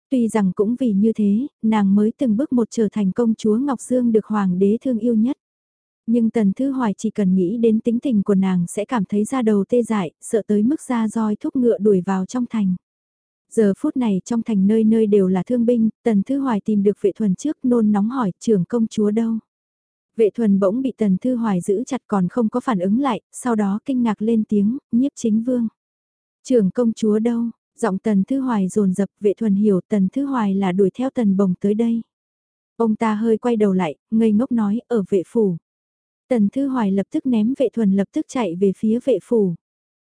Speaker 1: Tuy rằng cũng vì như thế, nàng mới từng bước một trở thành công chúa Ngọc Dương được hoàng đế thương yêu nhất. Nhưng Tần Thư Hoài chỉ cần nghĩ đến tính tình của nàng sẽ cảm thấy ra đầu tê dại, sợ tới mức ra roi thúc ngựa đuổi vào trong thành. Giờ phút này trong thành nơi nơi đều là thương binh, Tần Thư Hoài tìm được vệ thuần trước nôn nóng hỏi trưởng công chúa đâu. Vệ thuần bỗng bị Tần Thư Hoài giữ chặt còn không có phản ứng lại, sau đó kinh ngạc lên tiếng, nhiếp chính vương. Trưởng công chúa đâu, giọng Tần Thư Hoài rồn rập vệ thuần hiểu Tần Thư Hoài là đuổi theo Tần Bồng tới đây. Ông ta hơi quay đầu lại, ngây ngốc nói, ở vệ phủ. Tần Thư Hoài lập tức ném vệ thuần lập tức chạy về phía vệ phủ.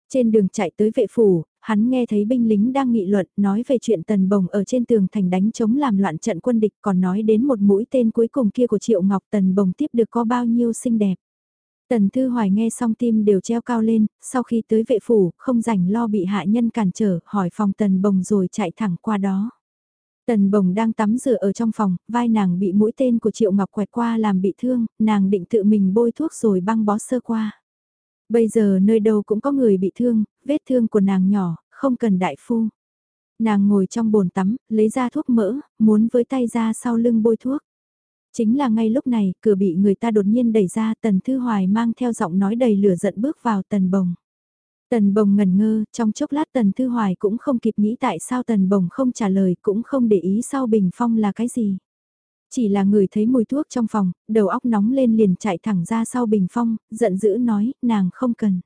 Speaker 1: Trên đường chạy tới vệ phủ, hắn nghe thấy binh lính đang nghị luận nói về chuyện tần bồng ở trên tường thành đánh chống làm loạn trận quân địch còn nói đến một mũi tên cuối cùng kia của Triệu Ngọc tần bồng tiếp được có bao nhiêu xinh đẹp. Tần Thư Hoài nghe xong tim đều treo cao lên, sau khi tới vệ phủ, không rảnh lo bị hạ nhân cản trở, hỏi phòng tần bồng rồi chạy thẳng qua đó. Tần bồng đang tắm rửa ở trong phòng, vai nàng bị mũi tên của Triệu Ngọc quẹt qua làm bị thương, nàng định tự mình bôi thuốc rồi băng bó sơ qua. Bây giờ nơi đâu cũng có người bị thương, vết thương của nàng nhỏ, không cần đại phu. Nàng ngồi trong bồn tắm, lấy ra thuốc mỡ, muốn với tay ra sau lưng bôi thuốc. Chính là ngay lúc này, cửa bị người ta đột nhiên đẩy ra, Tần Thư Hoài mang theo giọng nói đầy lửa giận bước vào Tần Bồng. Tần Bồng ngần ngơ, trong chốc lát Tần Thư Hoài cũng không kịp nghĩ tại sao Tần Bồng không trả lời cũng không để ý sau bình phong là cái gì. Chỉ là người thấy mùi thuốc trong phòng, đầu óc nóng lên liền chạy thẳng ra sau bình phong, giận dữ nói, nàng không cần.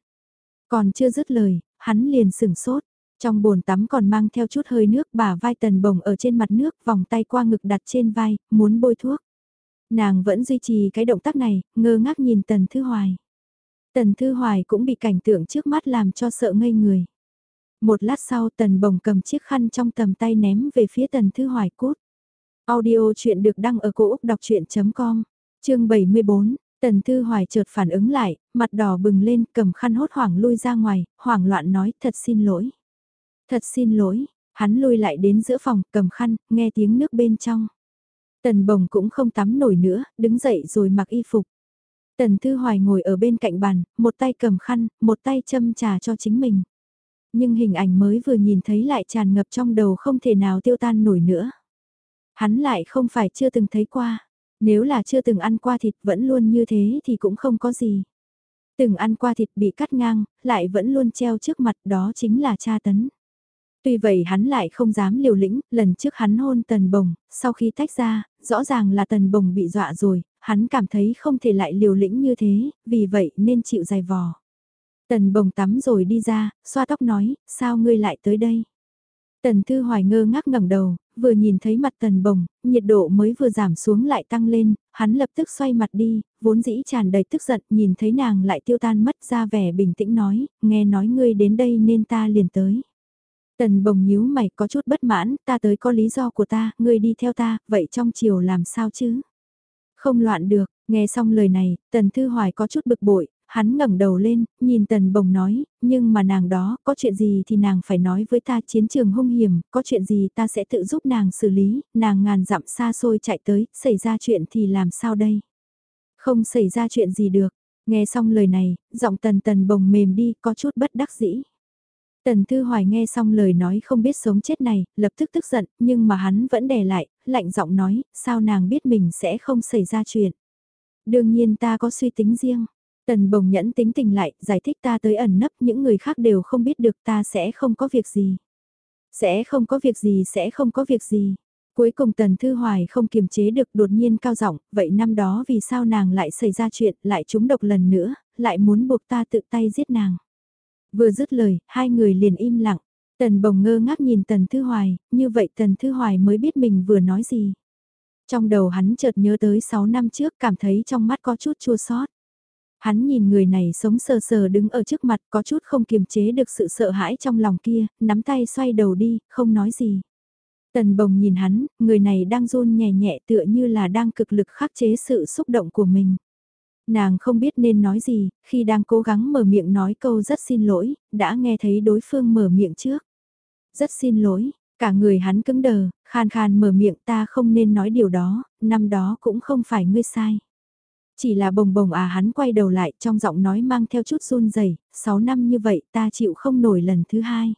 Speaker 1: Còn chưa dứt lời, hắn liền sửng sốt. Trong bồn tắm còn mang theo chút hơi nước bà vai tần bồng ở trên mặt nước vòng tay qua ngực đặt trên vai, muốn bôi thuốc. Nàng vẫn duy trì cái động tác này, ngơ ngác nhìn tần thư hoài. Tần thư hoài cũng bị cảnh tượng trước mắt làm cho sợ ngây người. Một lát sau tần bồng cầm chiếc khăn trong tầm tay ném về phía tần thư hoài cút. Audio chuyện được đăng ở cổ Úc đọc chuyện.com, chương 74, Tần Thư Hoài chợt phản ứng lại, mặt đỏ bừng lên, cầm khăn hốt hoảng lui ra ngoài, hoảng loạn nói thật xin lỗi. Thật xin lỗi, hắn lui lại đến giữa phòng, cầm khăn, nghe tiếng nước bên trong. Tần bồng cũng không tắm nổi nữa, đứng dậy rồi mặc y phục. Tần Thư Hoài ngồi ở bên cạnh bàn, một tay cầm khăn, một tay châm trà cho chính mình. Nhưng hình ảnh mới vừa nhìn thấy lại tràn ngập trong đầu không thể nào tiêu tan nổi nữa. Hắn lại không phải chưa từng thấy qua. Nếu là chưa từng ăn qua thịt vẫn luôn như thế thì cũng không có gì. Từng ăn qua thịt bị cắt ngang, lại vẫn luôn treo trước mặt đó chính là cha tấn. Tuy vậy hắn lại không dám liều lĩnh, lần trước hắn hôn tần bồng, sau khi tách ra, rõ ràng là tần bồng bị dọa rồi, hắn cảm thấy không thể lại liều lĩnh như thế, vì vậy nên chịu dài vò. Tần bồng tắm rồi đi ra, xoa tóc nói, sao ngươi lại tới đây? Tần Thư Hoài ngơ ngác ngẩng đầu, vừa nhìn thấy mặt tần bồng, nhiệt độ mới vừa giảm xuống lại tăng lên, hắn lập tức xoay mặt đi, vốn dĩ tràn đầy tức giận, nhìn thấy nàng lại tiêu tan mất ra vẻ bình tĩnh nói, nghe nói ngươi đến đây nên ta liền tới. Tần bồng nhíu mày có chút bất mãn, ta tới có lý do của ta, ngươi đi theo ta, vậy trong chiều làm sao chứ? Không loạn được, nghe xong lời này, tần thư hoài có chút bực bội, hắn ngẩng đầu lên, nhìn tần bồng nói, nhưng mà nàng đó, có chuyện gì thì nàng phải nói với ta chiến trường hung hiểm, có chuyện gì ta sẽ tự giúp nàng xử lý, nàng ngàn dặm xa xôi chạy tới, xảy ra chuyện thì làm sao đây? Không xảy ra chuyện gì được, nghe xong lời này, giọng tần tần bồng mềm đi, có chút bất đắc dĩ. Tần Thư Hoài nghe xong lời nói không biết sống chết này, lập tức tức giận, nhưng mà hắn vẫn đè lại, lạnh giọng nói, sao nàng biết mình sẽ không xảy ra chuyện. Đương nhiên ta có suy tính riêng. Tần bồng nhẫn tính tình lại, giải thích ta tới ẩn nấp những người khác đều không biết được ta sẽ không có việc gì. Sẽ không có việc gì sẽ không có việc gì. Cuối cùng Tần Thư Hoài không kiềm chế được đột nhiên cao giọng vậy năm đó vì sao nàng lại xảy ra chuyện, lại trúng độc lần nữa, lại muốn buộc ta tự tay giết nàng. Vừa dứt lời, hai người liền im lặng. Tần bồng ngơ ngác nhìn Tần Thư Hoài, như vậy Tần Thư Hoài mới biết mình vừa nói gì. Trong đầu hắn chợt nhớ tới 6 năm trước cảm thấy trong mắt có chút chua xót. Hắn nhìn người này sống sờ sờ đứng ở trước mặt có chút không kiềm chế được sự sợ hãi trong lòng kia, nắm tay xoay đầu đi, không nói gì. Tần bồng nhìn hắn, người này đang run nhẹ nhẹ tựa như là đang cực lực khắc chế sự xúc động của mình. Nàng không biết nên nói gì, khi đang cố gắng mở miệng nói câu rất xin lỗi, đã nghe thấy đối phương mở miệng trước. Rất xin lỗi, cả người hắn cứng đờ, khan khan mở miệng ta không nên nói điều đó, năm đó cũng không phải ngươi sai. Chỉ là bồng bồng à hắn quay đầu lại trong giọng nói mang theo chút run rẩy 6 năm như vậy ta chịu không nổi lần thứ hai.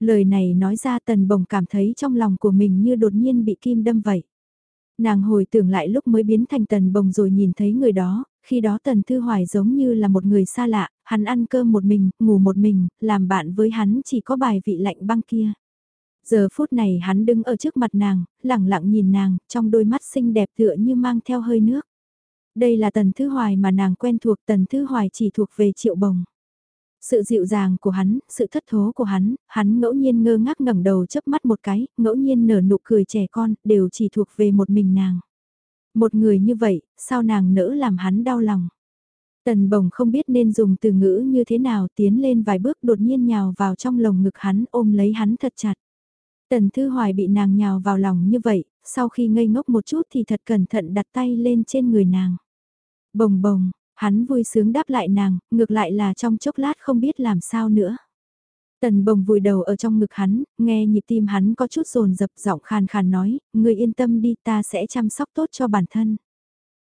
Speaker 1: Lời này nói ra tần bồng cảm thấy trong lòng của mình như đột nhiên bị kim đâm vậy. Nàng hồi tưởng lại lúc mới biến thành tần bồng rồi nhìn thấy người đó, khi đó Tần Thư Hoài giống như là một người xa lạ, hắn ăn cơm một mình, ngủ một mình, làm bạn với hắn chỉ có bài vị lạnh băng kia. Giờ phút này hắn đứng ở trước mặt nàng, lẳng lặng nhìn nàng, trong đôi mắt xinh đẹp tựa như mang theo hơi nước. Đây là Tần Thư Hoài mà nàng quen thuộc Tần Thư Hoài chỉ thuộc về triệu bồng. Sự dịu dàng của hắn, sự thất thố của hắn, hắn ngẫu nhiên ngơ ngác ngẩng đầu chớp mắt một cái, ngẫu nhiên nở nụ cười trẻ con, đều chỉ thuộc về một mình nàng. Một người như vậy, sao nàng nỡ làm hắn đau lòng. Tần bồng không biết nên dùng từ ngữ như thế nào tiến lên vài bước đột nhiên nhào vào trong lồng ngực hắn ôm lấy hắn thật chặt. Tần Thư Hoài bị nàng nhào vào lòng như vậy, sau khi ngây ngốc một chút thì thật cẩn thận đặt tay lên trên người nàng. Bồng bồng, hắn vui sướng đáp lại nàng, ngược lại là trong chốc lát không biết làm sao nữa. Tần bồng vùi đầu ở trong ngực hắn, nghe nhịp tim hắn có chút rồn dập giọng khàn khàn nói, người yên tâm đi ta sẽ chăm sóc tốt cho bản thân.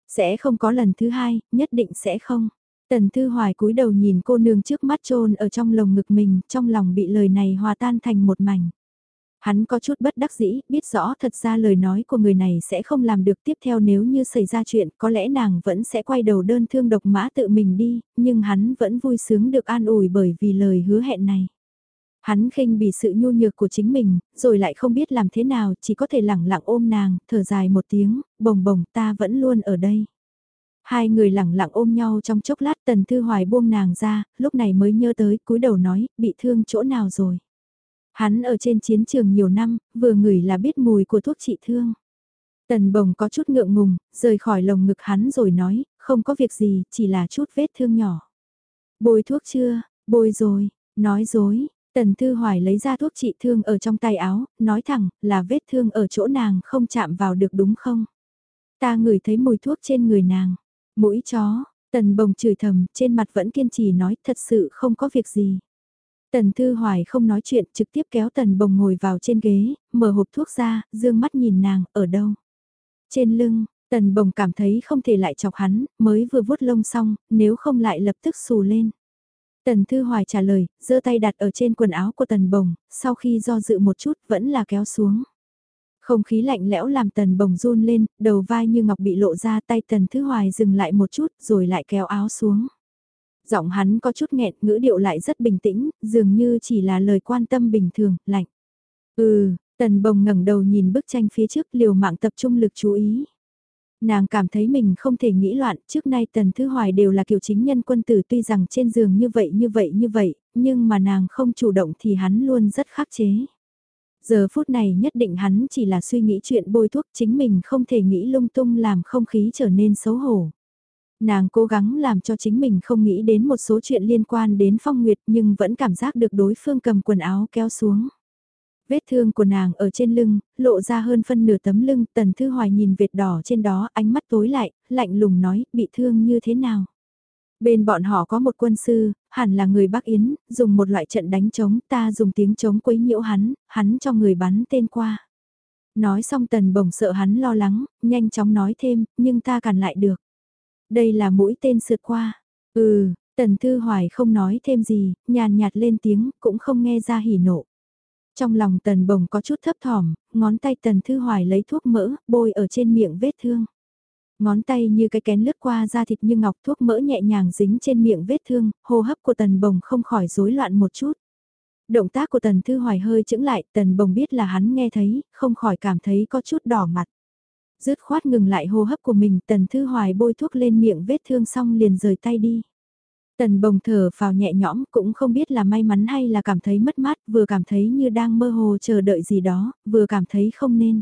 Speaker 1: Sẽ không có lần thứ hai, nhất định sẽ không. Tần Thư Hoài cúi đầu nhìn cô nương trước mắt trôn ở trong lồng ngực mình, trong lòng bị lời này hòa tan thành một mảnh. Hắn có chút bất đắc dĩ, biết rõ thật ra lời nói của người này sẽ không làm được tiếp theo nếu như xảy ra chuyện, có lẽ nàng vẫn sẽ quay đầu đơn thương độc mã tự mình đi, nhưng hắn vẫn vui sướng được an ủi bởi vì lời hứa hẹn này. Hắn khinh bị sự nhu nhược của chính mình, rồi lại không biết làm thế nào, chỉ có thể lẳng lặng ôm nàng, thở dài một tiếng, bồng bồng ta vẫn luôn ở đây. Hai người lẳng lặng ôm nhau trong chốc lát tần thư hoài buông nàng ra, lúc này mới nhớ tới, cúi đầu nói, bị thương chỗ nào rồi. Hắn ở trên chiến trường nhiều năm, vừa ngửi là biết mùi của thuốc trị thương. Tần bồng có chút ngượng ngùng, rời khỏi lồng ngực hắn rồi nói, không có việc gì, chỉ là chút vết thương nhỏ. Bôi thuốc chưa, bôi rồi, nói dối, Tần Thư Hoài lấy ra thuốc trị thương ở trong tay áo, nói thẳng là vết thương ở chỗ nàng không chạm vào được đúng không? Ta ngửi thấy mùi thuốc trên người nàng. Mũi chó, tần bồng chửi thầm, trên mặt vẫn kiên trì nói thật sự không có việc gì. Tần Thư Hoài không nói chuyện trực tiếp kéo Tần Bồng ngồi vào trên ghế, mở hộp thuốc ra, dương mắt nhìn nàng, ở đâu? Trên lưng, Tần Bồng cảm thấy không thể lại chọc hắn, mới vừa vuốt lông xong, nếu không lại lập tức xù lên. Tần Thư Hoài trả lời, giơ tay đặt ở trên quần áo của Tần Bồng, sau khi do dự một chút vẫn là kéo xuống. Không khí lạnh lẽo làm Tần Bồng run lên, đầu vai như ngọc bị lộ ra tay Tần Thư Hoài dừng lại một chút rồi lại kéo áo xuống. Giọng hắn có chút nghẹn, ngữ điệu lại rất bình tĩnh, dường như chỉ là lời quan tâm bình thường, lạnh. Ừ, Tần Bồng ngẩng đầu nhìn bức tranh phía trước liều mạng tập trung lực chú ý. Nàng cảm thấy mình không thể nghĩ loạn, trước nay Tần Thứ Hoài đều là kiểu chính nhân quân tử tuy rằng trên giường như vậy như vậy như vậy, nhưng mà nàng không chủ động thì hắn luôn rất khắc chế. Giờ phút này nhất định hắn chỉ là suy nghĩ chuyện bôi thuốc chính mình không thể nghĩ lung tung làm không khí trở nên xấu hổ. Nàng cố gắng làm cho chính mình không nghĩ đến một số chuyện liên quan đến phong nguyệt nhưng vẫn cảm giác được đối phương cầm quần áo kéo xuống. Vết thương của nàng ở trên lưng, lộ ra hơn phân nửa tấm lưng, tần thư hoài nhìn vệt đỏ trên đó, ánh mắt tối lại, lạnh lùng nói, bị thương như thế nào. Bên bọn họ có một quân sư, hẳn là người Bắc Yến, dùng một loại trận đánh trống, ta dùng tiếng trống quấy nhiễu hắn, hắn cho người bắn tên qua. Nói xong tần bồng sợ hắn lo lắng, nhanh chóng nói thêm, nhưng ta cản lại được. Đây là mũi tên sượt qua. Ừ, tần thư hoài không nói thêm gì, nhàn nhạt lên tiếng, cũng không nghe ra hỉ nộ. Trong lòng tần bồng có chút thấp thỏm, ngón tay tần thư hoài lấy thuốc mỡ, bôi ở trên miệng vết thương. Ngón tay như cái kén lướt qua da thịt như ngọc thuốc mỡ nhẹ nhàng dính trên miệng vết thương, hô hấp của tần bồng không khỏi rối loạn một chút. Động tác của tần thư hoài hơi chững lại, tần bồng biết là hắn nghe thấy, không khỏi cảm thấy có chút đỏ mặt. Dứt khoát ngừng lại hô hấp của mình, tần thư hoài bôi thuốc lên miệng vết thương xong liền rời tay đi. Tần bồng thở vào nhẹ nhõm cũng không biết là may mắn hay là cảm thấy mất mát, vừa cảm thấy như đang mơ hồ chờ đợi gì đó, vừa cảm thấy không nên.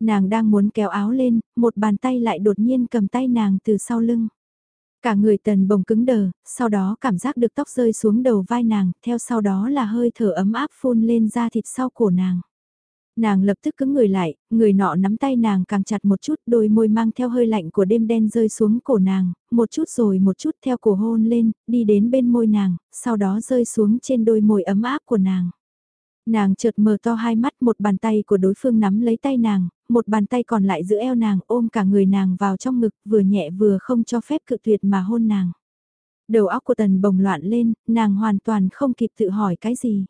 Speaker 1: Nàng đang muốn kéo áo lên, một bàn tay lại đột nhiên cầm tay nàng từ sau lưng. Cả người tần bồng cứng đờ, sau đó cảm giác được tóc rơi xuống đầu vai nàng, theo sau đó là hơi thở ấm áp phun lên da thịt sau cổ nàng. Nàng lập tức cứng người lại, người nọ nắm tay nàng càng chặt một chút, đôi môi mang theo hơi lạnh của đêm đen rơi xuống cổ nàng, một chút rồi một chút theo cổ hôn lên, đi đến bên môi nàng, sau đó rơi xuống trên đôi môi ấm áp của nàng. Nàng chợt mở to hai mắt một bàn tay của đối phương nắm lấy tay nàng, một bàn tay còn lại giữ eo nàng ôm cả người nàng vào trong ngực vừa nhẹ vừa không cho phép cự tuyệt mà hôn nàng. Đầu óc của tần bồng loạn lên, nàng hoàn toàn không kịp tự hỏi cái gì.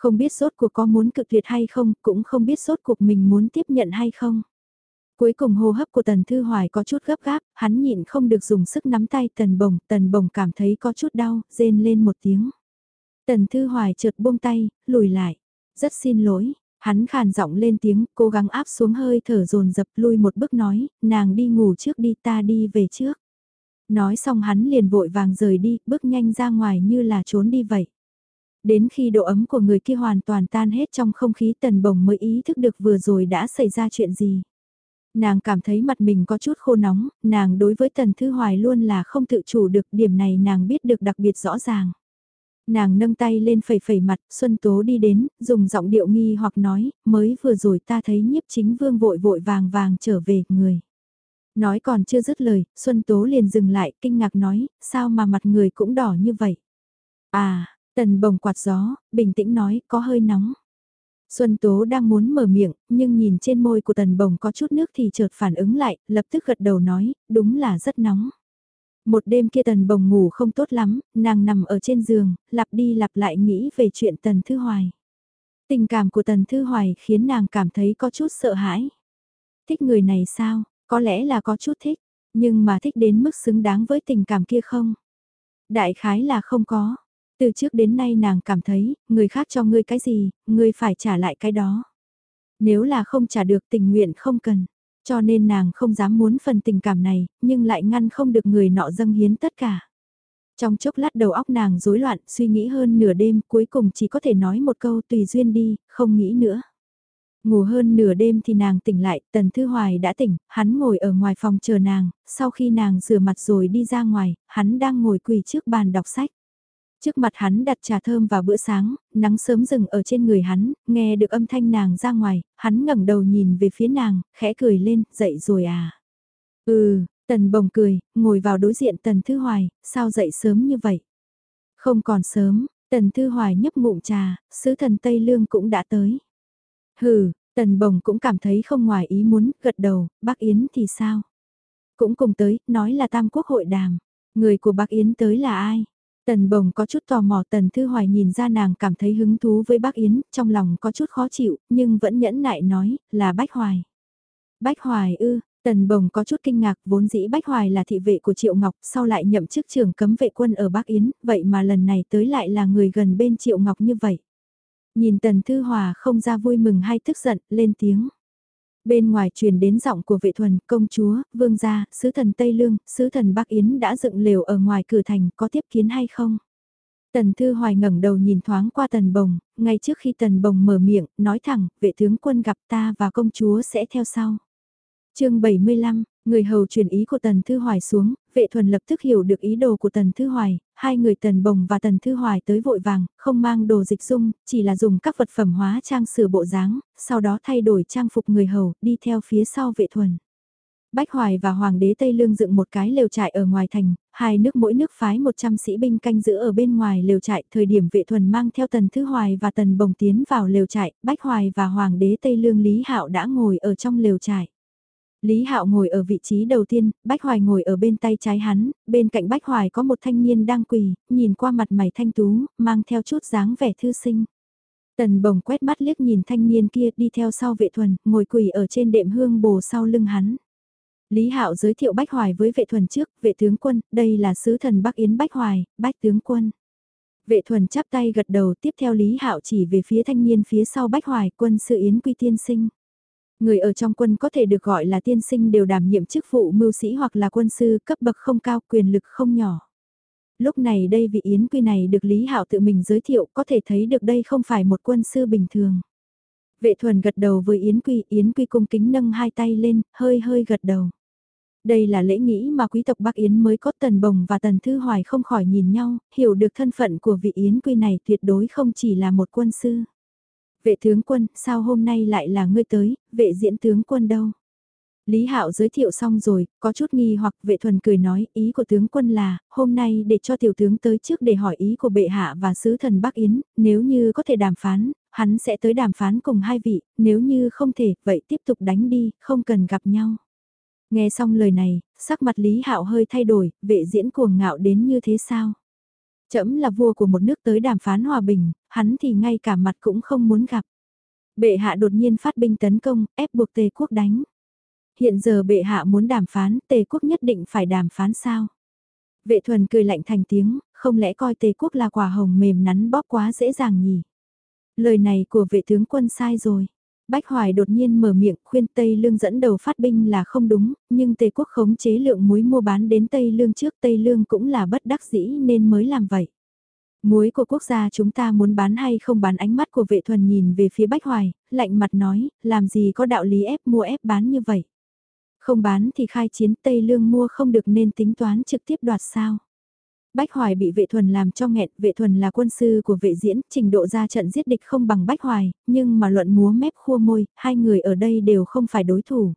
Speaker 1: Không biết sốt cuộc có muốn cự tuyệt hay không, cũng không biết sốt cuộc mình muốn tiếp nhận hay không. Cuối cùng hô hấp của Tần Thư Hoài có chút gấp gáp, hắn nhịn không được dùng sức nắm tay Tần Bồng, Tần Bồng cảm thấy có chút đau, rên lên một tiếng. Tần Thư Hoài chợt buông tay, lùi lại. Rất xin lỗi, hắn khàn giọng lên tiếng, cố gắng áp xuống hơi thở dồn dập lui một bước nói, nàng đi ngủ trước đi ta đi về trước. Nói xong hắn liền vội vàng rời đi, bước nhanh ra ngoài như là trốn đi vậy. Đến khi độ ấm của người kia hoàn toàn tan hết trong không khí tần bồng mới ý thức được vừa rồi đã xảy ra chuyện gì. Nàng cảm thấy mặt mình có chút khô nóng, nàng đối với tần thư hoài luôn là không tự chủ được điểm này nàng biết được đặc biệt rõ ràng. Nàng nâng tay lên phẩy phẩy mặt, Xuân Tố đi đến, dùng giọng điệu nghi hoặc nói, mới vừa rồi ta thấy nhiếp chính vương vội vội vàng vàng trở về, người. Nói còn chưa dứt lời, Xuân Tố liền dừng lại, kinh ngạc nói, sao mà mặt người cũng đỏ như vậy. À, Tần bồng quạt gió, bình tĩnh nói, có hơi nóng. Xuân Tố đang muốn mở miệng, nhưng nhìn trên môi của tần bồng có chút nước thì chợt phản ứng lại, lập tức gật đầu nói, đúng là rất nóng. Một đêm kia tần bồng ngủ không tốt lắm, nàng nằm ở trên giường, lặp đi lặp lại nghĩ về chuyện tần thư hoài. Tình cảm của tần thư hoài khiến nàng cảm thấy có chút sợ hãi. Thích người này sao, có lẽ là có chút thích, nhưng mà thích đến mức xứng đáng với tình cảm kia không? Đại khái là không có, từ trước đến nay nàng cảm thấy, người khác cho ngươi cái gì, ngươi phải trả lại cái đó. Nếu là không trả được tình nguyện không cần. Cho nên nàng không dám muốn phần tình cảm này, nhưng lại ngăn không được người nọ dâng hiến tất cả. Trong chốc lát đầu óc nàng rối loạn, suy nghĩ hơn nửa đêm, cuối cùng chỉ có thể nói một câu tùy duyên đi, không nghĩ nữa. Ngủ hơn nửa đêm thì nàng tỉnh lại, Tần Thư Hoài đã tỉnh, hắn ngồi ở ngoài phòng chờ nàng, sau khi nàng rửa mặt rồi đi ra ngoài, hắn đang ngồi quỳ trước bàn đọc sách. Trước mặt hắn đặt trà thơm vào bữa sáng, nắng sớm rừng ở trên người hắn, nghe được âm thanh nàng ra ngoài, hắn ngẩng đầu nhìn về phía nàng, khẽ cười lên, dậy rồi à. Ừ, Tần bồng cười, ngồi vào đối diện Tần Thư Hoài, sao dậy sớm như vậy? Không còn sớm, Tần Thư Hoài nhấp ngụm trà, sứ thần Tây Lương cũng đã tới. Hừ, Tần bồng cũng cảm thấy không ngoài ý muốn, gật đầu, bác Yến thì sao? Cũng cùng tới, nói là tam quốc hội đàm. Người của bác Yến tới là ai? Tần bồng có chút tò mò Tần Thư Hoài nhìn ra nàng cảm thấy hứng thú với bác Yến, trong lòng có chút khó chịu, nhưng vẫn nhẫn nại nói, là Bách Hoài. Bách Hoài ư, Tần Bồng có chút kinh ngạc, vốn dĩ Bách Hoài là thị vệ của Triệu Ngọc, sau lại nhậm chức trưởng cấm vệ quân ở Bác Yến, vậy mà lần này tới lại là người gần bên Triệu Ngọc như vậy. Nhìn Tần Thư Hòa không ra vui mừng hay tức giận, lên tiếng. Bên ngoài truyền đến giọng của vệ thuần, công chúa, vương gia, sứ thần Tây Lương, sứ thần Bắc Yến đã dựng lều ở ngoài cửa thành, có tiếp kiến hay không? Tần Thư Hoài ngẩng đầu nhìn thoáng qua Tần Bồng, ngay trước khi Tần Bồng mở miệng, nói thẳng, vệ tướng quân gặp ta và công chúa sẽ theo sau. chương 75, người hầu truyền ý của Tần Thư Hoài xuống, vệ thuần lập tức hiểu được ý đồ của Tần Thư Hoài, hai người Tần Bồng và Tần Thư Hoài tới vội vàng, không mang đồ dịch dung, chỉ là dùng các vật phẩm hóa trang sửa bộ dáng, sau đó thay đổi trang phục người hầu, đi theo phía sau vệ thuần. Bách Hoài và Hoàng đế Tây Lương dựng một cái lều trại ở ngoài thành, hai nước mỗi nước phái 100 sĩ binh canh giữ ở bên ngoài lều trại, thời điểm vệ thuần mang theo Tần Thứ Hoài và Tần Bồng tiến vào lều trại, Bách Hoài và Hoàng đế Tây Lương Lý Hạo đã ngồi ở trong lều trại. Lý Hạo ngồi ở vị trí đầu tiên, Bách Hoài ngồi ở bên tay trái hắn, bên cạnh Bách Hoài có một thanh niên đang quỳ, nhìn qua mặt mày thanh tú, mang theo chút dáng vẻ thư sinh. Tần bồng quét mắt liếc nhìn thanh niên kia đi theo sau vệ thuần, ngồi quỳ ở trên đệm hương bồ sau lưng hắn. Lý Hạo giới thiệu Bách Hoài với vệ thuần trước, vệ tướng quân, đây là sứ thần Bắc Yến Bách Hoài, Bách tướng quân. Vệ thuần chắp tay gật đầu tiếp theo Lý Hạo chỉ về phía thanh niên phía sau Bách Hoài quân sự Yến Quy Tiên Sinh. Người ở trong quân có thể được gọi là tiên sinh đều đảm nhiệm chức vụ mưu sĩ hoặc là quân sư cấp bậc không cao quyền lực không nhỏ. Lúc này đây vị Yến Quy này được Lý Hạo tự mình giới thiệu có thể thấy được đây không phải một quân sư bình thường. Vệ thuần gật đầu với Yến Quy, Yến Quy cung kính nâng hai tay lên, hơi hơi gật đầu. Đây là lễ nghĩ mà quý tộc Bắc Yến mới có Tần Bồng và Tần Thư Hoài không khỏi nhìn nhau, hiểu được thân phận của vị Yến Quy này tuyệt đối không chỉ là một quân sư. Vệ tướng quân, sao hôm nay lại là ngươi tới, vệ diễn tướng quân đâu? Lý Hạo giới thiệu xong rồi, có chút nghi hoặc vệ thuần cười nói ý của tướng quân là, hôm nay để cho tiểu tướng tới trước để hỏi ý của bệ hạ và sứ thần Bắc Yến, nếu như có thể đàm phán, hắn sẽ tới đàm phán cùng hai vị, nếu như không thể, vậy tiếp tục đánh đi, không cần gặp nhau. Nghe xong lời này, sắc mặt Lý Hạo hơi thay đổi, vệ diễn cuồng ngạo đến như thế sao? Trẫm là vua của một nước tới đàm phán hòa bình, hắn thì ngay cả mặt cũng không muốn gặp. Bệ hạ đột nhiên phát binh tấn công, ép buộc tề quốc đánh. Hiện giờ bệ hạ muốn đàm phán, tề quốc nhất định phải đàm phán sao? Vệ thuần cười lạnh thành tiếng, không lẽ coi tề quốc là quả hồng mềm nắn bóp quá dễ dàng nhỉ? Lời này của vệ tướng quân sai rồi. Bách Hoài đột nhiên mở miệng khuyên Tây Lương dẫn đầu phát binh là không đúng, nhưng Tề quốc khống chế lượng muối mua bán đến Tây Lương trước Tây Lương cũng là bất đắc dĩ nên mới làm vậy. Muối của quốc gia chúng ta muốn bán hay không bán ánh mắt của vệ thuần nhìn về phía Bách Hoài, lạnh mặt nói, làm gì có đạo lý ép mua ép bán như vậy. Không bán thì khai chiến Tây Lương mua không được nên tính toán trực tiếp đoạt sao. Bách Hoài bị vệ thuần làm cho nghẹn, vệ thuần là quân sư của vệ diễn, trình độ ra trận giết địch không bằng Bách Hoài, nhưng mà luận múa mép khua môi, hai người ở đây đều không phải đối thủ.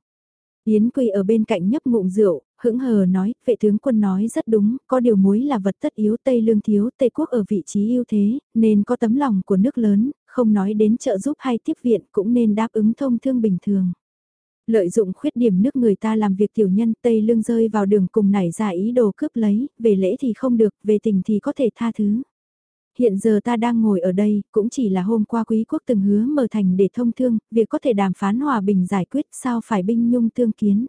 Speaker 1: Yến Quy ở bên cạnh nhấp ngụm rượu, hững hờ nói, vệ tướng quân nói rất đúng, có điều muối là vật tất yếu Tây Lương thiếu, Tây Quốc ở vị trí ưu thế, nên có tấm lòng của nước lớn, không nói đến trợ giúp hay tiếp viện cũng nên đáp ứng thông thương bình thường. Lợi dụng khuyết điểm nước người ta làm việc tiểu nhân Tây Lương rơi vào đường cùng nảy ra ý đồ cướp lấy, về lễ thì không được, về tình thì có thể tha thứ. Hiện giờ ta đang ngồi ở đây, cũng chỉ là hôm qua quý quốc từng hứa mở thành để thông thương, việc có thể đàm phán hòa bình giải quyết sao phải binh nhung tương kiến.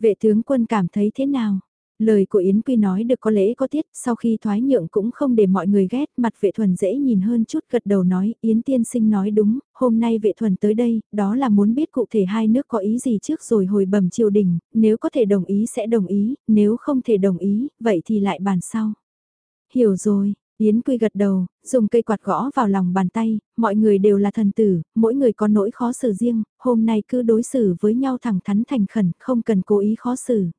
Speaker 1: Vệ tướng quân cảm thấy thế nào? Lời của Yến Quy nói được có lễ có tiết, sau khi thoái nhượng cũng không để mọi người ghét, mặt vệ thuần dễ nhìn hơn chút gật đầu nói, Yến tiên sinh nói đúng, hôm nay vệ thuần tới đây, đó là muốn biết cụ thể hai nước có ý gì trước rồi hồi bẩm triều đình, nếu có thể đồng ý sẽ đồng ý, nếu không thể đồng ý, vậy thì lại bàn sau. Hiểu rồi, Yến Quy gật đầu, dùng cây quạt gõ vào lòng bàn tay, mọi người đều là thần tử, mỗi người có nỗi khó xử riêng, hôm nay cứ đối xử với nhau thẳng thắn thành khẩn, không cần cố ý khó xử.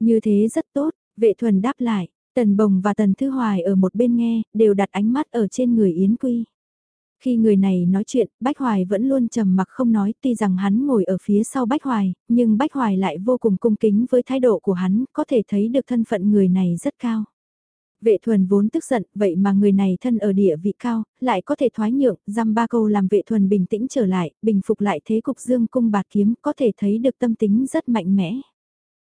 Speaker 1: Như thế rất tốt, vệ thuần đáp lại, Tần Bồng và Tần Thư Hoài ở một bên nghe, đều đặt ánh mắt ở trên người Yến Quy. Khi người này nói chuyện, Bách Hoài vẫn luôn trầm mặc không nói, tuy rằng hắn ngồi ở phía sau Bách Hoài, nhưng Bách Hoài lại vô cùng cung kính với thái độ của hắn, có thể thấy được thân phận người này rất cao. Vệ thuần vốn tức giận, vậy mà người này thân ở địa vị cao, lại có thể thoái nhượng, giam ba câu làm vệ thuần bình tĩnh trở lại, bình phục lại thế cục dương cung bạc kiếm, có thể thấy được tâm tính rất mạnh mẽ.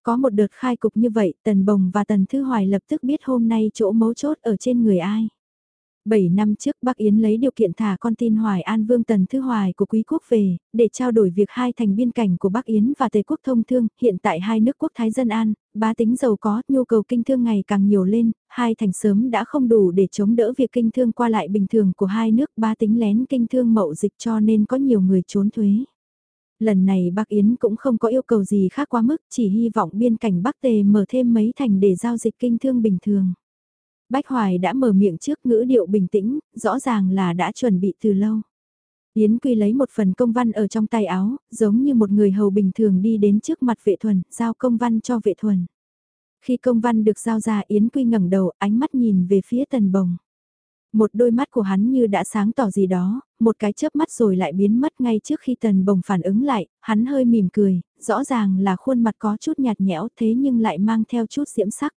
Speaker 1: Có một đợt khai cục như vậy, Tần Bồng và Tần Thư Hoài lập tức biết hôm nay chỗ mấu chốt ở trên người ai. 7 năm trước Bắc Yến lấy điều kiện thả con tin Hoài An Vương Tần Thư Hoài của Quý Quốc về, để trao đổi việc hai thành biên cảnh của Bắc Yến và tây Quốc thông thương, hiện tại hai nước quốc Thái Dân An, bá tính giàu có, nhu cầu kinh thương ngày càng nhiều lên, hai thành sớm đã không đủ để chống đỡ việc kinh thương qua lại bình thường của hai nước, bá tính lén kinh thương mậu dịch cho nên có nhiều người trốn thuế. Lần này Bắc Yến cũng không có yêu cầu gì khác quá mức, chỉ hy vọng biên cảnh Bắc Tề mở thêm mấy thành để giao dịch kinh thương bình thường. Bách Hoài đã mở miệng trước ngữ điệu bình tĩnh, rõ ràng là đã chuẩn bị từ lâu. Yến Quy lấy một phần công văn ở trong tay áo, giống như một người hầu bình thường đi đến trước mặt vệ thuần, giao công văn cho vệ thuần. Khi công văn được giao ra Yến Quy ngẩng đầu, ánh mắt nhìn về phía tần bồng. Một đôi mắt của hắn như đã sáng tỏ gì đó, một cái chớp mắt rồi lại biến mất ngay trước khi tần bồng phản ứng lại, hắn hơi mỉm cười, rõ ràng là khuôn mặt có chút nhạt nhẽo thế nhưng lại mang theo chút diễm sắc.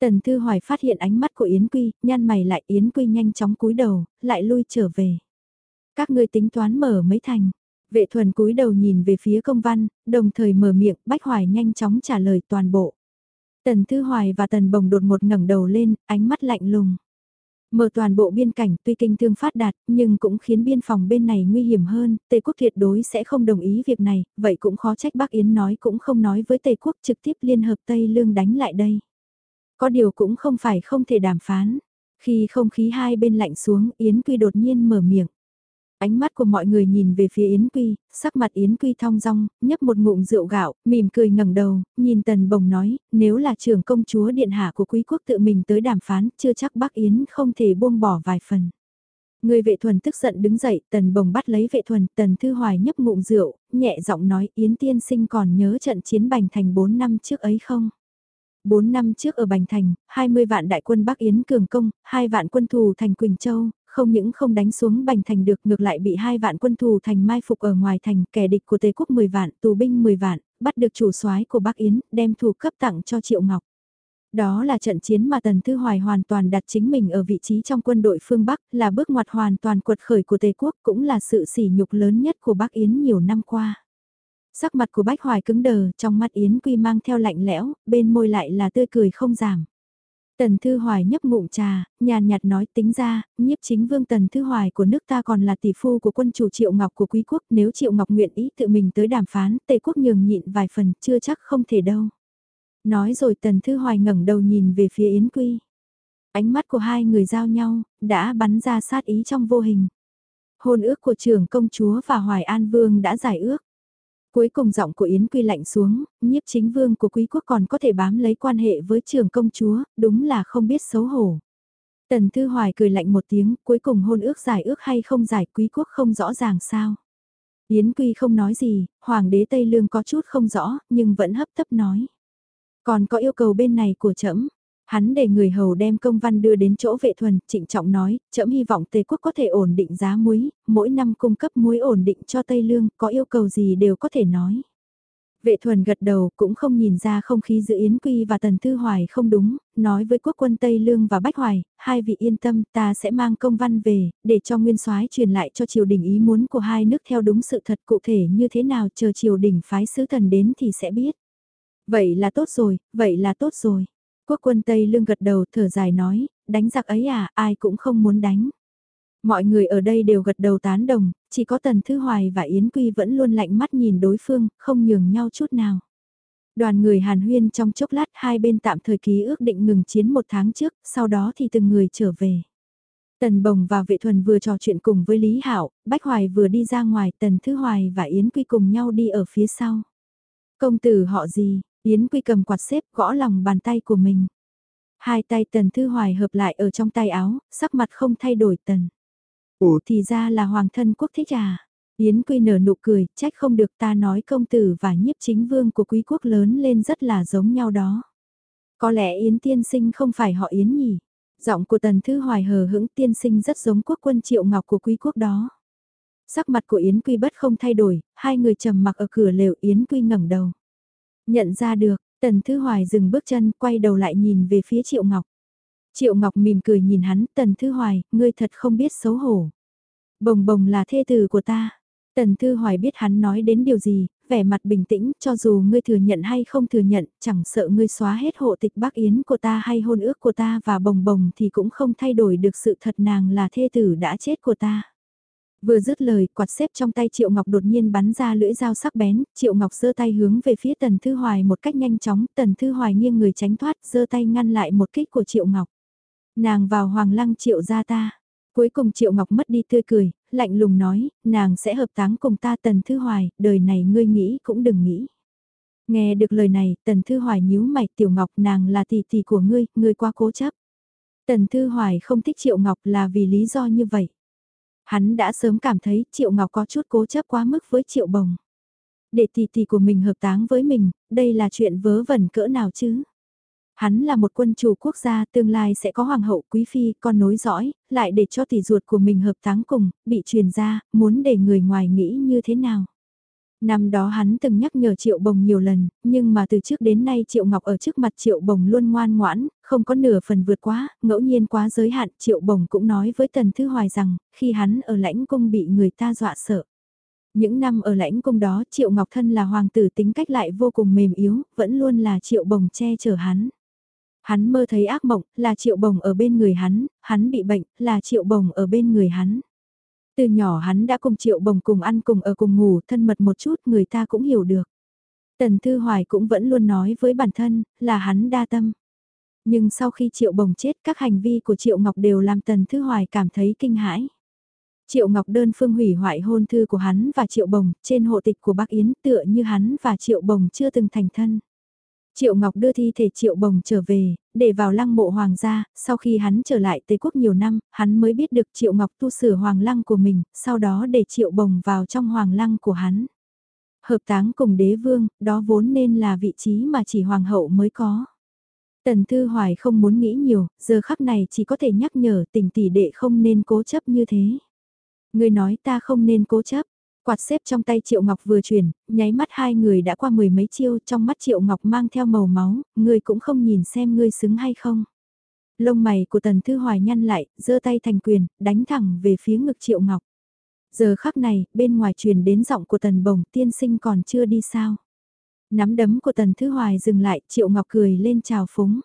Speaker 1: Tần Thư Hoài phát hiện ánh mắt của Yến Quy, nhăn mày lại Yến Quy nhanh chóng cúi đầu, lại lui trở về. Các ngươi tính toán mở mấy thành. Vệ thuần cúi đầu nhìn về phía công văn, đồng thời mở miệng, Bách Hoài nhanh chóng trả lời toàn bộ. Tần Thư Hoài và Tần Bồng đột một ngẩng đầu lên, ánh mắt lạnh lùng. Mở toàn bộ biên cảnh tuy kinh thương phát đạt, nhưng cũng khiến biên phòng bên này nguy hiểm hơn, Tề quốc tuyệt đối sẽ không đồng ý việc này, vậy cũng khó trách Bắc Yến nói cũng không nói với Tề quốc trực tiếp liên hợp Tây Lương đánh lại đây. Có điều cũng không phải không thể đàm phán. Khi không khí hai bên lạnh xuống, Yến Quy đột nhiên mở miệng. Ánh mắt của mọi người nhìn về phía Yến Quy, sắc mặt Yến Quy thong dong, nhấp một ngụm rượu gạo, mỉm cười ngẩng đầu, nhìn Tần Bồng nói, nếu là trưởng công chúa điện hạ của quý quốc tự mình tới đàm phán, chưa chắc Bắc Yến không thể buông bỏ vài phần. Người vệ thuần tức giận đứng dậy, Tần Bồng bắt lấy vệ thuần, Tần Thư Hoài nhấp ngụm rượu, nhẹ giọng nói Yến Tiên Sinh còn nhớ trận chiến bành thành 4 năm trước ấy không? 4 năm trước ở Bành Thành, 20 vạn đại quân Bắc Yến cường công, 2 vạn quân thù thành Quỳnh Châu, không những không đánh xuống Bành Thành được ngược lại bị hai vạn quân thù thành mai phục ở ngoài thành, kẻ địch của Tề quốc 10 vạn, tù binh 10 vạn, bắt được chủ soái của Bắc Yến, đem thù cấp tặng cho Triệu Ngọc. Đó là trận chiến mà Tần Thư Hoài hoàn toàn đặt chính mình ở vị trí trong quân đội phương Bắc, là bước ngoặt hoàn toàn quật khởi của Tề quốc cũng là sự sỉ nhục lớn nhất của Bắc Yến nhiều năm qua. Sắc mặt của Bách Hoài cứng đờ, trong mắt Yến Quy mang theo lạnh lẽo, bên môi lại là tươi cười không giảm. Tần Thư Hoài nhấp ngụm trà, nhàn nhạt nói tính ra, nhiếp chính vương Tần Thư Hoài của nước ta còn là tỷ phu của quân chủ Triệu Ngọc của quý quốc, nếu Triệu Ngọc nguyện ý tự mình tới đàm phán, Tề quốc nhường nhịn vài phần, chưa chắc không thể đâu. Nói rồi Tần Thư Hoài ngẩng đầu nhìn về phía Yến Quy. Ánh mắt của hai người giao nhau, đã bắn ra sát ý trong vô hình. Hôn ước của trưởng công chúa và Hoài An Vương đã giải ước. Cuối cùng giọng của Yến Quy lạnh xuống, nhiếp chính vương của quý quốc còn có thể bám lấy quan hệ với trường công chúa, đúng là không biết xấu hổ. Tần Thư Hoài cười lạnh một tiếng, cuối cùng hôn ước giải ước hay không giải quý quốc không rõ ràng sao. Yến Quy không nói gì, Hoàng đế Tây Lương có chút không rõ, nhưng vẫn hấp tấp nói. Còn có yêu cầu bên này của trẫm Hắn để người hầu đem công văn đưa đến chỗ vệ thuần, trịnh trọng nói, chậm hy vọng Tây Quốc có thể ổn định giá muối, mỗi năm cung cấp muối ổn định cho Tây Lương, có yêu cầu gì đều có thể nói. Vệ thuần gật đầu cũng không nhìn ra không khí giữa Yến Quy và Tần Thư Hoài không đúng, nói với quốc quân Tây Lương và Bách Hoài, hai vị yên tâm ta sẽ mang công văn về, để cho Nguyên soái truyền lại cho triều đình ý muốn của hai nước theo đúng sự thật cụ thể như thế nào chờ triều đình phái sứ thần đến thì sẽ biết. Vậy là tốt rồi, vậy là tốt rồi. Quốc quân Tây Lương gật đầu thở dài nói, đánh giặc ấy à, ai cũng không muốn đánh. Mọi người ở đây đều gật đầu tán đồng, chỉ có Tần Thư Hoài và Yến Quy vẫn luôn lạnh mắt nhìn đối phương, không nhường nhau chút nào. Đoàn người Hàn Huyên trong chốc lát hai bên tạm thời ký ước định ngừng chiến một tháng trước, sau đó thì từng người trở về. Tần Bồng và Vệ Thuần vừa trò chuyện cùng với Lý Hảo, Bách Hoài vừa đi ra ngoài, Tần Thư Hoài và Yến Quy cùng nhau đi ở phía sau. Công tử họ gì, Yến Quy cầm quạt xếp gõ lòng bàn tay của mình. Hai tay Tần Thư Hoài hợp lại ở trong tay áo, sắc mặt không thay đổi Tần. Ủa thì ra là hoàng thân quốc thích à. Yến Quy nở nụ cười, trách không được ta nói công tử và nhiếp chính vương của quý quốc lớn lên rất là giống nhau đó. Có lẽ Yến tiên sinh không phải họ Yến nhỉ? Giọng của Tần Thư Hoài hờ hững tiên sinh rất giống quốc quân triệu ngọc của quý quốc đó. Sắc mặt của Yến Quy bất không thay đổi, hai người trầm mặc ở cửa lều Yến Quy ngẩng đầu. Nhận ra được, Tần Thư Hoài dừng bước chân quay đầu lại nhìn về phía Triệu Ngọc. Triệu Ngọc mỉm cười nhìn hắn, Tần Thư Hoài, ngươi thật không biết xấu hổ. Bồng bồng là thê tử của ta. Tần Thư Hoài biết hắn nói đến điều gì, vẻ mặt bình tĩnh, cho dù ngươi thừa nhận hay không thừa nhận, chẳng sợ ngươi xóa hết hộ tịch bác Yến của ta hay hôn ước của ta và bồng bồng thì cũng không thay đổi được sự thật nàng là thê tử đã chết của ta. Vừa dứt lời, quạt xếp trong tay Triệu Ngọc đột nhiên bắn ra lưỡi dao sắc bén, Triệu Ngọc giơ tay hướng về phía Tần Thư Hoài một cách nhanh chóng, Tần Thư Hoài nghiêng người tránh thoát, giơ tay ngăn lại một kích của Triệu Ngọc. Nàng vào hoàng lăng Triệu gia ta. Cuối cùng Triệu Ngọc mất đi tươi cười, lạnh lùng nói, nàng sẽ hợp táng cùng ta Tần Thư Hoài, đời này ngươi nghĩ cũng đừng nghĩ. Nghe được lời này, Tần Thư Hoài nhíu mày, Tiểu Ngọc nàng là tỷ tỷ của ngươi, ngươi quá cố chấp. Tần Thư Hoài không thích Triệu Ngọc là vì lý do như vậy. Hắn đã sớm cảm thấy Triệu Ngọc có chút cố chấp quá mức với Triệu Bồng. Để tỷ tỷ của mình hợp táng với mình, đây là chuyện vớ vẩn cỡ nào chứ? Hắn là một quân chủ quốc gia tương lai sẽ có hoàng hậu quý phi con nối dõi, lại để cho tỷ ruột của mình hợp táng cùng, bị truyền ra, muốn để người ngoài nghĩ như thế nào. Năm đó hắn từng nhắc nhở Triệu Bồng nhiều lần, nhưng mà từ trước đến nay Triệu Ngọc ở trước mặt Triệu Bồng luôn ngoan ngoãn, không có nửa phần vượt quá, ngẫu nhiên quá giới hạn. Triệu Bồng cũng nói với Tần Thư Hoài rằng, khi hắn ở lãnh cung bị người ta dọa sợ. Những năm ở lãnh cung đó Triệu Ngọc Thân là hoàng tử tính cách lại vô cùng mềm yếu, vẫn luôn là Triệu Bồng che chở hắn. Hắn mơ thấy ác mộng, là Triệu Bồng ở bên người hắn, hắn bị bệnh, là Triệu Bồng ở bên người hắn. Từ nhỏ hắn đã cùng Triệu Bồng cùng ăn cùng ở cùng ngủ, thân mật một chút người ta cũng hiểu được. Tần Thư Hoài cũng vẫn luôn nói với bản thân, là hắn đa tâm. Nhưng sau khi Triệu Bồng chết các hành vi của Triệu Ngọc đều làm Tần Thư Hoài cảm thấy kinh hãi. Triệu Ngọc đơn phương hủy hoại hôn thư của hắn và Triệu Bồng trên hộ tịch của bác Yến tựa như hắn và Triệu Bồng chưa từng thành thân. Triệu Ngọc đưa thi thể Triệu Bồng trở về, để vào lăng mộ hoàng gia, sau khi hắn trở lại Tây Quốc nhiều năm, hắn mới biết được Triệu Ngọc tu sửa hoàng lăng của mình, sau đó để Triệu Bồng vào trong hoàng lăng của hắn. Hợp táng cùng đế vương, đó vốn nên là vị trí mà chỉ hoàng hậu mới có. Tần Thư Hoài không muốn nghĩ nhiều, giờ khắc này chỉ có thể nhắc nhở tình tỷ đệ không nên cố chấp như thế. Người nói ta không nên cố chấp, Quạt xếp trong tay Triệu Ngọc vừa chuyển, nháy mắt hai người đã qua mười mấy chiêu trong mắt Triệu Ngọc mang theo màu máu, người cũng không nhìn xem ngươi xứng hay không. Lông mày của Tần Thư Hoài nhăn lại, giơ tay thành quyền, đánh thẳng về phía ngực Triệu Ngọc. Giờ khắc này, bên ngoài truyền đến giọng của Tần Bồng tiên sinh còn chưa đi sao. Nắm đấm của Tần Thư Hoài dừng lại, Triệu Ngọc cười lên chào phúng.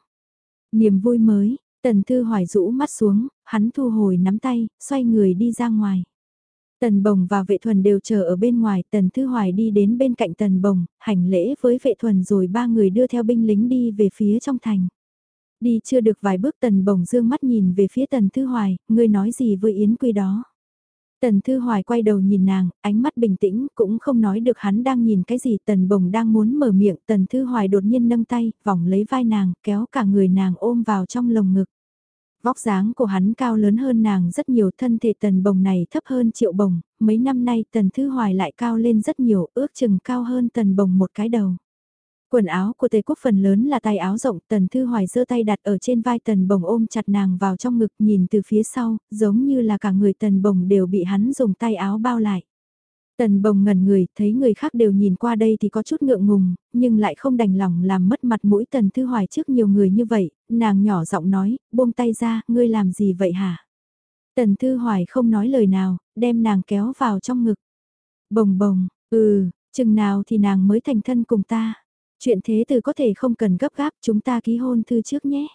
Speaker 1: Niềm vui mới, Tần Thư Hoài rũ mắt xuống, hắn thu hồi nắm tay, xoay người đi ra ngoài. Tần Bồng và Vệ Thuần đều chờ ở bên ngoài, Tần Thư Hoài đi đến bên cạnh Tần Bồng, hành lễ với Vệ Thuần rồi ba người đưa theo binh lính đi về phía trong thành. Đi chưa được vài bước Tần Bồng dương mắt nhìn về phía Tần Thư Hoài, ngươi nói gì với Yến Quy đó. Tần Thư Hoài quay đầu nhìn nàng, ánh mắt bình tĩnh, cũng không nói được hắn đang nhìn cái gì. Tần Bồng đang muốn mở miệng, Tần Thư Hoài đột nhiên nâng tay, vòng lấy vai nàng, kéo cả người nàng ôm vào trong lồng ngực. Vóc dáng của hắn cao lớn hơn nàng rất nhiều thân thể tần bồng này thấp hơn triệu bồng, mấy năm nay tần thư hoài lại cao lên rất nhiều ước chừng cao hơn tần bồng một cái đầu. Quần áo của Tề Quốc phần lớn là tay áo rộng, Tần Thư Hoài giơ tay đặt ở trên vai Tần Bồng ôm chặt nàng vào trong ngực nhìn từ phía sau, giống như là cả người Tần Bồng đều bị hắn dùng tay áo bao lại. Tần bồng ngẩn người, thấy người khác đều nhìn qua đây thì có chút ngượng ngùng, nhưng lại không đành lòng làm mất mặt mũi tần thư hoài trước nhiều người như vậy, nàng nhỏ giọng nói, buông tay ra, ngươi làm gì vậy hả? Tần thư hoài không nói lời nào, đem nàng kéo vào trong ngực. Bồng bồng, ừ, chừng nào thì nàng mới thành thân cùng ta. Chuyện thế từ có thể không cần gấp gáp, chúng ta ký hôn thư trước nhé.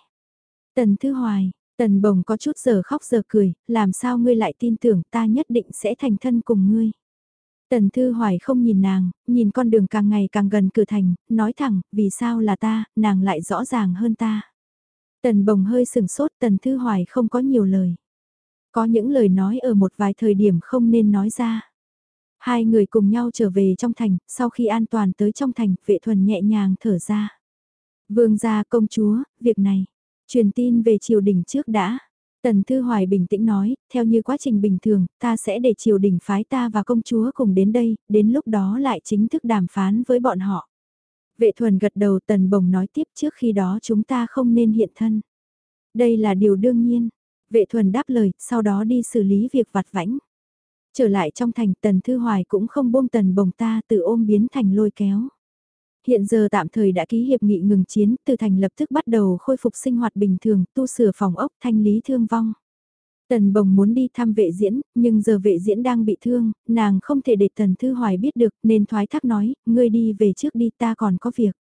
Speaker 1: Tần thư hoài, tần bồng có chút giờ khóc giờ cười, làm sao ngươi lại tin tưởng ta nhất định sẽ thành thân cùng ngươi. Tần Thư Hoài không nhìn nàng, nhìn con đường càng ngày càng gần cửa thành, nói thẳng, vì sao là ta, nàng lại rõ ràng hơn ta. Tần Bồng hơi sừng sốt, Tần Thư Hoài không có nhiều lời. Có những lời nói ở một vài thời điểm không nên nói ra. Hai người cùng nhau trở về trong thành, sau khi an toàn tới trong thành, vệ thuần nhẹ nhàng thở ra. Vương gia công chúa, việc này, truyền tin về triều đình trước đã. Tần Thư Hoài bình tĩnh nói, theo như quá trình bình thường, ta sẽ để triều đình phái ta và công chúa cùng đến đây, đến lúc đó lại chính thức đàm phán với bọn họ. Vệ thuần gật đầu Tần Bồng nói tiếp trước khi đó chúng ta không nên hiện thân. Đây là điều đương nhiên. Vệ thuần đáp lời, sau đó đi xử lý việc vặt vãnh. Trở lại trong thành tần thư hoài cũng không buông tần bồng ta tự ôm biến thành lôi kéo. Hiện giờ tạm thời đã ký hiệp nghị ngừng chiến, từ thành lập tức bắt đầu khôi phục sinh hoạt bình thường, tu sửa phòng ốc, thanh lý thương vong. Tần bồng muốn đi thăm vệ diễn, nhưng giờ vệ diễn đang bị thương, nàng không thể để tần thư hoài biết được, nên thoái thác nói, ngươi đi về trước đi ta còn có việc.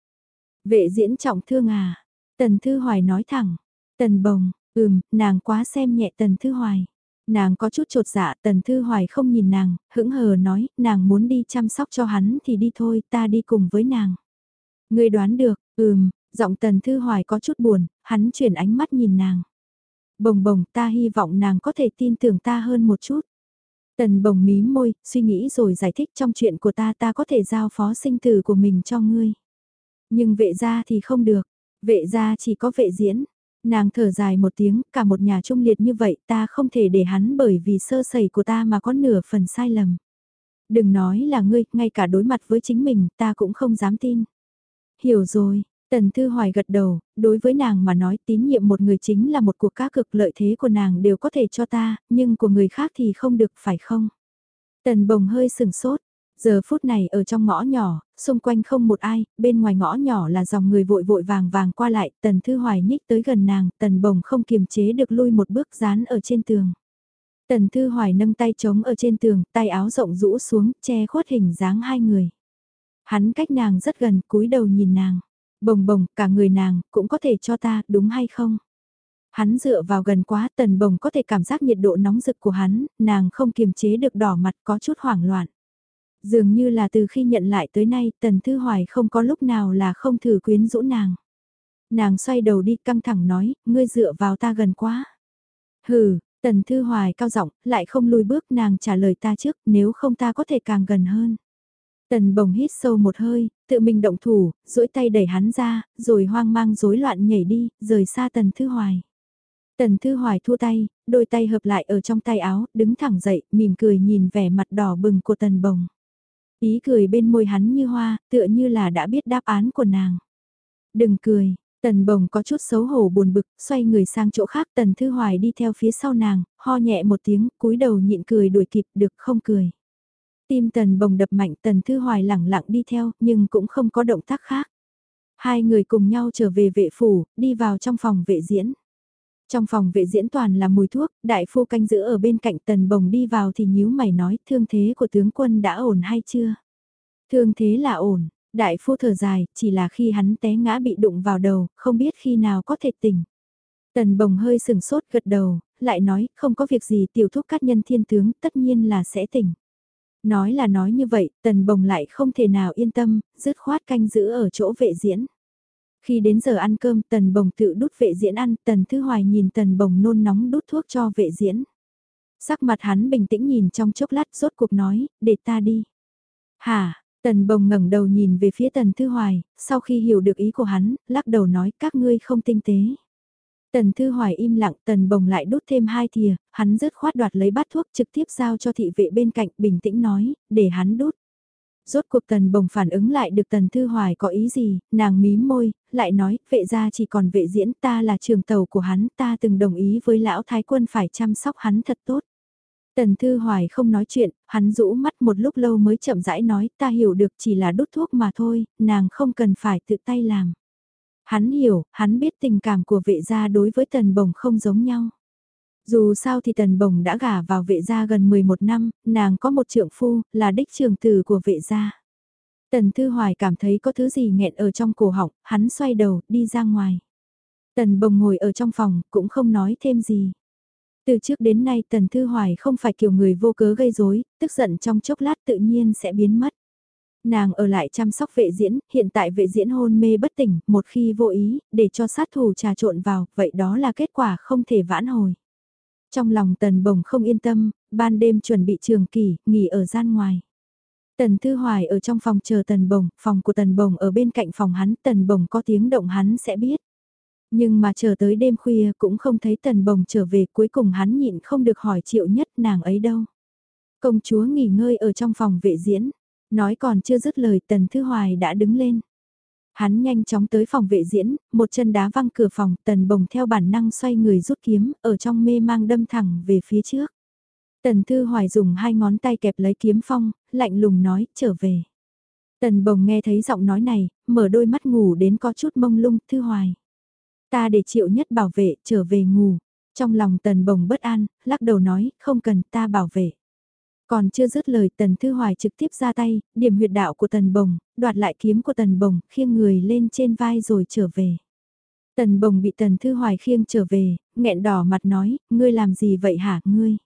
Speaker 1: Vệ diễn trọng thương à? Tần thư hoài nói thẳng. Tần bồng, ừm, nàng quá xem nhẹ tần thư hoài. Nàng có chút trột dạ, tần thư hoài không nhìn nàng, hững hờ nói, nàng muốn đi chăm sóc cho hắn thì đi thôi, ta đi cùng với nàng. Ngươi đoán được, ừm, giọng tần thư hoài có chút buồn, hắn chuyển ánh mắt nhìn nàng. Bồng bồng ta hy vọng nàng có thể tin tưởng ta hơn một chút. Tần bồng mí môi, suy nghĩ rồi giải thích trong chuyện của ta ta có thể giao phó sinh tử của mình cho ngươi. Nhưng vệ gia thì không được, vệ gia chỉ có vệ diễn. Nàng thở dài một tiếng, cả một nhà trung liệt như vậy ta không thể để hắn bởi vì sơ sẩy của ta mà có nửa phần sai lầm. Đừng nói là ngươi, ngay cả đối mặt với chính mình ta cũng không dám tin. Hiểu rồi, Tần Thư Hoài gật đầu, đối với nàng mà nói tín nhiệm một người chính là một cuộc cá cực lợi thế của nàng đều có thể cho ta, nhưng của người khác thì không được phải không? Tần Bồng hơi sừng sốt, giờ phút này ở trong ngõ nhỏ, xung quanh không một ai, bên ngoài ngõ nhỏ là dòng người vội vội vàng vàng qua lại, Tần Thư Hoài nhích tới gần nàng, Tần Bồng không kiềm chế được lui một bước dán ở trên tường. Tần Thư Hoài nâng tay trống ở trên tường, tay áo rộng rũ xuống, che khuất hình dáng hai người. Hắn cách nàng rất gần, cúi đầu nhìn nàng. Bồng bồng, cả người nàng, cũng có thể cho ta, đúng hay không? Hắn dựa vào gần quá, tần bồng có thể cảm giác nhiệt độ nóng rực của hắn, nàng không kiềm chế được đỏ mặt có chút hoảng loạn. Dường như là từ khi nhận lại tới nay, tần thư hoài không có lúc nào là không thử quyến rũ nàng. Nàng xoay đầu đi căng thẳng nói, ngươi dựa vào ta gần quá. Hừ, tần thư hoài cao giọng lại không lùi bước nàng trả lời ta trước, nếu không ta có thể càng gần hơn. Tần bồng hít sâu một hơi, tự mình động thủ, duỗi tay đẩy hắn ra, rồi hoang mang rối loạn nhảy đi, rời xa tần thư hoài. Tần thư hoài thua tay, đôi tay hợp lại ở trong tay áo, đứng thẳng dậy, mỉm cười nhìn vẻ mặt đỏ bừng của tần bồng. Ý cười bên môi hắn như hoa, tựa như là đã biết đáp án của nàng. Đừng cười, tần bồng có chút xấu hổ buồn bực, xoay người sang chỗ khác tần thư hoài đi theo phía sau nàng, ho nhẹ một tiếng, cúi đầu nhịn cười đuổi kịp được không cười. Tim tần bồng đập mạnh tần thư hoài lẳng lặng đi theo, nhưng cũng không có động tác khác. Hai người cùng nhau trở về vệ phủ, đi vào trong phòng vệ diễn. Trong phòng vệ diễn toàn là mùi thuốc, đại phu canh giữ ở bên cạnh tần bồng đi vào thì nhíu mày nói thương thế của tướng quân đã ổn hay chưa? Thương thế là ổn, đại phu thở dài, chỉ là khi hắn té ngã bị đụng vào đầu, không biết khi nào có thể tỉnh. Tần bồng hơi sừng sốt gật đầu, lại nói không có việc gì tiểu thuốc cát nhân thiên tướng tất nhiên là sẽ tỉnh. Nói là nói như vậy, tần bồng lại không thể nào yên tâm, dứt khoát canh giữ ở chỗ vệ diễn. Khi đến giờ ăn cơm tần bồng tự đút vệ diễn ăn, tần thư hoài nhìn tần bồng nôn nóng đút thuốc cho vệ diễn. Sắc mặt hắn bình tĩnh nhìn trong chốc lát rốt cuộc nói, để ta đi. Hả, tần bồng ngẩng đầu nhìn về phía tần thư hoài, sau khi hiểu được ý của hắn, lắc đầu nói các ngươi không tinh tế. Tần Thư Hoài im lặng, Tần Bồng lại đút thêm hai thìa, hắn rớt khoát đoạt lấy bát thuốc trực tiếp giao cho thị vệ bên cạnh, bình tĩnh nói, để hắn đút. Rốt cuộc Tần Bồng phản ứng lại được Tần Thư Hoài có ý gì, nàng mím môi, lại nói, vệ ra chỉ còn vệ diễn ta là trường tàu của hắn, ta từng đồng ý với lão thái quân phải chăm sóc hắn thật tốt. Tần Thư Hoài không nói chuyện, hắn rũ mắt một lúc lâu mới chậm rãi nói, ta hiểu được chỉ là đút thuốc mà thôi, nàng không cần phải tự tay làm. Hắn hiểu, hắn biết tình cảm của vệ gia đối với tần bồng không giống nhau. Dù sao thì tần bồng đã gả vào vệ gia gần 11 năm, nàng có một trượng phu, là đích trường tử của vệ gia. Tần Thư Hoài cảm thấy có thứ gì nghẹn ở trong cổ họng, hắn xoay đầu, đi ra ngoài. Tần bồng ngồi ở trong phòng, cũng không nói thêm gì. Từ trước đến nay Tần Thư Hoài không phải kiểu người vô cớ gây rối, tức giận trong chốc lát tự nhiên sẽ biến mất. Nàng ở lại chăm sóc vệ diễn, hiện tại vệ diễn hôn mê bất tỉnh, một khi vô ý, để cho sát thủ trà trộn vào, vậy đó là kết quả không thể vãn hồi. Trong lòng tần bồng không yên tâm, ban đêm chuẩn bị trường kỳ, nghỉ ở gian ngoài. Tần Thư Hoài ở trong phòng chờ Tần Bồng, phòng của Tần Bồng ở bên cạnh phòng hắn, Tần Bồng có tiếng động hắn sẽ biết. Nhưng mà chờ tới đêm khuya cũng không thấy Tần Bồng trở về cuối cùng hắn nhịn không được hỏi triệu nhất nàng ấy đâu. Công chúa nghỉ ngơi ở trong phòng vệ diễn, Nói còn chưa dứt lời Tần Thư Hoài đã đứng lên. Hắn nhanh chóng tới phòng vệ diễn, một chân đá văng cửa phòng, tần bồng theo bản năng xoay người rút kiếm, ở trong mê mang đâm thẳng về phía trước. Tần Thư Hoài dùng hai ngón tay kẹp lấy kiếm phong, lạnh lùng nói, trở về. Tần bồng nghe thấy giọng nói này, mở đôi mắt ngủ đến có chút mông lung, Thư Hoài. Ta để triệu nhất bảo vệ, trở về ngủ. Trong lòng tần bồng bất an, lắc đầu nói, không cần ta bảo vệ. Còn chưa dứt lời tần thư hoài trực tiếp ra tay, điểm huyệt đạo của tần bồng, đoạt lại kiếm của tần bồng, khiêng người lên trên vai rồi trở về. Tần bồng bị tần thư hoài khiêng trở về, nghẹn đỏ mặt nói, ngươi làm gì vậy hả, ngươi?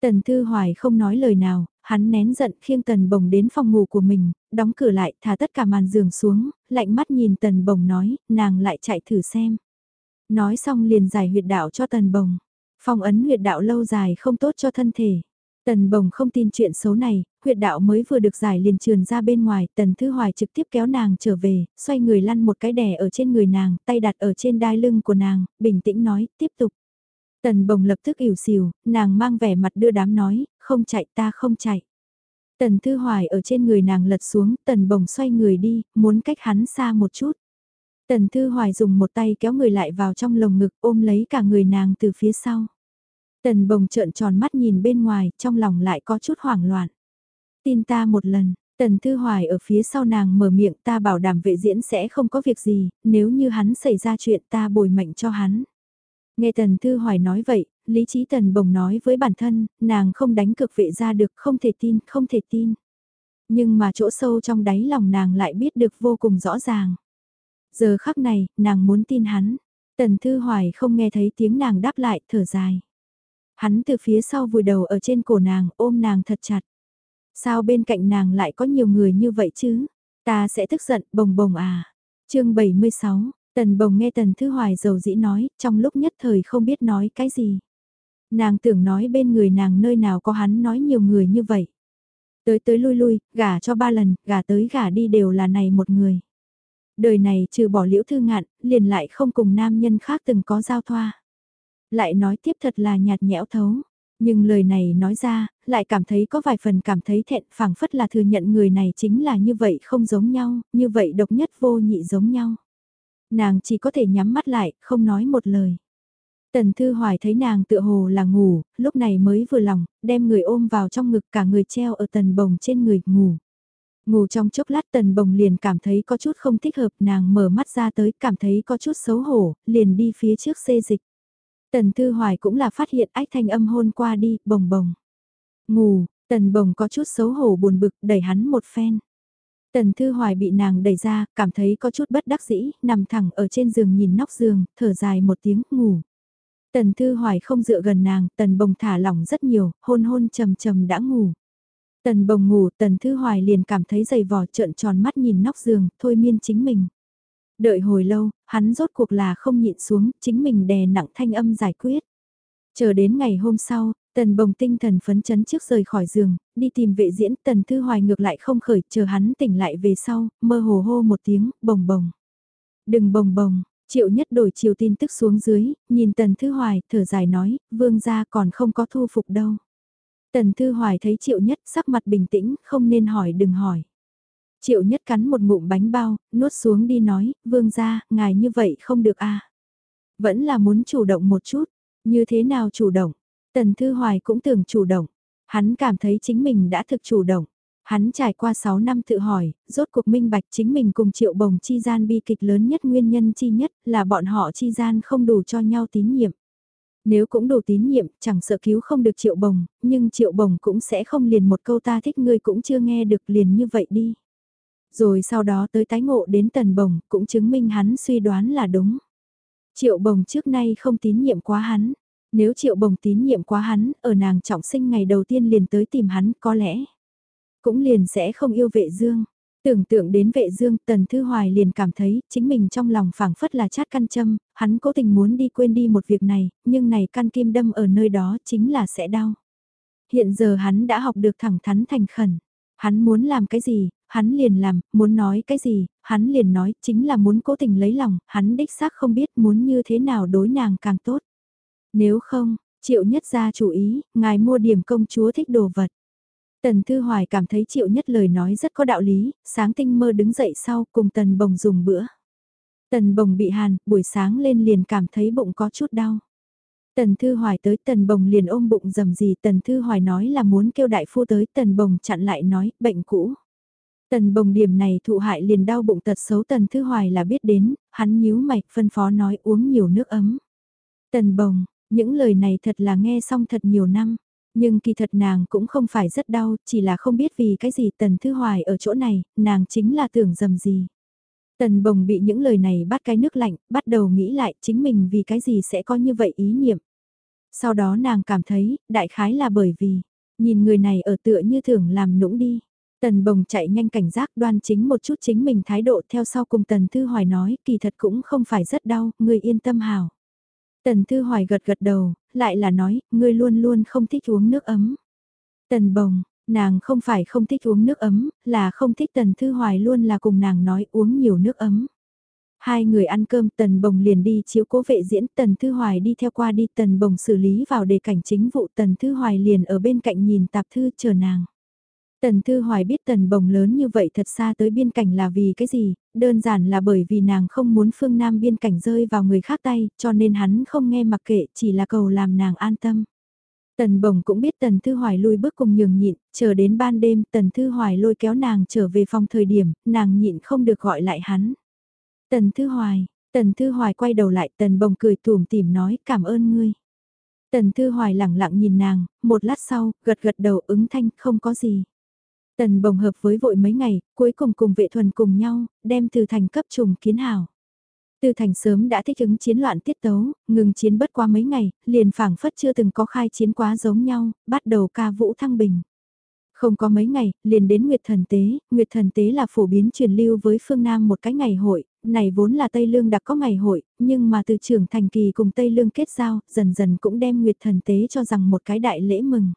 Speaker 1: Tần thư hoài không nói lời nào, hắn nén giận khiêng tần bồng đến phòng ngủ của mình, đóng cửa lại, thả tất cả màn giường xuống, lạnh mắt nhìn tần bồng nói, nàng lại chạy thử xem. Nói xong liền giải huyệt đạo cho tần bồng. Phong ấn huyệt đạo lâu dài không tốt cho thân thể. Tần bồng không tin chuyện xấu này, huyệt đạo mới vừa được giải liền trườn ra bên ngoài, tần thư hoài trực tiếp kéo nàng trở về, xoay người lăn một cái đè ở trên người nàng, tay đặt ở trên đai lưng của nàng, bình tĩnh nói, tiếp tục. Tần bồng lập tức ỉu xìu, nàng mang vẻ mặt đưa đám nói, không chạy ta không chạy. Tần thư hoài ở trên người nàng lật xuống, tần bồng xoay người đi, muốn cách hắn xa một chút. Tần thư hoài dùng một tay kéo người lại vào trong lồng ngực ôm lấy cả người nàng từ phía sau. Tần bồng trợn tròn mắt nhìn bên ngoài, trong lòng lại có chút hoảng loạn. Tin ta một lần, Tần Thư Hoài ở phía sau nàng mở miệng ta bảo đảm vệ diễn sẽ không có việc gì, nếu như hắn xảy ra chuyện ta bồi mệnh cho hắn. Nghe Tần Thư Hoài nói vậy, lý trí Tần Bồng nói với bản thân, nàng không đánh cực vệ ra được, không thể tin, không thể tin. Nhưng mà chỗ sâu trong đáy lòng nàng lại biết được vô cùng rõ ràng. Giờ khắc này, nàng muốn tin hắn. Tần Thư Hoài không nghe thấy tiếng nàng đáp lại, thở dài. Hắn từ phía sau vùi đầu ở trên cổ nàng, ôm nàng thật chặt. Sao bên cạnh nàng lại có nhiều người như vậy chứ? Ta sẽ tức giận, bồng bồng à. chương 76, Tần bồng nghe Tần Thư Hoài dầu dĩ nói, trong lúc nhất thời không biết nói cái gì. Nàng tưởng nói bên người nàng nơi nào có hắn nói nhiều người như vậy. Tới tới lui lui, gả cho ba lần, gả tới gả đi đều là này một người. Đời này trừ bỏ liễu thư ngạn, liền lại không cùng nam nhân khác từng có giao thoa. Lại nói tiếp thật là nhạt nhẽo thấu. Nhưng lời này nói ra, lại cảm thấy có vài phần cảm thấy thẹn phảng phất là thừa nhận người này chính là như vậy không giống nhau, như vậy độc nhất vô nhị giống nhau. Nàng chỉ có thể nhắm mắt lại, không nói một lời. Tần Thư Hoài thấy nàng tựa hồ là ngủ, lúc này mới vừa lòng, đem người ôm vào trong ngực cả người treo ở tần bồng trên người, ngủ. Ngủ trong chốc lát tần bồng liền cảm thấy có chút không thích hợp, nàng mở mắt ra tới, cảm thấy có chút xấu hổ, liền đi phía trước xê dịch. Tần Thư Hoài cũng là phát hiện ách thanh âm hôn qua đi, bồng bồng. Ngủ, tần bồng có chút xấu hổ buồn bực, đẩy hắn một phen. Tần Thư Hoài bị nàng đẩy ra, cảm thấy có chút bất đắc dĩ, nằm thẳng ở trên giường nhìn nóc giường, thở dài một tiếng, ngủ. Tần Thư Hoài không dựa gần nàng, tần bồng thả lỏng rất nhiều, hôn hôn trầm trầm đã ngủ. Tần bồng ngủ, tần Thư Hoài liền cảm thấy dày vò trợn tròn mắt nhìn nóc giường, thôi miên chính mình. Đợi hồi lâu, hắn rốt cuộc là không nhịn xuống, chính mình đè nặng thanh âm giải quyết. Chờ đến ngày hôm sau, tần bồng tinh thần phấn chấn trước rời khỏi giường, đi tìm vệ diễn tần thư hoài ngược lại không khởi, chờ hắn tỉnh lại về sau, mơ hồ hô một tiếng, bồng bồng. Đừng bồng bồng, triệu nhất đổi chiều tin tức xuống dưới, nhìn tần thư hoài, thở dài nói, vương gia còn không có thu phục đâu. Tần thư hoài thấy triệu nhất sắc mặt bình tĩnh, không nên hỏi đừng hỏi. Triệu nhất cắn một ngụm bánh bao, nuốt xuống đi nói, vương gia, ngài như vậy không được à. Vẫn là muốn chủ động một chút, như thế nào chủ động? Tần Thư Hoài cũng tưởng chủ động, hắn cảm thấy chính mình đã thực chủ động. Hắn trải qua 6 năm tự hỏi, rốt cuộc minh bạch chính mình cùng triệu bồng chi gian bi kịch lớn nhất nguyên nhân chi nhất là bọn họ chi gian không đủ cho nhau tín nhiệm. Nếu cũng đủ tín nhiệm, chẳng sợ cứu không được triệu bồng, nhưng triệu bồng cũng sẽ không liền một câu ta thích ngươi cũng chưa nghe được liền như vậy đi. Rồi sau đó tới tái ngộ đến tần bồng, cũng chứng minh hắn suy đoán là đúng. Triệu bồng trước nay không tín nhiệm quá hắn. Nếu triệu bồng tín nhiệm quá hắn, ở nàng trọng sinh ngày đầu tiên liền tới tìm hắn, có lẽ. Cũng liền sẽ không yêu vệ dương. Tưởng tượng đến vệ dương, tần thư hoài liền cảm thấy, chính mình trong lòng phảng phất là chát căn châm, hắn cố tình muốn đi quên đi một việc này, nhưng này căn kim đâm ở nơi đó chính là sẽ đau. Hiện giờ hắn đã học được thẳng thắn thành khẩn. Hắn muốn làm cái gì, hắn liền làm, muốn nói cái gì, hắn liền nói, chính là muốn cố tình lấy lòng, hắn đích xác không biết muốn như thế nào đối nàng càng tốt. Nếu không, triệu nhất ra chủ ý, ngài mua điểm công chúa thích đồ vật. Tần Thư Hoài cảm thấy Triệu Nhất lời nói rất có đạo lý, sáng tinh mơ đứng dậy sau cùng Tần Bồng dùng bữa. Tần Bồng bị hàn, buổi sáng lên liền cảm thấy bụng có chút đau. Tần Thư Hoài tới Tần Bồng liền ôm bụng dầm gì Tần Thư Hoài nói là muốn kêu đại phu tới Tần Bồng chặn lại nói bệnh cũ. Tần Bồng điểm này thụ hại liền đau bụng tật xấu Tần Thư Hoài là biết đến, hắn nhíu mạch phân phó nói uống nhiều nước ấm. Tần Bồng, những lời này thật là nghe xong thật nhiều năm, nhưng kỳ thật nàng cũng không phải rất đau, chỉ là không biết vì cái gì Tần Thư Hoài ở chỗ này, nàng chính là tưởng dầm gì. Tần bồng bị những lời này bắt cái nước lạnh, bắt đầu nghĩ lại chính mình vì cái gì sẽ có như vậy ý niệm. Sau đó nàng cảm thấy, đại khái là bởi vì, nhìn người này ở tựa như thường làm nũng đi. Tần bồng chạy nhanh cảnh giác đoan chính một chút chính mình thái độ theo sau cùng Tần Thư Hoài nói kỳ thật cũng không phải rất đau, người yên tâm hào. Tần Thư Hoài gật gật đầu, lại là nói, ngươi luôn luôn không thích uống nước ấm. Tần bồng, nàng không phải không thích uống nước ấm, là không thích Tần Thư Hoài luôn là cùng nàng nói uống nhiều nước ấm. Hai người ăn cơm Tần Bồng liền đi chiếu cố vệ diễn Tần Thư Hoài đi theo qua đi Tần Bồng xử lý vào đề cảnh chính vụ Tần Thư Hoài liền ở bên cạnh nhìn tạp thư chờ nàng. Tần Thư Hoài biết Tần Bồng lớn như vậy thật xa tới biên cảnh là vì cái gì, đơn giản là bởi vì nàng không muốn phương Nam biên cảnh rơi vào người khác tay, cho nên hắn không nghe mặc kệ, chỉ là cầu làm nàng an tâm. Tần Bồng cũng biết Tần Thư Hoài lui bước cùng nhường nhịn, chờ đến ban đêm Tần Thư Hoài lôi kéo nàng trở về phòng thời điểm, nàng nhịn không được gọi lại hắn. Tần Thư Hoài, Tần Thư Hoài quay đầu lại Tần Bồng cười tủm tìm nói cảm ơn ngươi. Tần Thư Hoài lặng lặng nhìn nàng, một lát sau, gật gật đầu ứng thanh không có gì. Tần bồng hợp với vội mấy ngày, cuối cùng cùng vệ thuần cùng nhau, đem từ thành cấp trùng kiến hào. Từ thành sớm đã thích ứng chiến loạn tiết tấu, ngừng chiến bất qua mấy ngày, liền phảng phất chưa từng có khai chiến quá giống nhau, bắt đầu ca vũ thăng bình. Không có mấy ngày, liền đến Nguyệt Thần Tế, Nguyệt Thần Tế là phổ biến truyền lưu với phương Nam một cái ngày hội, này vốn là Tây Lương đặc có ngày hội, nhưng mà từ trưởng thành kỳ cùng Tây Lương kết giao, dần dần cũng đem Nguyệt Thần Tế cho rằng một cái đại lễ mừng.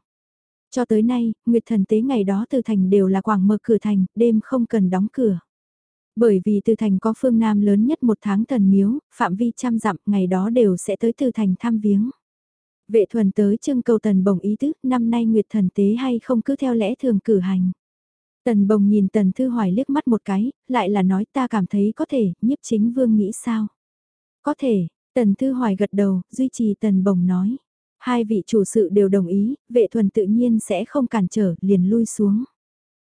Speaker 1: Cho tới nay, Nguyệt Thần Tế ngày đó từ thành đều là quảng mở cửa thành, đêm không cần đóng cửa. Bởi vì từ thành có phương Nam lớn nhất một tháng thần miếu, phạm vi trăm dặm, ngày đó đều sẽ tới từ thành thăm viếng. Vệ thuần tới trưng cầu tần bồng ý tứ, năm nay Nguyệt Thần Tế hay không cứ theo lẽ thường cử hành. Tần bồng nhìn tần thư hoài liếc mắt một cái, lại là nói ta cảm thấy có thể, nhiếp chính vương nghĩ sao? Có thể, tần thư hoài gật đầu, duy trì tần bồng nói. Hai vị chủ sự đều đồng ý, vệ thuần tự nhiên sẽ không cản trở, liền lui xuống.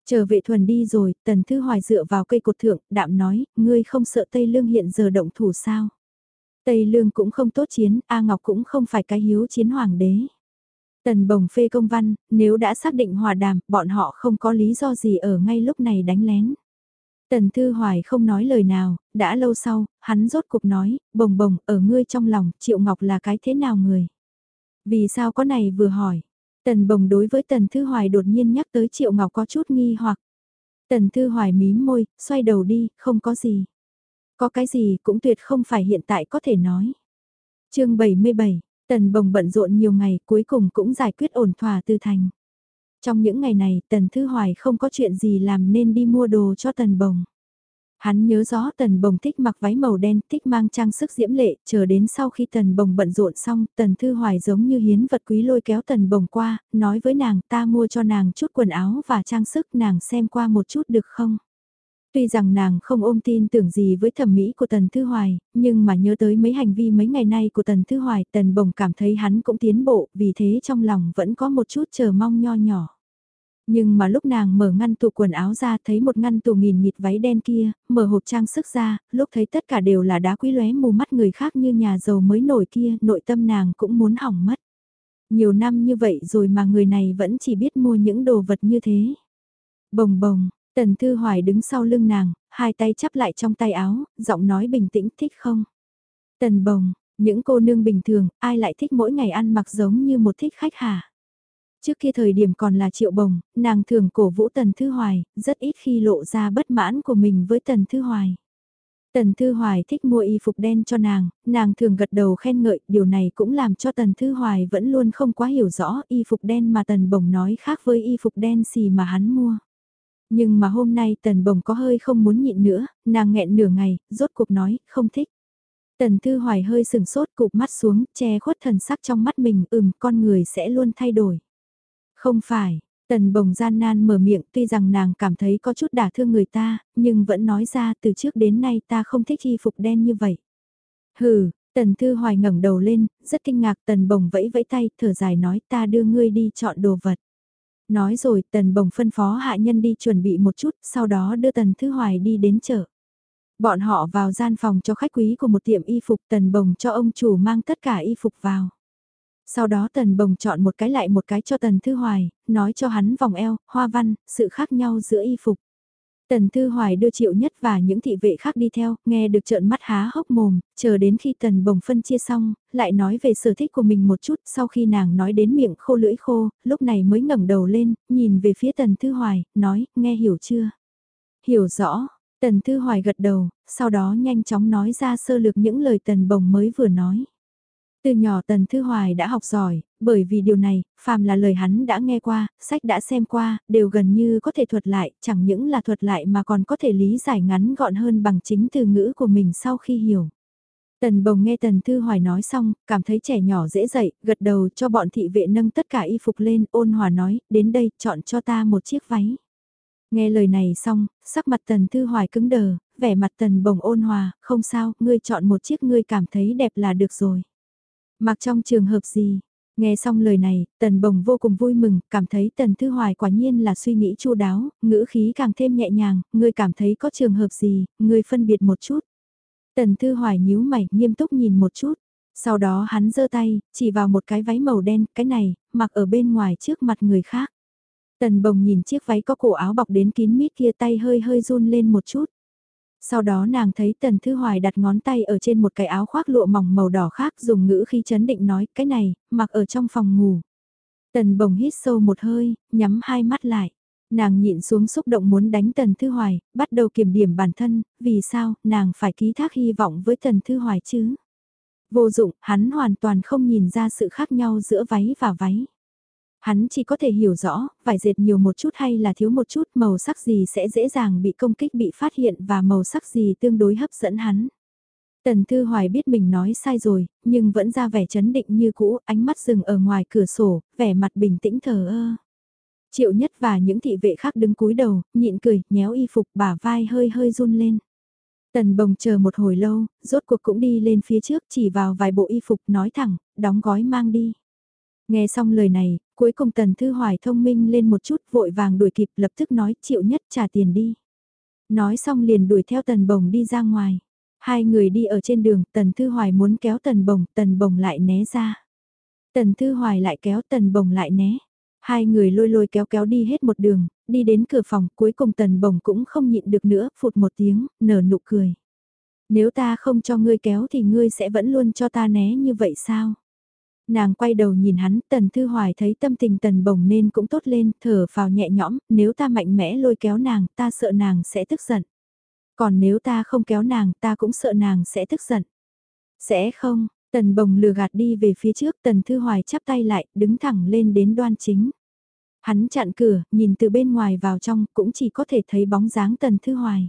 Speaker 1: Chờ vệ thuần đi rồi, tần thư hoài dựa vào cây cột thượng, đạm nói, ngươi không sợ Tây Lương hiện giờ động thủ sao? Tây Lương cũng không tốt chiến, A Ngọc cũng không phải cái hiếu chiến hoàng đế. Tần bồng phê công văn, nếu đã xác định hòa đàm, bọn họ không có lý do gì ở ngay lúc này đánh lén. Tần Thư Hoài không nói lời nào, đã lâu sau, hắn rốt cục nói, bồng bồng, ở ngươi trong lòng, Triệu Ngọc là cái thế nào người? Vì sao có này vừa hỏi? Tần bồng đối với Tần Thư Hoài đột nhiên nhắc tới Triệu Ngọc có chút nghi hoặc. Tần Thư Hoài mím môi, xoay đầu đi, không có gì. Có cái gì cũng tuyệt không phải hiện tại có thể nói. chương 77, Tần Bồng bận rộn nhiều ngày cuối cùng cũng giải quyết ổn thỏa tư thành. Trong những ngày này Tần Thư Hoài không có chuyện gì làm nên đi mua đồ cho Tần Bồng. Hắn nhớ rõ tần bồng thích mặc váy màu đen, thích mang trang sức diễm lệ, chờ đến sau khi tần bồng bận rộn xong, tần thư hoài giống như hiến vật quý lôi kéo tần bồng qua, nói với nàng ta mua cho nàng chút quần áo và trang sức nàng xem qua một chút được không? Tuy rằng nàng không ôm tin tưởng gì với thẩm mỹ của Tần Thư Hoài, nhưng mà nhớ tới mấy hành vi mấy ngày nay của Tần Thư Hoài, Tần Bồng cảm thấy hắn cũng tiến bộ, vì thế trong lòng vẫn có một chút chờ mong nho nhỏ. Nhưng mà lúc nàng mở ngăn tủ quần áo ra thấy một ngăn tủ nghìn nhịt váy đen kia, mở hộp trang sức ra, lúc thấy tất cả đều là đá quý lóe mù mắt người khác như nhà giàu mới nổi kia, nội tâm nàng cũng muốn hỏng mất. Nhiều năm như vậy rồi mà người này vẫn chỉ biết mua những đồ vật như thế. Bồng bồng, Tần Thư Hoài đứng sau lưng nàng, hai tay chắp lại trong tay áo, giọng nói bình tĩnh thích không? Tần bồng, những cô nương bình thường, ai lại thích mỗi ngày ăn mặc giống như một thích khách hả? Trước kia thời điểm còn là triệu bồng, nàng thường cổ vũ Tần Thư Hoài, rất ít khi lộ ra bất mãn của mình với Tần Thư Hoài. Tần Thư Hoài thích mua y phục đen cho nàng, nàng thường gật đầu khen ngợi, điều này cũng làm cho Tần Thư Hoài vẫn luôn không quá hiểu rõ y phục đen mà Tần Bồng nói khác với y phục đen xì mà hắn mua. Nhưng mà hôm nay Tần Bồng có hơi không muốn nhịn nữa, nàng nghẹn nửa ngày, rốt cuộc nói, không thích. Tần Thư Hoài hơi sừng sốt cụp mắt xuống, che khuất thần sắc trong mắt mình, ừm, con người sẽ luôn thay đổi. Không phải, Tần bồng gian nan mở miệng tuy rằng nàng cảm thấy có chút đả thương người ta, nhưng vẫn nói ra từ trước đến nay ta không thích y phục đen như vậy. Hừ, tần thư hoài ngẩng đầu lên, rất kinh ngạc tần bồng vẫy vẫy tay, thở dài nói ta đưa ngươi đi chọn đồ vật. Nói rồi tần bồng phân phó hạ nhân đi chuẩn bị một chút, sau đó đưa tần thư hoài đi đến chợ. Bọn họ vào gian phòng cho khách quý của một tiệm y phục tần bồng cho ông chủ mang tất cả y phục vào. Sau đó tần bồng chọn một cái lại một cái cho tần thư hoài, nói cho hắn vòng eo, hoa văn, sự khác nhau giữa y phục. Tần Thư Hoài đưa Triệu Nhất và những thị vệ khác đi theo, nghe được trợn mắt há hốc mồm, chờ đến khi Tần Bồng phân chia xong, lại nói về sở thích của mình một chút, sau khi nàng nói đến miệng khô lưỡi khô, lúc này mới ngẩng đầu lên, nhìn về phía Tần Thư Hoài, nói, nghe hiểu chưa? Hiểu rõ, Tần Thư Hoài gật đầu, sau đó nhanh chóng nói ra sơ lược những lời Tần Bồng mới vừa nói. Từ nhỏ Tần Thư Hoài đã học giỏi, bởi vì điều này, phàm là lời hắn đã nghe qua, sách đã xem qua, đều gần như có thể thuật lại, chẳng những là thuật lại mà còn có thể lý giải ngắn gọn hơn bằng chính từ ngữ của mình sau khi hiểu. Tần bồng nghe Tần Thư Hoài nói xong, cảm thấy trẻ nhỏ dễ dậy, gật đầu cho bọn thị vệ nâng tất cả y phục lên, ôn hòa nói, đến đây, chọn cho ta một chiếc váy. Nghe lời này xong, sắc mặt Tần Thư Hoài cứng đờ, vẻ mặt Tần bồng ôn hòa, không sao, ngươi chọn một chiếc ngươi cảm thấy đẹp là được rồi. Mặc trong trường hợp gì? Nghe xong lời này, Tần Bồng vô cùng vui mừng, cảm thấy Tần Thư Hoài quả nhiên là suy nghĩ chu đáo, ngữ khí càng thêm nhẹ nhàng, ngươi cảm thấy có trường hợp gì, ngươi phân biệt một chút. Tần Thư Hoài nhíu mày, nghiêm túc nhìn một chút. Sau đó hắn giơ tay, chỉ vào một cái váy màu đen, cái này, mặc ở bên ngoài trước mặt người khác. Tần Bồng nhìn chiếc váy có cổ áo bọc đến kín mít kia tay hơi hơi run lên một chút. Sau đó nàng thấy Tần Thư Hoài đặt ngón tay ở trên một cái áo khoác lụa mỏng màu đỏ khác dùng ngữ khi chấn định nói cái này, mặc ở trong phòng ngủ. Tần bồng hít sâu một hơi, nhắm hai mắt lại. Nàng nhịn xuống xúc động muốn đánh Tần Thư Hoài, bắt đầu kiểm điểm bản thân, vì sao, nàng phải ký thác hy vọng với Tần Thư Hoài chứ? Vô dụng, hắn hoàn toàn không nhìn ra sự khác nhau giữa váy và váy. Hắn chỉ có thể hiểu rõ, vải dệt nhiều một chút hay là thiếu một chút màu sắc gì sẽ dễ dàng bị công kích bị phát hiện và màu sắc gì tương đối hấp dẫn hắn. Tần Thư Hoài biết mình nói sai rồi, nhưng vẫn ra vẻ chấn định như cũ, ánh mắt dừng ở ngoài cửa sổ, vẻ mặt bình tĩnh thờ ơ. Triệu nhất và những thị vệ khác đứng cúi đầu, nhịn cười, nhéo y phục bả vai hơi hơi run lên. Tần bồng chờ một hồi lâu, rốt cuộc cũng đi lên phía trước chỉ vào vài bộ y phục nói thẳng, đóng gói mang đi. Nghe xong lời này, cuối cùng Tần Thư Hoài thông minh lên một chút vội vàng đuổi kịp lập tức nói chịu nhất trả tiền đi. Nói xong liền đuổi theo Tần Bồng đi ra ngoài. Hai người đi ở trên đường, Tần Thư Hoài muốn kéo Tần Bồng, Tần Bồng lại né ra. Tần Thư Hoài lại kéo Tần Bồng lại né. Hai người lôi lôi kéo kéo đi hết một đường, đi đến cửa phòng, cuối cùng Tần Bồng cũng không nhịn được nữa, phụt một tiếng, nở nụ cười. Nếu ta không cho ngươi kéo thì ngươi sẽ vẫn luôn cho ta né như vậy sao? Nàng quay đầu nhìn hắn, tần thư hoài thấy tâm tình tần bồng nên cũng tốt lên, thở vào nhẹ nhõm, nếu ta mạnh mẽ lôi kéo nàng, ta sợ nàng sẽ tức giận. Còn nếu ta không kéo nàng, ta cũng sợ nàng sẽ tức giận. Sẽ không, tần bồng lừa gạt đi về phía trước, tần thư hoài chắp tay lại, đứng thẳng lên đến đoan chính. Hắn chặn cửa, nhìn từ bên ngoài vào trong, cũng chỉ có thể thấy bóng dáng tần thư hoài.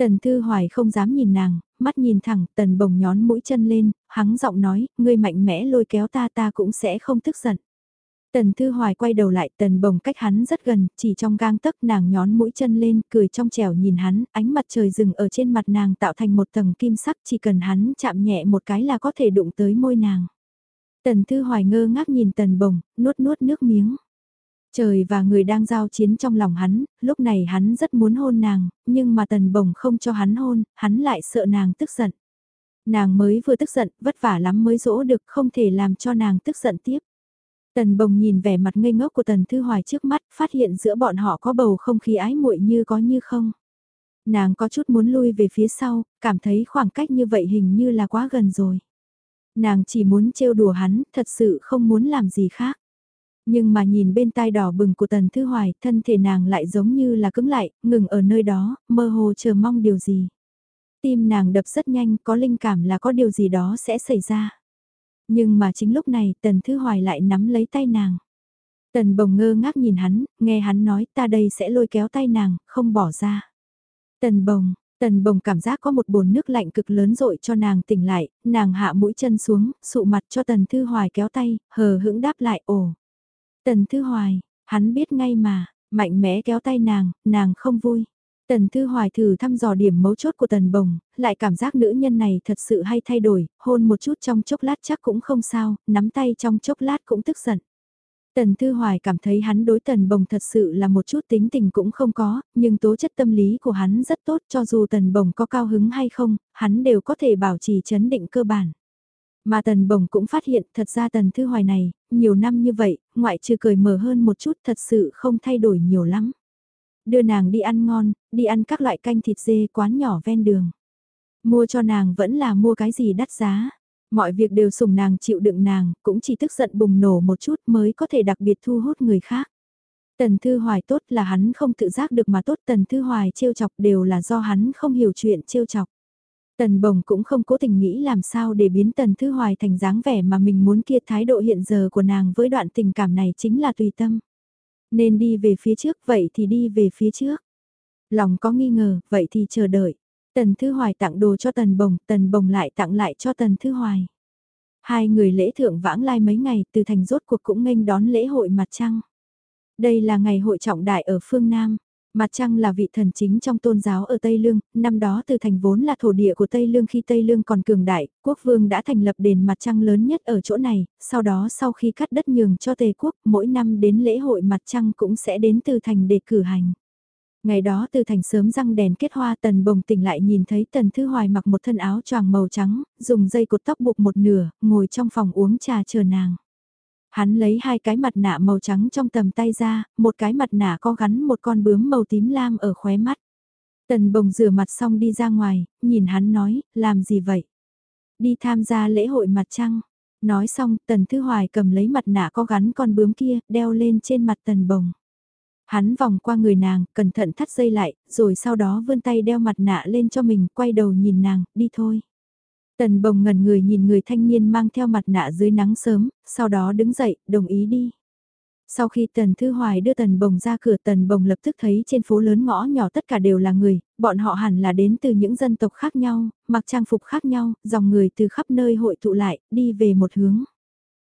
Speaker 1: Tần Thư Hoài không dám nhìn nàng, mắt nhìn thẳng, tần bồng nhón mũi chân lên, hắng giọng nói, ngươi mạnh mẽ lôi kéo ta ta cũng sẽ không tức giận. Tần Thư Hoài quay đầu lại, tần bồng cách hắn rất gần, chỉ trong gang tấc nàng nhón mũi chân lên, cười trong trẻo nhìn hắn, ánh mặt trời rừng ở trên mặt nàng tạo thành một tầng kim sắc, chỉ cần hắn chạm nhẹ một cái là có thể đụng tới môi nàng. Tần Thư Hoài ngơ ngác nhìn tần bồng, nuốt nuốt nước miếng. Trời và người đang giao chiến trong lòng hắn, lúc này hắn rất muốn hôn nàng, nhưng mà tần bồng không cho hắn hôn, hắn lại sợ nàng tức giận. Nàng mới vừa tức giận, vất vả lắm mới dỗ được, không thể làm cho nàng tức giận tiếp. Tần bồng nhìn vẻ mặt ngây ngốc của tần thư hoài trước mắt, phát hiện giữa bọn họ có bầu không khí ái muội như có như không. Nàng có chút muốn lui về phía sau, cảm thấy khoảng cách như vậy hình như là quá gần rồi. Nàng chỉ muốn trêu đùa hắn, thật sự không muốn làm gì khác. Nhưng mà nhìn bên tai đỏ bừng của Tần Thư Hoài, thân thể nàng lại giống như là cứng lại, ngừng ở nơi đó, mơ hồ chờ mong điều gì. Tim nàng đập rất nhanh, có linh cảm là có điều gì đó sẽ xảy ra. Nhưng mà chính lúc này, Tần Thư Hoài lại nắm lấy tay nàng. Tần bồng ngơ ngác nhìn hắn, nghe hắn nói ta đây sẽ lôi kéo tay nàng, không bỏ ra. Tần bồng, tần bồng cảm giác có một bồn nước lạnh cực lớn rội cho nàng tỉnh lại, nàng hạ mũi chân xuống, sụ mặt cho tần thư hoài kéo tay, hờ hững đáp lại ồ. Tần Thư Hoài, Hắn biết ngay mà, mạnh mẽ kéo tay nàng, nàng không vui. Tần Thư Hoài thử thăm dò điểm mấu chốt của Tần Bồng, lại cảm giác nữ nhân này thật sự hay thay đổi, hôn một chút trong chốc lát chắc cũng không sao, nắm tay trong chốc lát cũng tức giận. Tần Thư Hoài cảm thấy hắn đối Tần Bồng thật sự là một chút tính tình cũng không có, nhưng tố chất tâm lý của hắn rất tốt cho dù Tần Bồng có cao hứng hay không, hắn đều có thể bảo trì chấn định cơ bản. Mà Tần Bồng cũng phát hiện thật ra Tần Thư Hoài này, nhiều năm như vậy, ngoại trừ cười mở hơn một chút thật sự không thay đổi nhiều lắm. Đưa nàng đi ăn ngon, đi ăn các loại canh thịt dê quán nhỏ ven đường. Mua cho nàng vẫn là mua cái gì đắt giá. Mọi việc đều sủng nàng chịu đựng nàng, cũng chỉ tức giận bùng nổ một chút mới có thể đặc biệt thu hút người khác. Tần Thư Hoài tốt là hắn không tự giác được mà tốt Tần Thư Hoài trêu chọc đều là do hắn không hiểu chuyện trêu chọc. Tần Bồng cũng không cố tình nghĩ làm sao để biến Tần Thư Hoài thành dáng vẻ mà mình muốn kia thái độ hiện giờ của nàng với đoạn tình cảm này chính là tùy tâm. Nên đi về phía trước vậy thì đi về phía trước. Lòng có nghi ngờ, vậy thì chờ đợi. Tần Thư Hoài tặng đồ cho Tần Bồng, Tần Bồng lại tặng lại cho Tần Thư Hoài. Hai người lễ thượng vãng lai mấy ngày từ thành rốt cuộc cũng nghênh đón lễ hội mặt trăng. Đây là ngày hội trọng đại ở phương Nam. Mặt trăng là vị thần chính trong tôn giáo ở Tây Lương, năm đó từ thành vốn là thổ địa của Tây Lương khi Tây Lương còn cường đại, quốc vương đã thành lập đền mặt trăng lớn nhất ở chỗ này, sau đó sau khi cắt đất nhường cho Tề quốc, mỗi năm đến lễ hội mặt trăng cũng sẽ đến từ thành để cử hành. Ngày đó từ thành sớm răng đèn kết hoa tần bồng tỉnh lại nhìn thấy tần thư hoài mặc một thân áo choàng màu trắng, dùng dây cột tóc buộc một nửa, ngồi trong phòng uống trà chờ nàng. Hắn lấy hai cái mặt nạ màu trắng trong tầm tay ra, một cái mặt nạ có gắn một con bướm màu tím lam ở khóe mắt. Tần bồng rửa mặt xong đi ra ngoài, nhìn hắn nói, làm gì vậy? Đi tham gia lễ hội mặt trăng. Nói xong, tần thư hoài cầm lấy mặt nạ có gắn con bướm kia, đeo lên trên mặt tần bồng. Hắn vòng qua người nàng, cẩn thận thắt dây lại, rồi sau đó vươn tay đeo mặt nạ lên cho mình, quay đầu nhìn nàng, đi thôi. Tần bồng ngẩn người nhìn người thanh niên mang theo mặt nạ dưới nắng sớm, sau đó đứng dậy, đồng ý đi. Sau khi Tần Thư Hoài đưa Tần Bồng ra cửa Tần Bồng lập tức thấy trên phố lớn ngõ nhỏ tất cả đều là người, bọn họ hẳn là đến từ những dân tộc khác nhau, mặc trang phục khác nhau, dòng người từ khắp nơi hội tụ lại, đi về một hướng.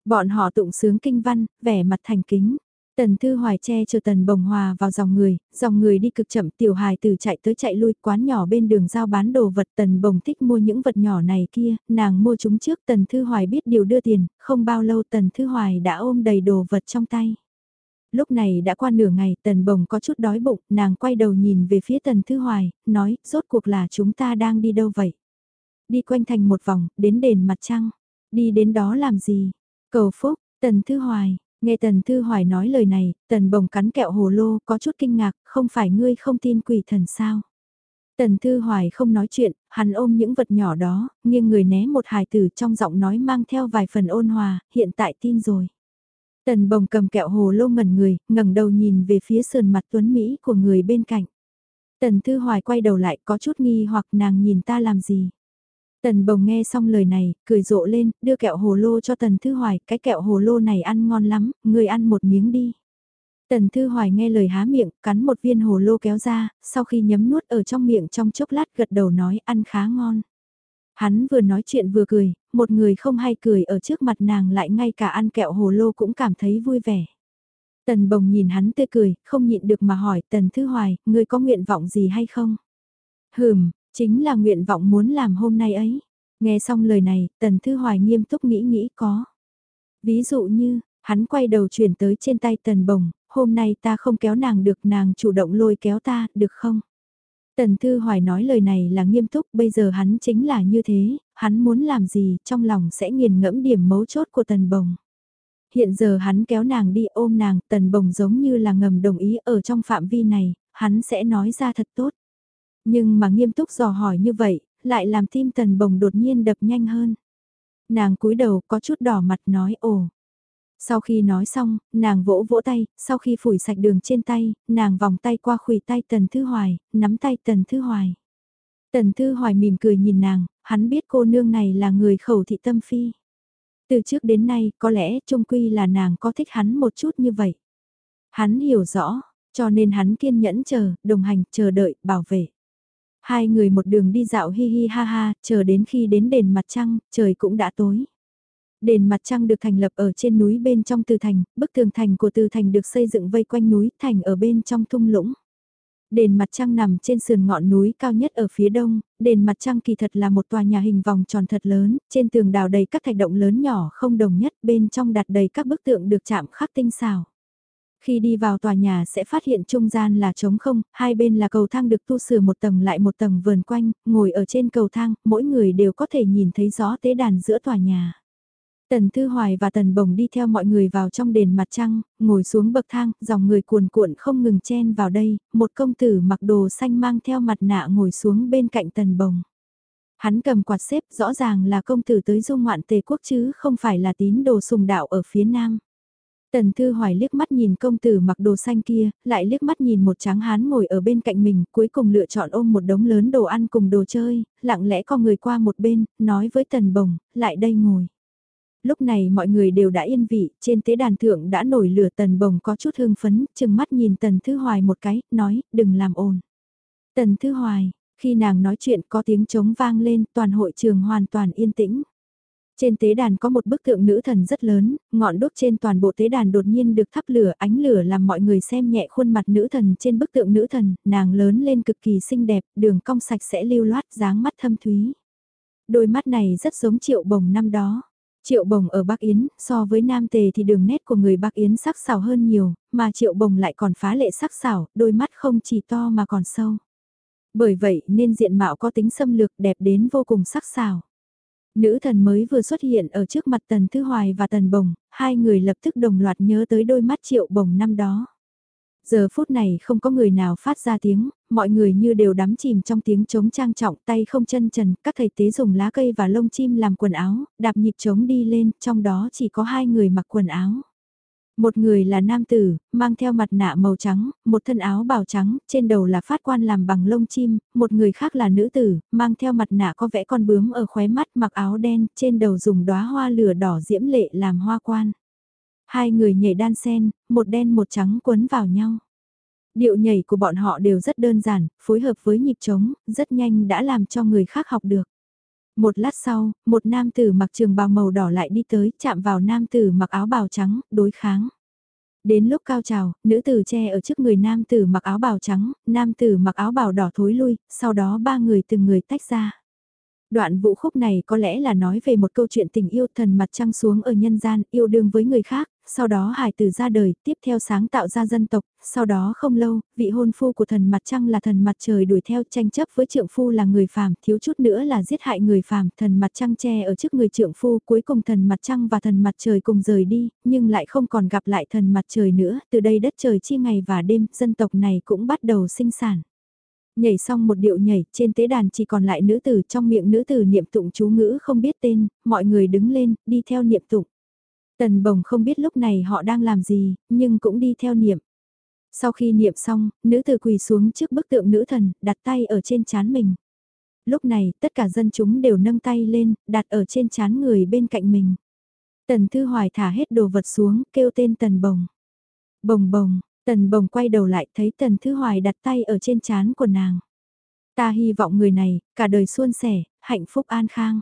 Speaker 1: Bọn họ tụng sướng kinh văn, vẻ mặt thành kính. Tần Thư Hoài che chờ Tần Bồng Hòa vào dòng người, dòng người đi cực chậm tiểu hài từ chạy tới chạy lui quán nhỏ bên đường giao bán đồ vật Tần Bồng thích mua những vật nhỏ này kia, nàng mua chúng trước Tần Thư Hoài biết điều đưa tiền, không bao lâu Tần Thư Hoài đã ôm đầy đồ vật trong tay. Lúc này đã qua nửa ngày Tần Bồng có chút đói bụng, nàng quay đầu nhìn về phía Tần Thư Hoài, nói, rốt cuộc là chúng ta đang đi đâu vậy? Đi quanh thành một vòng, đến đền mặt trăng. Đi đến đó làm gì? Cầu phúc, Tần Thư Hoài, Nghe Tần Thư Hoài nói lời này, Tần Bồng cắn kẹo hồ lô, có chút kinh ngạc, không phải ngươi không tin quỷ thần sao. Tần Thư Hoài không nói chuyện, hắn ôm những vật nhỏ đó, nghiêng người né một hài tử trong giọng nói mang theo vài phần ôn hòa, hiện tại tin rồi. Tần Bồng cầm kẹo hồ lô ngẩn người, ngẩng đầu nhìn về phía sườn mặt tuấn Mỹ của người bên cạnh. Tần Thư Hoài quay đầu lại có chút nghi hoặc nàng nhìn ta làm gì. Tần bồng nghe xong lời này, cười rộ lên, đưa kẹo hồ lô cho tần thư hoài, cái kẹo hồ lô này ăn ngon lắm, người ăn một miếng đi. Tần thư hoài nghe lời há miệng, cắn một viên hồ lô kéo ra, sau khi nhấm nuốt ở trong miệng trong chốc lát gật đầu nói ăn khá ngon. Hắn vừa nói chuyện vừa cười, một người không hay cười ở trước mặt nàng lại ngay cả ăn kẹo hồ lô cũng cảm thấy vui vẻ. Tần bồng nhìn hắn tươi cười, không nhịn được mà hỏi tần thư hoài, người có nguyện vọng gì hay không? Hừm, Chính là nguyện vọng muốn làm hôm nay ấy. Nghe xong lời này, Tần Thư Hoài nghiêm túc nghĩ nghĩ có. Ví dụ như, hắn quay đầu chuyển tới trên tay Tần Bồng, hôm nay ta không kéo nàng được nàng chủ động lôi kéo ta, được không? Tần Thư Hoài nói lời này là nghiêm túc, bây giờ hắn chính là như thế, hắn muốn làm gì trong lòng sẽ nghiền ngẫm điểm mấu chốt của Tần Bồng. Hiện giờ hắn kéo nàng đi ôm nàng, Tần Bồng giống như là ngầm đồng ý ở trong phạm vi này, hắn sẽ nói ra thật tốt. Nhưng mà nghiêm túc dò hỏi như vậy, lại làm tim tần bồng đột nhiên đập nhanh hơn. Nàng cúi đầu có chút đỏ mặt nói ồ. Sau khi nói xong, nàng vỗ vỗ tay, sau khi phủi sạch đường trên tay, nàng vòng tay qua khủy tay Tần Thư Hoài, nắm tay Tần Thư Hoài. Tần Thư Hoài mỉm cười nhìn nàng, hắn biết cô nương này là người khẩu thị tâm phi. Từ trước đến nay, có lẽ trung quy là nàng có thích hắn một chút như vậy. Hắn hiểu rõ, cho nên hắn kiên nhẫn chờ, đồng hành, chờ đợi, bảo vệ. Hai người một đường đi dạo hi hi ha ha, chờ đến khi đến đền mặt trăng, trời cũng đã tối. Đền mặt trăng được thành lập ở trên núi bên trong Từ Thành, bức tường thành của Từ Thành được xây dựng vây quanh núi thành ở bên trong thung lũng. Đền mặt trăng nằm trên sườn ngọn núi cao nhất ở phía đông, đền mặt trăng kỳ thật là một tòa nhà hình vòng tròn thật lớn, trên tường đào đầy các thạch động lớn nhỏ không đồng nhất, bên trong đặt đầy các bức tượng được chạm khắc tinh xảo. Khi đi vào tòa nhà sẽ phát hiện trung gian là trống không, hai bên là cầu thang được tu sửa một tầng lại một tầng vườn quanh, ngồi ở trên cầu thang, mỗi người đều có thể nhìn thấy rõ tế đàn giữa tòa nhà. Tần Thư Hoài và Tần Bồng đi theo mọi người vào trong đền mặt trăng, ngồi xuống bậc thang, dòng người cuồn cuộn không ngừng chen vào đây, một công tử mặc đồ xanh mang theo mặt nạ ngồi xuống bên cạnh Tần Bồng. Hắn cầm quạt xếp rõ ràng là công tử tới du ngoạn tề quốc chứ không phải là tín đồ sùng đạo ở phía nam. Tần Thư Hoài liếc mắt nhìn công tử mặc đồ xanh kia, lại liếc mắt nhìn một tráng hán ngồi ở bên cạnh mình, cuối cùng lựa chọn ôm một đống lớn đồ ăn cùng đồ chơi, lặng lẽ co người qua một bên, nói với Tần Bồng, lại đây ngồi lúc này mọi người đều đã yên vị, trên tế đàn thượng đã nổi lửa tần bồng có chút hương phấn, chừng mắt nhìn tần thư hoài một cái, nói, đừng làm ồn. Tần thư hoài, khi nàng nói chuyện có tiếng trống vang lên, toàn hội trường hoàn toàn yên tĩnh. Trên tế đàn có một bức tượng nữ thần rất lớn, ngọn đốt trên toàn bộ tế đàn đột nhiên được thắp lửa, ánh lửa làm mọi người xem nhẹ khuôn mặt nữ thần trên bức tượng nữ thần, nàng lớn lên cực kỳ xinh đẹp, đường cong sạch sẽ lưu loát dáng mắt thâm thúy. Đôi mắt này rất giống triệu bồng năm đó. Triệu bồng ở Bắc Yến, so với Nam Tề thì đường nét của người Bắc Yến sắc sảo hơn nhiều, mà triệu bồng lại còn phá lệ sắc sảo, đôi mắt không chỉ to mà còn sâu. Bởi vậy nên diện mạo có tính xâm lược đẹp đến vô cùng sắc sảo. Nữ thần mới vừa xuất hiện ở trước mặt Tần Thư Hoài và Tần Bồng, hai người lập tức đồng loạt nhớ tới đôi mắt triệu bồng năm đó. Giờ phút này không có người nào phát ra tiếng, mọi người như đều đắm chìm trong tiếng trống trang trọng tay không chân trần, các thầy tế dùng lá cây và lông chim làm quần áo, đạp nhịp trống đi lên, trong đó chỉ có hai người mặc quần áo. Một người là nam tử, mang theo mặt nạ màu trắng, một thân áo bào trắng, trên đầu là phát quan làm bằng lông chim, một người khác là nữ tử, mang theo mặt nạ có vẽ con bướm ở khóe mắt mặc áo đen, trên đầu dùng đóa hoa lửa đỏ diễm lệ làm hoa quan. Hai người nhảy đan sen, một đen một trắng quấn vào nhau. Điệu nhảy của bọn họ đều rất đơn giản, phối hợp với nhịp trống, rất nhanh đã làm cho người khác học được. Một lát sau, một nam tử mặc trường bào màu đỏ lại đi tới, chạm vào nam tử mặc áo bào trắng, đối kháng. Đến lúc cao trào, nữ tử che ở trước người nam tử mặc áo bào trắng, nam tử mặc áo bào đỏ thối lui, sau đó ba người từng người tách ra. Đoạn vũ khúc này có lẽ là nói về một câu chuyện tình yêu thần mặt trăng xuống ở nhân gian, yêu đương với người khác, sau đó hải tử ra đời, tiếp theo sáng tạo ra dân tộc, sau đó không lâu, vị hôn phu của thần mặt trăng là thần mặt trời đuổi theo tranh chấp với trượng phu là người phàm, thiếu chút nữa là giết hại người phàm, thần mặt trăng che ở trước người trượng phu, cuối cùng thần mặt trăng và thần mặt trời cùng rời đi, nhưng lại không còn gặp lại thần mặt trời nữa, từ đây đất trời chia ngày và đêm, dân tộc này cũng bắt đầu sinh sản. Nhảy xong một điệu nhảy, trên tế đàn chỉ còn lại nữ tử trong miệng nữ tử niệm tụng chú ngữ không biết tên, mọi người đứng lên, đi theo niệm tụng. Tần bồng không biết lúc này họ đang làm gì, nhưng cũng đi theo niệm. Sau khi niệm xong, nữ tử quỳ xuống trước bức tượng nữ thần, đặt tay ở trên chán mình. Lúc này, tất cả dân chúng đều nâng tay lên, đặt ở trên chán người bên cạnh mình. Tần Thư Hoài thả hết đồ vật xuống, kêu tên Tần Bồng. Bồng bồng, Tần Bồng quay đầu lại thấy Tần Thư Hoài đặt tay ở trên chán của nàng. Ta hy vọng người này, cả đời suôn sẻ, hạnh phúc an khang.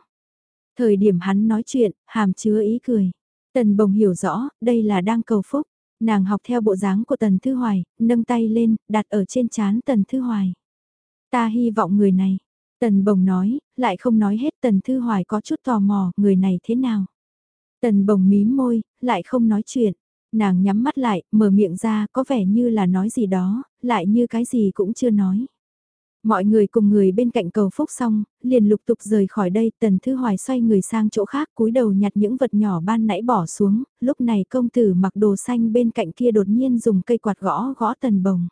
Speaker 1: Thời điểm hắn nói chuyện, hàm chứa ý cười. Tần bồng hiểu rõ, đây là đang cầu phúc. Nàng học theo bộ dáng của Tần Thư Hoài, nâng tay lên, đặt ở trên chán Tần Thư Hoài. Ta hy vọng người này. Tần bồng nói, lại không nói hết Tần Thư Hoài có chút tò mò, người này thế nào. Tần bồng mím môi, lại không nói chuyện. Nàng nhắm mắt lại, mở miệng ra, có vẻ như là nói gì đó, lại như cái gì cũng chưa nói. Mọi người cùng người bên cạnh cầu phúc xong, liền lục tục rời khỏi đây, tần thư hoài xoay người sang chỗ khác cúi đầu nhặt những vật nhỏ ban nãy bỏ xuống, lúc này công tử mặc đồ xanh bên cạnh kia đột nhiên dùng cây quạt gõ gõ tần bồng.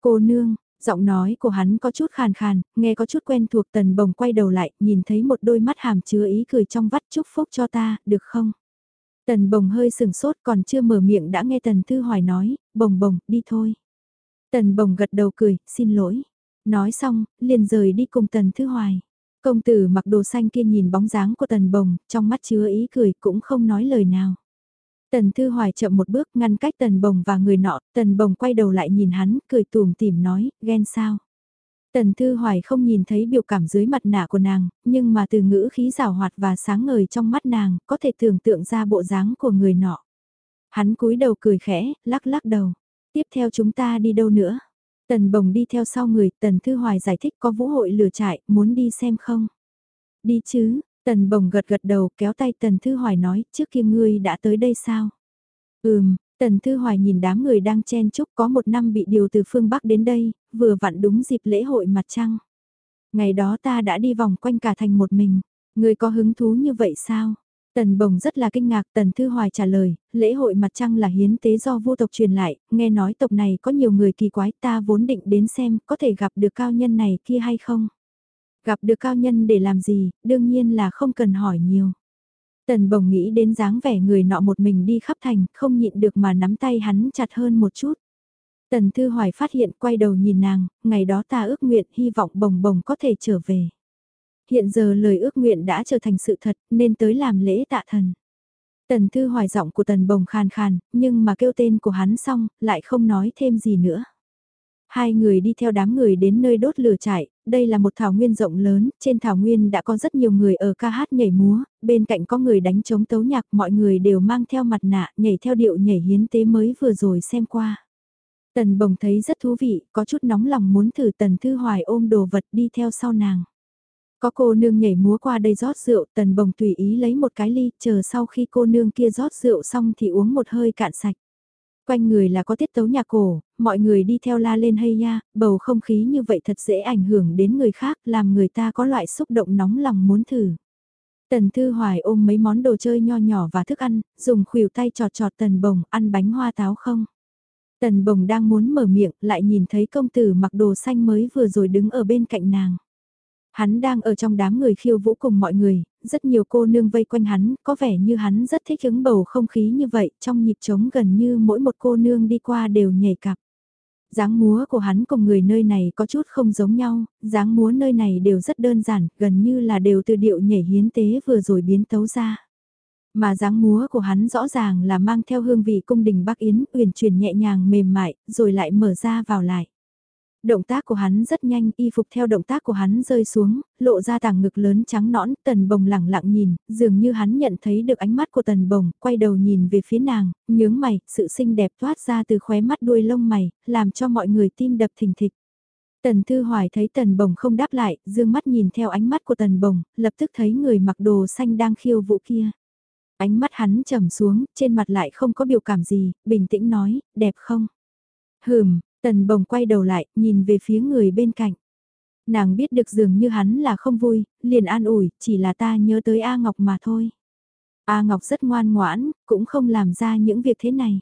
Speaker 1: Cô nương, giọng nói của hắn có chút khàn khàn, nghe có chút quen thuộc tần bồng quay đầu lại, nhìn thấy một đôi mắt hàm chứa ý cười trong vắt chúc phúc cho ta, được không? Tần bồng hơi sừng sốt còn chưa mở miệng đã nghe tần thư hoài nói, bồng bồng, đi thôi. Tần bồng gật đầu cười, xin lỗi. Nói xong, liền rời đi cùng Tần Thư Hoài. Công tử mặc đồ xanh kia nhìn bóng dáng của Tần Bồng, trong mắt chứa ý cười cũng không nói lời nào. Tần Thư Hoài chậm một bước ngăn cách Tần Bồng và người nọ, Tần Bồng quay đầu lại nhìn hắn, cười tùm tìm nói, ghen sao. Tần Thư Hoài không nhìn thấy biểu cảm dưới mặt nạ của nàng, nhưng mà từ ngữ khí rào hoạt và sáng ngời trong mắt nàng, có thể tưởng tượng ra bộ dáng của người nọ. Hắn cúi đầu cười khẽ, lắc lắc đầu. Tiếp theo chúng ta đi đâu nữa? Tần Bồng đi theo sau người, Tần Thư Hoài giải thích có vũ hội lửa trại, muốn đi xem không? Đi chứ, Tần Bồng gật gật đầu kéo tay Tần Thư Hoài nói, trước kia ngươi đã tới đây sao? Ừm, Tần Thư Hoài nhìn đám người đang chen chúc có một năm bị điều từ phương Bắc đến đây, vừa vặn đúng dịp lễ hội mặt trăng. Ngày đó ta đã đi vòng quanh cả thành một mình, ngươi có hứng thú như vậy sao? Tần Bồng rất là kinh ngạc, Tần Thư Hoài trả lời, lễ hội mặt trăng là hiến tế do vô tộc truyền lại, nghe nói tộc này có nhiều người kỳ quái ta vốn định đến xem có thể gặp được cao nhân này kia hay không. Gặp được cao nhân để làm gì, đương nhiên là không cần hỏi nhiều. Tần Bồng nghĩ đến dáng vẻ người nọ một mình đi khắp thành, không nhịn được mà nắm tay hắn chặt hơn một chút. Tần Thư Hoài phát hiện quay đầu nhìn nàng, ngày đó ta ước nguyện hy vọng Bồng Bồng có thể trở về. Hiện giờ lời ước nguyện đã trở thành sự thật nên tới làm lễ tạ thần. Tần Thư Hoài giọng của Tần Bồng khàn khàn, nhưng mà kêu tên của hắn xong, lại không nói thêm gì nữa. Hai người đi theo đám người đến nơi đốt lửa trại, đây là một thảo nguyên rộng lớn, trên thảo nguyên đã có rất nhiều người ở ca hát nhảy múa, bên cạnh có người đánh trống tấu nhạc, mọi người đều mang theo mặt nạ, nhảy theo điệu nhảy hiến tế mới vừa rồi xem qua. Tần bồng thấy rất thú vị, có chút nóng lòng muốn thử tần thư hoài ôm đồ vật đi theo sau nàng. Có cô nương nhảy múa qua đây rót rượu, tần bồng tùy ý lấy một cái ly, chờ sau khi cô nương kia rót rượu xong thì uống một hơi cạn sạch. Quanh người là có tiết tấu nhạc cổ, mọi người đi theo la lên hay nha, bầu không khí như vậy thật dễ ảnh hưởng đến người khác, làm người ta có loại xúc động nóng lòng muốn thử. Tần Thư Hoài ôm mấy món đồ chơi nho nhỏ và thức ăn, dùng khuỷu tay trọt trọt tần bồng, ăn bánh hoa táo không? Tần bồng đang muốn mở miệng, lại nhìn thấy công tử mặc đồ xanh mới vừa rồi đứng ở bên cạnh nàng. Hắn đang ở trong đám người khiêu vũ cùng mọi người, rất nhiều cô nương vây quanh hắn, có vẻ như hắn rất thích ứng bầu không khí như vậy, trong nhịp trống gần như mỗi một cô nương đi qua đều nhảy cặp. dáng múa của hắn cùng người nơi này có chút không giống nhau, dáng múa nơi này đều rất đơn giản, gần như là đều từ điệu nhảy hiến tế vừa rồi biến tấu ra. Mà dáng múa của hắn rõ ràng là mang theo hương vị cung đình Bắc Yến, uyển chuyển nhẹ nhàng mềm mại, rồi lại mở ra vào lại. Động tác của hắn rất nhanh, y phục theo động tác của hắn rơi xuống, lộ ra tảng ngực lớn trắng nõn, tần bồng lẳng lặng nhìn, dường như hắn nhận thấy được ánh mắt của tần bồng, quay đầu nhìn về phía nàng, nhướng mày, sự xinh đẹp thoát ra từ khóe mắt đuôi lông mày, làm cho mọi người tim đập thình thịch. Tần Thư Hoài thấy Tần Bồng không đáp lại, dương mắt nhìn theo ánh mắt của Tần Bồng, lập tức thấy người mặc đồ xanh đang khiêu vũ kia. Ánh mắt hắn trầm xuống, trên mặt lại không có biểu cảm gì, bình tĩnh nói, đẹp không? Hừm, Tần bồng quay đầu lại, nhìn về phía người bên cạnh. Nàng biết được dường như hắn là không vui, liền an ủi, chỉ là ta nhớ tới A Ngọc mà thôi. A Ngọc rất ngoan ngoãn, cũng không làm ra những việc thế này.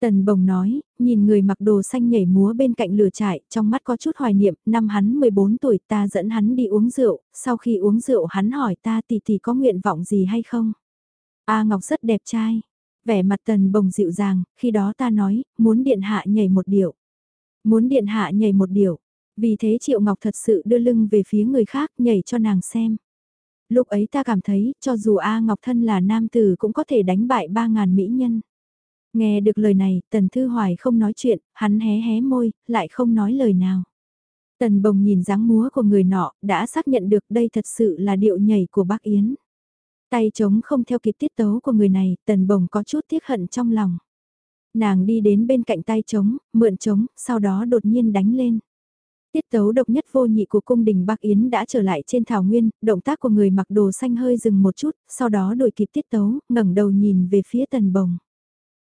Speaker 1: Tần bồng nói, nhìn người mặc đồ xanh nhảy múa bên cạnh lửa trại, trong mắt có chút hoài niệm, năm hắn 14 tuổi ta dẫn hắn đi uống rượu, sau khi uống rượu hắn hỏi ta tỷ tỷ có nguyện vọng gì hay không. A Ngọc rất đẹp trai, vẻ mặt tần bồng dịu dàng, khi đó ta nói, muốn điện hạ nhảy một điệu. Muốn điện hạ nhảy một điệu, vì thế Triệu Ngọc thật sự đưa lưng về phía người khác nhảy cho nàng xem. Lúc ấy ta cảm thấy, cho dù A Ngọc thân là nam tử cũng có thể đánh bại ba ngàn mỹ nhân. Nghe được lời này, Tần Thư Hoài không nói chuyện, hắn hé hé môi, lại không nói lời nào. Tần Bồng nhìn dáng múa của người nọ, đã xác nhận được đây thật sự là điệu nhảy của bác Yến. Tay trống không theo kịp tiết tấu của người này, Tần Bồng có chút tiếc hận trong lòng. Nàng đi đến bên cạnh tay trống, mượn trống, sau đó đột nhiên đánh lên. Tiết tấu độc nhất vô nhị của cung đình Bắc Yến đã trở lại trên thảo nguyên, động tác của người mặc đồ xanh hơi dừng một chút, sau đó đổi kịp tiết tấu, ngẩng đầu nhìn về phía tần bồng.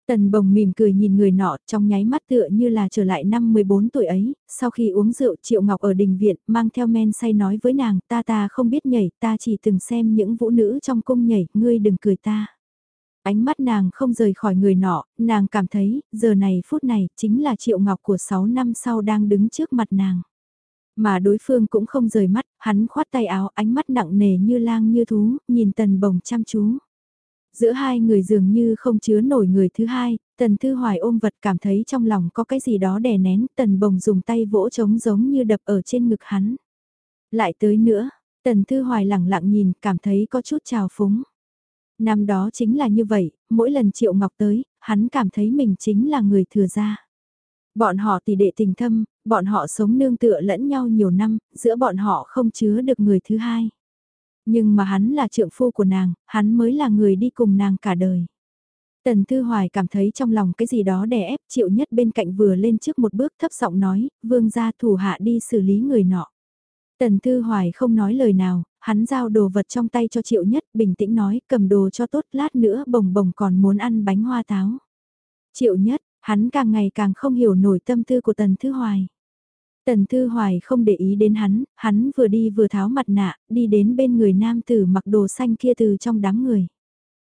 Speaker 1: Tần bồng mỉm cười nhìn người nọ trong nháy mắt tựa như là trở lại năm 14 tuổi ấy, sau khi uống rượu Triệu Ngọc ở đình viện mang theo men say nói với nàng ta ta không biết nhảy ta chỉ từng xem những vũ nữ trong cung nhảy, ngươi đừng cười ta. Ánh mắt nàng không rời khỏi người nọ, nàng cảm thấy, giờ này phút này, chính là Triệu Ngọc của 6 năm sau đang đứng trước mặt nàng. Mà đối phương cũng không rời mắt, hắn khoát tay áo, ánh mắt nặng nề như lang như thú, nhìn tần bồng chăm chú. Giữa hai người dường như không chứa nổi người thứ hai, tần thư hoài ôm vật cảm thấy trong lòng có cái gì đó đè nén, tần bồng dùng tay vỗ trống giống như đập ở trên ngực hắn. Lại tới nữa, tần thư hoài lặng lặng nhìn, cảm thấy có chút trào phúng. Năm đó chính là như vậy, mỗi lần Triệu Ngọc tới, hắn cảm thấy mình chính là người thừa gia. Bọn họ tỷ đệ tình thâm, bọn họ sống nương tựa lẫn nhau nhiều năm, giữa bọn họ không chứa được người thứ hai. Nhưng mà hắn là trượng phu của nàng, hắn mới là người đi cùng nàng cả đời. Tần Thư Hoài cảm thấy trong lòng cái gì đó đè ép triệu nhất bên cạnh vừa lên trước một bước thấp giọng nói, vương gia thủ hạ đi xử lý người nọ. Tần Thư Hoài không nói lời nào, hắn giao đồ vật trong tay cho triệu nhất bình tĩnh nói cầm đồ cho tốt lát nữa bồng bồng còn muốn ăn bánh hoa táo. Triệu nhất, hắn càng ngày càng không hiểu nổi tâm tư của Tần Thư Hoài. Tần Thư Hoài không để ý đến hắn, hắn vừa đi vừa tháo mặt nạ, đi đến bên người nam tử mặc đồ xanh kia từ trong đám người.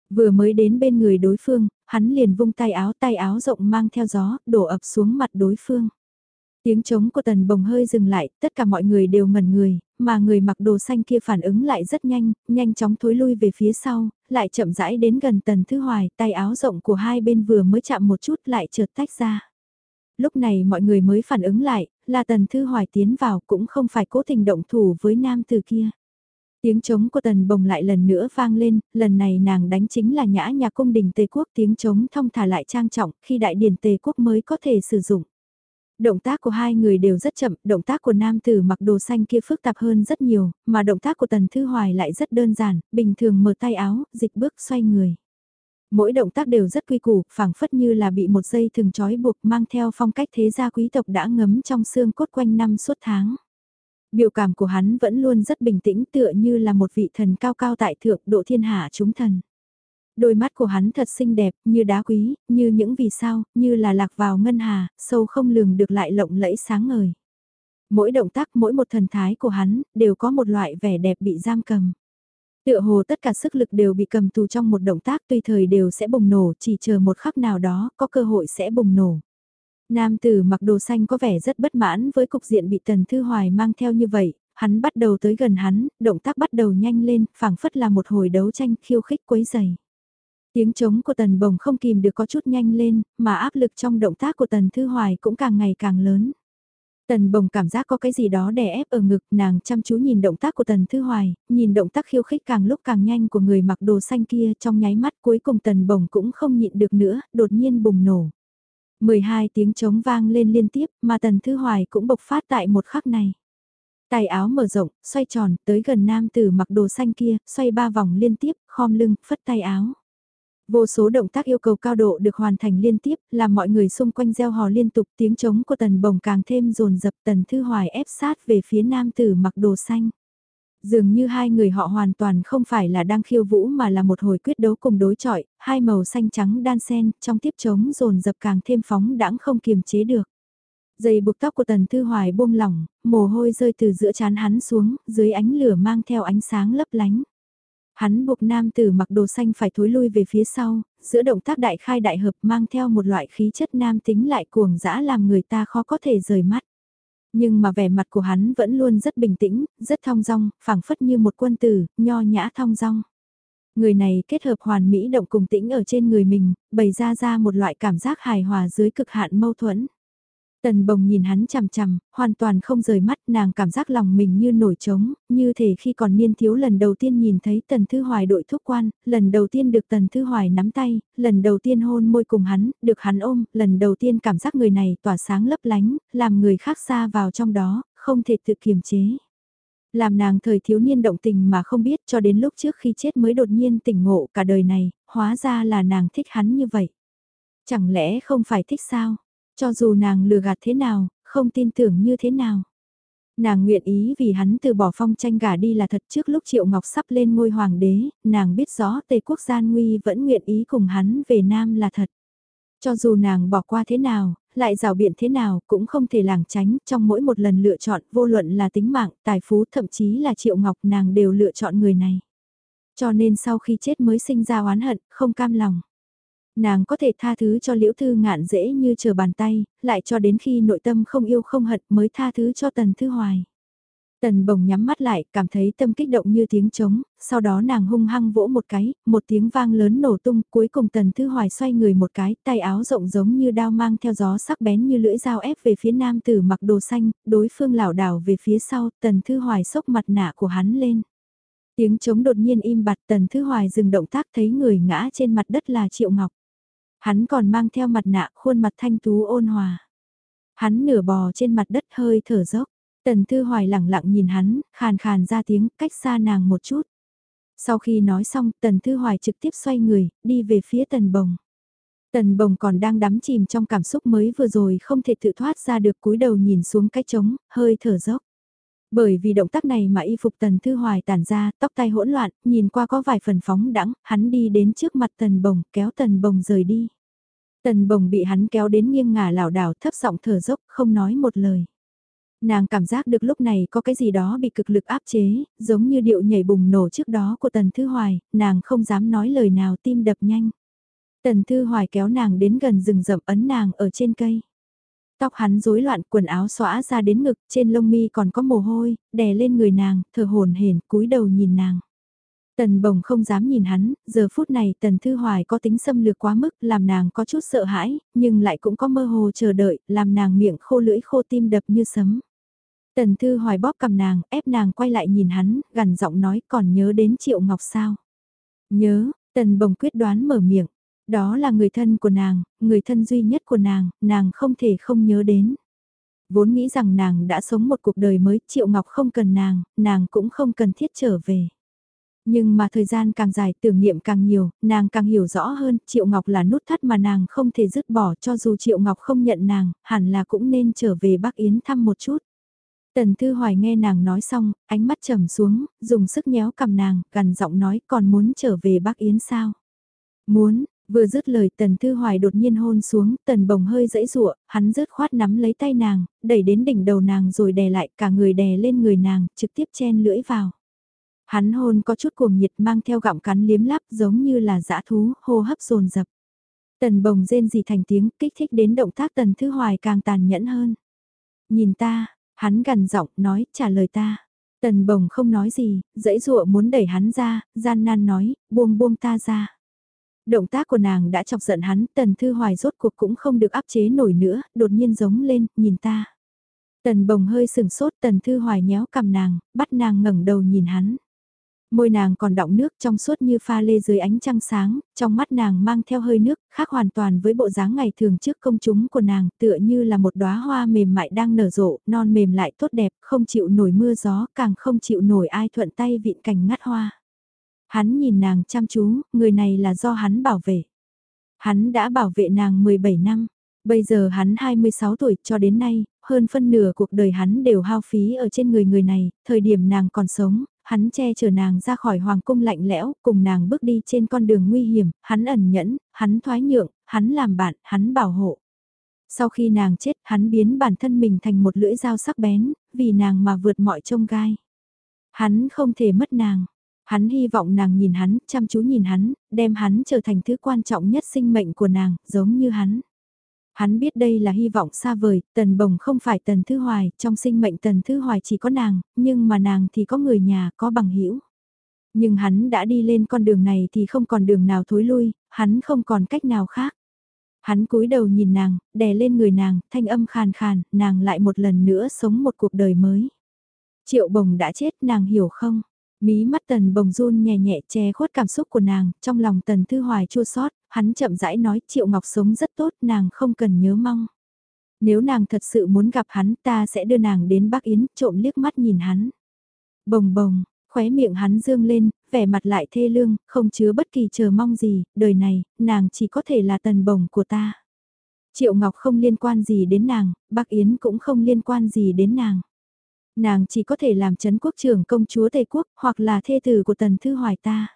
Speaker 1: Vừa mới đến bên người đối phương, hắn liền vung tay áo tay áo rộng mang theo gió, đổ ập xuống mặt đối phương. Tiếng trống của tần bồng hơi dừng lại, tất cả mọi người đều ngẩn người, mà người mặc đồ xanh kia phản ứng lại rất nhanh, nhanh chóng thối lui về phía sau, lại chậm rãi đến gần tần thứ hoài, tay áo rộng của hai bên vừa mới chạm một chút lại trượt tách ra. Lúc này mọi người mới phản ứng lại, là tần thư hoài tiến vào cũng không phải cố tình động thủ với nam từ kia. Tiếng trống của tần bồng lại lần nữa vang lên, lần này nàng đánh chính là nhã nhà cung đình tây Quốc tiếng trống thông thả lại trang trọng khi đại điển tây Quốc mới có thể sử dụng. Động tác của hai người đều rất chậm, động tác của nam tử mặc đồ xanh kia phức tạp hơn rất nhiều, mà động tác của tần thư hoài lại rất đơn giản, bình thường mở tay áo, dịch bước xoay người. Mỗi động tác đều rất quy củ, phảng phất như là bị một dây thừng trói buộc mang theo phong cách thế gia quý tộc đã ngấm trong xương cốt quanh năm suốt tháng. Biểu cảm của hắn vẫn luôn rất bình tĩnh tựa như là một vị thần cao cao tại thượng độ thiên hạ chúng thần. Đôi mắt của hắn thật xinh đẹp, như đá quý, như những vì sao, như là lạc vào ngân hà, sâu không lường được lại lộng lẫy sáng ngời. Mỗi động tác, mỗi một thần thái của hắn, đều có một loại vẻ đẹp bị giam cầm. Tựa hồ tất cả sức lực đều bị cầm tù trong một động tác tùy thời đều sẽ bùng nổ, chỉ chờ một khắc nào đó, có cơ hội sẽ bùng nổ. Nam tử mặc đồ xanh có vẻ rất bất mãn với cục diện bị Tần Thư Hoài mang theo như vậy, hắn bắt đầu tới gần hắn, động tác bắt đầu nhanh lên, phảng phất là một hồi đấu tranh khiêu khích quấy dày. Tiếng trống của Tần Bồng không kìm được có chút nhanh lên, mà áp lực trong động tác của Tần Thư Hoài cũng càng ngày càng lớn. Tần Bồng cảm giác có cái gì đó đè ép ở ngực, nàng chăm chú nhìn động tác của Tần Thư Hoài, nhìn động tác khiêu khích càng lúc càng nhanh của người mặc đồ xanh kia trong nháy mắt cuối cùng Tần Bồng cũng không nhịn được nữa, đột nhiên bùng nổ. 12 tiếng trống vang lên liên tiếp mà Tần Thư Hoài cũng bộc phát tại một khắc này. Tài áo mở rộng, xoay tròn, tới gần nam tử mặc đồ xanh kia, xoay ba vòng liên tiếp, khom lưng, phất tay áo. Vô số động tác yêu cầu cao độ được hoàn thành liên tiếp, làm mọi người xung quanh gieo hò liên tục tiếng trống của tần bồng càng thêm dồn dập tần thư hoài ép sát về phía nam tử mặc đồ xanh. Dường như hai người họ hoàn toàn không phải là đang khiêu vũ mà là một hồi quyết đấu cùng đối chọi, hai màu xanh trắng đan xen trong tiếp trống dồn dập càng thêm phóng đãng không kiềm chế được. Dây buộc tóc của Tần Thư Hoài buông lỏng, mồ hôi rơi từ giữa chán hắn xuống, dưới ánh lửa mang theo ánh sáng lấp lánh. Hắn buộc nam tử mặc đồ xanh phải thối lui về phía sau, giữa động tác đại khai đại hợp mang theo một loại khí chất nam tính lại cuồng dã làm người ta khó có thể rời mắt. Nhưng mà vẻ mặt của hắn vẫn luôn rất bình tĩnh, rất thong dong, phảng phất như một quân tử, nho nhã thong dong. Người này kết hợp hoàn mỹ động cùng tĩnh ở trên người mình, bày ra ra một loại cảm giác hài hòa dưới cực hạn mâu thuẫn. Tần bồng nhìn hắn chằm chằm, hoàn toàn không rời mắt nàng cảm giác lòng mình như nổi trống, như thể khi còn niên thiếu lần đầu tiên nhìn thấy tần thư hoài đội thúc quan, lần đầu tiên được tần thư hoài nắm tay, lần đầu tiên hôn môi cùng hắn, được hắn ôm, lần đầu tiên cảm giác người này tỏa sáng lấp lánh, làm người khác xa vào trong đó, không thể tự kiềm chế. Làm nàng thời thiếu niên động tình mà không biết cho đến lúc trước khi chết mới đột nhiên tỉnh ngộ cả đời này, hóa ra là nàng thích hắn như vậy. Chẳng lẽ không phải thích sao? Cho dù nàng lừa gạt thế nào, không tin tưởng như thế nào. Nàng nguyện ý vì hắn từ bỏ phong tranh gả đi là thật trước lúc Triệu Ngọc sắp lên ngôi hoàng đế, nàng biết rõ tây quốc gian nguy vẫn nguyện ý cùng hắn về Nam là thật. Cho dù nàng bỏ qua thế nào, lại rào biện thế nào cũng không thể làng tránh trong mỗi một lần lựa chọn vô luận là tính mạng, tài phú thậm chí là Triệu Ngọc nàng đều lựa chọn người này. Cho nên sau khi chết mới sinh ra oán hận, không cam lòng nàng có thể tha thứ cho liễu thư ngạn dễ như chờ bàn tay, lại cho đến khi nội tâm không yêu không hận mới tha thứ cho tần thư hoài. Tần bồng nhắm mắt lại, cảm thấy tâm kích động như tiếng trống, sau đó nàng hung hăng vỗ một cái, một tiếng vang lớn nổ tung, cuối cùng tần thư hoài xoay người một cái, tay áo rộng giống như đao mang theo gió sắc bén như lưỡi dao ép về phía nam tử mặc đồ xanh, đối phương lảo đảo về phía sau, tần thư hoài sốc mặt nạ của hắn lên. Tiếng trống đột nhiên im bặt tần thư hoài dừng động tác thấy người ngã trên mặt đất là Triệu Ngọc. Hắn còn mang theo mặt nạ khuôn mặt thanh tú ôn hòa. Hắn nửa bò trên mặt đất hơi thở dốc. Tần Thư Hoài lẳng lặng nhìn hắn, khàn khàn ra tiếng, cách xa nàng một chút. Sau khi nói xong, Tần Thư Hoài trực tiếp xoay người, đi về phía Tần Bồng. Tần Bồng còn đang đắm chìm trong cảm xúc mới vừa rồi không thể tự thoát ra được cúi đầu nhìn xuống cái trống, hơi thở dốc. Bởi vì động tác này mà y phục Tần Thư Hoài tản ra, tóc tay hỗn loạn, nhìn qua có vài phần phóng đẳng, hắn đi đến trước mặt Tần Bồng, kéo Tần Bồng rời đi. Tần Bồng bị hắn kéo đến nghiêng ngả lảo đảo thấp giọng thở dốc, không nói một lời. Nàng cảm giác được lúc này có cái gì đó bị cực lực áp chế, giống như điệu nhảy bùng nổ trước đó của Tần Thư Hoài, nàng không dám nói lời nào tim đập nhanh. Tần Thư Hoài kéo nàng đến gần rừng rậm ấn nàng ở trên cây. Tóc hắn rối loạn, quần áo xõa ra đến ngực, trên lông mi còn có mồ hôi, đè lên người nàng, thở hồn hển, cúi đầu nhìn nàng. Tần bồng không dám nhìn hắn, giờ phút này tần thư hoài có tính xâm lược quá mức, làm nàng có chút sợ hãi, nhưng lại cũng có mơ hồ chờ đợi, làm nàng miệng khô lưỡi khô tim đập như sấm. Tần thư hoài bóp cầm nàng, ép nàng quay lại nhìn hắn, gần giọng nói còn nhớ đến triệu ngọc sao. Nhớ, tần bồng quyết đoán mở miệng, đó là người thân của nàng, người thân duy nhất của nàng, nàng không thể không nhớ đến. Vốn nghĩ rằng nàng đã sống một cuộc đời mới, Triệu Ngọc không cần nàng, nàng cũng không cần thiết trở về. Nhưng mà thời gian càng dài tưởng niệm càng nhiều, nàng càng hiểu rõ hơn, Triệu Ngọc là nút thắt mà nàng không thể dứt bỏ cho dù Triệu Ngọc không nhận nàng, hẳn là cũng nên trở về Bắc Yến thăm một chút. Tần Thư Hoài nghe nàng nói xong, ánh mắt trầm xuống, dùng sức nhéo cầm nàng, gần giọng nói còn muốn trở về Bắc Yến sao? Muốn, Vừa dứt lời tần thư hoài đột nhiên hôn xuống, tần bồng hơi dãy rụa, hắn rớt khoát nắm lấy tay nàng, đẩy đến đỉnh đầu nàng rồi đè lại cả người đè lên người nàng, trực tiếp chen lưỡi vào. Hắn hôn có chút cuồng nhiệt mang theo gọng cắn liếm lắp giống như là dã thú, hô hấp dồn dập Tần bồng rên gì thành tiếng kích thích đến động tác tần thư hoài càng tàn nhẫn hơn. Nhìn ta, hắn gần giọng nói trả lời ta. Tần bồng không nói gì, dãy dụa muốn đẩy hắn ra, gian nan nói, buông buông ta ra. Động tác của nàng đã chọc giận hắn, tần thư hoài rốt cuộc cũng không được áp chế nổi nữa, đột nhiên giống lên, nhìn ta. Tần bồng hơi sừng sốt tần thư hoài nhéo cầm nàng, bắt nàng ngẩng đầu nhìn hắn. Môi nàng còn đọng nước trong suốt như pha lê dưới ánh trăng sáng, trong mắt nàng mang theo hơi nước, khác hoàn toàn với bộ dáng ngày thường trước công chúng của nàng, tựa như là một đóa hoa mềm mại đang nở rộ, non mềm lại tốt đẹp, không chịu nổi mưa gió, càng không chịu nổi ai thuận tay vịn cành ngắt hoa. Hắn nhìn nàng chăm chú, người này là do hắn bảo vệ. Hắn đã bảo vệ nàng 17 năm. Bây giờ hắn 26 tuổi cho đến nay, hơn phân nửa cuộc đời hắn đều hao phí ở trên người người này, thời điểm nàng còn sống, hắn che chở nàng ra khỏi hoàng cung lạnh lẽo, cùng nàng bước đi trên con đường nguy hiểm, hắn ẩn nhẫn, hắn thoái nhượng, hắn làm bạn, hắn bảo hộ. Sau khi nàng chết, hắn biến bản thân mình thành một lưỡi dao sắc bén, vì nàng mà vượt mọi trông gai. Hắn không thể mất nàng, Hắn hy vọng nàng nhìn hắn, chăm chú nhìn hắn, đem hắn trở thành thứ quan trọng nhất sinh mệnh của nàng, giống như hắn. Hắn biết đây là hy vọng xa vời, tần bồng không phải tần thư hoài, trong sinh mệnh tần thư hoài chỉ có nàng, nhưng mà nàng thì có người nhà, có bằng hữu Nhưng hắn đã đi lên con đường này thì không còn đường nào thối lui, hắn không còn cách nào khác. Hắn cúi đầu nhìn nàng, đè lên người nàng, thanh âm khàn khàn, nàng lại một lần nữa sống một cuộc đời mới. Triệu bồng đã chết, nàng hiểu không? Mí mắt tần bồng run nhẹ nhẹ che khuất cảm xúc của nàng, trong lòng tần thư hoài chua sót, hắn chậm rãi nói Triệu Ngọc sống rất tốt, nàng không cần nhớ mong. Nếu nàng thật sự muốn gặp hắn ta sẽ đưa nàng đến Bắc Yến, trộm liếc mắt nhìn hắn. Bồng bồng, khóe miệng hắn dương lên, vẻ mặt lại thê lương, không chứa bất kỳ chờ mong gì, đời này, nàng chỉ có thể là tần bồng của ta. Triệu Ngọc không liên quan gì đến nàng, Bắc Yến cũng không liên quan gì đến nàng. Nàng chỉ có thể làm chấn quốc trưởng công chúa Tây Quốc hoặc là thê tử của Tần Thư Hoài ta.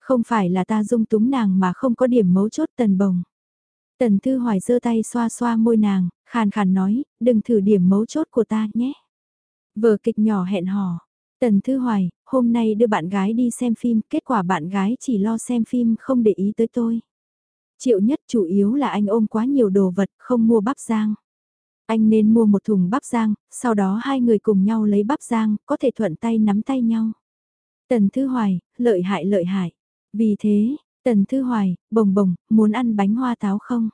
Speaker 1: Không phải là ta dung túng nàng mà không có điểm mấu chốt Tần Bồng. Tần Thư Hoài giơ tay xoa xoa môi nàng, khàn khàn nói, đừng thử điểm mấu chốt của ta nhé. Vở kịch nhỏ hẹn hò. Tần Thư Hoài, hôm nay đưa bạn gái đi xem phim, kết quả bạn gái chỉ lo xem phim không để ý tới tôi. Triệu nhất chủ yếu là anh ôm quá nhiều đồ vật, không mua bắp giang anh nên mua một thùng bắp rang, sau đó hai người cùng nhau lấy bắp rang, có thể thuận tay nắm tay nhau. Tần Thư Hoài, lợi hại lợi hại. Vì thế, Tần Thư Hoài, bồng bồng, muốn ăn bánh hoa táo không?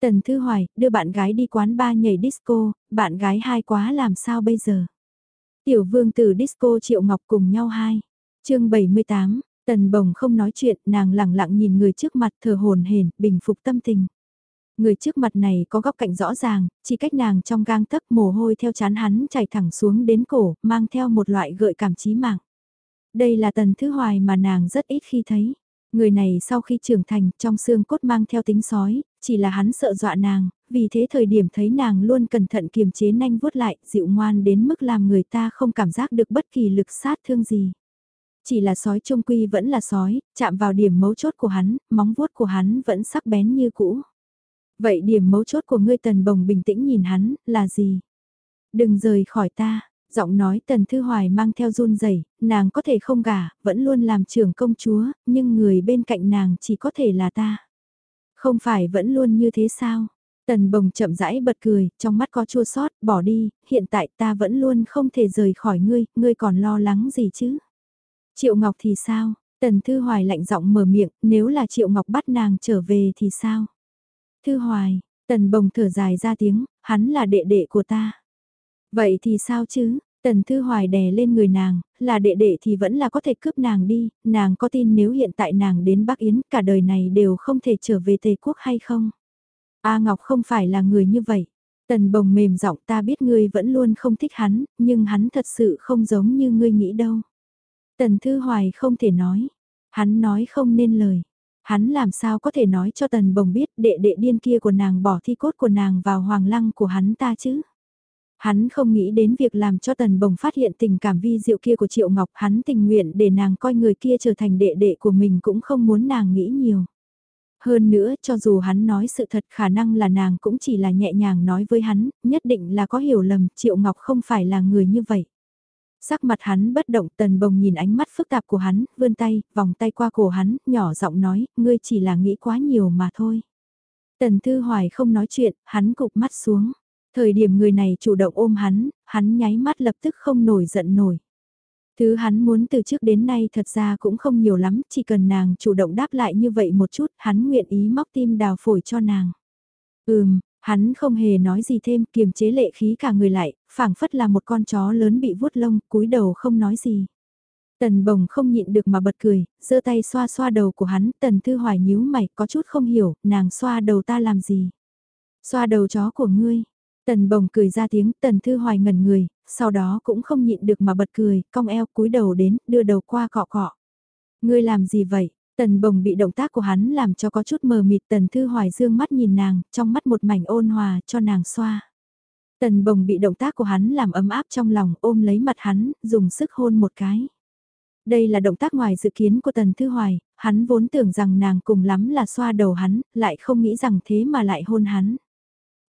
Speaker 1: Tần Thư Hoài, đưa bạn gái đi quán ba nhảy disco, bạn gái hai quá làm sao bây giờ? Tiểu vương tử disco Triệu Ngọc cùng nhau hai. chương 78, Tần Bồng không nói chuyện, nàng lặng lặng nhìn người trước mặt thờ hồn hển, bình phục tâm tình. Người trước mặt này có góc cạnh rõ ràng, chỉ cách nàng trong gang tấc mồ hôi theo chán hắn chảy thẳng xuống đến cổ, mang theo một loại gợi cảm trí mạng. Đây là tần thứ hoài mà nàng rất ít khi thấy. Người này sau khi trưởng thành trong xương cốt mang theo tính sói, chỉ là hắn sợ dọa nàng, vì thế thời điểm thấy nàng luôn cẩn thận kiềm chế nanh vuốt lại, dịu ngoan đến mức làm người ta không cảm giác được bất kỳ lực sát thương gì. Chỉ là sói trung quy vẫn là sói, chạm vào điểm mấu chốt của hắn, móng vuốt của hắn vẫn sắc bén như cũ. Vậy điểm mấu chốt của ngươi tần bồng bình tĩnh nhìn hắn, là gì? Đừng rời khỏi ta, giọng nói tần thư hoài mang theo run rẩy nàng có thể không gả, vẫn luôn làm trưởng công chúa, nhưng người bên cạnh nàng chỉ có thể là ta. Không phải vẫn luôn như thế sao? Tần bồng chậm rãi bật cười, trong mắt có chua sót, bỏ đi, hiện tại ta vẫn luôn không thể rời khỏi ngươi, ngươi còn lo lắng gì chứ? Triệu Ngọc thì sao? Tần Thư Hoài lạnh giọng mở miệng, nếu là Triệu Ngọc bắt nàng trở về thì sao? Thư Hoài, Tần Bồng thở dài ra tiếng, hắn là đệ đệ của ta. Vậy thì sao chứ? Tần Thư Hoài đè lên người nàng, là đệ đệ thì vẫn là có thể cướp nàng đi, nàng có tin nếu hiện tại nàng đến Bắc Yến cả đời này đều không thể trở về Tề Quốc hay không? A Ngọc không phải là người như vậy. Tần Bồng mềm giọng ta biết ngươi vẫn luôn không thích hắn, nhưng hắn thật sự không giống như ngươi nghĩ đâu. Tần Thư Hoài không thể nói. Hắn nói không nên lời. Hắn làm sao có thể nói cho Tần Bồng biết đệ đệ điên kia của nàng bỏ thi cốt của nàng vào hoàng lăng của hắn ta chứ. Hắn không nghĩ đến việc làm cho Tần Bồng phát hiện tình cảm vi diệu kia của Triệu Ngọc. Hắn tình nguyện để nàng coi người kia trở thành đệ đệ của mình cũng không muốn nàng nghĩ nhiều. Hơn nữa, cho dù hắn nói sự thật khả năng là nàng cũng chỉ là nhẹ nhàng nói với hắn, nhất định là có hiểu lầm, Triệu Ngọc không phải là người như vậy. Sắc mặt hắn bất động tần bồng nhìn ánh mắt phức tạp của hắn, vươn tay, vòng tay qua cổ hắn, nhỏ giọng nói, ngươi chỉ là nghĩ quá nhiều mà thôi. Tần Thư Hoài không nói chuyện, hắn cụp mắt xuống. Thời điểm người này chủ động ôm hắn, hắn nháy mắt lập tức không nổi giận nổi. Thứ hắn muốn từ trước đến nay thật ra cũng không nhiều lắm, chỉ cần nàng chủ động đáp lại như vậy một chút, hắn nguyện ý móc tim đào phổi cho nàng. Ừm, Hắn không hề nói gì thêm, kiềm chế lệ khí cả người lại, phảng phất là một con chó lớn bị vuốt lông, cúi đầu không nói gì. Tần bồng không nhịn được mà bật cười, giơ tay xoa xoa đầu của hắn, tần thư hoài nhíu mày, có chút không hiểu, nàng xoa đầu ta làm gì. Xoa đầu chó của ngươi. Tần bồng cười ra tiếng, tần thư hoài ngẩn người, sau đó cũng không nhịn được mà bật cười, cong eo cúi đầu đến, đưa đầu qua cọ cọ. Ngươi làm gì vậy? Tần bồng bị động tác của hắn làm cho có chút mờ mịt tần thư hoài dương mắt nhìn nàng, trong mắt một mảnh ôn hòa cho nàng xoa. Tần bồng bị động tác của hắn làm ấm áp trong lòng ôm lấy mặt hắn, dùng sức hôn một cái. Đây là động tác ngoài dự kiến của tần thư hoài, hắn vốn tưởng rằng nàng cùng lắm là xoa đầu hắn, lại không nghĩ rằng thế mà lại hôn hắn.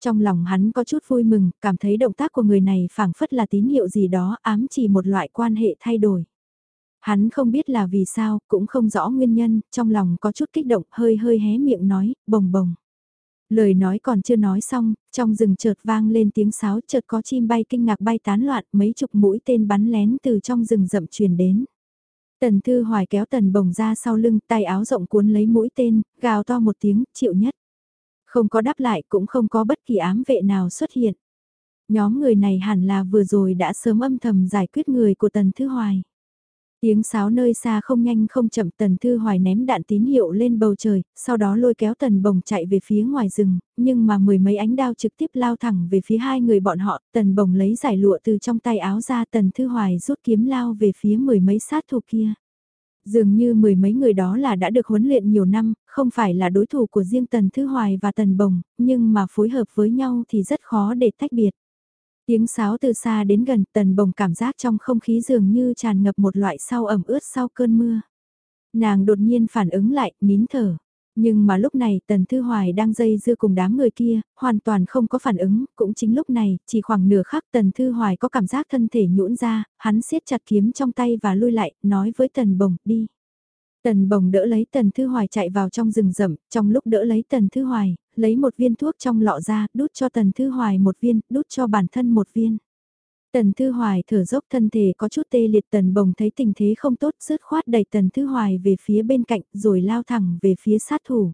Speaker 1: Trong lòng hắn có chút vui mừng, cảm thấy động tác của người này phảng phất là tín hiệu gì đó ám chỉ một loại quan hệ thay đổi. Hắn không biết là vì sao, cũng không rõ nguyên nhân, trong lòng có chút kích động, hơi hơi hé miệng nói, bồng bồng. Lời nói còn chưa nói xong, trong rừng chợt vang lên tiếng sáo chợt có chim bay kinh ngạc bay tán loạn mấy chục mũi tên bắn lén từ trong rừng rậm truyền đến. Tần Thư Hoài kéo Tần Bồng ra sau lưng, tay áo rộng cuốn lấy mũi tên, gào to một tiếng, chịu nhất. Không có đáp lại cũng không có bất kỳ ám vệ nào xuất hiện. Nhóm người này hẳn là vừa rồi đã sớm âm thầm giải quyết người của Tần Thư Hoài. Tiếng sáo nơi xa không nhanh không chậm tần thư hoài ném đạn tín hiệu lên bầu trời, sau đó lôi kéo tần bồng chạy về phía ngoài rừng, nhưng mà mười mấy ánh đao trực tiếp lao thẳng về phía hai người bọn họ, tần bồng lấy giải lụa từ trong tay áo ra tần thư hoài rút kiếm lao về phía mười mấy sát thủ kia. Dường như mười mấy người đó là đã được huấn luyện nhiều năm, không phải là đối thủ của riêng tần thư hoài và tần bồng, nhưng mà phối hợp với nhau thì rất khó để tách biệt. Tiếng sáo từ xa đến gần tần bồng cảm giác trong không khí dường như tràn ngập một loại sau ẩm ướt sau cơn mưa. Nàng đột nhiên phản ứng lại, nín thở. Nhưng mà lúc này Tần Thư Hoài đang dây dưa cùng đám người kia, hoàn toàn không có phản ứng, cũng chính lúc này, chỉ khoảng nửa khắc Tần Thư Hoài có cảm giác thân thể nhũn ra, hắn siết chặt kiếm trong tay và lui lại, nói với Tần Bồng, đi. Tần Bồng đỡ lấy Tần Thư Hoài chạy vào trong rừng rậm, trong lúc đỡ lấy Tần Thư Hoài, lấy một viên thuốc trong lọ ra, đút cho Tần Thư Hoài một viên, đút cho bản thân một viên. Tần Thư Hoài thở dốc thân thể có chút tê liệt Tần Bồng thấy tình thế không tốt rứt khoát đẩy Tần Thư Hoài về phía bên cạnh rồi lao thẳng về phía sát thủ.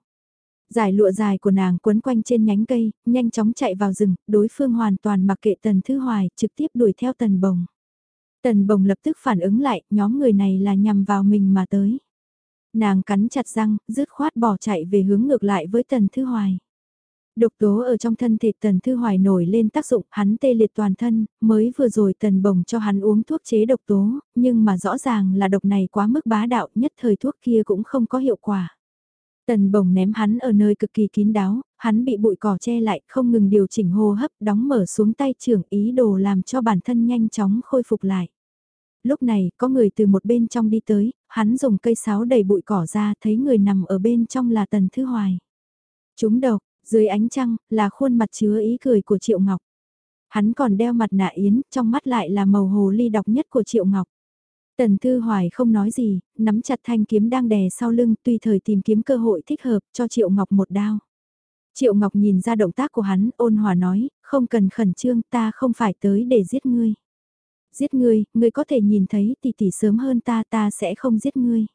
Speaker 1: Giải lụa dài của nàng quấn quanh trên nhánh cây, nhanh chóng chạy vào rừng, đối phương hoàn toàn mặc kệ Tần Thư Hoài, trực tiếp đuổi theo Tần Bồng. Tần Bồng lập tức phản ứng lại, nhóm người này là nhằm vào mình mà tới. Nàng cắn chặt răng, rứt khoát bỏ chạy về hướng ngược lại với Tần Thư Hoài. Độc tố ở trong thân thể Tần Thư Hoài nổi lên tác dụng, hắn tê liệt toàn thân, mới vừa rồi Tần Bồng cho hắn uống thuốc chế độc tố, nhưng mà rõ ràng là độc này quá mức bá đạo, nhất thời thuốc kia cũng không có hiệu quả. Tần Bồng ném hắn ở nơi cực kỳ kín đáo, hắn bị bụi cỏ che lại, không ngừng điều chỉnh hô hấp, đóng mở xuống tay trưởng ý đồ làm cho bản thân nhanh chóng khôi phục lại. Lúc này, có người từ một bên trong đi tới, hắn dùng cây sáo đầy bụi cỏ ra, thấy người nằm ở bên trong là Tần Thư Hoài. Chúng độc, dưới ánh trăng, là khuôn mặt chứa ý cười của Triệu Ngọc. Hắn còn đeo mặt nạ yến, trong mắt lại là màu hồ ly độc nhất của Triệu Ngọc. Tần Thư Hoài không nói gì, nắm chặt thanh kiếm đang đè sau lưng, tùy thời tìm kiếm cơ hội thích hợp cho Triệu Ngọc một đao. Triệu Ngọc nhìn ra động tác của hắn, ôn hòa nói, không cần khẩn trương, ta không phải tới để giết ngươi. Giết ngươi, ngươi có thể nhìn thấy tỷ tỷ sớm hơn ta, ta sẽ không giết ngươi.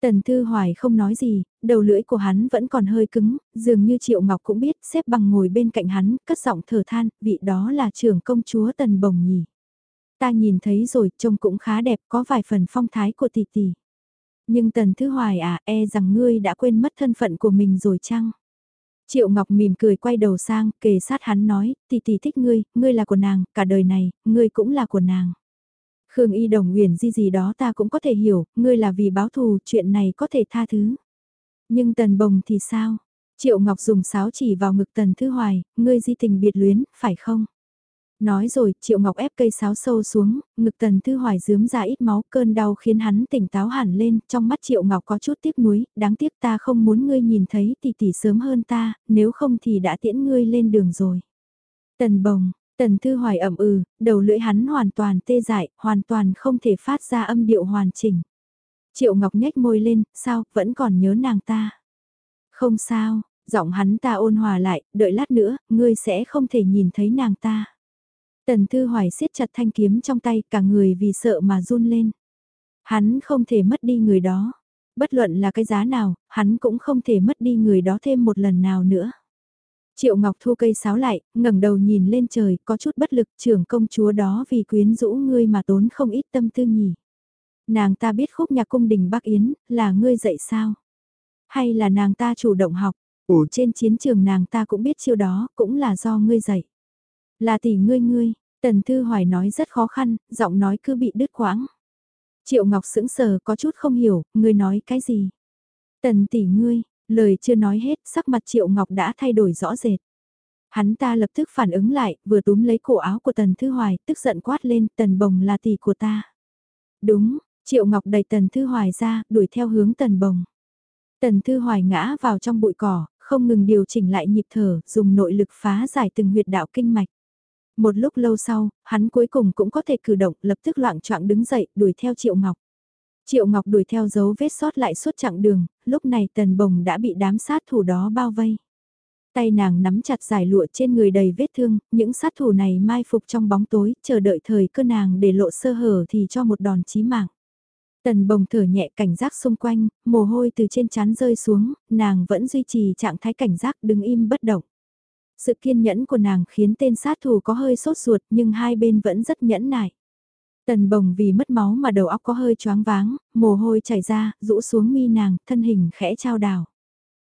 Speaker 1: Tần Thư Hoài không nói gì, đầu lưỡi của hắn vẫn còn hơi cứng, dường như Triệu Ngọc cũng biết xếp bằng ngồi bên cạnh hắn, cất giọng thở than, vị đó là trưởng công chúa Tần Bồng nhỉ. Ta nhìn thấy rồi, trông cũng khá đẹp, có vài phần phong thái của tỷ tỷ. Nhưng Tần Thư Hoài à, e rằng ngươi đã quên mất thân phận của mình rồi chăng? Triệu Ngọc mỉm cười quay đầu sang, kề sát hắn nói, tỷ tỷ thích ngươi, ngươi là của nàng, cả đời này, ngươi cũng là của nàng. Khương Y Đồng Nguyền gì gì đó ta cũng có thể hiểu, ngươi là vì báo thù, chuyện này có thể tha thứ. Nhưng Tần Bồng thì sao? Triệu Ngọc dùng sáo chỉ vào ngực Tần Thư Hoài, ngươi di tình biệt luyến, phải không? Nói rồi, Triệu Ngọc ép cây sáo sâu xuống, ngực Tần Thư Hoài dướm ra ít máu, cơn đau khiến hắn tỉnh táo hẳn lên, trong mắt Triệu Ngọc có chút tiếc nuối, đáng tiếc ta không muốn ngươi nhìn thấy tỷ tỷ sớm hơn ta, nếu không thì đã tiễn ngươi lên đường rồi. Tần Bồng, Tần Thư Hoài ẩm ừ, đầu lưỡi hắn hoàn toàn tê dại, hoàn toàn không thể phát ra âm điệu hoàn chỉnh. Triệu Ngọc nhếch môi lên, sao, vẫn còn nhớ nàng ta. Không sao, giọng hắn ta ôn hòa lại, đợi lát nữa, ngươi sẽ không thể nhìn thấy nàng ta. Tần Thư Hoài siết chặt thanh kiếm trong tay, cả người vì sợ mà run lên. Hắn không thể mất đi người đó. Bất luận là cái giá nào, hắn cũng không thể mất đi người đó thêm một lần nào nữa. Triệu Ngọc thu cây sáo lại, ngẩng đầu nhìn lên trời, có chút bất lực, trưởng công chúa đó vì quyến rũ ngươi mà tốn không ít tâm tư nhỉ. Nàng ta biết khúc nhạc cung đình Bắc Yến, là ngươi dạy sao? Hay là nàng ta chủ động học? Ủa trên chiến trường nàng ta cũng biết chiêu đó, cũng là do ngươi dạy. Là tỷ ngươi ngươi, Tần Thư Hoài nói rất khó khăn, giọng nói cứ bị đứt quãng. Triệu Ngọc sững sờ có chút không hiểu, ngươi nói cái gì? Tần tỷ ngươi, lời chưa nói hết, sắc mặt Triệu Ngọc đã thay đổi rõ rệt. Hắn ta lập tức phản ứng lại, vừa túm lấy cổ áo của Tần Thư Hoài, tức giận quát lên, Tần Bồng là tỷ của ta. Đúng, Triệu Ngọc đẩy Tần Thư Hoài ra, đuổi theo hướng Tần Bồng. Tần Thư Hoài ngã vào trong bụi cỏ, không ngừng điều chỉnh lại nhịp thở, dùng nội lực phá giải từng huyệt đạo kinh mạch. Một lúc lâu sau, hắn cuối cùng cũng có thể cử động, lập tức loạn choạng đứng dậy, đuổi theo Triệu Ngọc. Triệu Ngọc đuổi theo dấu vết sót lại suốt chặng đường, lúc này tần bồng đã bị đám sát thủ đó bao vây. Tay nàng nắm chặt giải lụa trên người đầy vết thương, những sát thủ này mai phục trong bóng tối, chờ đợi thời cơ nàng để lộ sơ hở thì cho một đòn chí mạng. Tần bồng thở nhẹ cảnh giác xung quanh, mồ hôi từ trên trán rơi xuống, nàng vẫn duy trì trạng thái cảnh giác đứng im bất động. Sự kiên nhẫn của nàng khiến tên sát thủ có hơi sốt ruột nhưng hai bên vẫn rất nhẫn nại. Tần bồng vì mất máu mà đầu óc có hơi choáng váng, mồ hôi chảy ra, rũ xuống mi nàng, thân hình khẽ trao đảo.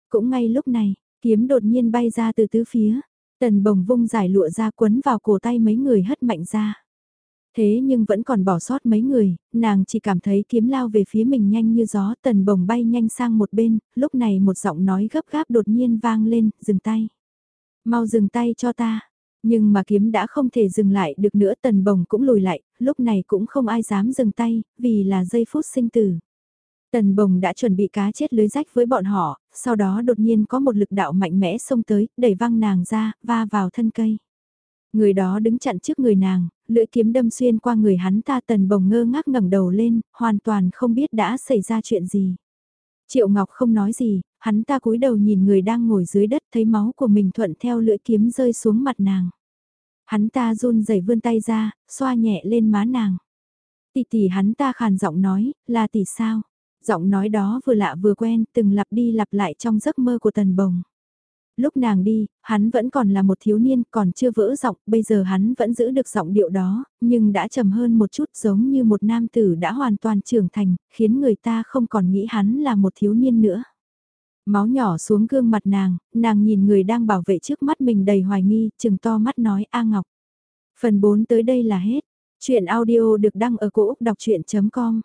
Speaker 1: Cũng ngay lúc này, kiếm đột nhiên bay ra từ tứ phía, tần bồng vung giải lụa ra quấn vào cổ tay mấy người hất mạnh ra. Thế nhưng vẫn còn bỏ sót mấy người, nàng chỉ cảm thấy kiếm lao về phía mình nhanh như gió, tần bồng bay nhanh sang một bên, lúc này một giọng nói gấp gáp đột nhiên vang lên, dừng tay. Mau dừng tay cho ta. Nhưng mà kiếm đã không thể dừng lại được nữa tần bồng cũng lùi lại, lúc này cũng không ai dám dừng tay, vì là giây phút sinh tử. Tần bồng đã chuẩn bị cá chết lưới rách với bọn họ, sau đó đột nhiên có một lực đạo mạnh mẽ xông tới, đẩy văng nàng ra, va vào thân cây. Người đó đứng chặn trước người nàng, lưỡi kiếm đâm xuyên qua người hắn ta tần bồng ngơ ngác ngẩng đầu lên, hoàn toàn không biết đã xảy ra chuyện gì. Triệu Ngọc không nói gì, hắn ta cúi đầu nhìn người đang ngồi dưới đất thấy máu của mình thuận theo lưỡi kiếm rơi xuống mặt nàng. Hắn ta run rẩy vươn tay ra, xoa nhẹ lên má nàng. Tỷ tỷ hắn ta khàn giọng nói, là tỷ sao? Giọng nói đó vừa lạ vừa quen, từng lặp đi lặp lại trong giấc mơ của tần bồng lúc nàng đi, hắn vẫn còn là một thiếu niên, còn chưa vỡ giọng, bây giờ hắn vẫn giữ được giọng điệu đó, nhưng đã trầm hơn một chút giống như một nam tử đã hoàn toàn trưởng thành, khiến người ta không còn nghĩ hắn là một thiếu niên nữa. Máu nhỏ xuống gương mặt nàng, nàng nhìn người đang bảo vệ trước mắt mình đầy hoài nghi, chừng to mắt nói A Ngọc. Phần 4 tới đây là hết. Chuyện audio được đăng ở cổ Úc đọc chuyện.com